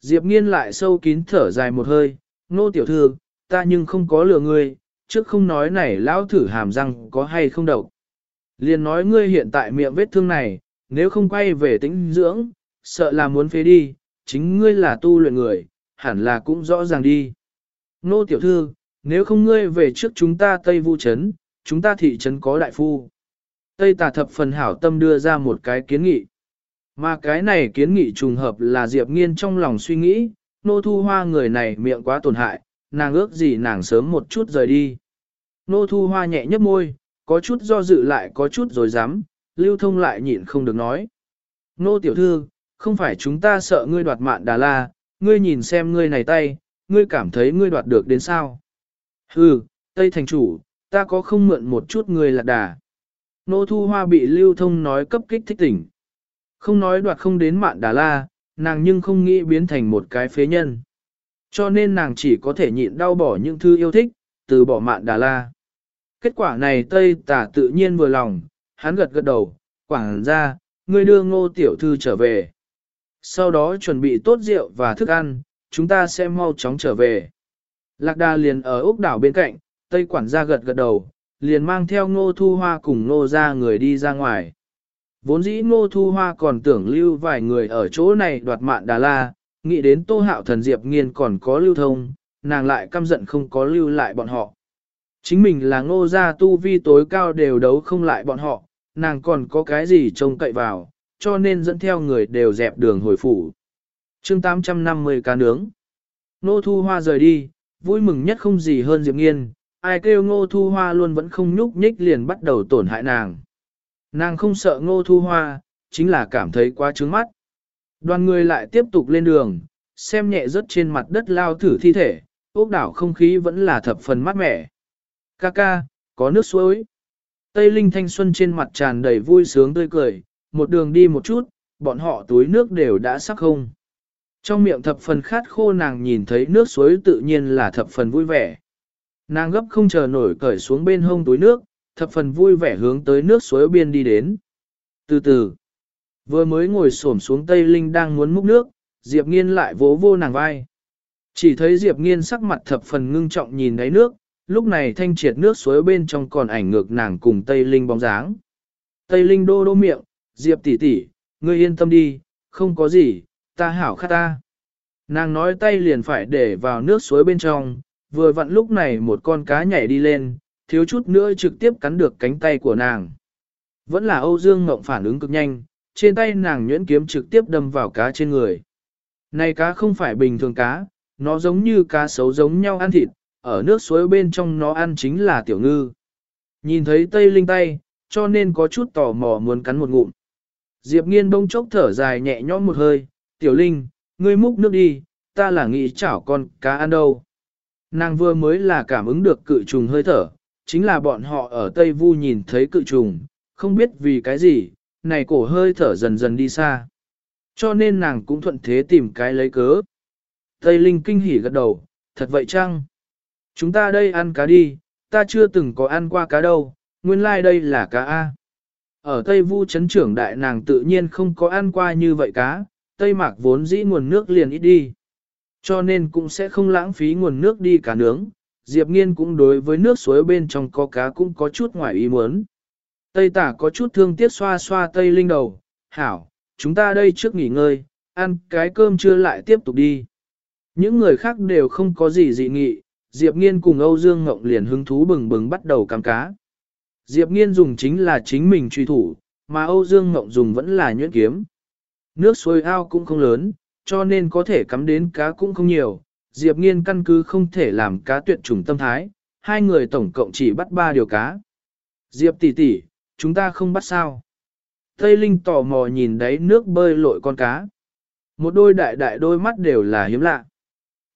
S1: Diệp nghiên lại sâu kín thở dài một hơi, nô tiểu thư, ta nhưng không có lừa ngươi, trước không nói này lão thử hàm răng có hay không độc. Liền nói ngươi hiện tại miệng vết thương này, nếu không quay về tĩnh dưỡng, sợ là muốn phế đi, chính ngươi là tu luyện người, hẳn là cũng rõ ràng đi. Nô tiểu thư, nếu không ngươi về trước chúng ta Tây Vu Trấn, chúng ta thị trấn có đại phu. Tây tà thập phần hảo tâm đưa ra một cái kiến nghị. Mà cái này kiến nghị trùng hợp là Diệp Nghiên trong lòng suy nghĩ, nô thu hoa người này miệng quá tổn hại, nàng ước gì nàng sớm một chút rời đi. Nô thu hoa nhẹ nhấp môi, có chút do dự lại có chút rồi dám, lưu thông lại nhịn không được nói. Nô tiểu thư, không phải chúng ta sợ ngươi đoạt mạn đà la, ngươi nhìn xem ngươi này tay, ngươi cảm thấy ngươi đoạt được đến sao. Hừ, Tây Thành Chủ, ta có không mượn một chút ngươi lạc đà. Nô Thu Hoa bị lưu thông nói cấp kích thích tỉnh. Không nói đoạt không đến mạn đà la, nàng nhưng không nghĩ biến thành một cái phế nhân. Cho nên nàng chỉ có thể nhịn đau bỏ những thứ yêu thích, từ bỏ mạn đà la. Kết quả này Tây Tả tự nhiên vừa lòng, hắn gật gật đầu, quảng ra, ngươi đưa ngô tiểu thư trở về. Sau đó chuẩn bị tốt rượu và thức ăn, chúng ta sẽ mau chóng trở về. Lạc đà liền ở ốc đảo bên cạnh, tây quản gia gật gật đầu, liền mang theo ngô thu hoa cùng ngô ra người đi ra ngoài. Vốn dĩ ngô thu hoa còn tưởng lưu vài người ở chỗ này đoạt mạn đà la, nghĩ đến tô hạo thần diệp nghiên còn có lưu thông, nàng lại căm giận không có lưu lại bọn họ. Chính mình là ngô gia tu vi tối cao đều đấu không lại bọn họ, nàng còn có cái gì trông cậy vào, cho nên dẫn theo người đều dẹp đường hồi phủ. chương 850 cá nướng. Nô Thu Hoa rời đi, vui mừng nhất không gì hơn Diệp Nghiên, ai kêu ngô thu hoa luôn vẫn không nhúc nhích liền bắt đầu tổn hại nàng. Nàng không sợ ngô thu hoa, chính là cảm thấy quá trướng mắt. Đoàn người lại tiếp tục lên đường, xem nhẹ rớt trên mặt đất lao thử thi thể, ốc đảo không khí vẫn là thập phần mát mẻ. Ca ca, có nước suối. Tây Linh thanh xuân trên mặt tràn đầy vui sướng tươi cười, một đường đi một chút, bọn họ túi nước đều đã sắc không. Trong miệng thập phần khát khô nàng nhìn thấy nước suối tự nhiên là thập phần vui vẻ. Nàng gấp không chờ nổi cởi xuống bên hông túi nước, thập phần vui vẻ hướng tới nước suối biên đi đến. Từ từ, vừa mới ngồi xổm xuống Tây Linh đang muốn múc nước, Diệp Nghiên lại vỗ vô nàng vai. Chỉ thấy Diệp Nghiên sắc mặt thập phần ngưng trọng nhìn đáy nước, lúc này thanh triệt nước suối bên trong còn ảnh ngược nàng cùng Tây Linh bóng dáng. Tây Linh đô đô miệng, Diệp tỷ tỷ, ngươi yên tâm đi, không có gì, ta hảo khát ta. Nàng nói tay liền phải để vào nước suối bên trong, vừa vặn lúc này một con cá nhảy đi lên, thiếu chút nữa trực tiếp cắn được cánh tay của nàng. Vẫn là Âu Dương Ngộng phản ứng cực nhanh, trên tay nàng nhuyễn kiếm trực tiếp đâm vào cá trên người. Này cá không phải bình thường cá, nó giống như cá sấu giống nhau ăn thịt, ở nước suối bên trong nó ăn chính là tiểu ngư. Nhìn thấy Tây Linh tay, cho nên có chút tò mò muốn cắn một ngụm. Diệp nghiên bông chốc thở dài nhẹ nhõm một hơi, tiểu Linh, ngươi múc nước đi, ta là nghĩ chảo con cá ăn đâu. Nàng vừa mới là cảm ứng được cự trùng hơi thở, chính là bọn họ ở Tây Vu nhìn thấy cự trùng, không biết vì cái gì, này cổ hơi thở dần dần đi xa. Cho nên nàng cũng thuận thế tìm cái lấy cớ. Tây Linh kinh hỉ gật đầu, thật vậy chăng? Chúng ta đây ăn cá đi, ta chưa từng có ăn qua cá đâu, nguyên lai like đây là cá A. Ở Tây Vu Trấn trưởng đại nàng tự nhiên không có ăn qua như vậy cá, Tây Mạc vốn dĩ nguồn nước liền ít đi. Cho nên cũng sẽ không lãng phí nguồn nước đi cả nướng, Diệp Nghiên cũng đối với nước suối bên trong có cá cũng có chút ngoài ý muốn. Tây tả có chút thương tiếc xoa xoa Tây Linh đầu, hảo, chúng ta đây trước nghỉ ngơi, ăn cái cơm trưa lại tiếp tục đi. Những người khác đều không có gì dị nghị, Diệp Nghiên cùng Âu Dương Ngộng liền hứng thú bừng bừng bắt đầu cắm cá. Diệp Nghiên dùng chính là chính mình truy thủ, mà Âu Dương Ngộng dùng vẫn là nhuyễn kiếm. Nước suối ao cũng không lớn, cho nên có thể cắm đến cá cũng không nhiều. Diệp Nghiên căn cứ không thể làm cá tuyệt chủng tâm thái, hai người tổng cộng chỉ bắt ba điều cá. Diệp tỷ tỷ, chúng ta không bắt sao. Tây Linh tò mò nhìn đáy nước bơi lội con cá. Một đôi đại đại đôi mắt đều là hiếm lạ.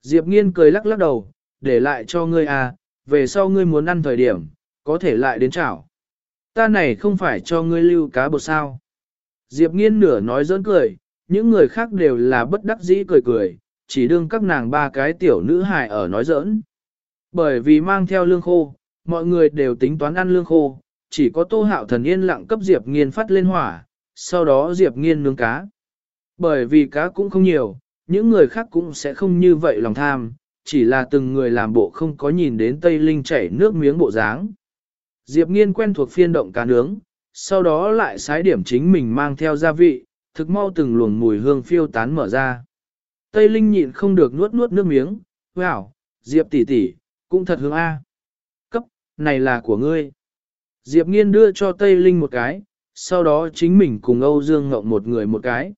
S1: Diệp Nghiên cười lắc lắc đầu, để lại cho ngươi à, về sau ngươi muốn ăn thời điểm, có thể lại đến chảo. Ta này không phải cho ngươi lưu cá bột sao. Diệp Nghiên nửa nói giỡn cười, những người khác đều là bất đắc dĩ cười cười, chỉ đương các nàng ba cái tiểu nữ hài ở nói giỡn. Bởi vì mang theo lương khô, mọi người đều tính toán ăn lương khô, chỉ có tô hạo thần yên lặng cấp Diệp Nghiên phát lên hỏa, sau đó Diệp Nghiên nướng cá. Bởi vì cá cũng không nhiều, những người khác cũng sẽ không như vậy lòng tham, chỉ là từng người làm bộ không có nhìn đến Tây Linh chảy nước miếng bộ dáng. Diệp Nghiên quen thuộc phiên động cá nướng, sau đó lại sái điểm chính mình mang theo gia vị, thực mau từng luồng mùi hương phiêu tán mở ra. Tây Linh nhịn không được nuốt nuốt nước miếng, wow, Diệp tỷ tỷ, cũng thật hương A. Cấp, này là của ngươi. Diệp Nghiên đưa cho Tây Linh một cái, sau đó chính mình cùng Âu Dương Ngộng một người một cái.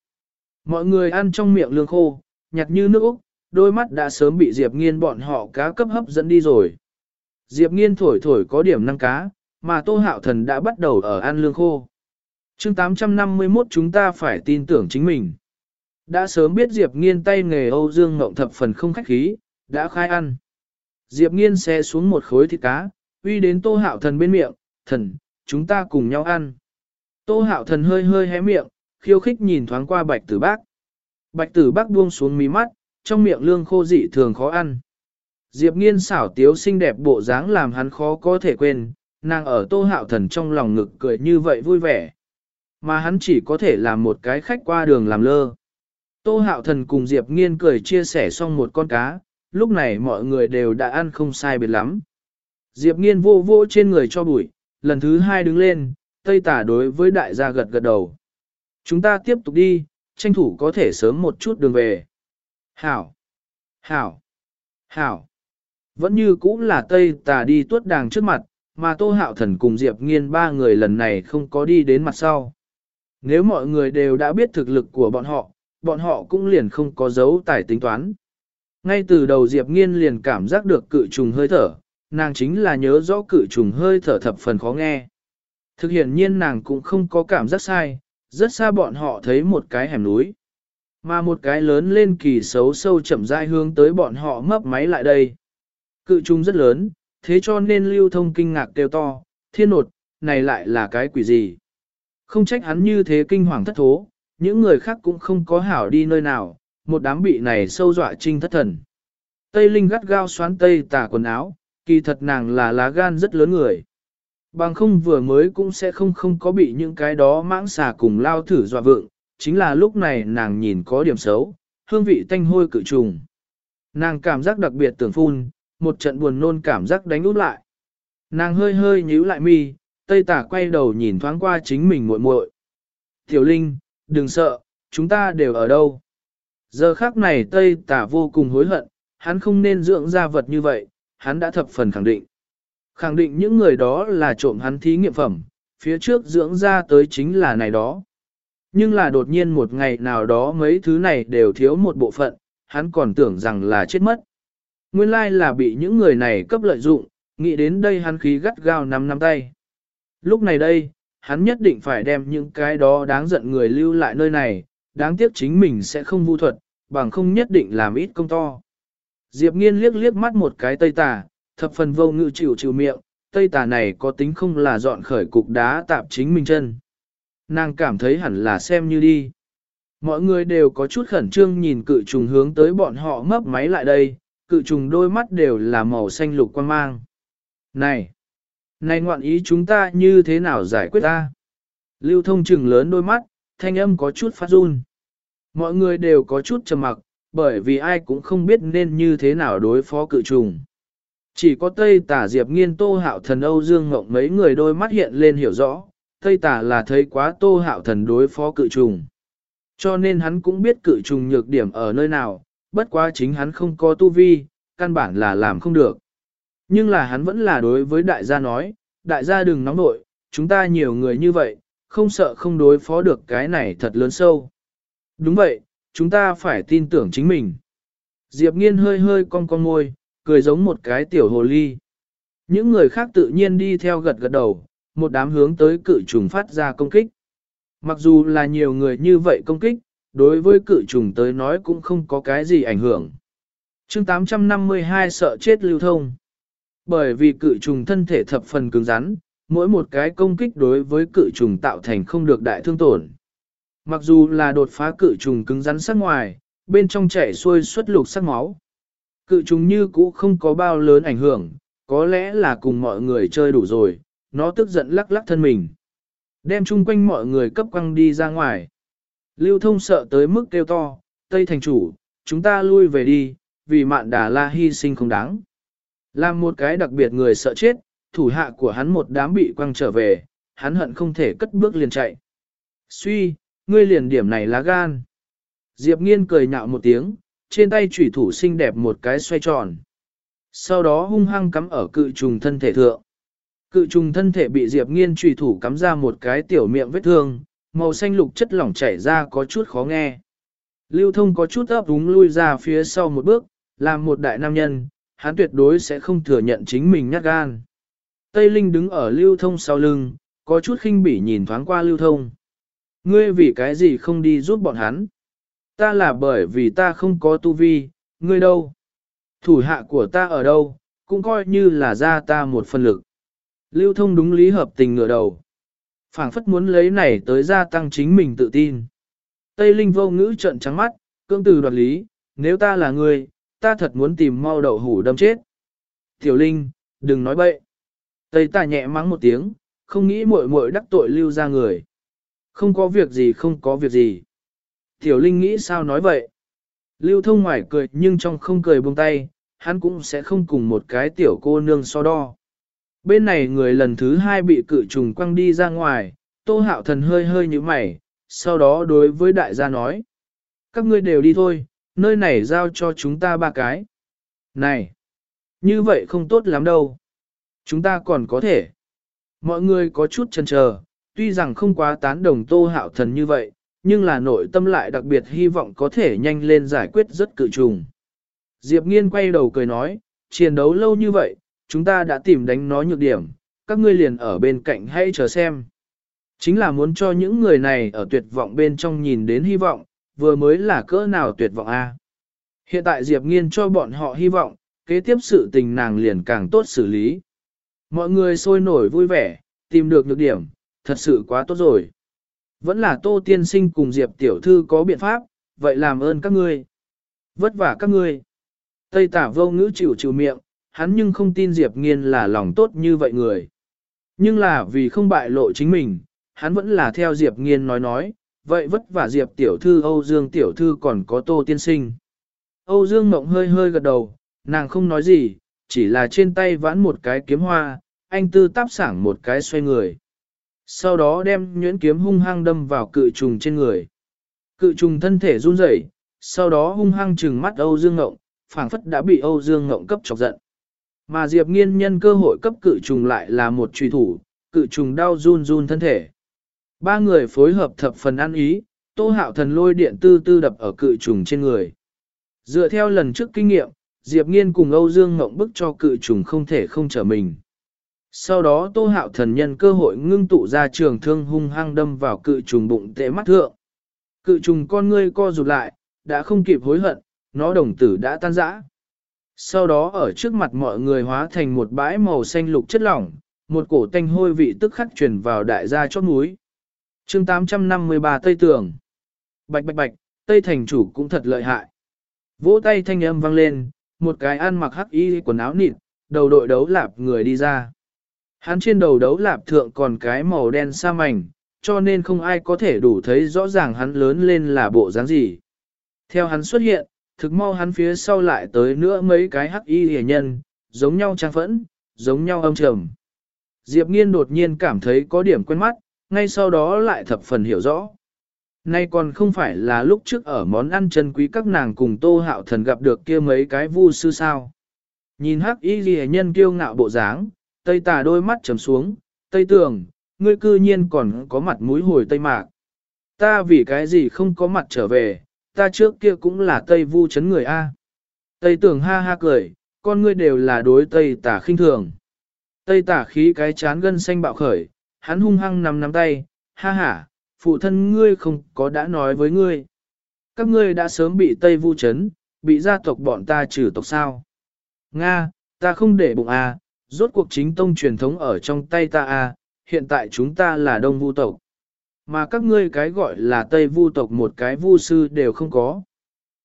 S1: Mọi người ăn trong miệng lương khô, nhạt như nước Úc, đôi mắt đã sớm bị Diệp Nghiên bọn họ cá cấp hấp dẫn đi rồi. Diệp Nghiên thổi thổi có điểm năng cá, mà Tô Hạo Thần đã bắt đầu ở ăn lương khô. chương 851 chúng ta phải tin tưởng chính mình. Đã sớm biết Diệp Nghiên tay nghề Âu Dương Ngộng thập phần không khách khí, đã khai ăn. Diệp Nghiên xe xuống một khối thịt cá, uy đến Tô Hạo Thần bên miệng, thần, chúng ta cùng nhau ăn. Tô Hạo Thần hơi hơi hé miệng, khiêu khích nhìn thoáng qua Bạch Tử Bác. Bạch Tử Bác buông xuống mí mắt, trong miệng lương khô dị thường khó ăn. Diệp Nghiên xảo tiếu xinh đẹp bộ dáng làm hắn khó có thể quên, nàng ở tô hạo thần trong lòng ngực cười như vậy vui vẻ. Mà hắn chỉ có thể làm một cái khách qua đường làm lơ. Tô hạo thần cùng Diệp nghiên cười chia sẻ xong một con cá, lúc này mọi người đều đã ăn không sai biệt lắm. Diệp nghiên vô vô trên người cho bụi, lần thứ hai đứng lên, tây tả đối với đại gia gật gật đầu. Chúng ta tiếp tục đi, tranh thủ có thể sớm một chút đường về. Hảo! Hảo! Hảo! Vẫn như cũng là tây tà đi tuốt đàng trước mặt, mà Tô Hạo Thần cùng Diệp Nghiên ba người lần này không có đi đến mặt sau. Nếu mọi người đều đã biết thực lực của bọn họ, bọn họ cũng liền không có dấu tài tính toán. Ngay từ đầu Diệp Nghiên liền cảm giác được cự trùng hơi thở, nàng chính là nhớ rõ cự trùng hơi thở thập phần khó nghe. Thực hiện nhiên nàng cũng không có cảm giác sai, rất xa bọn họ thấy một cái hẻm núi. Mà một cái lớn lên kỳ xấu sâu chậm rãi hướng tới bọn họ mấp máy lại đây. Cự trùng rất lớn, thế cho nên lưu thông kinh ngạc kêu to, thiên nột, này lại là cái quỷ gì? Không trách hắn như thế kinh hoàng thất thố, những người khác cũng không có hảo đi nơi nào, một đám bị này sâu dọa trinh thất thần. Tây Linh gắt gao xoán tây tả quần áo, kỳ thật nàng là lá gan rất lớn người. Bằng không vừa mới cũng sẽ không không có bị những cái đó mãng xà cùng lao thử dọa vượng, chính là lúc này nàng nhìn có điểm xấu, hương vị tanh hôi cự trùng. Nàng cảm giác đặc biệt tưởng phun, một trận buồn nôn cảm giác đánh út lại. Nàng hơi hơi nhíu lại mi, Tây Tả quay đầu nhìn thoáng qua chính mình muội muội. Tiểu Linh, đừng sợ, chúng ta đều ở đâu. Giờ khác này Tây Tả vô cùng hối hận, hắn không nên dưỡng ra vật như vậy, hắn đã thập phần khẳng định. Khẳng định những người đó là trộm hắn thí nghiệm phẩm, phía trước dưỡng ra tới chính là này đó. Nhưng là đột nhiên một ngày nào đó mấy thứ này đều thiếu một bộ phận, hắn còn tưởng rằng là chết mất. Nguyên lai là bị những người này cấp lợi dụng, nghĩ đến đây hắn khí gắt gao nắm nắm tay. Lúc này đây, hắn nhất định phải đem những cái đó đáng giận người lưu lại nơi này, đáng tiếc chính mình sẽ không vu thuật, bằng không nhất định làm ít công to. Diệp nghiên liếc liếc mắt một cái tây tà, thập phần vô ngự chịu chịu miệng, tây tà này có tính không là dọn khởi cục đá tạp chính mình chân. Nàng cảm thấy hẳn là xem như đi. Mọi người đều có chút khẩn trương nhìn cự trùng hướng tới bọn họ mấp máy lại đây, cự trùng đôi mắt đều là màu xanh lục quan mang. Này! Này ngoạn ý chúng ta như thế nào giải quyết ta? Lưu thông trừng lớn đôi mắt, thanh âm có chút phát run. Mọi người đều có chút trầm mặc, bởi vì ai cũng không biết nên như thế nào đối phó cự trùng. Chỉ có Tây Tả Diệp Nghiên Tô Hạo Thần Âu Dương Ngộng mấy người đôi mắt hiện lên hiểu rõ, Tây Tả là thấy quá Tô Hạo Thần đối phó cự trùng. Cho nên hắn cũng biết cự trùng nhược điểm ở nơi nào, bất quá chính hắn không có tu vi, căn bản là làm không được. Nhưng là hắn vẫn là đối với đại gia nói, đại gia đừng nóng nội, chúng ta nhiều người như vậy, không sợ không đối phó được cái này thật lớn sâu. Đúng vậy, chúng ta phải tin tưởng chính mình. Diệp nghiên hơi hơi cong cong môi, cười giống một cái tiểu hồ ly. Những người khác tự nhiên đi theo gật gật đầu, một đám hướng tới cự trùng phát ra công kích. Mặc dù là nhiều người như vậy công kích, đối với cự trùng tới nói cũng không có cái gì ảnh hưởng. chương 852 sợ chết lưu thông. Bởi vì cự trùng thân thể thập phần cứng rắn, mỗi một cái công kích đối với cự trùng tạo thành không được đại thương tổn. Mặc dù là đột phá cự trùng cứng rắn sắc ngoài, bên trong chảy xuôi xuất lục sắc máu. Cự trùng như cũ không có bao lớn ảnh hưởng, có lẽ là cùng mọi người chơi đủ rồi, nó tức giận lắc lắc thân mình. Đem chung quanh mọi người cấp quăng đi ra ngoài. Lưu thông sợ tới mức kêu to, Tây thành chủ, chúng ta lui về đi, vì mạn đà la hy sinh không đáng. Làm một cái đặc biệt người sợ chết, thủ hạ của hắn một đám bị quăng trở về, hắn hận không thể cất bước liền chạy. Suy, ngươi liền điểm này lá gan. Diệp nghiên cười nhạo một tiếng, trên tay chủy thủ xinh đẹp một cái xoay tròn. Sau đó hung hăng cắm ở cự trùng thân thể thượng. Cự trùng thân thể bị Diệp nghiên chủy thủ cắm ra một cái tiểu miệng vết thương, màu xanh lục chất lỏng chảy ra có chút khó nghe. Lưu thông có chút ấp úng lui ra phía sau một bước, làm một đại nam nhân, hắn tuyệt đối sẽ không thừa nhận chính mình nhát gan. Tây Linh đứng ở lưu thông sau lưng, có chút khinh bỉ nhìn thoáng qua lưu thông. Ngươi vì cái gì không đi giúp bọn hắn? Ta là bởi vì ta không có tu vi, ngươi đâu? Thủ hạ của ta ở đâu, cũng coi như là ra ta một phần lực. Lưu thông đúng lý hợp tình ngửa đầu. phảng phất muốn lấy này tới gia tăng chính mình tự tin. Tây Linh vô ngữ trận trắng mắt, cương từ đoạt lý, nếu ta là ngươi, ta thật muốn tìm mau đậu hủ đâm chết. Tiểu Linh, đừng nói bậy. Tây ta nhẹ mắng một tiếng, không nghĩ muội muội đắc tội lưu ra người. Không có việc gì không có việc gì. Tiểu Linh nghĩ sao nói vậy? Lưu thông ngoài cười nhưng trong không cười buông tay, hắn cũng sẽ không cùng một cái tiểu cô nương so đo. Bên này người lần thứ hai bị cự trùng quăng đi ra ngoài, tô hạo thần hơi hơi như mày, sau đó đối với đại gia nói. Các ngươi đều đi thôi, nơi này giao cho chúng ta ba cái. Này, như vậy không tốt lắm đâu. Chúng ta còn có thể. Mọi người có chút chần chờ, tuy rằng không quá tán đồng tô hạo thần như vậy, nhưng là nội tâm lại đặc biệt hy vọng có thể nhanh lên giải quyết rất cự trùng. Diệp nghiên quay đầu cười nói, chiến đấu lâu như vậy, chúng ta đã tìm đánh nó nhược điểm, các ngươi liền ở bên cạnh hãy chờ xem. Chính là muốn cho những người này ở tuyệt vọng bên trong nhìn đến hy vọng, vừa mới là cỡ nào tuyệt vọng a. Hiện tại Diệp Nghiên cho bọn họ hy vọng, kế tiếp sự tình nàng liền càng tốt xử lý. Mọi người sôi nổi vui vẻ, tìm được nhược điểm, thật sự quá tốt rồi. Vẫn là Tô Tiên Sinh cùng Diệp Tiểu Thư có biện pháp, vậy làm ơn các ngươi. Vất vả các ngươi. Tây tả vô ngữ chịu chịu miệng, hắn nhưng không tin Diệp Nghiên là lòng tốt như vậy người. Nhưng là vì không bại lộ chính mình, hắn vẫn là theo Diệp Nghiên nói nói, vậy vất vả Diệp Tiểu Thư Âu Dương Tiểu Thư còn có Tô Tiên Sinh. Âu Dương Mộng hơi hơi gật đầu, nàng không nói gì, chỉ là trên tay vãn một cái kiếm hoa, anh tư táp sảng một cái xoay người. Sau đó đem nhuyễn kiếm hung hăng đâm vào cự trùng trên người. Cự trùng thân thể run rẩy, sau đó hung hăng trừng mắt Âu Dương Ngộng, phảng phất đã bị Âu Dương Ngộng cấp chọc giận. Mà Diệp Nghiên nhân cơ hội cấp cự trùng lại là một truy thủ, cự trùng đau run run thân thể. Ba người phối hợp thập phần ăn ý, Tô Hạo Thần lôi điện tư tư đập ở cự trùng trên người. Dựa theo lần trước kinh nghiệm, Diệp Nghiên cùng Âu Dương Ngộng bức cho cự trùng không thể không trở mình. Sau đó Tô Hạo Thần nhân cơ hội ngưng tụ ra trường thương hung hăng đâm vào cự trùng bụng tệ mắt thượng. Cự trùng con ngươi co rụt lại, đã không kịp hối hận, nó đồng tử đã tan rã. Sau đó ở trước mặt mọi người hóa thành một bãi màu xanh lục chất lỏng, một cổ tanh hôi vị tức khắc truyền vào đại gia chót núi. chương 853 Tây Tường Bạch bạch bạch, Tây Thành chủ cũng thật lợi hại. Vỗ tay thanh âm vang lên, một cái ăn mặc hắc y quần áo nịt, đầu đội đấu lạp người đi ra. Hắn trên đầu đấu lạp thượng còn cái màu đen sa mảnh, cho nên không ai có thể đủ thấy rõ ràng hắn lớn lên là bộ dáng gì. Theo hắn xuất hiện, thực mau hắn phía sau lại tới nữa mấy cái hắc y hề nhân, giống nhau trang phẫn, giống nhau âm trầm. Diệp nghiên đột nhiên cảm thấy có điểm quen mắt, ngay sau đó lại thập phần hiểu rõ. Nay còn không phải là lúc trước ở món ăn chân quý các nàng cùng tô hạo thần gặp được kia mấy cái vu sư sao. Nhìn hắc y ghi nhân kiêu ngạo bộ dáng, tây tà đôi mắt trầm xuống, tây tường, ngươi cư nhiên còn có mặt mũi hồi tây mạc. Ta vì cái gì không có mặt trở về, ta trước kia cũng là tây vu chấn người A. Tây tường ha ha cười, con ngươi đều là đối tây tà khinh thường. Tây tà khí cái chán gân xanh bạo khởi, hắn hung hăng nắm nắm tay, ha ha, phụ thân ngươi không có đã nói với ngươi. Các ngươi đã sớm bị Tây Vu chấn, bị gia tộc bọn ta trừ tộc sao. Nga, ta không để bụng à, rốt cuộc chính tông truyền thống ở trong tay ta à, hiện tại chúng ta là Đông Vu tộc. Mà các ngươi cái gọi là Tây Vu tộc một cái Vu sư đều không có.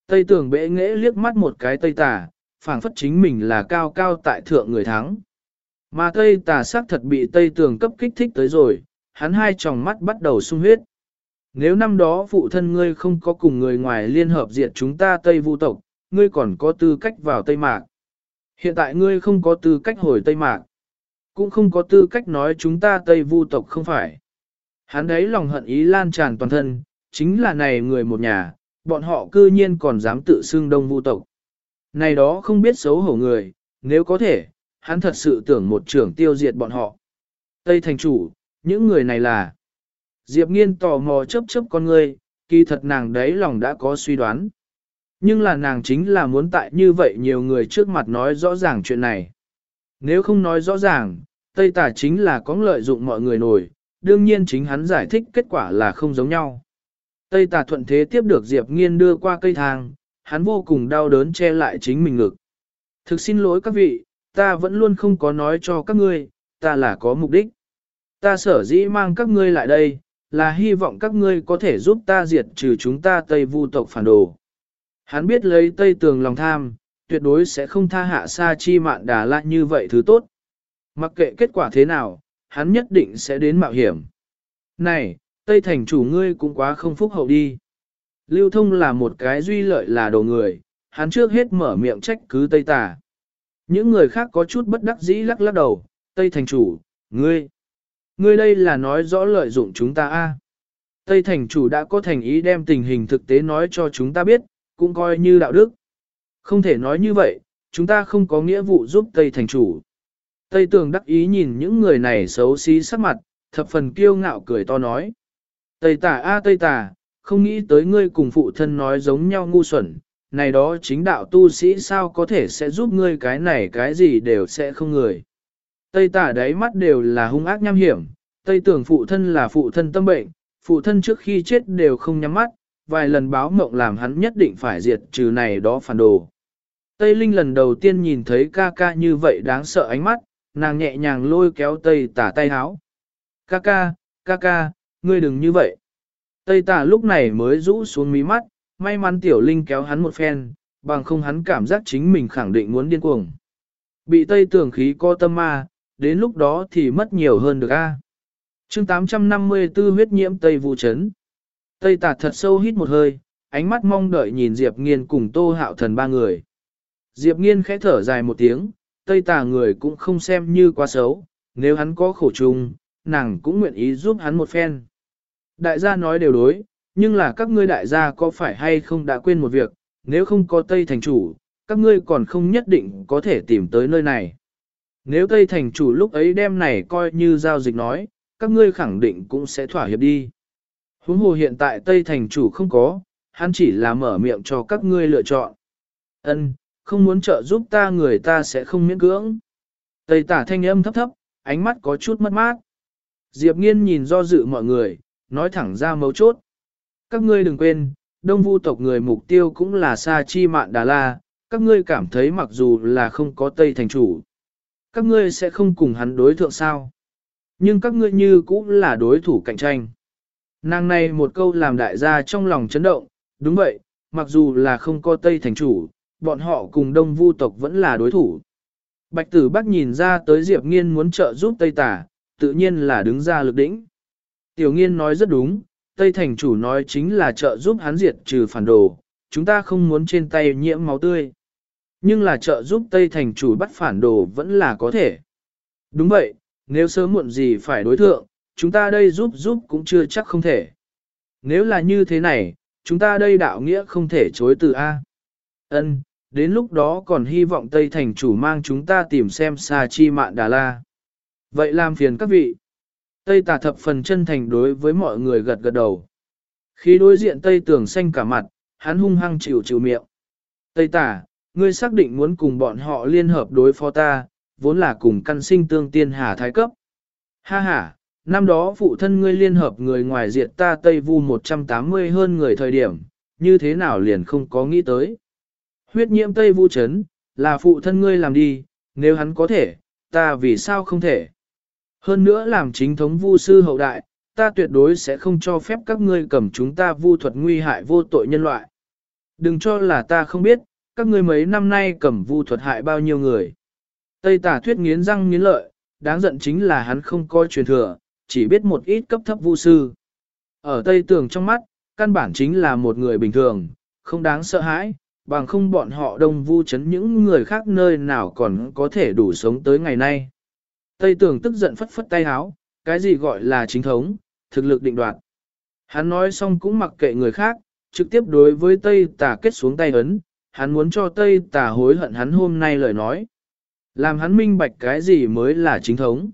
S1: Tây tưởng bệ nghễ liếc mắt một cái Tây tà, phảng phất chính mình là cao cao tại thượng người thắng. Mà Tây tà xác thật bị Tây tường cấp kích thích tới rồi, hắn hai tròng mắt bắt đầu sung huyết. Nếu năm đó phụ thân ngươi không có cùng người ngoài liên hợp diệt chúng ta Tây Vu tộc, ngươi còn có tư cách vào Tây Mạc. Hiện tại ngươi không có tư cách hồi Tây Mạc. Cũng không có tư cách nói chúng ta Tây Vu tộc không phải. Hắn đấy lòng hận ý lan tràn toàn thân, chính là này người một nhà, bọn họ cư nhiên còn dám tự xưng Đông Vu tộc. Này đó không biết xấu hổ người, nếu có thể, hắn thật sự tưởng một trưởng tiêu diệt bọn họ. Tây thành chủ, những người này là... Diệp nghiên tò mò chớp chớp con ngươi, kỳ thật nàng đấy lòng đã có suy đoán. Nhưng là nàng chính là muốn tại như vậy nhiều người trước mặt nói rõ ràng chuyện này. Nếu không nói rõ ràng, Tây Tà chính là có lợi dụng mọi người nổi, đương nhiên chính hắn giải thích kết quả là không giống nhau. Tây Tà thuận thế tiếp được Diệp Nghiên đưa qua cây thang, hắn vô cùng đau đớn che lại chính mình ngực. Thực xin lỗi các vị, ta vẫn luôn không có nói cho các ngươi, ta là có mục đích. Ta sở dĩ mang các ngươi lại đây, là hy vọng các ngươi có thể giúp ta diệt trừ chúng ta Tây Vu tộc phản đồ. Hắn biết lấy Tây Tường lòng tham, tuyệt đối sẽ không tha hạ sa chi mạn đà la như vậy thứ tốt. Mặc kệ kết quả thế nào, hắn nhất định sẽ đến mạo hiểm. Này, Tây Thành chủ ngươi cũng quá không phúc hậu đi. Lưu thông là một cái duy lợi là đồ người, hắn trước hết mở miệng trách cứ Tây Tà. Những người khác có chút bất đắc dĩ lắc lắc đầu, Tây Thành chủ, ngươi. Ngươi đây là nói rõ lợi dụng chúng ta a. Tây thành chủ đã có thành ý đem tình hình thực tế nói cho chúng ta biết, cũng coi như đạo đức. Không thể nói như vậy, chúng ta không có nghĩa vụ giúp Tây thành chủ. Tây tường đắc ý nhìn những người này xấu xí sắc mặt, thập phần kiêu ngạo cười to nói. Tây tà a Tây tà, không nghĩ tới ngươi cùng phụ thân nói giống nhau ngu xuẩn, này đó chính đạo tu sĩ sao có thể sẽ giúp ngươi cái này cái gì đều sẽ không người. Tây tả đáy mắt đều là hung ác nham hiểm, Tây tưởng phụ thân là phụ thân tâm bệnh, phụ thân trước khi chết đều không nhắm mắt, vài lần báo mộng làm hắn nhất định phải diệt trừ này đó phản đồ. Tây Linh lần đầu tiên nhìn thấy ca ca như vậy đáng sợ ánh mắt, nàng nhẹ nhàng lôi kéo Tây tả tay háo. Ca ca, ca ca, ngươi đừng như vậy. Tây tả lúc này mới rũ xuống mí mắt, may mắn tiểu Linh kéo hắn một phen, bằng không hắn cảm giác chính mình khẳng định muốn điên cuồng. Bị Tây tưởng khí co tâm ma, đến lúc đó thì mất nhiều hơn được a. À? Chương 854 huyết nhiễm Tây Vũ Trấn. Tây Tạt thật sâu hít một hơi, ánh mắt mong đợi nhìn Diệp Nghiên cùng Tô Hạo Thần ba người. Diệp Nghiên khẽ thở dài một tiếng, Tây Tạt người cũng không xem như quá xấu, nếu hắn có khổ chung, nàng cũng nguyện ý giúp hắn một phen. Đại gia nói đều đối, nhưng là các ngươi đại gia có phải hay không đã quên một việc, nếu không có Tây thành chủ, các ngươi còn không nhất định có thể tìm tới nơi này. Nếu Tây thành chủ lúc ấy đem này coi như giao dịch nói, các ngươi khẳng định cũng sẽ thỏa hiệp đi. Huống hồ hiện tại Tây thành chủ không có, hắn chỉ là mở miệng cho các ngươi lựa chọn. Ân, không muốn trợ giúp ta người ta sẽ không miễn cưỡng. Tây tả thanh âm thấp thấp, ánh mắt có chút mất mát. Diệp nghiên nhìn do dự mọi người, nói thẳng ra mấu chốt. Các ngươi đừng quên, đông vu tộc người mục tiêu cũng là Sa Chi Mạn Đà La, các ngươi cảm thấy mặc dù là không có Tây thành chủ. Các ngươi sẽ không cùng hắn đối thượng sao. Nhưng các ngươi như cũng là đối thủ cạnh tranh. Nàng này một câu làm đại gia trong lòng chấn động, đúng vậy, mặc dù là không có Tây thành chủ, bọn họ cùng đông vu tộc vẫn là đối thủ. Bạch tử bác nhìn ra tới Diệp Nghiên muốn trợ giúp Tây tả, tự nhiên là đứng ra lực đỉnh. Tiểu Nghiên nói rất đúng, Tây thành chủ nói chính là trợ giúp hắn diệt trừ phản đồ, chúng ta không muốn trên tay nhiễm máu tươi. Nhưng là trợ giúp Tây thành chủ bắt phản đồ vẫn là có thể. Đúng vậy, nếu sớm muộn gì phải đối thượng, chúng ta đây giúp giúp cũng chưa chắc không thể. Nếu là như thế này, chúng ta đây đạo nghĩa không thể chối từ A. Ân, đến lúc đó còn hy vọng Tây Thành chủ mang chúng ta tìm xem Sa Chi Mạn Đà La. Vậy làm phiền các vị. Tây tà thập phần chân thành đối với mọi người gật gật đầu. Khi đối diện Tây tưởng xanh cả mặt, hắn hung hăng chịu chịu miệng. Tây tà, ngươi xác định muốn cùng bọn họ liên hợp đối phó ta, vốn là cùng căn sinh tương tiên hà thái cấp. Ha ha, năm đó phụ thân ngươi liên hợp người ngoài diệt ta Tây Vu 180 hơn người thời điểm, như thế nào liền không có nghĩ tới. Huyết nhiễm Tây Vu chấn, là phụ thân ngươi làm đi, nếu hắn có thể, ta vì sao không thể. Hơn nữa làm chính thống vu sư hậu đại, ta tuyệt đối sẽ không cho phép các ngươi cầm chúng ta vu thuật nguy hại vô tội nhân loại. Đừng cho là ta không biết, các ngươi mấy năm nay cầm vu thuật hại bao nhiêu người. Tây tả thuyết nghiến răng nghiến lợi, đáng giận chính là hắn không coi truyền thừa, chỉ biết một ít cấp thấp vu sư. Ở Tây tường trong mắt, căn bản chính là một người bình thường, không đáng sợ hãi, bằng không bọn họ đông vu chấn những người khác nơi nào còn có thể đủ sống tới ngày nay. Tây tường tức giận phất phất tay háo, cái gì gọi là chính thống, thực lực định đoạt. Hắn nói xong cũng mặc kệ người khác, trực tiếp đối với Tây tà kết xuống tay ấn, hắn muốn cho Tây tà hối hận hắn hôm nay lời nói. Làm hắn minh bạch cái gì mới là chính thống.